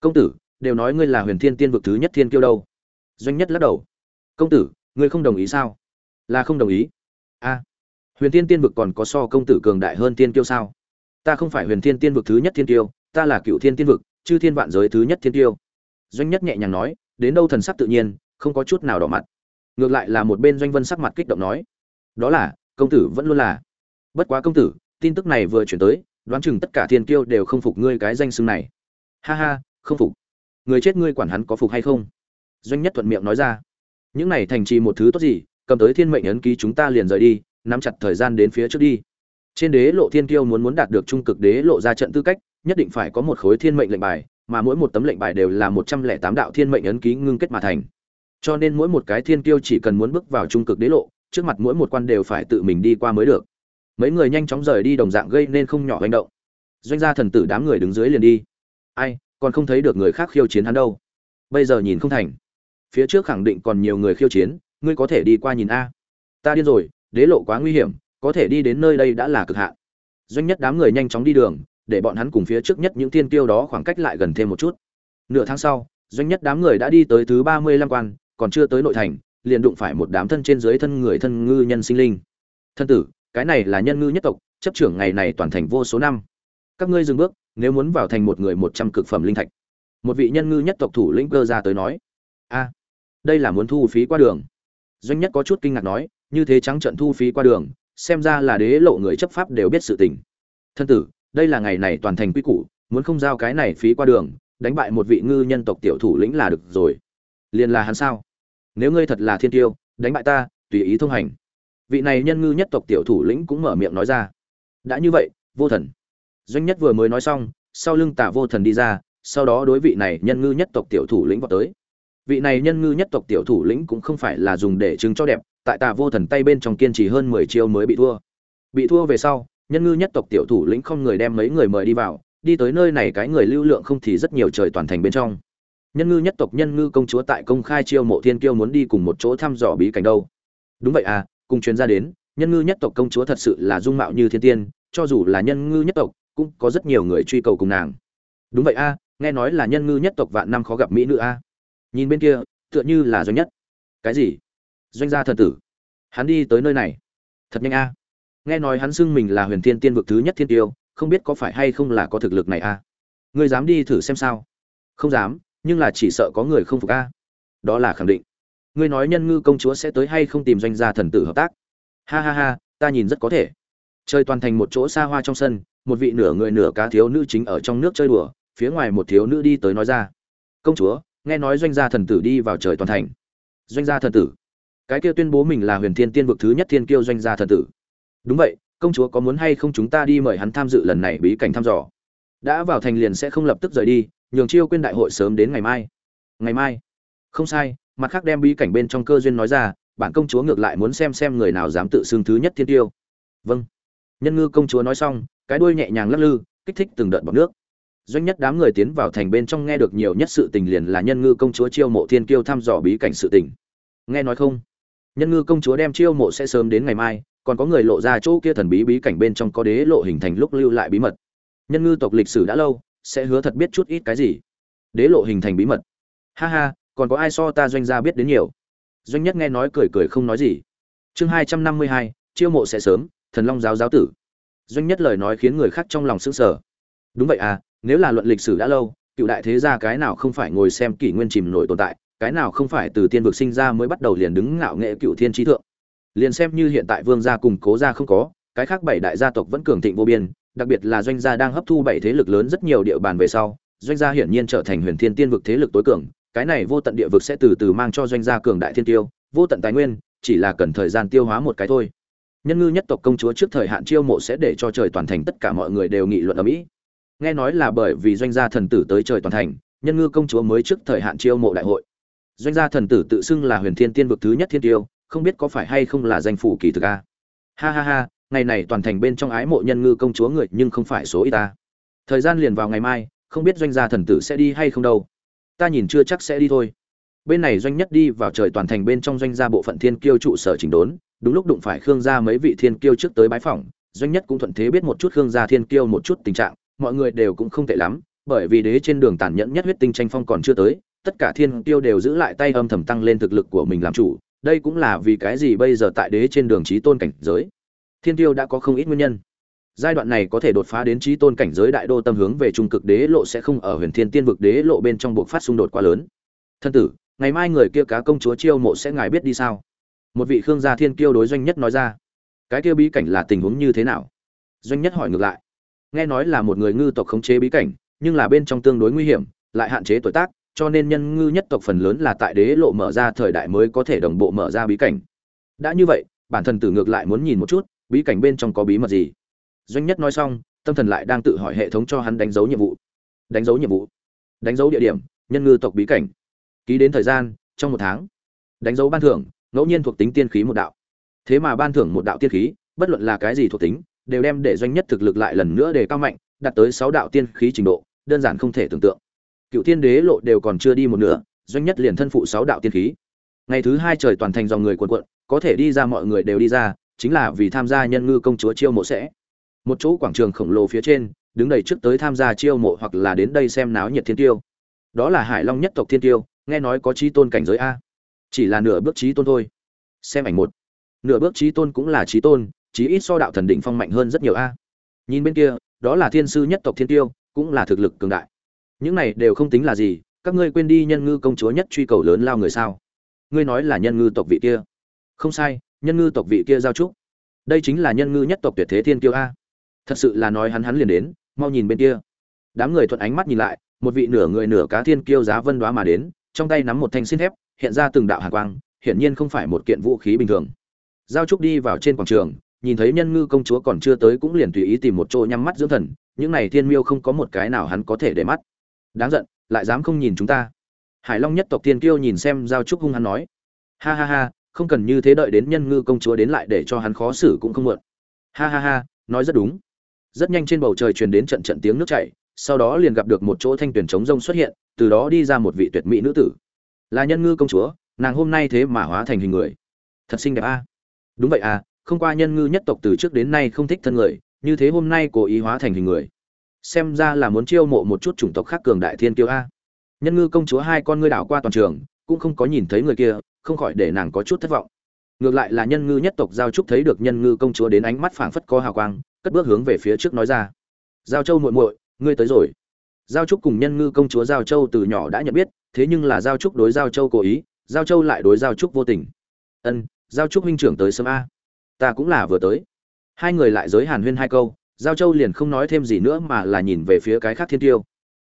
Công tử, đều nói ngươi là huyền thiên tiên vực thứ nhất thiên Tiêu đâu. Doanh nhất lắc đầu công tử, ngươi không đồng ý sao? Là không đồng ý. A. Huyền thiên tiên vực còn có so công tử cường đại hơn tiên kiêu sao? Ta không phải huyền thiên tiên vực thứ nhất thiên kiêu, ta là cựu thiên tiên vực, chư thiên vạn giới thứ nhất thiên kiêu. Doanh nhất nhẹ nhàng nói, đến đâu thần sắc tự nhiên, không có chút nào đỏ mặt. Ngược lại là một bên doanh vân sắc mặt kích động nói, đó là, công tử vẫn luôn là. Bất quá công tử, tin tức này vừa chuyển tới, đoán chừng tất cả thiên kiêu đều không phục ngươi cái danh xưng này. Ha ha, không phục. Người chết ngươi quản hắn có phục hay không? Doanh nhất thuận miệng nói ra những này thành trì một thứ tốt gì, cầm tới thiên mệnh ấn ký chúng ta liền rời đi, nắm chặt thời gian đến phía trước đi. Trên đế lộ thiên kiêu muốn muốn đạt được trung cực đế lộ ra trận tư cách, nhất định phải có một khối thiên mệnh lệnh bài, mà mỗi một tấm lệnh bài đều là một trăm lẻ tám đạo thiên mệnh ấn ký ngưng kết mà thành. Cho nên mỗi một cái thiên kiêu chỉ cần muốn bước vào trung cực đế lộ, trước mặt mỗi một quan đều phải tự mình đi qua mới được. Mấy người nhanh chóng rời đi đồng dạng gây nên không nhỏ hành động. Doanh gia thần tử đám người đứng dưới liền đi. Ai, còn không thấy được người khác khiêu chiến hắn đâu. Bây giờ nhìn không thành phía trước khẳng định còn nhiều người khiêu chiến, ngươi có thể đi qua nhìn a. Ta điên rồi, đế lộ quá nguy hiểm, có thể đi đến nơi đây đã là cực hạn. Doanh nhất đám người nhanh chóng đi đường, để bọn hắn cùng phía trước nhất những tiên tiêu đó khoảng cách lại gần thêm một chút. Nửa tháng sau, doanh nhất đám người đã đi tới thứ ba mươi lăm quan, còn chưa tới nội thành, liền đụng phải một đám thân trên dưới thân người thân ngư nhân sinh linh. Thân tử, cái này là nhân ngư nhất tộc, chấp trưởng ngày này toàn thành vô số năm. Các ngươi dừng bước, nếu muốn vào thành một người một trăm cực phẩm linh thạch. Một vị nhân ngư nhất tộc thủ lĩnh cơ ra tới nói. A đây là muốn thu phí qua đường. Doanh nhất có chút kinh ngạc nói, như thế trắng trận thu phí qua đường, xem ra là đế lộ người chấp pháp đều biết sự tình. Thân tử, đây là ngày này toàn thành quy củ, muốn không giao cái này phí qua đường, đánh bại một vị ngư nhân tộc tiểu thủ lĩnh là được rồi. Liền là hắn sao? Nếu ngươi thật là thiên tiêu, đánh bại ta, tùy ý thông hành. Vị này nhân ngư nhất tộc tiểu thủ lĩnh cũng mở miệng nói ra. Đã như vậy, vô thần. Doanh nhất vừa mới nói xong, sau lưng tả vô thần đi ra, sau đó đối vị này nhân ngư nhất tộc tiểu thủ lĩnh vào tới vị này nhân ngư nhất tộc tiểu thủ lĩnh cũng không phải là dùng để chứng cho đẹp, tại tà vô thần tay bên trong kiên trì hơn mười chiêu mới bị thua. Bị thua về sau, nhân ngư nhất tộc tiểu thủ lĩnh không người đem mấy người mời đi vào, đi tới nơi này cái người lưu lượng không thì rất nhiều trời toàn thành bên trong. Nhân ngư nhất tộc nhân ngư công chúa tại công khai chiêu mộ thiên kiêu muốn đi cùng một chỗ thăm dò bí cảnh đâu. Đúng vậy à cùng chuyên gia đến, nhân ngư nhất tộc công chúa thật sự là dung mạo như thiên tiên, cho dù là nhân ngư nhất tộc, cũng có rất nhiều người truy cầu cùng nàng. Đúng vậy a nghe nói là nhân ngư nhất tộc vạn năm khó gặp mỹ nữ a nhìn bên kia, tựa như là doanh nhất. Cái gì? Doanh gia thần tử. Hắn đi tới nơi này. Thật nhanh a. Nghe nói hắn xưng mình là huyền thiên tiên vực thứ nhất thiên tiêu, không biết có phải hay không là có thực lực này a. Ngươi dám đi thử xem sao? Không dám, nhưng là chỉ sợ có người không phục a. Đó là khẳng định. Ngươi nói nhân ngư công chúa sẽ tới hay không tìm doanh gia thần tử hợp tác? Ha ha ha, ta nhìn rất có thể. Chơi toàn thành một chỗ xa hoa trong sân, một vị nửa người nửa cá thiếu nữ chính ở trong nước chơi đùa, phía ngoài một thiếu nữ đi tới nói ra. Công chúa nghe nói doanh gia thần tử đi vào trời toàn thành. Doanh gia thần tử? Cái kia tuyên bố mình là huyền thiên tiên vực thứ nhất thiên kiêu doanh gia thần tử. Đúng vậy, công chúa có muốn hay không chúng ta đi mời hắn tham dự lần này bí cảnh thăm dò? Đã vào thành liền sẽ không lập tức rời đi, nhường chiêu quên đại hội sớm đến ngày mai. Ngày mai? Không sai, mặt khác đem bí cảnh bên trong cơ duyên nói ra, bản công chúa ngược lại muốn xem xem người nào dám tự xưng thứ nhất thiên tiêu vâng. Nhân ngư công chúa nói xong, cái đuôi nhẹ nhàng lắc lư, kích thích từng đợt bọt nước doanh nhất đám người tiến vào thành bên trong nghe được nhiều nhất sự tình liền là nhân ngư công chúa chiêu mộ thiên kiêu thăm dò bí cảnh sự tình. Nghe nói không? Nhân ngư công chúa đem chiêu mộ sẽ sớm đến ngày mai, còn có người lộ ra chỗ kia thần bí bí cảnh bên trong có đế lộ hình thành lúc lưu lại bí mật. Nhân ngư tộc lịch sử đã lâu, sẽ hứa thật biết chút ít cái gì? Đế lộ hình thành bí mật. Ha ha, còn có ai so ta doanh gia biết đến nhiều? Doanh nhất nghe nói cười cười không nói gì. Chương hai trăm năm mươi hai, chiêu mộ sẽ sớm, thần long giáo giáo tử. Doanh nhất lời nói khiến người khác trong lòng sững sờ. Đúng vậy à nếu là luận lịch sử đã lâu, cựu đại thế gia cái nào không phải ngồi xem kỷ nguyên chìm nổi tồn tại, cái nào không phải từ tiên vực sinh ra mới bắt đầu liền đứng ngạo nghệ cựu thiên trí thượng. Liền xem như hiện tại vương gia cùng cố gia không có, cái khác bảy đại gia tộc vẫn cường thịnh vô biên, đặc biệt là doanh gia đang hấp thu bảy thế lực lớn rất nhiều địa bàn về sau, doanh gia hiển nhiên trở thành huyền thiên tiên vực thế lực tối cường, cái này vô tận địa vực sẽ từ từ mang cho doanh gia cường đại thiên tiêu, vô tận tài nguyên, chỉ là cần thời gian tiêu hóa một cái thôi. Nhân ngư nhất tộc công chúa trước thời hạn chiêu mộ sẽ để cho trời toàn thành tất cả mọi người đều nghị luận ở mỹ nghe nói là bởi vì doanh gia thần tử tới trời toàn thành, nhân ngư công chúa mới trước thời hạn chiêu mộ đại hội. Doanh gia thần tử tự xưng là huyền thiên tiên vực thứ nhất thiên tiêu, không biết có phải hay không là danh phủ kỳ thực a? Ha ha ha, ngày này toàn thành bên trong ái mộ nhân ngư công chúa người nhưng không phải số ít ta. Thời gian liền vào ngày mai, không biết doanh gia thần tử sẽ đi hay không đâu. Ta nhìn chưa chắc sẽ đi thôi. Bên này doanh nhất đi vào trời toàn thành bên trong doanh gia bộ phận thiên kiêu trụ sở chỉnh đốn, đúng lúc đụng phải khương gia mấy vị thiên kiêu trước tới bái phỏng, doanh nhất cũng thuận thế biết một chút khương gia thiên kiêu một chút tình trạng mọi người đều cũng không tệ lắm, bởi vì đế trên đường tàn nhẫn nhất huyết tinh tranh phong còn chưa tới, tất cả thiên tiêu đều giữ lại tay âm thầm tăng lên thực lực của mình làm chủ, đây cũng là vì cái gì bây giờ tại đế trên đường trí tôn cảnh giới. Thiên tiêu đã có không ít nguyên nhân. Giai đoạn này có thể đột phá đến trí tôn cảnh giới đại đô tâm hướng về trung cực đế lộ sẽ không ở huyền thiên tiên vực đế lộ bên trong buộc phát xung đột quá lớn. Thân tử, ngày mai người kia cá công chúa chiêu mộ sẽ ngài biết đi sao? Một vị khương gia thiên kiêu đối doanh nhất nói ra. Cái kia bí cảnh là tình huống như thế nào? Doanh nhất hỏi ngược lại nghe nói là một người ngư tộc khống chế bí cảnh, nhưng là bên trong tương đối nguy hiểm, lại hạn chế tuổi tác, cho nên nhân ngư nhất tộc phần lớn là tại đế lộ mở ra thời đại mới có thể đồng bộ mở ra bí cảnh. Đã như vậy, bản thân tử ngược lại muốn nhìn một chút, bí cảnh bên trong có bí mật gì. Doanh nhất nói xong, tâm thần lại đang tự hỏi hệ thống cho hắn đánh dấu nhiệm vụ. Đánh dấu nhiệm vụ. Đánh dấu địa điểm, nhân ngư tộc bí cảnh. Ký đến thời gian, trong một tháng. Đánh dấu ban thưởng, ngẫu nhiên thuộc tính tiên khí một đạo. Thế mà ban thưởng một đạo tiên khí, bất luận là cái gì thuộc tính đều đem để doanh nhất thực lực lại lần nữa để cao mạnh đạt tới sáu đạo tiên khí trình độ đơn giản không thể tưởng tượng. Cựu tiên đế lộ đều còn chưa đi một nửa doanh nhất liền thân phụ sáu đạo tiên khí. Ngày thứ hai trời toàn thành dòng người cuộn cuộn, có thể đi ra mọi người đều đi ra chính là vì tham gia nhân ngư công chúa chiêu mộ sẽ. Một chỗ quảng trường khổng lồ phía trên đứng đầy trước tới tham gia chiêu mộ hoặc là đến đây xem náo nhiệt thiên tiêu. Đó là hải long nhất tộc thiên tiêu nghe nói có trí tôn cảnh giới a. Chỉ là nửa bước trí tôn thôi. Xem ảnh một. Nửa bước trí tôn cũng là trí tôn chí ít so đạo thần định phong mạnh hơn rất nhiều a. Nhìn bên kia, đó là thiên sư nhất tộc thiên tiêu, cũng là thực lực cường đại. Những này đều không tính là gì, các ngươi quên đi nhân ngư công chúa nhất truy cầu lớn lao người sao? Ngươi nói là nhân ngư tộc vị kia. Không sai, nhân ngư tộc vị kia giao trúc. Đây chính là nhân ngư nhất tộc tuyệt thế thiên tiêu a. Thật sự là nói hắn hắn liền đến, mau nhìn bên kia. Đám người thuận ánh mắt nhìn lại, một vị nửa người nửa cá thiên kiêu giá vân đóa mà đến, trong tay nắm một thanh xin thép, hiện ra từng đạo hàn quang, hiển nhiên không phải một kiện vũ khí bình thường. Giao trúc đi vào trên quảng trường nhìn thấy nhân ngư công chúa còn chưa tới cũng liền tùy ý tìm một chỗ nhắm mắt dưỡng thần, những này thiên miêu không có một cái nào hắn có thể để mắt. Đáng giận, lại dám không nhìn chúng ta. Hải long nhất tộc thiên kiêu nhìn xem giao trúc hung hắn nói. Ha ha ha, không cần như thế đợi đến nhân ngư công chúa đến lại để cho hắn khó xử cũng không muộn ha ha ha, nói rất đúng. Rất nhanh trên bầu trời truyền đến trận trận tiếng nước chảy, sau đó liền gặp được một chỗ thanh tuyển trống rông xuất hiện, từ đó đi ra một vị tuyệt mỹ nữ tử. Là nhân ngư công chúa, nàng hôm nay thế mà hóa thành hình người. Thật xinh đẹp a. Đúng vậy à không qua nhân ngư nhất tộc từ trước đến nay không thích thân người, như thế hôm nay cố ý hóa thành hình người. Xem ra là muốn chiêu mộ một chút chủng tộc khác cường đại thiên kiêu a. Nhân ngư công chúa hai con ngươi đảo qua toàn trường, cũng không có nhìn thấy người kia, không khỏi để nàng có chút thất vọng. Ngược lại là nhân ngư nhất tộc giao trúc thấy được nhân ngư công chúa đến ánh mắt phảng phất có hào quang, cất bước hướng về phía trước nói ra. Giao châu muội muội, ngươi tới rồi. Giao trúc cùng nhân ngư công chúa giao châu từ nhỏ đã nhận biết, thế nhưng là giao trúc đối giao châu cố ý, giao châu lại đối giao trúc vô tình. Ân, giao trúc huynh trưởng tới sớm a ta cũng là vừa tới. Hai người lại giới hàn huyên hai câu, giao châu liền không nói thêm gì nữa mà là nhìn về phía cái khác thiên tiêu.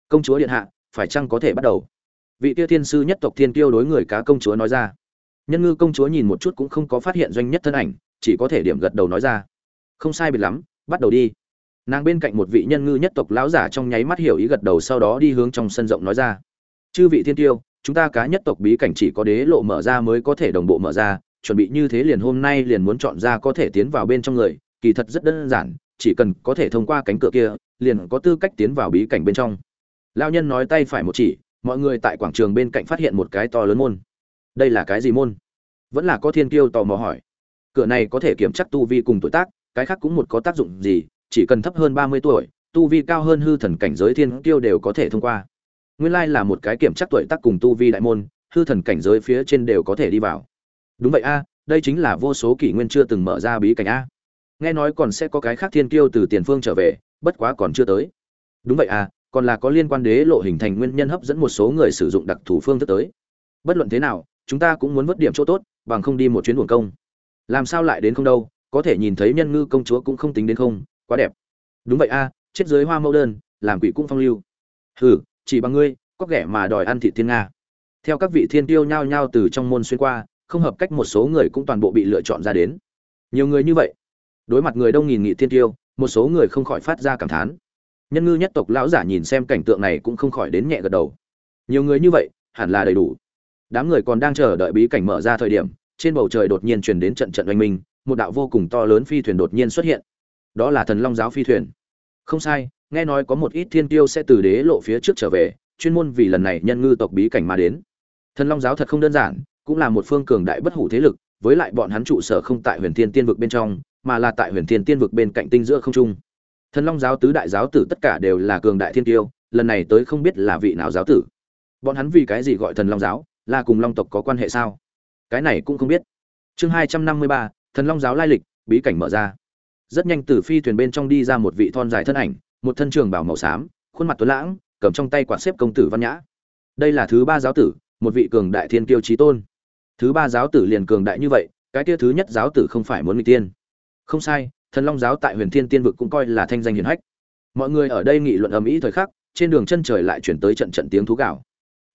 Công chúa điện hạ, phải chăng có thể bắt đầu? Vị tiêu thiên sư nhất tộc thiên tiêu đối người cá công chúa nói ra. Nhân ngư công chúa nhìn một chút cũng không có phát hiện doanh nhất thân ảnh, chỉ có thể điểm gật đầu nói ra. Không sai biệt lắm, bắt đầu đi. Nàng bên cạnh một vị nhân ngư nhất tộc lão giả trong nháy mắt hiểu ý gật đầu sau đó đi hướng trong sân rộng nói ra. Chư vị thiên tiêu, chúng ta cá nhất tộc bí cảnh chỉ có đế lộ mở ra mới có thể đồng bộ mở ra chuẩn bị như thế liền hôm nay liền muốn chọn ra có thể tiến vào bên trong người, kỳ thật rất đơn giản, chỉ cần có thể thông qua cánh cửa kia, liền có tư cách tiến vào bí cảnh bên trong. Lão nhân nói tay phải một chỉ, mọi người tại quảng trường bên cạnh phát hiện một cái to lớn môn. Đây là cái gì môn? Vẫn là có thiên kiêu tò mò hỏi. Cửa này có thể kiểm chắc tu vi cùng tuổi tác, cái khác cũng một có tác dụng gì, chỉ cần thấp hơn ba mươi tuổi, tu vi cao hơn hư thần cảnh giới thiên kiêu đều có thể thông qua. Nguyên lai là một cái kiểm chắc tuổi tác cùng tu vi đại môn, hư thần cảnh giới phía trên đều có thể đi vào đúng vậy a, đây chính là vô số kỷ nguyên chưa từng mở ra bí cảnh a. Nghe nói còn sẽ có cái khác thiên kiêu từ tiền phương trở về, bất quá còn chưa tới. Đúng vậy a, còn là có liên quan đế lộ hình thành nguyên nhân hấp dẫn một số người sử dụng đặc thù phương thức tới. Bất luận thế nào, chúng ta cũng muốn vớt điểm chỗ tốt, bằng không đi một chuyến buồn công. Làm sao lại đến không đâu, có thể nhìn thấy nhân ngư công chúa cũng không tính đến không, quá đẹp. Đúng vậy a, chết dưới hoa mẫu đơn, làm quỷ cũng phong lưu. Hừ, chỉ bằng ngươi, có ghẻ mà đòi ăn thị thiên nga. Theo các vị thiên tiêu nhao nhao từ trong môn xuyên qua không hợp cách một số người cũng toàn bộ bị lựa chọn ra đến. Nhiều người như vậy, đối mặt người đông nghìn nghị thiên tiêu, một số người không khỏi phát ra cảm thán. Nhân ngư nhất tộc lão giả nhìn xem cảnh tượng này cũng không khỏi đến nhẹ gật đầu. Nhiều người như vậy, hẳn là đầy đủ. Đám người còn đang chờ đợi bí cảnh mở ra thời điểm, trên bầu trời đột nhiên truyền đến trận trận oanh minh, một đạo vô cùng to lớn phi thuyền đột nhiên xuất hiện. Đó là thần long giáo phi thuyền. Không sai, nghe nói có một ít thiên tiêu sẽ từ đế lộ phía trước trở về, chuyên môn vì lần này nhân ngư tộc bí cảnh mà đến. Thần long giáo thật không đơn giản cũng là một phương cường đại bất hủ thế lực, với lại bọn hắn trụ sở không tại huyền thiên tiên vực bên trong, mà là tại huyền thiên tiên vực bên cạnh tinh giữa không trung. Thần long giáo tứ đại giáo tử tất cả đều là cường đại thiên tiêu, lần này tới không biết là vị nào giáo tử. Bọn hắn vì cái gì gọi thần long giáo, là cùng long tộc có quan hệ sao? Cái này cũng không biết. Chương hai trăm năm mươi ba, thần long giáo lai lịch, bí cảnh mở ra. Rất nhanh từ phi thuyền bên trong đi ra một vị thon dài thân ảnh, một thân trường bảo màu xám, khuôn mặt tuấn lãng, cầm trong tay quạt xếp công tử văn nhã. Đây là thứ ba giáo tử, một vị cường đại thiên kiêu trí tôn thứ ba giáo tử liền cường đại như vậy, cái kia thứ nhất giáo tử không phải muốn người tiên. Không sai, thần long giáo tại huyền thiên tiên vực cũng coi là thanh danh hiển hách. Mọi người ở đây nghị luận ầm ĩ thời khắc, trên đường chân trời lại chuyển tới trận trận tiếng thú gạo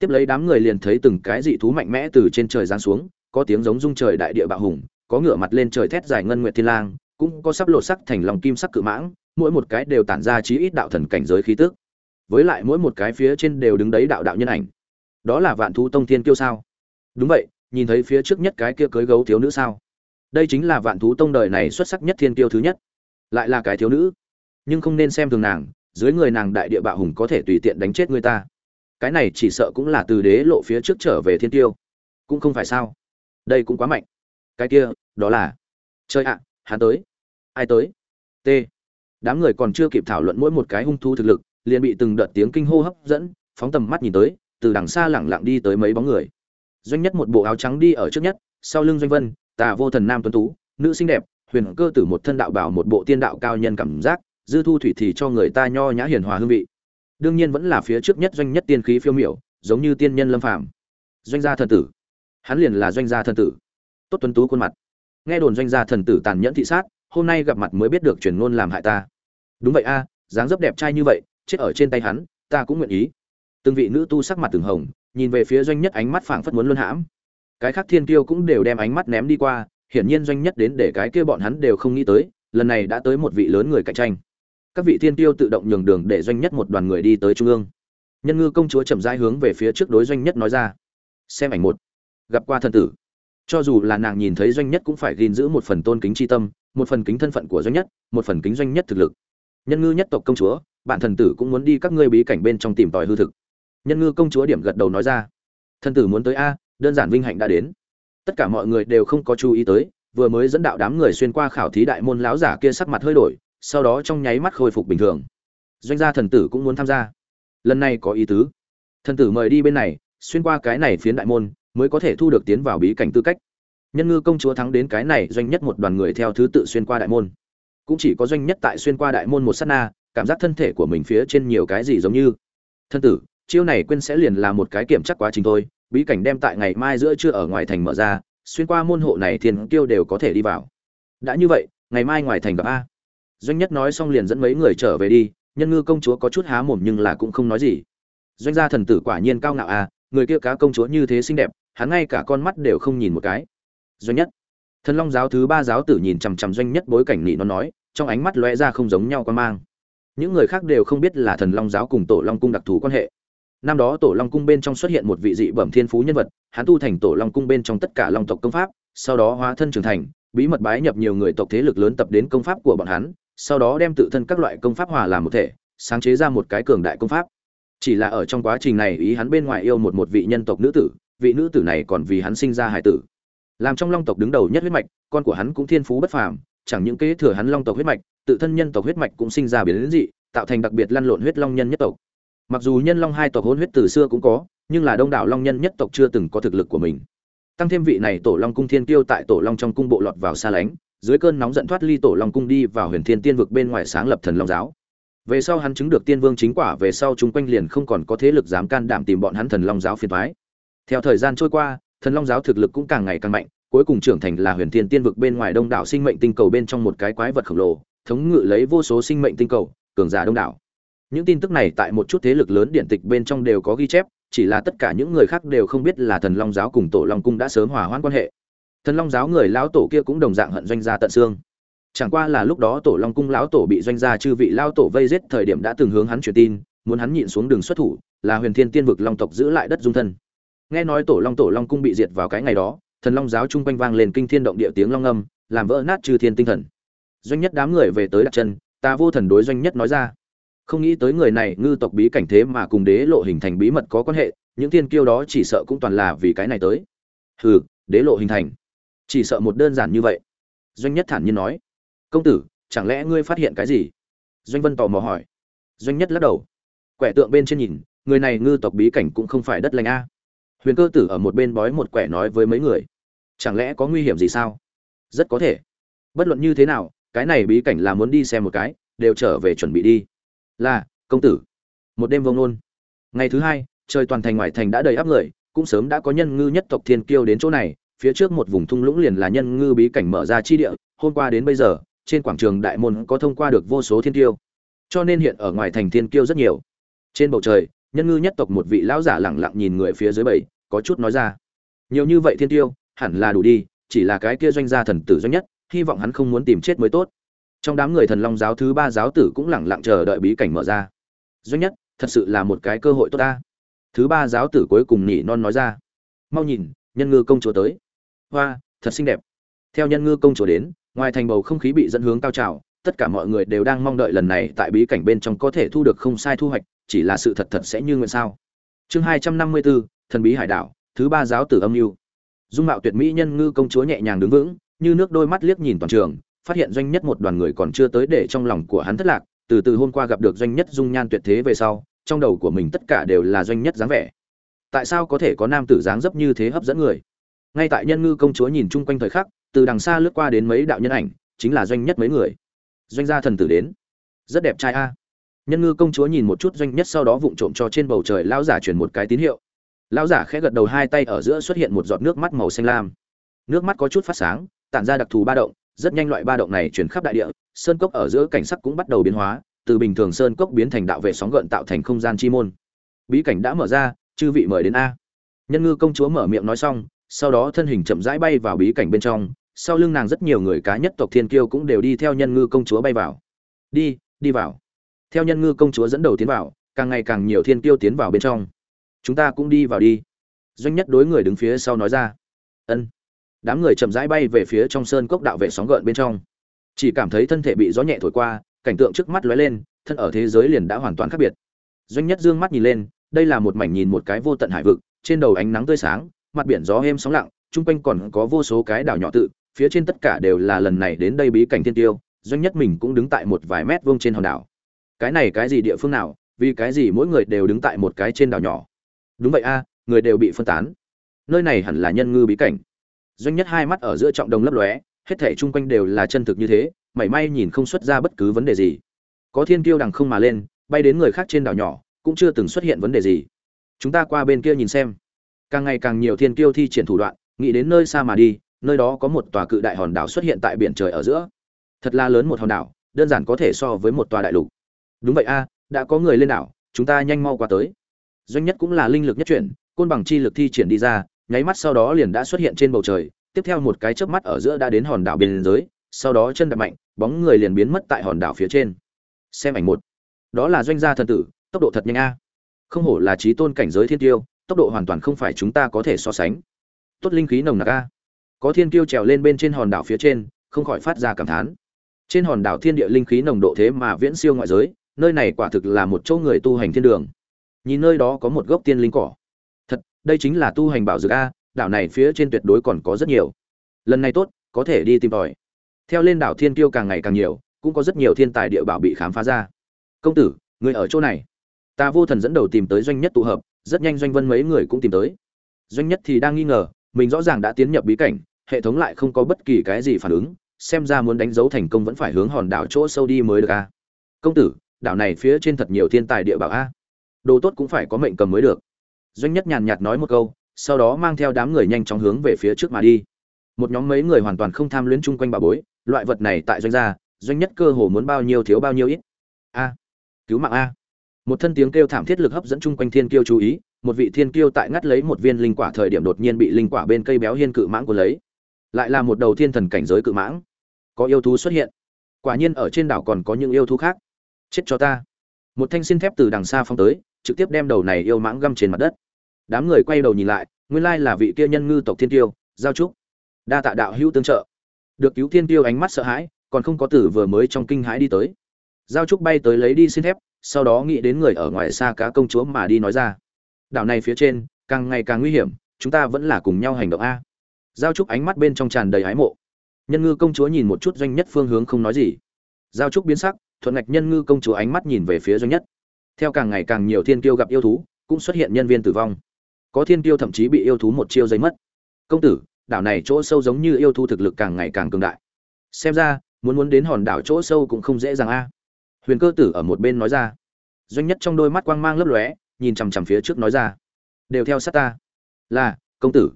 tiếp lấy đám người liền thấy từng cái dị thú mạnh mẽ từ trên trời giáng xuống, có tiếng giống rung trời đại địa bạo hùng, có ngửa mặt lên trời thét dài ngân nguyệt thiên lang, cũng có sắp lộ sắc thành lòng kim sắc cự mãng, mỗi một cái đều tản ra chí ít đạo thần cảnh giới khí tức. Với lại mỗi một cái phía trên đều đứng đấy đạo đạo nhân ảnh. Đó là vạn thú tông thiên kiêu sao? Đúng vậy nhìn thấy phía trước nhất cái kia cưới gấu thiếu nữ sao? Đây chính là vạn thú tông đời này xuất sắc nhất thiên tiêu thứ nhất. Lại là cái thiếu nữ. Nhưng không nên xem thường nàng, dưới người nàng đại địa bạo hùng có thể tùy tiện đánh chết người ta. Cái này chỉ sợ cũng là từ đế lộ phía trước trở về thiên tiêu cũng không phải sao? Đây cũng quá mạnh. Cái kia, đó là chơi ạ, hắn tới. Ai tới? T. Đám người còn chưa kịp thảo luận mỗi một cái hung thu thực lực, liền bị từng đợt tiếng kinh hô hấp dẫn, phóng tầm mắt nhìn tới, từ đằng xa lẳng lặng đi tới mấy bóng người doanh nhất một bộ áo trắng đi ở trước nhất, sau lưng doanh vân, tà vô thần nam tuấn tú, nữ xinh đẹp, huyền cơ tử một thân đạo bảo một bộ tiên đạo cao nhân cảm giác, dư thu thủy thì cho người ta nho nhã hiền hòa hương vị. Đương nhiên vẫn là phía trước nhất doanh nhất tiên khí phiêu miểu, giống như tiên nhân lâm phàm. Doanh gia thần tử. Hắn liền là doanh gia thần tử. Tốt tuấn tú khuôn mặt. Nghe đồn doanh gia thần tử tàn nhẫn thị sát, hôm nay gặp mặt mới biết được truyền ngôn làm hại ta. Đúng vậy a, dáng dấp đẹp trai như vậy, chết ở trên tay hắn, ta cũng nguyện ý. Từng vị nữ tu sắc mặt từng hồng nhìn về phía doanh nhất ánh mắt phảng phất muốn luân hãm. Cái khác thiên kiêu cũng đều đem ánh mắt ném đi qua, hiển nhiên doanh nhất đến để cái kia bọn hắn đều không nghĩ tới, lần này đã tới một vị lớn người cạnh tranh. Các vị thiên tiêu tự động nhường đường để doanh nhất một đoàn người đi tới trung ương. Nhân ngư công chúa chậm rãi hướng về phía trước đối doanh nhất nói ra. Xem ảnh một. Gặp qua thân tử. Cho dù là nàng nhìn thấy doanh nhất cũng phải gìn giữ một phần tôn kính tri tâm, một phần kính thân phận của doanh nhất, một phần kính doanh nhất thực lực. Nhân ngư nhất tộc công chúa, bạn thần tử cũng muốn đi các ngươi bí cảnh bên trong tìm tòi hư thực nhân ngư công chúa điểm gật đầu nói ra. Thân tử muốn tới a, đơn giản vinh hạnh đã đến. Tất cả mọi người đều không có chú ý tới, vừa mới dẫn đạo đám người xuyên qua khảo thí đại môn láo giả kia sắc mặt hơi đổi, sau đó trong nháy mắt khôi phục bình thường. Doanh gia thần tử cũng muốn tham gia. Lần này có ý tứ. Thần tử mời đi bên này, xuyên qua cái này phiến đại môn, mới có thể thu được tiến vào bí cảnh tư cách. Nhân ngư công chúa thắng đến cái này, doanh nhất một đoàn người theo thứ tự xuyên qua đại môn. Cũng chỉ có doanh nhất tại xuyên qua đại môn một sát na, cảm giác thân thể của mình phía trên nhiều cái gì giống như. Thân tử chiêu này quên sẽ liền là một cái kiểm chắc quá trình thôi, bí cảnh đem tại ngày mai giữa trưa ở ngoài thành mở ra, xuyên qua môn hộ này thiên tiêu đều có thể đi vào. Đã như vậy, ngày mai ngoài thành gặp a. Doanh nhất nói xong liền dẫn mấy người trở về đi, nhân ngư công chúa có chút há mồm nhưng là cũng không nói gì. Doanh gia thần tử quả nhiên cao ngạo a, người kia cá công chúa như thế xinh đẹp, hắn ngay cả con mắt đều không nhìn một cái. Doanh nhất. Thần long giáo thứ ba giáo tử nhìn chằm chằm doanh nhất bối cảnh nị nó nói, trong ánh mắt lóe ra không giống nhau quan mang. Những người khác đều không biết là thần long giáo cùng tổ long cung đặc thù quan hệ năm đó tổ long cung bên trong xuất hiện một vị dị bẩm thiên phú nhân vật, hắn tu thành tổ long cung bên trong tất cả long tộc công pháp, sau đó hóa thân trưởng thành, bí mật bái nhập nhiều người tộc thế lực lớn tập đến công pháp của bọn hắn, sau đó đem tự thân các loại công pháp hòa làm một thể, sáng chế ra một cái cường đại công pháp. Chỉ là ở trong quá trình này, ý hắn bên ngoài yêu một một vị nhân tộc nữ tử, vị nữ tử này còn vì hắn sinh ra hải tử. Làm trong long tộc đứng đầu nhất huyết mạch, con của hắn cũng thiên phú bất phàm, chẳng những kế thừa hắn long tộc huyết mạch, tự thân nhân tộc huyết mạch cũng sinh ra biến dị, tạo thành đặc biệt lăn lộn huyết long nhân nhất tộc mặc dù nhân long hai tộc hôn huyết từ xưa cũng có, nhưng là đông đảo long nhân nhất tộc chưa từng có thực lực của mình. Tăng thêm vị này tổ long cung thiên tiêu tại tổ long trong cung bộ lọt vào xa lánh, dưới cơn nóng giận thoát ly tổ long cung đi vào huyền thiên tiên vực bên ngoài sáng lập thần long giáo. Về sau hắn chứng được tiên vương chính quả, về sau chúng quanh liền không còn có thế lực dám can đảm tìm bọn hắn thần long giáo phiền thoái theo thời gian trôi qua, thần long giáo thực lực cũng càng ngày càng mạnh, cuối cùng trưởng thành là huyền thiên tiên vực bên ngoài đông đảo sinh mệnh tinh cầu bên trong một cái quái vật khổng lồ, thống ngự lấy vô số sinh mệnh tinh cầu, cường giả đông đảo những tin tức này tại một chút thế lực lớn điện tịch bên trong đều có ghi chép, chỉ là tất cả những người khác đều không biết là thần long giáo cùng tổ long cung đã sớm hòa hoãn quan hệ. Thần long giáo người lão tổ kia cũng đồng dạng hận doanh gia tận xương. Chẳng qua là lúc đó tổ long cung lão tổ bị doanh gia chư vị lão tổ vây giết thời điểm đã từng hướng hắn truyền tin, muốn hắn nhịn xuống đường xuất thủ, là huyền thiên tiên vực long tộc giữ lại đất dung thân. Nghe nói tổ long tổ long cung bị diệt vào cái ngày đó, thần long giáo chung quanh vang lên kinh thiên động địa tiếng long âm, làm vỡ nát chư thiên tinh thần. Doanh nhất đám người về tới đặt chân, ta vô thần đối doanh nhất nói ra không nghĩ tới người này ngư tộc bí cảnh thế mà cùng đế lộ hình thành bí mật có quan hệ, những thiên kiêu đó chỉ sợ cũng toàn là vì cái này tới. Hừ, đế lộ hình thành. Chỉ sợ một đơn giản như vậy. Doanh nhất thản nhiên nói. Công tử, chẳng lẽ ngươi phát hiện cái gì? Doanh vân tò mò hỏi. Doanh nhất lắc đầu. Quẻ tượng bên trên nhìn, người này ngư tộc bí cảnh cũng không phải đất lành a. Huyền cơ tử ở một bên bói một quẻ nói với mấy người. Chẳng lẽ có nguy hiểm gì sao? Rất có thể. Bất luận như thế nào, cái này bí cảnh là muốn đi xem một cái, đều trở về chuẩn bị đi là, công tử. Một đêm vông nôn ngày thứ hai, trời toàn thành ngoại thành đã đầy áp người, cũng sớm đã có nhân ngư nhất tộc thiên kiêu đến chỗ này, phía trước một vùng thung lũng liền là nhân ngư bí cảnh mở ra chi địa, hôm qua đến bây giờ, trên quảng trường đại môn có thông qua được vô số thiên kiêu. Cho nên hiện ở ngoài thành thiên kiêu rất nhiều. Trên bầu trời, nhân ngư nhất tộc một vị lão giả lẳng lặng nhìn người phía dưới bảy, có chút nói ra. Nhiều như vậy thiên tiêu hẳn là đủ đi, chỉ là cái kia doanh gia thần tử doanh nhất, hy vọng hắn không muốn tìm chết mới tốt trong đám người thần long giáo thứ ba giáo tử cũng lẳng lặng chờ đợi bí cảnh mở ra. Duy nhất, thật sự là một cái cơ hội tốt ta. Thứ ba giáo tử cuối cùng nhỉ non nói ra. Mau nhìn, nhân ngư công chúa tới. Hoa, thật xinh đẹp. Theo nhân ngư công chúa đến, ngoài thành bầu không khí bị dẫn hướng cao trào. Tất cả mọi người đều đang mong đợi lần này tại bí cảnh bên trong có thể thu được không sai thu hoạch, chỉ là sự thật thật sẽ như nguyện sao. Chương hai trăm năm mươi bốn thần bí hải đảo, thứ ba giáo tử âm mưu. Dung mạo tuyệt mỹ nhân ngư công chúa nhẹ nhàng đứng vững, như nước đôi mắt liếc nhìn toàn trường phát hiện doanh nhất một đoàn người còn chưa tới để trong lòng của hắn thất lạc, từ từ hôm qua gặp được doanh nhất dung nhan tuyệt thế về sau, trong đầu của mình tất cả đều là doanh nhất dáng vẻ. Tại sao có thể có nam tử dáng dấp như thế hấp dẫn người? Ngay tại nhân ngư công chúa nhìn chung quanh thời khắc, từ đằng xa lướt qua đến mấy đạo nhân ảnh, chính là doanh nhất mấy người. Doanh gia thần tử đến. Rất đẹp trai a. Nhân ngư công chúa nhìn một chút doanh nhất sau đó vụng trộm cho trên bầu trời lão giả truyền một cái tín hiệu. Lão giả khẽ gật đầu hai tay ở giữa xuất hiện một giọt nước mắt màu xanh lam. Nước mắt có chút phát sáng, tản ra đặc thù ba động rất nhanh loại ba động này chuyển khắp đại địa, sơn cốc ở giữa cảnh sắc cũng bắt đầu biến hóa, từ bình thường sơn cốc biến thành đạo vệ sóng gợn tạo thành không gian chi môn. Bí cảnh đã mở ra, chư vị mời đến a. Nhân ngư công chúa mở miệng nói xong, sau đó thân hình chậm rãi bay vào bí cảnh bên trong, sau lưng nàng rất nhiều người cá nhất tộc thiên kiêu cũng đều đi theo nhân ngư công chúa bay vào. Đi đi vào. Theo nhân ngư công chúa dẫn đầu tiến vào, càng ngày càng nhiều thiên kiêu tiến vào bên trong. Chúng ta cũng đi vào đi. Doanh nhất đối người đứng phía sau nói ra. Ân đám người chậm rãi bay về phía trong sơn cốc đạo vệ sóng gợn bên trong. Chỉ cảm thấy thân thể bị gió nhẹ thổi qua, cảnh tượng trước mắt lóe lên, thân ở thế giới liền đã hoàn toàn khác biệt. Doanh nhất dương mắt nhìn lên, đây là một mảnh nhìn một cái vô tận hải vực, trên đầu ánh nắng tươi sáng, mặt biển gió êm sóng lặng, chung quanh còn có vô số cái đảo nhỏ tự, phía trên tất cả đều là lần này đến đây bí cảnh thiên tiêu, doanh nhất mình cũng đứng tại một vài mét vuông trên hòn đảo. Cái này cái gì địa phương nào, vì cái gì mỗi người đều đứng tại một cái trên đảo nhỏ? Đúng vậy a, người đều bị phân tán. Nơi này hẳn là nhân ngư bí cảnh doanh nhất hai mắt ở giữa trọng đồng lấp lóe, hết thể chung quanh đều là chân thực như thế, mảy may nhìn không xuất ra bất cứ vấn đề gì. Có thiên kiêu đằng không mà lên, bay đến người khác trên đảo nhỏ, cũng chưa từng xuất hiện vấn đề gì. Chúng ta qua bên kia nhìn xem. Càng ngày càng nhiều thiên kiêu thi triển thủ đoạn, nghĩ đến nơi xa mà đi, nơi đó có một tòa cự đại hòn đảo xuất hiện tại biển trời ở giữa. Thật là lớn một hòn đảo, đơn giản có thể so với một tòa đại lục. Đúng vậy a, đã có người lên đảo, chúng ta nhanh mau qua tới. Doanh nhất cũng là linh lực nhất chuyển, côn bằng chi lực thi triển đi ra nháy mắt sau đó liền đã xuất hiện trên bầu trời, tiếp theo một cái chớp mắt ở giữa đã đến hòn đảo biên giới, sau đó chân đạp mạnh, bóng người liền biến mất tại hòn đảo phía trên. Xem ảnh một. Đó là doanh gia thần tử, tốc độ thật nhanh a. Không hổ là trí tôn cảnh giới thiên tiêu, tốc độ hoàn toàn không phải chúng ta có thể so sánh. Tốt linh khí nồng nặc a. Có thiên tiêu trèo lên bên trên hòn đảo phía trên, không khỏi phát ra cảm thán. Trên hòn đảo thiên địa linh khí nồng độ thế mà viễn siêu ngoại giới, nơi này quả thực là một chỗ người tu hành thiên đường. Nhìn nơi đó có một gốc tiên linh cỏ đây chính là tu hành bảo dược a, đảo này phía trên tuyệt đối còn có rất nhiều. Lần này tốt, có thể đi tìm tòi. Theo lên đảo thiên tiêu càng ngày càng nhiều, cũng có rất nhiều thiên tài địa bảo bị khám phá ra. Công tử, người ở chỗ này. Ta vô thần dẫn đầu tìm tới doanh nhất tụ hợp, rất nhanh doanh vân mấy người cũng tìm tới. Doanh nhất thì đang nghi ngờ, mình rõ ràng đã tiến nhập bí cảnh, hệ thống lại không có bất kỳ cái gì phản ứng, xem ra muốn đánh dấu thành công vẫn phải hướng hòn đảo chỗ sâu đi mới được a. Công tử, đảo này phía trên thật nhiều thiên tài địa bảo a. Đồ tốt cũng phải có mệnh cầm mới được doanh nhất nhàn nhạt nói một câu, sau đó mang theo đám người nhanh chóng hướng về phía trước mà đi. Một nhóm mấy người hoàn toàn không tham luyến chung quanh bà bối, loại vật này tại doanh gia, doanh nhất cơ hồ muốn bao nhiêu thiếu bao nhiêu ít. A, cứu mạng a. Một thân tiếng kêu thảm thiết lực hấp dẫn chung quanh thiên kiêu chú ý, một vị thiên kiêu tại ngắt lấy một viên linh quả thời điểm đột nhiên bị linh quả bên cây béo hiên cự mãng của lấy. Lại là một đầu thiên thần cảnh giới cự mãng. Có yêu thú xuất hiện. Quả nhiên ở trên đảo còn có những yêu thú khác. Chết cho ta. Một thanh xin thép từ đằng xa phong tới, trực tiếp đem đầu này yêu mãng găm trên mặt đất đám người quay đầu nhìn lại, nguyên lai là vị kia nhân ngư tộc thiên tiêu, giao trúc. Đa tạ đạo hữu tương trợ. Được cứu thiên tiêu ánh mắt sợ hãi, còn không có tử vừa mới trong kinh hãi đi tới. Giao trúc bay tới lấy đi xin thép, sau đó nghĩ đến người ở ngoài xa cá công chúa mà đi nói ra. Đảo này phía trên, càng ngày càng nguy hiểm, chúng ta vẫn là cùng nhau hành động a. Giao trúc ánh mắt bên trong tràn đầy ái mộ. Nhân ngư công chúa nhìn một chút doanh nhất phương hướng không nói gì. Giao trúc biến sắc, thuận ngạch nhân ngư công chúa ánh mắt nhìn về phía doanh nhất. Theo càng ngày càng nhiều thiên kiêu gặp yêu thú, cũng xuất hiện nhân viên tử vong có thiên tiêu thậm chí bị yêu thú một chiêu giấy mất. Công tử, đảo này chỗ sâu giống như yêu thú thực lực càng ngày càng cường đại. Xem ra, muốn muốn đến hòn đảo chỗ sâu cũng không dễ dàng a. Huyền cơ tử ở một bên nói ra. Doanh nhất trong đôi mắt quang mang lấp lóe, nhìn chằm chằm phía trước nói ra. Đều theo sát ta. Là, công tử.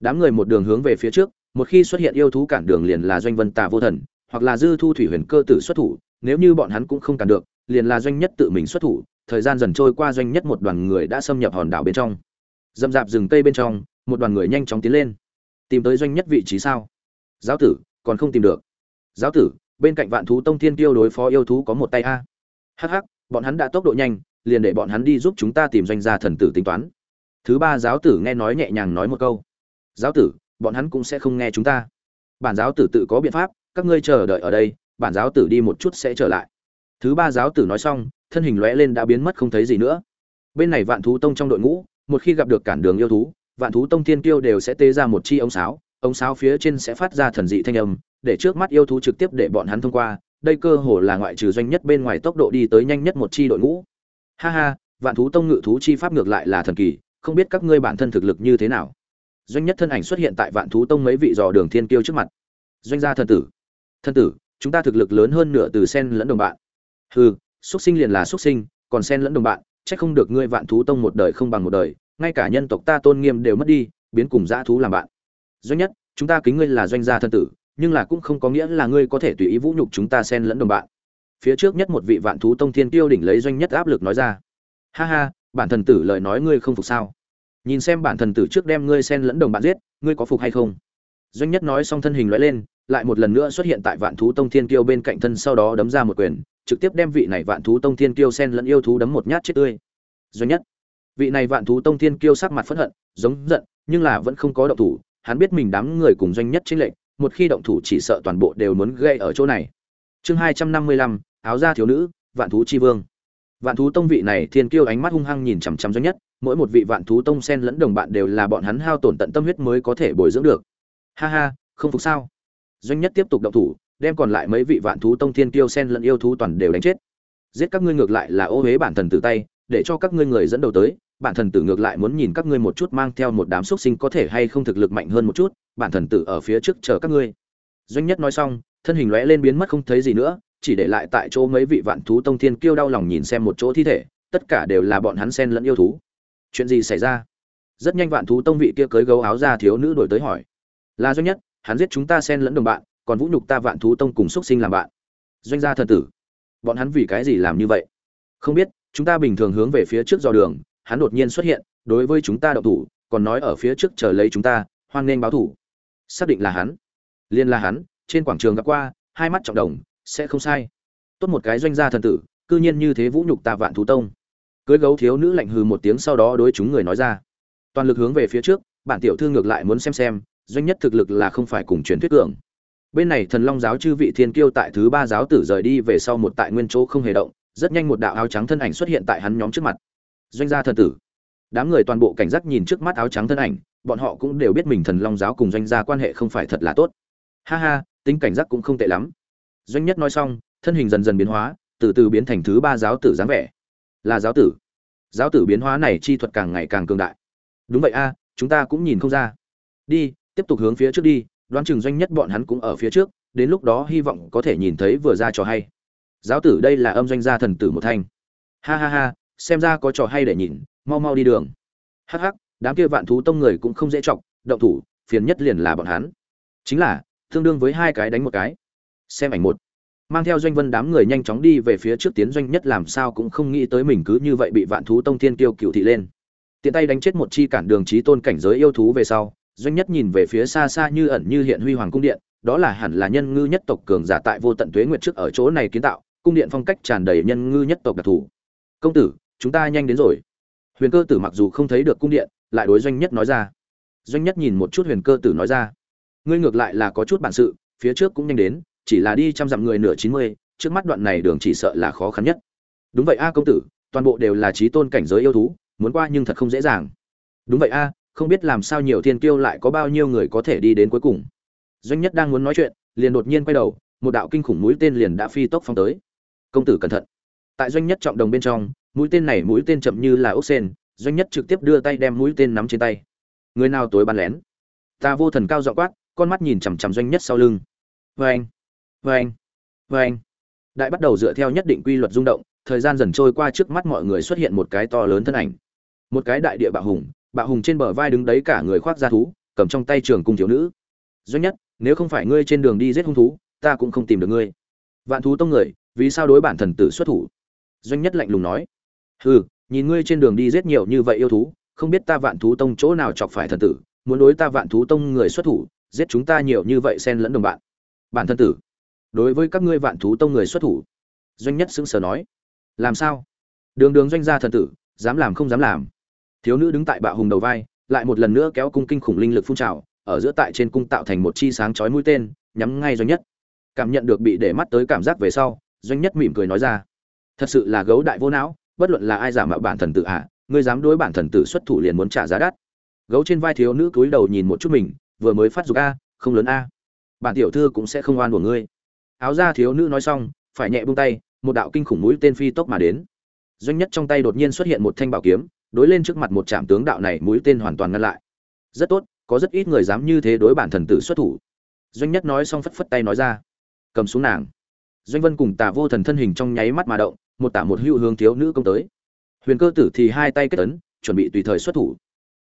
Đám người một đường hướng về phía trước, một khi xuất hiện yêu thú cản đường liền là doanh vân tà vô thần, hoặc là dư thu thủy huyền cơ tử xuất thủ, nếu như bọn hắn cũng không cản được, liền là doanh nhất tự mình xuất thủ, thời gian dần trôi qua doanh nhất một đoàn người đã xâm nhập hòn đảo bên trong dâm dạp rừng cây bên trong, một đoàn người nhanh chóng tiến lên. Tìm tới doanh nhất vị trí sao? Giáo tử, còn không tìm được. Giáo tử, bên cạnh vạn thú tông thiên tiêu đối phó yêu thú có một tay a. Hh bọn hắn đã tốc độ nhanh, liền để bọn hắn đi giúp chúng ta tìm doanh gia thần tử tính toán. Thứ ba giáo tử nghe nói nhẹ nhàng nói một câu. Giáo tử, bọn hắn cũng sẽ không nghe chúng ta. Bản giáo tử tự có biện pháp, các ngươi chờ đợi ở đây, bản giáo tử đi một chút sẽ trở lại. Thứ ba giáo tử nói xong, thân hình lóe lên đã biến mất không thấy gì nữa. Bên này vạn thú tông trong đội ngũ một khi gặp được cản đường yêu thú, vạn thú tông thiên kiêu đều sẽ tê ra một chi ống sáo ống sáo phía trên sẽ phát ra thần dị thanh âm, để trước mắt yêu thú trực tiếp để bọn hắn thông qua, đây cơ hồ là ngoại trừ doanh nhất bên ngoài tốc độ đi tới nhanh nhất một chi đội ngũ. Ha ha, vạn thú tông ngự thú chi pháp ngược lại là thần kỳ, không biết các ngươi bản thân thực lực như thế nào? Doanh nhất thân ảnh xuất hiện tại vạn thú tông mấy vị dò đường thiên kiêu trước mặt. Doanh gia thần tử. Thần tử, chúng ta thực lực lớn hơn nửa từ sen lẫn đồng bạn. Hừ xuất sinh liền là xuất sinh, còn sen lẫn đồng bạn trách không được ngươi vạn thú tông một đời không bằng một đời, ngay cả nhân tộc ta tôn nghiêm đều mất đi, biến cùng dã thú làm bạn. Doanh nhất, chúng ta kính ngươi là doanh gia thân tử, nhưng là cũng không có nghĩa là ngươi có thể tùy ý vũ nhục chúng ta xen lẫn đồng bạn. Phía trước nhất một vị vạn thú tông thiên tiêu đỉnh lấy doanh nhất áp lực nói ra. Ha ha, bản thần tử lời nói ngươi không phục sao? Nhìn xem bản thần tử trước đem ngươi xen lẫn đồng bạn giết, ngươi có phục hay không? Doanh nhất nói xong thân hình loại lên, lại một lần nữa xuất hiện tại vạn thú tông thiên kiêu bên cạnh thân sau đó đấm ra một quyền trực tiếp đem vị này vạn thú tông thiên kiêu sen lẫn yêu thú đấm một nhát chết tươi. Doanh nhất. Vị này vạn thú tông thiên kiêu sắc mặt phẫn hận, giống giận, nhưng là vẫn không có động thủ, hắn biết mình đám người cùng doanh nhất chính lệnh một khi động thủ chỉ sợ toàn bộ đều muốn gây ở chỗ này. Chương hai trăm năm mươi lăm, áo da thiếu nữ, vạn thú chi vương. Vạn thú tông vị này thiên kiêu ánh mắt hung hăng nhìn chằm chằm doanh nhất, mỗi một vị vạn thú tông sen lẫn đồng bạn đều là bọn hắn hao tổn tận tâm huyết mới có thể bồi dưỡng được. Ha ha, không phục sao? Doanh nhất tiếp tục động thủ đem còn lại mấy vị vạn thú tông thiên kiêu sen lẫn yêu thú toàn đều đánh chết. Giết các ngươi ngược lại là ô huế bản thần tử tay, để cho các ngươi người dẫn đầu tới, bản thần tử ngược lại muốn nhìn các ngươi một chút mang theo một đám xuất sinh có thể hay không thực lực mạnh hơn một chút, bản thần tử ở phía trước chờ các ngươi. Doanh nhất nói xong, thân hình lóe lên biến mất không thấy gì nữa, chỉ để lại tại chỗ mấy vị vạn thú tông thiên kiêu đau lòng nhìn xem một chỗ thi thể, tất cả đều là bọn hắn sen lẫn yêu thú. Chuyện gì xảy ra? Rất nhanh vạn thú tông vị kia cưới gấu áo ra thiếu nữ đổi tới hỏi. Là doanh nhất, hắn giết chúng ta sen lẫn đồng bạn còn vũ nhục ta vạn thú tông cùng xuất sinh làm bạn. Doanh gia thần tử, bọn hắn vì cái gì làm như vậy? Không biết, chúng ta bình thường hướng về phía trước dò đường, hắn đột nhiên xuất hiện, đối với chúng ta đậu thủ, còn nói ở phía trước chờ lấy chúng ta, hoan nên báo thủ. Xác định là hắn. Liên là hắn, trên quảng trường gặp qua, hai mắt trọng đồng, sẽ không sai. Tốt một cái doanh gia thần tử, cư nhiên như thế vũ nhục ta vạn thú tông. Cưới gấu thiếu nữ lạnh hừ một tiếng sau đó đối chúng người nói ra. Toàn lực hướng về phía trước, bản tiểu thư ngược lại muốn xem xem, doanh nhất thực lực là không phải cùng truyền thuyết cường bên này thần long giáo chư vị thiên kiêu tại thứ ba giáo tử rời đi về sau một tại nguyên chỗ không hề động, rất nhanh một đạo áo trắng thân ảnh xuất hiện tại hắn nhóm trước mặt. Doanh gia thần tử. Đám người toàn bộ cảnh giác nhìn trước mắt áo trắng thân ảnh, bọn họ cũng đều biết mình thần long giáo cùng doanh gia quan hệ không phải thật là tốt. Ha ha, tính cảnh giác cũng không tệ lắm. Doanh nhất nói xong, thân hình dần dần biến hóa, từ từ biến thành thứ ba giáo tử dáng vẻ. Là giáo tử. Giáo tử biến hóa này chi thuật càng ngày càng cường đại. Đúng vậy a, chúng ta cũng nhìn không ra. Đi, tiếp tục hướng phía trước đi đoán chừng doanh nhất bọn hắn cũng ở phía trước, đến lúc đó hy vọng có thể nhìn thấy vừa ra trò hay. Giáo tử đây là âm doanh gia thần tử một thanh. Ha ha ha, xem ra có trò hay để nhìn, mau mau đi đường. Hắc hắc, đám kia vạn thú tông người cũng không dễ chọc, động thủ, phiền nhất liền là bọn hắn. Chính là, tương đương với hai cái đánh một cái. Xem ảnh một. Mang theo doanh vân đám người nhanh chóng đi về phía trước tiến doanh nhất làm sao cũng không nghĩ tới mình cứ như vậy bị vạn thú tông thiên tiêu cựu thị lên. Tiện tay đánh chết một chi cản đường trí tôn cảnh giới yêu thú về sau doanh nhất nhìn về phía xa xa như ẩn như hiện huy hoàng cung điện, đó là hẳn là nhân ngư nhất tộc cường giả tại vô tận tuế nguyệt trước ở chỗ này kiến tạo, cung điện phong cách tràn đầy nhân ngư nhất tộc đặc thù. Công tử, chúng ta nhanh đến rồi. Huyền cơ tử mặc dù không thấy được cung điện, lại đối doanh nhất nói ra. Doanh nhất nhìn một chút huyền cơ tử nói ra. Ngươi ngược lại là có chút bản sự, phía trước cũng nhanh đến, chỉ là đi trăm dặm người nửa chín mươi, trước mắt đoạn này đường chỉ sợ là khó khăn nhất. Đúng vậy a công tử, toàn bộ đều là trí tôn cảnh giới yêu thú, muốn qua nhưng thật không dễ dàng. Đúng vậy a không biết làm sao nhiều thiên kiêu lại có bao nhiêu người có thể đi đến cuối cùng. Doanh nhất đang muốn nói chuyện, liền đột nhiên quay đầu, một đạo kinh khủng mũi tên liền đã phi tốc phong tới. Công tử cẩn thận. Tại doanh nhất trọng đồng bên trong, mũi tên này mũi tên chậm như là ốc sen doanh nhất trực tiếp đưa tay đem mũi tên nắm trên tay. Người nào tối bắn lén? Ta vô thần cao dọ quát, con mắt nhìn chằm chằm doanh nhất sau lưng. Vê anh vê anh vê anh đại bắt đầu dựa theo nhất định quy luật rung động, thời gian dần trôi qua trước mắt mọi người xuất hiện một cái to lớn thân ảnh. Một cái đại địa bạo hùng bạo hùng trên bờ vai đứng đấy cả người khoác da thú, cầm trong tay trường cung thiếu nữ. Doanh nhất, nếu không phải ngươi trên đường đi giết hung thú, ta cũng không tìm được ngươi. Vạn thú tông người, vì sao đối bản thần tử xuất thủ? Doanh nhất lạnh lùng nói. Hừ, nhìn ngươi trên đường đi giết nhiều như vậy yêu thú, không biết ta vạn thú tông chỗ nào chọc phải thần tử, muốn đối ta vạn thú tông người xuất thủ, giết chúng ta nhiều như vậy xen lẫn đồng bạn. Bản thân tử, đối với các ngươi vạn thú tông người xuất thủ. Doanh nhất sững sờ nói. Làm sao? Đường đường doanh gia thần tử, dám làm không dám làm thiếu nữ đứng tại bạo hùng đầu vai, lại một lần nữa kéo cung kinh khủng linh lực phun trào, ở giữa tại trên cung tạo thành một chi sáng chói mũi tên, nhắm ngay doanh nhất. Cảm nhận được bị để mắt tới cảm giác về sau, doanh nhất mỉm cười nói ra, thật sự là gấu đại vô não, bất luận là ai giả mạo bản thần tử ạ, ngươi dám đối bản thần tử xuất thủ liền muốn trả giá đắt. Gấu trên vai thiếu nữ cúi đầu nhìn một chút mình, vừa mới phát dục a, không lớn a. Bản tiểu thư cũng sẽ không oan của ngươi. Áo da thiếu nữ nói xong, phải nhẹ buông tay, một đạo kinh khủng mũi tên phi tốc mà đến. Doanh nhất trong tay đột nhiên xuất hiện một thanh bảo kiếm đối lên trước mặt một trạm tướng đạo này mũi tên hoàn toàn ngăn lại. Rất tốt, có rất ít người dám như thế đối bản thần tử xuất thủ. Doanh nhất nói xong phất phất tay nói ra. Cầm xuống nàng. Doanh vân cùng Tả vô thần thân hình trong nháy mắt mà động, một tả một hữu hướng thiếu nữ công tới. Huyền cơ tử thì hai tay kết ấn, chuẩn bị tùy thời xuất thủ.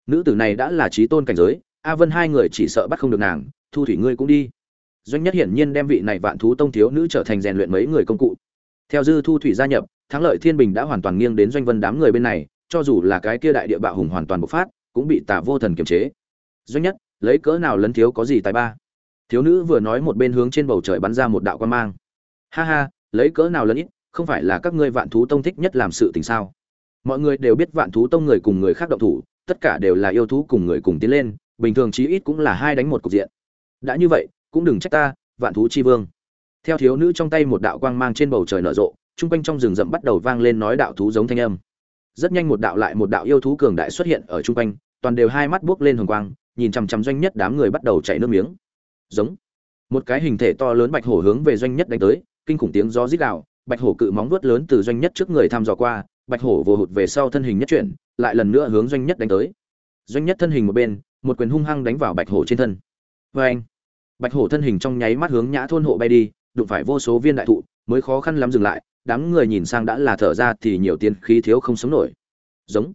Nữ tử này đã là trí tôn cảnh giới, a vân hai người chỉ sợ bắt không được nàng, thu thủy ngươi cũng đi. Doanh nhất hiển nhiên đem vị này vạn thú tông thiếu nữ trở thành rèn luyện mấy người công cụ. Theo dư thu thủy gia nhập, thắng lợi thiên bình đã hoàn toàn nghiêng đến doanh vân đám người bên này cho dù là cái kia đại địa bạo hùng hoàn toàn bộc phát, cũng bị tả vô thần kiềm chế. Doanh nhất, lấy cỡ nào lấn thiếu có gì tài ba? Thiếu nữ vừa nói một bên hướng trên bầu trời bắn ra một đạo quang mang. Ha ha, lấy cỡ nào lấn ít, không phải là các ngươi vạn thú tông thích nhất làm sự tình sao? Mọi người đều biết vạn thú tông người cùng người khác động thủ, tất cả đều là yêu thú cùng người cùng tiến lên, bình thường chí ít cũng là hai đánh một cục diện. Đã như vậy, cũng đừng trách ta, vạn thú chi vương. Theo thiếu nữ trong tay một đạo quang mang trên bầu trời nở rộ trung quanh trong rừng rậm bắt đầu vang lên nói đạo thú giống thanh âm rất nhanh một đạo lại một đạo yêu thú cường đại xuất hiện ở chung quanh, toàn đều hai mắt buốc lên hồng quang, nhìn chằm chằm doanh nhất đám người bắt đầu chảy nước miếng. Giống. Một cái hình thể to lớn bạch hổ hướng về doanh nhất đánh tới, kinh khủng tiếng gió rít gào, bạch hổ cự móng vuốt lớn từ doanh nhất trước người thăm dò qua, bạch hổ vừa hụt về sau thân hình nhất chuyển, lại lần nữa hướng doanh nhất đánh tới. Doanh nhất thân hình một bên, một quyền hung hăng đánh vào bạch hổ trên thân. Vê anh, bạch hổ thân hình trong nháy mắt hướng nhã thôn hộ bay đi, đụng phải vô số viên đại thụ, mới khó khăn lắm dừng lại đám người nhìn sang đã là thở ra thì nhiều tiên khí thiếu không sống nổi. Giống.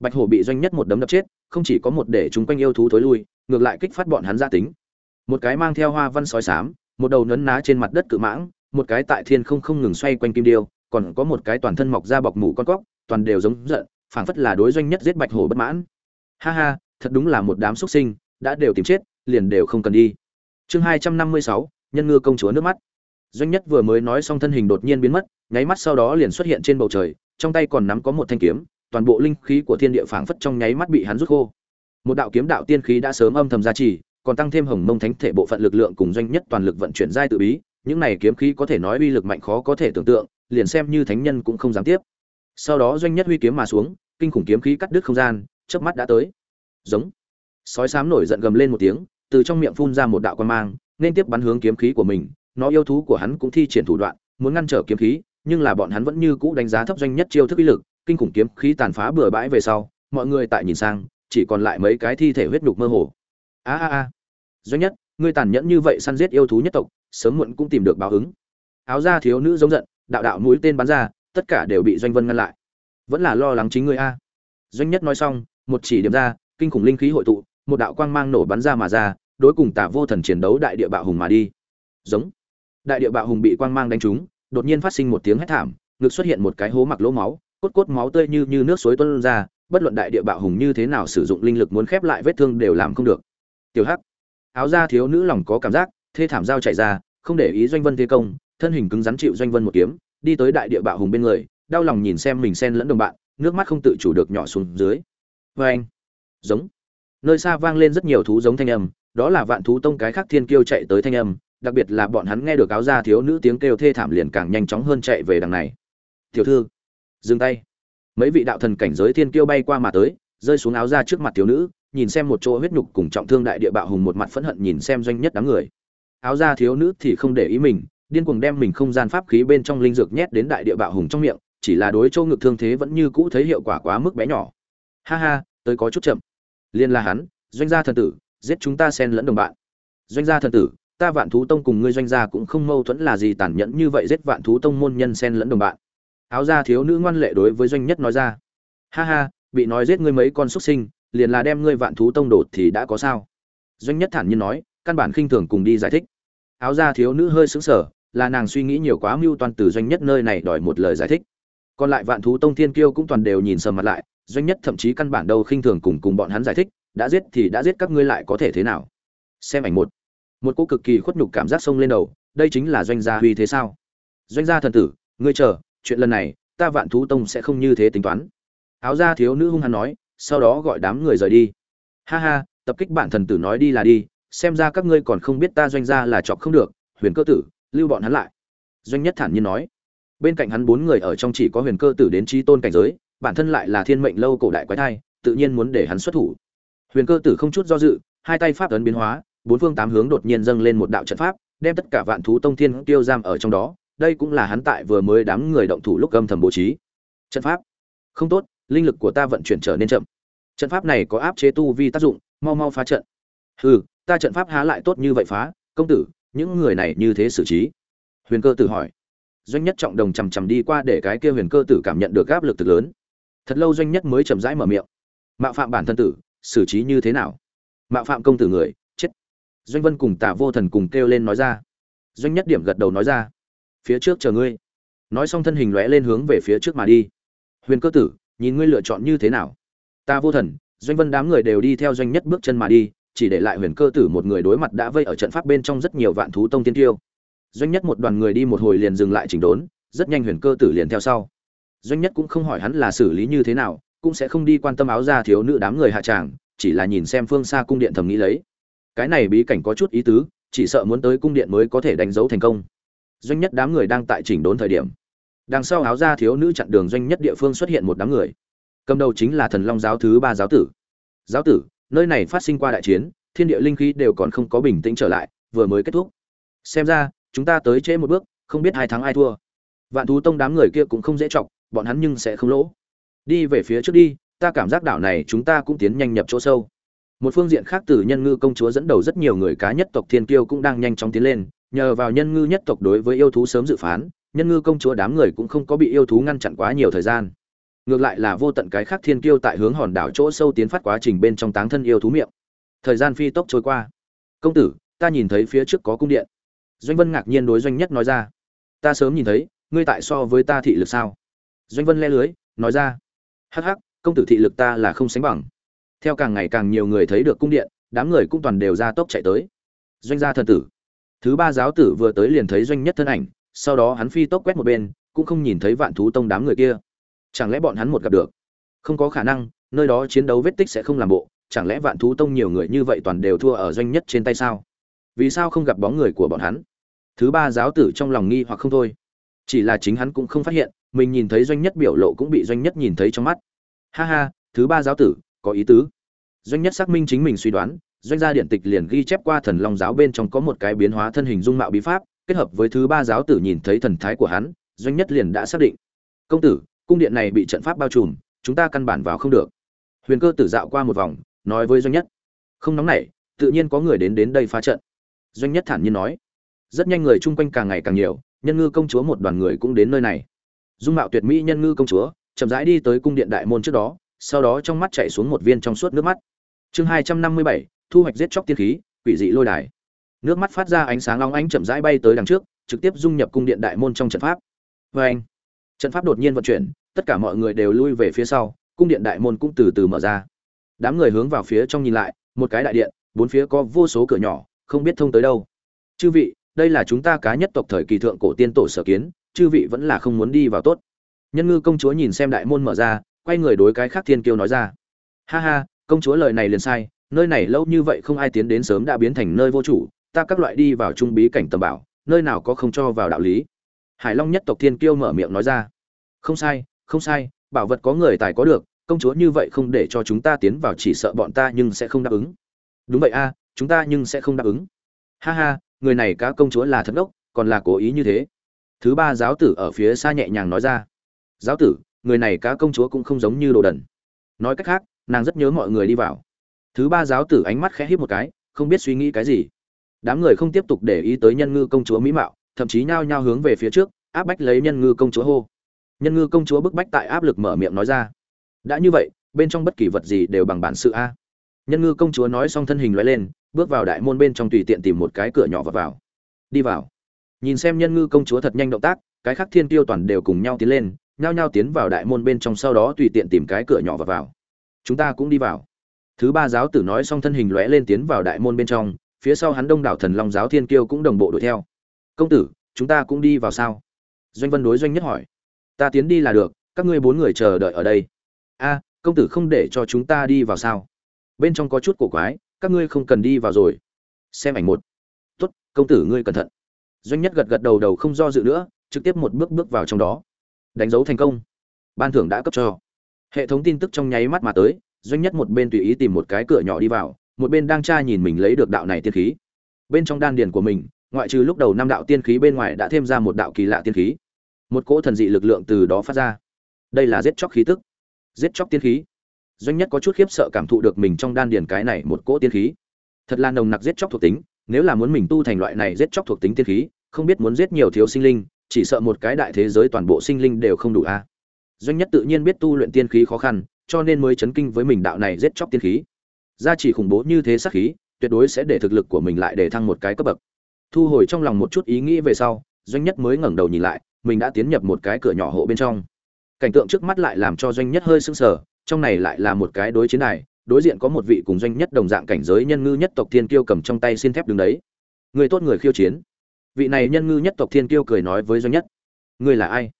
Bạch hổ bị doanh nhất một đấm đập chết, không chỉ có một để chúng quanh yêu thú thối lui, ngược lại kích phát bọn hắn gia tính. Một cái mang theo hoa văn sói sám một đầu nấn ná trên mặt đất cự mãng, một cái tại thiên không không ngừng xoay quanh kim điêu, còn có một cái toàn thân mọc ra bọc mủ con cóc, toàn đều giống giận, phảng phất là đối doanh nhất giết bạch hổ bất mãn. Ha ha, thật đúng là một đám xuất sinh, đã đều tìm chết, liền đều không cần đi. Chương hai trăm năm mươi sáu, nhân ngư công chúa nước mắt. Doanh nhất vừa mới nói xong thân hình đột nhiên biến mất nháy mắt sau đó liền xuất hiện trên bầu trời, trong tay còn nắm có một thanh kiếm, toàn bộ linh khí của thiên địa phảng phất trong nháy mắt bị hắn rút khô. Một đạo kiếm đạo tiên khí đã sớm âm thầm gia trì, còn tăng thêm hồng mông thánh thể bộ phận lực lượng cùng doanh nhất toàn lực vận chuyển giai tự bí, những này kiếm khí có thể nói uy lực mạnh khó có thể tưởng tượng, liền xem như thánh nhân cũng không dám tiếp. Sau đó doanh nhất huy kiếm mà xuống, kinh khủng kiếm khí cắt đứt không gian, chớp mắt đã tới. Giống. Sói sám nổi giận gầm lên một tiếng, từ trong miệng phun ra một đạo quan mang, nên tiếp bắn hướng kiếm khí của mình, nó yêu thú của hắn cũng thi triển thủ đoạn, muốn ngăn trở kiếm khí nhưng là bọn hắn vẫn như cũ đánh giá thấp doanh nhất chiêu thức uy lực, kinh khủng kiếm khí tàn phá bừa bãi về sau, mọi người tại nhìn sang, chỉ còn lại mấy cái thi thể huyết nhục mơ hồ. A a a. Doanh nhất, ngươi tàn nhẫn như vậy săn giết yêu thú nhất tộc, sớm muộn cũng tìm được báo ứng. Áo da thiếu nữ giống giận, đạo đạo mũi tên bắn ra, tất cả đều bị doanh vân ngăn lại. Vẫn là lo lắng chính ngươi a. Doanh nhất nói xong, một chỉ điểm ra, kinh khủng linh khí hội tụ, một đạo quang mang nổ bắn ra mà ra, đối cùng tả vô thần chiến đấu đại địa bạo hùng mà đi. Giống. Đại địa bạo hùng bị quang mang đánh trúng đột nhiên phát sinh một tiếng hét thảm, ngực xuất hiện một cái hố mặc lỗ máu, cốt cốt máu tươi như như nước suối tuôn ra, bất luận đại địa bạo hùng như thế nào sử dụng linh lực muốn khép lại vết thương đều làm không được. Tiểu hắc, áo da thiếu nữ lòng có cảm giác, thê thảm dao chảy ra, không để ý doanh vân thế công, thân hình cứng rắn chịu doanh vân một kiếm, đi tới đại địa bạo hùng bên người, đau lòng nhìn xem mình xen lẫn đồng bạn, nước mắt không tự chủ được nhỏ xuống dưới. Vê anh, giống, nơi xa vang lên rất nhiều thú giống thanh âm, đó là vạn thú tông cái khác thiên kiêu chạy tới thanh âm đặc biệt là bọn hắn nghe được áo da thiếu nữ tiếng kêu thê thảm liền càng nhanh chóng hơn chạy về đằng này. Tiểu thư, dừng tay. Mấy vị đạo thần cảnh giới thiên kiêu bay qua mà tới, rơi xuống áo da trước mặt thiếu nữ, nhìn xem một chỗ huyết nhục cùng trọng thương đại địa bạo hùng một mặt phẫn hận nhìn xem doanh nhất đám người. Áo da thiếu nữ thì không để ý mình, điên cuồng đem mình không gian pháp khí bên trong linh dược nhét đến đại địa bạo hùng trong miệng, chỉ là đối châu ngực thương thế vẫn như cũ thấy hiệu quả quá mức bé nhỏ. Ha ha, tới có chút chậm. Liên la hắn, doanh gia thần tử, giết chúng ta xen lẫn đồng bạn. Doanh gia thần tử ta vạn thú tông cùng ngươi doanh gia cũng không mâu thuẫn là gì tàn nhẫn như vậy, giết vạn thú tông môn nhân xen lẫn đồng bạn. Áo gia thiếu nữ ngoan lệ đối với doanh nhất nói ra. Ha ha, bị nói giết ngươi mấy con xuất sinh, liền là đem ngươi vạn thú tông đột thì đã có sao? Doanh nhất thản nhiên nói, căn bản khinh thường cùng đi giải thích. Áo gia thiếu nữ hơi sững sờ, là nàng suy nghĩ nhiều quá mưu toàn từ doanh nhất nơi này đòi một lời giải thích. Còn lại vạn thú tông thiên kiêu cũng toàn đều nhìn sầm mặt lại, doanh nhất thậm chí căn bản đâu khinh thường cùng cùng bọn hắn giải thích, đã giết thì đã giết các ngươi lại có thể thế nào? Xem ảnh một một cô cực kỳ khuất nhục cảm giác sông lên đầu, đây chính là doanh gia huy thế sao? Doanh gia thần tử, ngươi chờ, chuyện lần này, ta vạn thú tông sẽ không như thế tính toán. Áo da thiếu nữ hung hăng nói, sau đó gọi đám người rời đi. Ha ha, tập kích bản thần tử nói đi là đi, xem ra các ngươi còn không biết ta doanh gia là chọc không được, huyền cơ tử, lưu bọn hắn lại. Doanh nhất thản nhiên nói. Bên cạnh hắn bốn người ở trong chỉ có huyền cơ tử đến trí tôn cảnh giới, bản thân lại là thiên mệnh lâu cổ đại quái thai, tự nhiên muốn để hắn xuất thủ. Huyền cơ tử không chút do dự, hai tay pháp ấn biến hóa bốn phương tám hướng đột nhiên dâng lên một đạo trận pháp, đem tất cả vạn thú tông thiên tiêu giam ở trong đó, đây cũng là hắn tại vừa mới đám người động thủ lúc âm thầm bố trí. Trận pháp. Không tốt, linh lực của ta vận chuyển trở nên chậm. Trận pháp này có áp chế tu vi tác dụng, mau mau phá trận. Hừ, ta trận pháp há lại tốt như vậy phá, công tử, những người này như thế xử trí. Huyền cơ tử hỏi. Doanh nhất trọng đồng chầm chầm đi qua để cái kia huyền cơ tử cảm nhận được áp lực thực lớn. Thật lâu doanh nhất mới chậm rãi mở miệng. Mạo phạm bản thân tử, xử trí như thế nào? Mạo phạm công tử người doanh vân cùng tả vô thần cùng kêu lên nói ra. Doanh nhất điểm gật đầu nói ra. Phía trước chờ ngươi. Nói xong thân hình lóe lên hướng về phía trước mà đi. Huyền cơ tử, nhìn ngươi lựa chọn như thế nào? Ta vô thần, doanh vân đám người đều đi theo doanh nhất bước chân mà đi, chỉ để lại huyền cơ tử một người đối mặt đã vây ở trận pháp bên trong rất nhiều vạn thú tông tiên tiêu. Doanh nhất một đoàn người đi một hồi liền dừng lại chỉnh đốn, rất nhanh huyền cơ tử liền theo sau. Doanh nhất cũng không hỏi hắn là xử lý như thế nào, cũng sẽ không đi quan tâm áo ra thiếu nữ đám người hạ tràng, chỉ là nhìn xem phương xa cung điện thầm nghĩ lấy cái này bí cảnh có chút ý tứ, chỉ sợ muốn tới cung điện mới có thể đánh dấu thành công. Doanh nhất đám người đang tại chỉnh đốn thời điểm. Đằng sau áo ra thiếu nữ chặn đường doanh nhất địa phương xuất hiện một đám người. Cầm đầu chính là thần long giáo thứ ba giáo tử. Giáo tử, nơi này phát sinh qua đại chiến, thiên địa linh khí đều còn không có bình tĩnh trở lại, vừa mới kết thúc. Xem ra, chúng ta tới trễ một bước, không biết hai thắng ai thua. Vạn thú tông đám người kia cũng không dễ chọc, bọn hắn nhưng sẽ không lỗ. Đi về phía trước đi, ta cảm giác đảo này chúng ta cũng tiến nhanh nhập chỗ sâu một phương diện khác từ nhân ngư công chúa dẫn đầu rất nhiều người cá nhất tộc thiên kiêu cũng đang nhanh chóng tiến lên, nhờ vào nhân ngư nhất tộc đối với yêu thú sớm dự phán, nhân ngư công chúa đám người cũng không có bị yêu thú ngăn chặn quá nhiều thời gian. Ngược lại là vô tận cái khác thiên kiêu tại hướng hòn đảo chỗ sâu tiến phát quá trình bên trong táng thân yêu thú miệng. Thời gian phi tốc trôi qua. Công tử, ta nhìn thấy phía trước có cung điện. Doanh vân ngạc nhiên đối doanh nhất nói ra. Ta sớm nhìn thấy, ngươi tại so với ta thị lực sao? Doanh vân le lưới, nói ra. Hắc hắc, công tử thị lực ta là không sánh bằng theo càng ngày càng nhiều người thấy được cung điện, đám người cũng toàn đều ra tốc chạy tới. Doanh gia thần tử. Thứ ba giáo tử vừa tới liền thấy doanh nhất thân ảnh, sau đó hắn phi tốc quét một bên, cũng không nhìn thấy vạn thú tông đám người kia. Chẳng lẽ bọn hắn một gặp được? Không có khả năng, nơi đó chiến đấu vết tích sẽ không làm bộ, chẳng lẽ vạn thú tông nhiều người như vậy toàn đều thua ở doanh nhất trên tay sao? Vì sao không gặp bóng người của bọn hắn? Thứ ba giáo tử trong lòng nghi hoặc không thôi. Chỉ là chính hắn cũng không phát hiện, mình nhìn thấy doanh nhất biểu lộ cũng bị doanh nhất nhìn thấy trong mắt. Ha ha, thứ ba giáo tử có ý tứ. Doanh nhất xác minh chính mình suy đoán, doanh gia điện tịch liền ghi chép qua thần long giáo bên trong có một cái biến hóa thân hình dung mạo bí pháp, kết hợp với thứ ba giáo tử nhìn thấy thần thái của hắn, doanh nhất liền đã xác định. Công tử, cung điện này bị trận pháp bao trùm, chúng ta căn bản vào không được. Huyền cơ tử dạo qua một vòng, nói với doanh nhất. Không nóng nảy, tự nhiên có người đến đến đây phá trận. Doanh nhất thản nhiên nói. Rất nhanh người chung quanh càng ngày càng nhiều, nhân ngư công chúa một đoàn người cũng đến nơi này. Dung mạo tuyệt mỹ nhân ngư công chúa, chậm rãi đi tới cung điện đại môn trước đó sau đó trong mắt chạy xuống một viên trong suốt nước mắt. Chương hai trăm năm mươi bảy, thu hoạch giết chóc tiên khí, quỷ dị lôi đài. Nước mắt phát ra ánh sáng long ánh chậm rãi bay tới đằng trước, trực tiếp dung nhập cung điện đại môn trong trận pháp. Vê anh, trận pháp đột nhiên vận chuyển, tất cả mọi người đều lui về phía sau, cung điện đại môn cũng từ từ mở ra. Đám người hướng vào phía trong nhìn lại, một cái đại điện, bốn phía có vô số cửa nhỏ, không biết thông tới đâu. Chư vị, đây là chúng ta cá nhất tộc thời kỳ thượng cổ tiên tổ sở kiến, chư vị vẫn là không muốn đi vào tốt. Nhân ngư công chúa nhìn xem đại môn mở ra quay người đối cái khác thiên kiêu nói ra. Ha ha, công chúa lời này liền sai, nơi này lâu như vậy không ai tiến đến sớm đã biến thành nơi vô chủ, ta các loại đi vào trung bí cảnh tầm bảo, nơi nào có không cho vào đạo lý. Hải long nhất tộc thiên kiêu mở miệng nói ra. Không sai không sai, bảo vật có người tài có được, công chúa như vậy không để cho chúng ta tiến vào chỉ sợ bọn ta nhưng sẽ không đáp ứng. Đúng vậy a, chúng ta nhưng sẽ không đáp ứng. Ha ha, người này cá công chúa là thật đốc còn là cố ý như thế. Thứ ba giáo tử ở phía xa nhẹ nhàng nói ra. Giáo tử người này cá công chúa cũng không giống như đồ đần. Nói cách khác, nàng rất nhớ mọi người đi vào. Thứ ba giáo tử ánh mắt khẽ híp một cái, không biết suy nghĩ cái gì. Đám người không tiếp tục để ý tới nhân ngư công chúa mỹ mạo, thậm chí nhao nhao hướng về phía trước, áp bách lấy nhân ngư công chúa hô. Nhân ngư công chúa bức bách tại áp lực mở miệng nói ra. Đã như vậy, bên trong bất kỳ vật gì đều bằng bản sự a. Nhân ngư công chúa nói xong thân hình loại lên, bước vào đại môn bên trong tùy tiện tìm một cái cửa nhỏ và vào. Đi vào. Nhìn xem nhân ngư công chúa thật nhanh động tác, cái khác thiên tiêu toàn đều cùng nhau tiến lên nhao nhao tiến vào đại môn bên trong, sau đó tùy tiện tìm cái cửa nhỏ và vào. Chúng ta cũng đi vào. Thứ ba giáo tử nói xong thân hình lóe lên tiến vào đại môn bên trong, phía sau hắn đông đảo thần long giáo thiên kiêu cũng đồng bộ đuổi theo. Công tử, chúng ta cũng đi vào sao? Doanh vân đối doanh nhất hỏi. Ta tiến đi là được, các ngươi bốn người chờ đợi ở đây. A, công tử không để cho chúng ta đi vào sao? Bên trong có chút cổ quái, các ngươi không cần đi vào rồi. Xem ảnh một. Tốt, công tử ngươi cẩn thận. Doanh nhất gật gật đầu đầu không do dự nữa, trực tiếp một bước bước vào trong đó đánh dấu thành công. Ban thưởng đã cấp cho. Hệ thống tin tức trong nháy mắt mà tới, doanh nhất một bên tùy ý tìm một cái cửa nhỏ đi vào, một bên đang tra nhìn mình lấy được đạo này tiên khí. Bên trong đan điền của mình, ngoại trừ lúc đầu năm đạo tiên khí bên ngoài đã thêm ra một đạo kỳ lạ tiên khí. Một cỗ thần dị lực lượng từ đó phát ra. Đây là giết chóc khí tức. Giết chóc tiên khí. Doanh nhất có chút khiếp sợ cảm thụ được mình trong đan điền cái này một cỗ tiên khí. Thật là nồng nặc giết chóc thuộc tính, nếu là muốn mình tu thành loại này giết chóc thuộc tính tiên khí, không biết muốn giết nhiều thiếu sinh linh chỉ sợ một cái đại thế giới toàn bộ sinh linh đều không đủ a. À. Doanh nhất tự nhiên biết tu luyện tiên khí khó khăn, cho nên mới chấn kinh với mình đạo này giết chóc tiên khí. Gia chỉ khủng bố như thế sắc khí, tuyệt đối sẽ để thực lực của mình lại để thăng một cái cấp bậc. Thu hồi trong lòng một chút ý nghĩ về sau, doanh nhất mới ngẩng đầu nhìn lại, mình đã tiến nhập một cái cửa nhỏ hộ bên trong. Cảnh tượng trước mắt lại làm cho doanh nhất hơi sưng sờ, trong này lại là một cái đối chiến đài, đối diện có một vị cùng doanh nhất đồng dạng cảnh giới nhân ngư nhất tộc thiên kiêu cầm trong tay xin thép đứng đấy. Người tốt người khiêu chiến vị này nhân ngư nhất tộc thiên kiêu cười nói với doanh nhất. Ngươi là ai?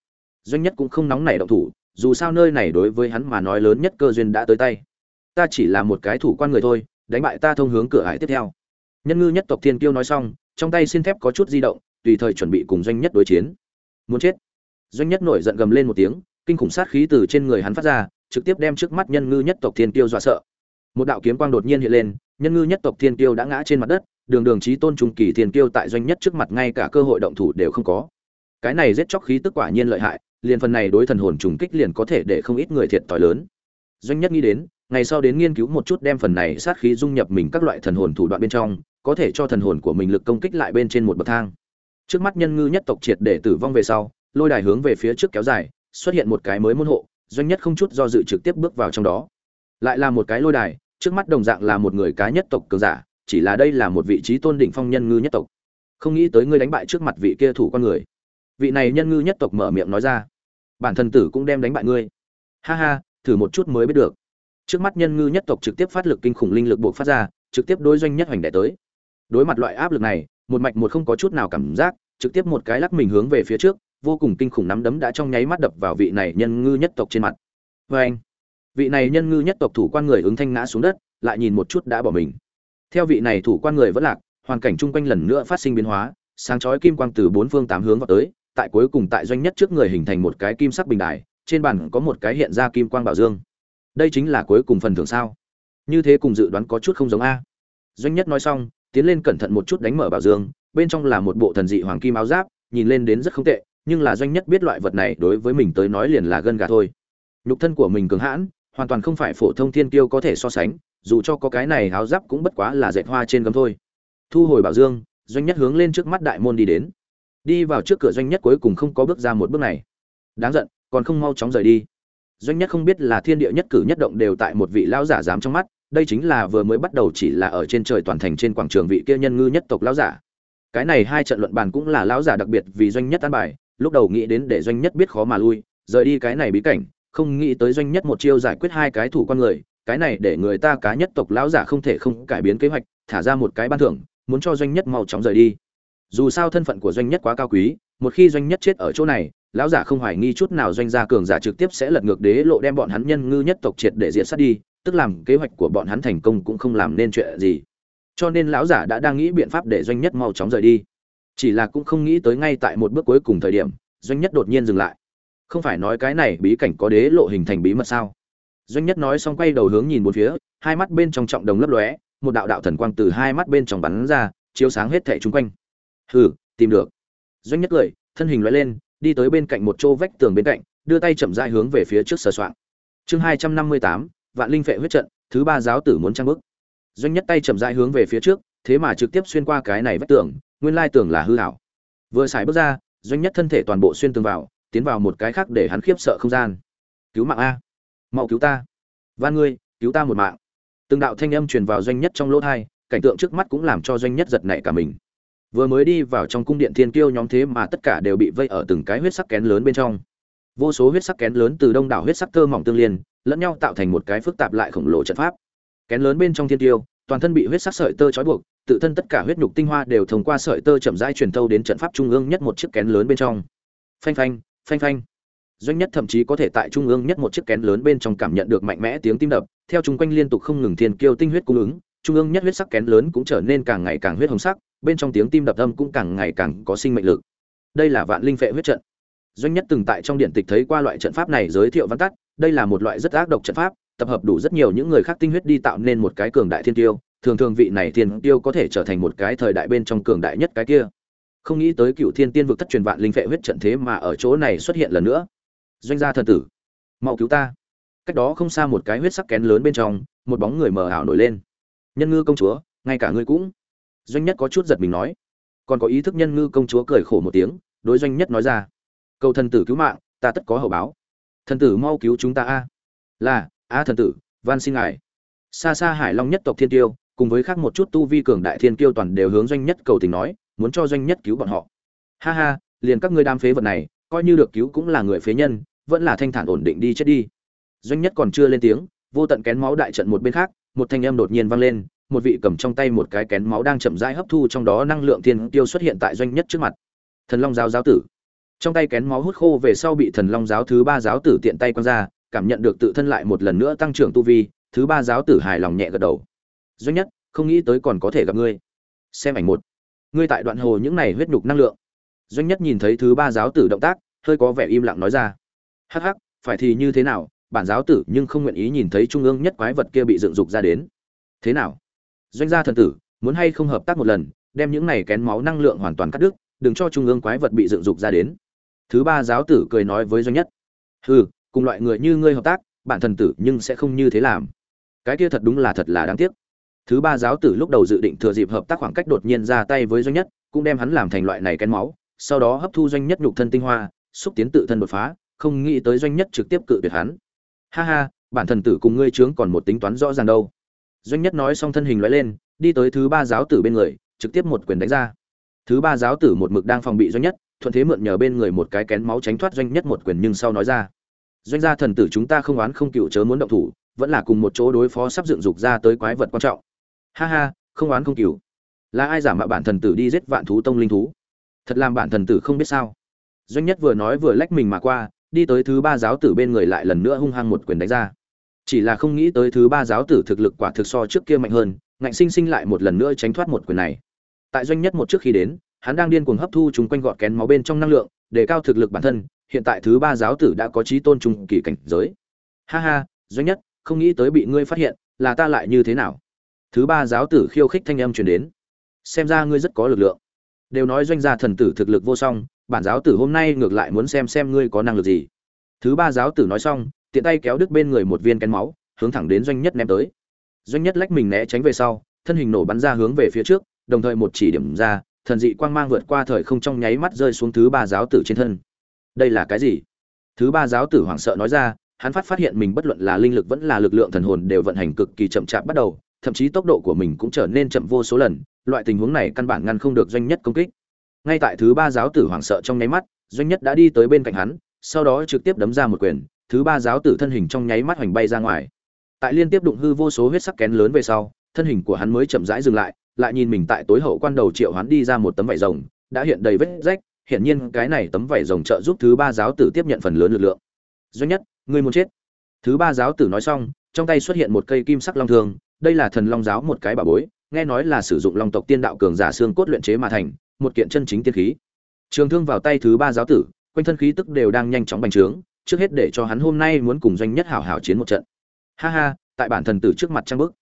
Doanh nhất cũng không nóng nảy động thủ, dù sao nơi này đối với hắn mà nói lớn nhất cơ duyên đã tới tay. Ta chỉ là một cái thủ quan người thôi, đánh bại ta thông hướng cửa hải tiếp theo. Nhân ngư nhất tộc thiên kiêu nói xong, trong tay xin thép có chút di động, tùy thời chuẩn bị cùng doanh nhất đối chiến. Muốn chết. Doanh nhất nổi giận gầm lên một tiếng, kinh khủng sát khí từ trên người hắn phát ra, trực tiếp đem trước mắt nhân ngư nhất tộc thiên kiêu dọa sợ. Một đạo kiếm quang đột nhiên hiện lên, nhân ngư nhất tộc thiên kiêu đã ngã trên mặt đất đường đường trí tôn trung kỳ thiên kiêu tại doanh nhất trước mặt ngay cả cơ hội động thủ đều không có. Cái này giết chóc khí tức quả nhiên lợi hại, liền phần này đối thần hồn trùng kích liền có thể để không ít người thiệt thòi lớn. Doanh nhất nghĩ đến, ngày sau đến nghiên cứu một chút đem phần này sát khí dung nhập mình các loại thần hồn thủ đoạn bên trong, có thể cho thần hồn của mình lực công kích lại bên trên một bậc thang. Trước mắt nhân ngư nhất tộc triệt để tử vong về sau, lôi đài hướng về phía trước kéo dài, xuất hiện một cái mới môn hộ, doanh nhất không chút do dự trực tiếp bước vào trong đó. Lại là một cái lôi đài, trước mắt đồng dạng là một người cá nhất tộc cường giả chỉ là đây là một vị trí tôn đỉnh phong nhân ngư nhất tộc. Không nghĩ tới ngươi đánh bại trước mặt vị kia thủ con người. Vị này nhân ngư nhất tộc mở miệng nói ra. Bản thân tử cũng đem đánh bại ngươi. Ha ha, thử một chút mới biết được. Trước mắt nhân ngư nhất tộc trực tiếp phát lực kinh khủng linh lực buộc phát ra, trực tiếp đối doanh nhất hoành đẻ tới. Đối mặt loại áp lực này, một mạch một không có chút nào cảm giác, trực tiếp một cái lắc mình hướng về phía trước, vô cùng kinh khủng nắm đấm đã trong nháy mắt đập vào vị này nhân ngư nhất tộc trên mặt. Vê anh vị này nhân ngư nhất tộc thủ quan người ứng thanh ngã xuống đất, lại nhìn một chút đã bỏ mình theo vị này thủ quan người vẫn lạc, hoàn cảnh chung quanh lần nữa phát sinh biến hóa, sáng chói kim quang từ bốn phương tám hướng vào tới, tại cuối cùng tại doanh nhất trước người hình thành một cái kim sắc bình đài, trên bàn có một cái hiện ra kim quang bảo dương. Đây chính là cuối cùng phần thưởng sao? Như thế cùng dự đoán có chút không giống a. Doanh nhất nói xong, tiến lên cẩn thận một chút đánh mở bảo dương, bên trong là một bộ thần dị hoàng kim áo giáp, nhìn lên đến rất không tệ, nhưng là doanh nhất biết loại vật này đối với mình tới nói liền là gân gà thôi. Nhục thân của mình cường hãn, hoàn toàn không phải phổ thông thiên kiêu có thể so sánh dù cho có cái này háo giáp cũng bất quá là dệt hoa trên gấm thôi. Thu hồi bảo dương, doanh nhất hướng lên trước mắt đại môn đi đến. Đi vào trước cửa doanh nhất cuối cùng không có bước ra một bước này. Đáng giận, còn không mau chóng rời đi. Doanh nhất không biết là thiên địa nhất cử nhất động đều tại một vị lão giả dám trong mắt, đây chính là vừa mới bắt đầu chỉ là ở trên trời toàn thành trên quảng trường vị kia nhân ngư nhất tộc lão giả. Cái này hai trận luận bàn cũng là lão giả đặc biệt vì doanh nhất an bài, lúc đầu nghĩ đến để doanh nhất biết khó mà lui, rời đi cái này bí cảnh, không nghĩ tới doanh nhất một chiêu giải quyết hai cái thủ con người cái này để người ta cá nhất tộc lão giả không thể không cải biến kế hoạch, thả ra một cái ban thưởng, muốn cho doanh nhất mau chóng rời đi. Dù sao thân phận của doanh nhất quá cao quý, một khi doanh nhất chết ở chỗ này, lão giả không hoài nghi chút nào doanh gia cường giả trực tiếp sẽ lật ngược đế lộ đem bọn hắn nhân ngư nhất tộc triệt để diệt sát đi, tức làm kế hoạch của bọn hắn thành công cũng không làm nên chuyện gì. Cho nên lão giả đã đang nghĩ biện pháp để doanh nhất mau chóng rời đi. Chỉ là cũng không nghĩ tới ngay tại một bước cuối cùng thời điểm, doanh nhất đột nhiên dừng lại. Không phải nói cái này bí cảnh có đế lộ hình thành bí mật sao? Doanh nhất nói xong quay đầu hướng nhìn một phía, hai mắt bên trong trọng đồng lấp lóe, một đạo đạo thần quang từ hai mắt bên trong bắn ra, chiếu sáng hết thảy chung quanh. Hừ, tìm được. Doanh nhất cười, thân hình lóe lên, đi tới bên cạnh một chỗ vách tường bên cạnh, đưa tay chậm rãi hướng về phía trước sờ soạng. Chương hai trăm năm mươi tám, vạn linh phệ huyết trận, thứ ba giáo tử muốn trang bức. Doanh nhất tay chậm rãi hướng về phía trước, thế mà trực tiếp xuyên qua cái này vách tường, nguyên lai tường là hư hảo vừa xài bước ra, doanh nhất thân thể toàn bộ xuyên tường vào, tiến vào một cái khác để hắn khiếp sợ không gian. Cứu mạng a mau cứu ta. Van ngươi, cứu ta một mạng. Từng đạo thanh âm truyền vào doanh nhất trong lỗ thai, cảnh tượng trước mắt cũng làm cho doanh nhất giật nảy cả mình. Vừa mới đi vào trong cung điện thiên kiêu nhóm thế mà tất cả đều bị vây ở từng cái huyết sắc kén lớn bên trong. Vô số huyết sắc kén lớn từ đông đảo huyết sắc thơ mỏng tương liên, lẫn nhau tạo thành một cái phức tạp lại khổng lồ trận pháp. Kén lớn bên trong thiên tiêu toàn thân bị huyết sắc sợi tơ trói buộc, tự thân tất cả huyết nhục tinh hoa đều thông qua sợi tơ chậm rãi truyền thâu đến trận pháp trung ương nhất một chiếc kén lớn bên trong. Phanh phanh phanh phanh doanh nhất thậm chí có thể tại trung ương nhất một chiếc kén lớn bên trong cảm nhận được mạnh mẽ tiếng tim đập, theo chung quanh liên tục không ngừng thiên kiêu tinh huyết cung ứng, trung ương nhất huyết sắc kén lớn cũng trở nên càng ngày càng huyết hồng sắc, bên trong tiếng tim đập âm cũng càng ngày càng có sinh mệnh lực. Đây là vạn linh phệ huyết trận. Doanh nhất từng tại trong điện tịch thấy qua loại trận pháp này giới thiệu văn tắt, đây là một loại rất ác độc trận pháp, tập hợp đủ rất nhiều những người khác tinh huyết đi tạo nên một cái cường đại thiên tiêu thường thường vị này thiên tiêu có thể trở thành một cái thời đại bên trong cường đại nhất cái kia. Không nghĩ tới cựu thiên tiên vực thất truyền vạn linh phệ huyết trận thế mà ở chỗ này xuất hiện lần nữa doanh gia thần tử. Mau cứu ta. Cách đó không xa một cái huyết sắc kén lớn bên trong, một bóng người mờ ảo nổi lên. Nhân ngư công chúa, ngay cả ngươi cũng. Doanh nhất có chút giật mình nói. Còn có ý thức nhân ngư công chúa cười khổ một tiếng, đối doanh nhất nói ra. Cầu thần tử cứu mạng, ta tất có hậu báo. Thần tử mau cứu chúng ta a. Là, a thần tử, van xin ngài. Xa xa hải long nhất tộc thiên tiêu, cùng với khác một chút tu vi cường đại thiên tiêu toàn đều hướng doanh nhất cầu tình nói, muốn cho doanh nhất cứu bọn họ. Ha ha, liền các ngươi đam phế vật này, coi như được cứu cũng là người phế nhân vẫn là thanh thản ổn định đi chết đi. Doanh nhất còn chưa lên tiếng, vô tận kén máu đại trận một bên khác, một thanh âm đột nhiên vang lên, một vị cầm trong tay một cái kén máu đang chậm rãi hấp thu trong đó năng lượng thiên tiêu xuất hiện tại doanh nhất trước mặt. Thần long giáo giáo tử. Trong tay kén máu hút khô về sau bị thần long giáo thứ ba giáo tử tiện tay quăng ra, cảm nhận được tự thân lại một lần nữa tăng trưởng tu vi, thứ ba giáo tử hài lòng nhẹ gật đầu. Doanh nhất, không nghĩ tới còn có thể gặp ngươi. Xem ảnh một. Ngươi tại đoạn hồ những này huyết nhục năng lượng. Doanh nhất nhìn thấy thứ ba giáo tử động tác, hơi có vẻ im lặng nói ra hắc hắc, phải thì như thế nào, bản giáo tử nhưng không nguyện ý nhìn thấy trung ương nhất quái vật kia bị dựng dục ra đến. Thế nào? Doanh gia thần tử, muốn hay không hợp tác một lần, đem những này kén máu năng lượng hoàn toàn cắt đứt, đừng cho trung ương quái vật bị dựng dục ra đến. Thứ ba giáo tử cười nói với doanh nhất. Hừ, cùng loại người như ngươi hợp tác, bản thần tử nhưng sẽ không như thế làm. Cái kia thật đúng là thật là đáng tiếc. Thứ ba giáo tử lúc đầu dự định thừa dịp hợp tác khoảng cách đột nhiên ra tay với doanh nhất, cũng đem hắn làm thành loại này kén máu, sau đó hấp thu doanh nhất nhục thân tinh hoa, xúc tiến tự thân đột phá không nghĩ tới doanh nhất trực tiếp cự tuyệt hắn. Ha ha, bản thần tử cùng ngươi trướng còn một tính toán rõ ràng đâu. Doanh nhất nói xong thân hình loại lên, đi tới thứ ba giáo tử bên người, trực tiếp một quyền đánh ra. Thứ ba giáo tử một mực đang phòng bị doanh nhất, thuận thế mượn nhờ bên người một cái kén máu tránh thoát doanh nhất một quyền nhưng sau nói ra. Doanh gia thần tử chúng ta không oán không cựu chớ muốn động thủ, vẫn là cùng một chỗ đối phó sắp dựng dục ra tới quái vật quan trọng. Ha ha, không oán không cựu. Là ai giả mạo bản thần tử đi giết vạn thú tông linh thú? Thật làm bản thần tử không biết sao. Doanh nhất vừa nói vừa lách mình mà qua đi tới thứ ba giáo tử bên người lại lần nữa hung hăng một quyền đánh ra. Chỉ là không nghĩ tới thứ ba giáo tử thực lực quả thực so trước kia mạnh hơn, ngạnh sinh sinh lại một lần nữa tránh thoát một quyền này. Tại doanh nhất một trước khi đến, hắn đang điên cuồng hấp thu chúng quanh gọt kén máu bên trong năng lượng, để cao thực lực bản thân, hiện tại thứ ba giáo tử đã có trí tôn trung kỳ cảnh giới. Ha ha, doanh nhất, không nghĩ tới bị ngươi phát hiện, là ta lại như thế nào? Thứ ba giáo tử khiêu khích thanh âm truyền đến. Xem ra ngươi rất có lực lượng. Đều nói doanh gia thần tử thực lực vô song bản giáo tử hôm nay ngược lại muốn xem xem ngươi có năng lực gì. Thứ ba giáo tử nói xong, tiện tay kéo đứt bên người một viên kén máu, hướng thẳng đến doanh nhất ném tới. Doanh nhất lách mình né tránh về sau, thân hình nổ bắn ra hướng về phía trước, đồng thời một chỉ điểm ra, thần dị quang mang vượt qua thời không trong nháy mắt rơi xuống thứ ba giáo tử trên thân. Đây là cái gì? Thứ ba giáo tử hoảng sợ nói ra, hắn phát phát hiện mình bất luận là linh lực vẫn là lực lượng thần hồn đều vận hành cực kỳ chậm chạp bắt đầu, thậm chí tốc độ của mình cũng trở nên chậm vô số lần, loại tình huống này căn bản ngăn không được doanh nhất công kích ngay tại thứ ba giáo tử hoảng sợ trong nháy mắt, doanh nhất đã đi tới bên cạnh hắn, sau đó trực tiếp đấm ra một quyền, thứ ba giáo tử thân hình trong nháy mắt hoành bay ra ngoài. Tại liên tiếp đụng hư vô số huyết sắc kén lớn về sau, thân hình của hắn mới chậm rãi dừng lại lại nhìn mình tại tối hậu quan đầu triệu hắn đi ra một tấm vải rồng, đã hiện đầy vết rách, hiển nhiên cái này tấm vải rồng trợ giúp thứ ba giáo tử tiếp nhận phần lớn lực lượng. Doanh nhất, ngươi muốn chết. Thứ ba giáo tử nói xong, trong tay xuất hiện một cây kim sắc long thương, đây là thần long giáo một cái bảo bối, nghe nói là sử dụng long tộc tiên đạo cường giả xương cốt luyện chế mà thành một kiện chân chính tiên khí. Trường thương vào tay thứ ba giáo tử, quanh thân khí tức đều đang nhanh chóng bành trướng, trước hết để cho hắn hôm nay muốn cùng doanh nhất hảo hảo chiến một trận. Ha ha, tại bản thần tử trước mặt trang bức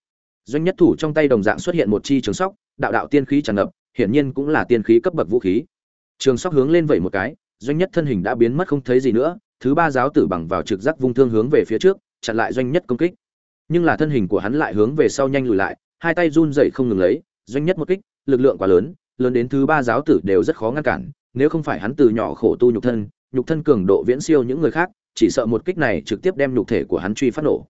doanh nhất thủ trong tay đồng dạng xuất hiện một chi trường sóc, đạo đạo tiên khí tràn ngập, hiển nhiên cũng là tiên khí cấp bậc vũ khí. Trường sóc hướng lên vẩy một cái, doanh nhất thân hình đã biến mất không thấy gì nữa, thứ ba giáo tử bằng vào trực giác vung thương hướng về phía trước, chặn lại doanh nhất công kích. Nhưng là thân hình của hắn lại hướng về sau nhanh lùi lại, hai tay run dậy không ngừng lấy, doanh nhất một kích, lực lượng quá lớn lớn đến thứ ba giáo tử đều rất khó ngăn cản, nếu không phải hắn từ nhỏ khổ tu nhục thân nhục thân cường độ viễn siêu những người khác, chỉ sợ một kích này trực tiếp đem nhục thể của hắn truy phát nổ.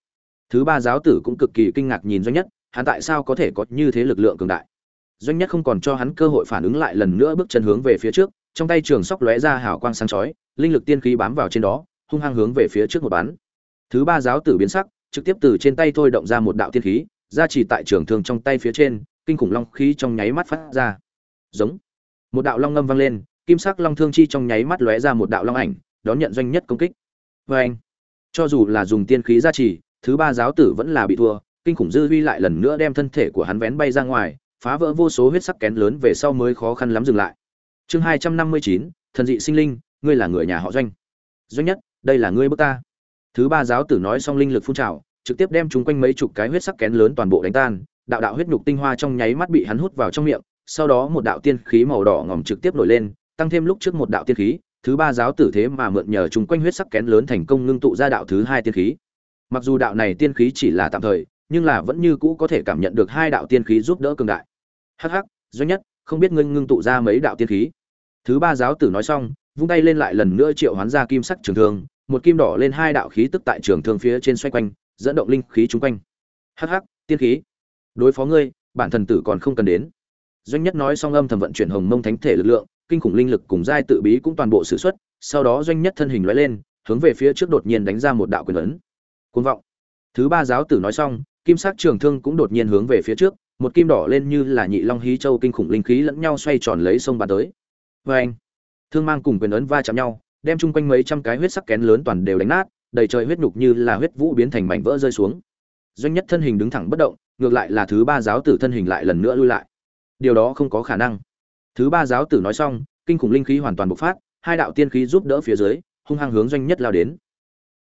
Thứ ba giáo tử cũng cực kỳ kinh ngạc nhìn doanh nhất, hắn tại sao có thể có như thế lực lượng cường đại? Doanh nhất không còn cho hắn cơ hội phản ứng lại lần nữa bước chân hướng về phía trước, trong tay trường sóc lóe ra hào quang sáng chói, linh lực tiên khí bám vào trên đó, hung hăng hướng về phía trước một bắn. Thứ ba giáo tử biến sắc, trực tiếp từ trên tay thôi động ra một đạo tiên khí, ra chỉ tại trường thương trong tay phía trên, kinh khủng long khí trong nháy mắt phát ra giống. Một đạo long ngâm vang lên, kim sắc long thương chi trong nháy mắt lóe ra một đạo long ảnh, đón nhận doanh nhất công kích. Vê anh, cho dù là dùng tiên khí gia trì, thứ ba giáo tử vẫn là bị thua, kinh khủng dư huy lại lần nữa đem thân thể của hắn vén bay ra ngoài, phá vỡ vô số huyết sắc kén lớn về sau mới khó khăn lắm dừng lại. Chương hai trăm năm mươi chín, thần dị sinh linh, ngươi là người nhà họ doanh. Doanh nhất, đây là ngươi bước ta. Thứ ba giáo tử nói xong linh lực phun trào, trực tiếp đem chúng quanh mấy chục cái huyết sắc kén lớn toàn bộ đánh tan, đạo đạo huyết nhục tinh hoa trong nháy mắt bị hắn hút vào trong miệng sau đó một đạo tiên khí màu đỏ ngòm trực tiếp nổi lên, tăng thêm lúc trước một đạo tiên khí, thứ ba giáo tử thế mà mượn nhờ chúng quanh huyết sắc kén lớn thành công ngưng tụ ra đạo thứ hai tiên khí. Mặc dù đạo này tiên khí chỉ là tạm thời, nhưng là vẫn như cũ có thể cảm nhận được hai đạo tiên khí giúp đỡ cường đại. Hắc hắc, doanh nhất, không biết ngưng ngưng tụ ra mấy đạo tiên khí? Thứ ba giáo tử nói xong, vung tay lên lại lần nữa triệu hoán ra kim sắc trường thương, một kim đỏ lên hai đạo khí tức tại trường thương phía trên xoay quanh, dẫn động linh khí chúng quanh. Hắc hắc, tiên khí. Đối phó ngươi, bản thần tử còn không cần đến doanh nhất nói xong âm thầm vận chuyển hồng mông thánh thể lực lượng, kinh khủng linh lực cùng giai tự bí cũng toàn bộ sử xuất, sau đó doanh nhất thân hình lóe lên, hướng về phía trước đột nhiên đánh ra một đạo quyền ấn. Côn vọng. Thứ ba giáo tử nói xong, kim sắc trường thương cũng đột nhiên hướng về phía trước, một kim đỏ lên như là nhị long hí châu kinh khủng linh khí lẫn nhau xoay tròn lấy sông bà tới. Vê anh, thương mang cùng quyền ấn va chạm nhau, đem chung quanh mấy trăm cái huyết sắc kén lớn toàn đều đánh nát, đầy trời huyết nhục như là huyết vũ biến thành mảnh vỡ rơi xuống. Doanh nhất thân hình đứng thẳng bất động, ngược lại là thứ ba giáo tử thân hình lại lần nữa lui lại điều đó không có khả năng. Thứ ba giáo tử nói xong, kinh khủng linh khí hoàn toàn bộc phát, hai đạo tiên khí giúp đỡ phía dưới, hung hăng hướng doanh nhất lao đến.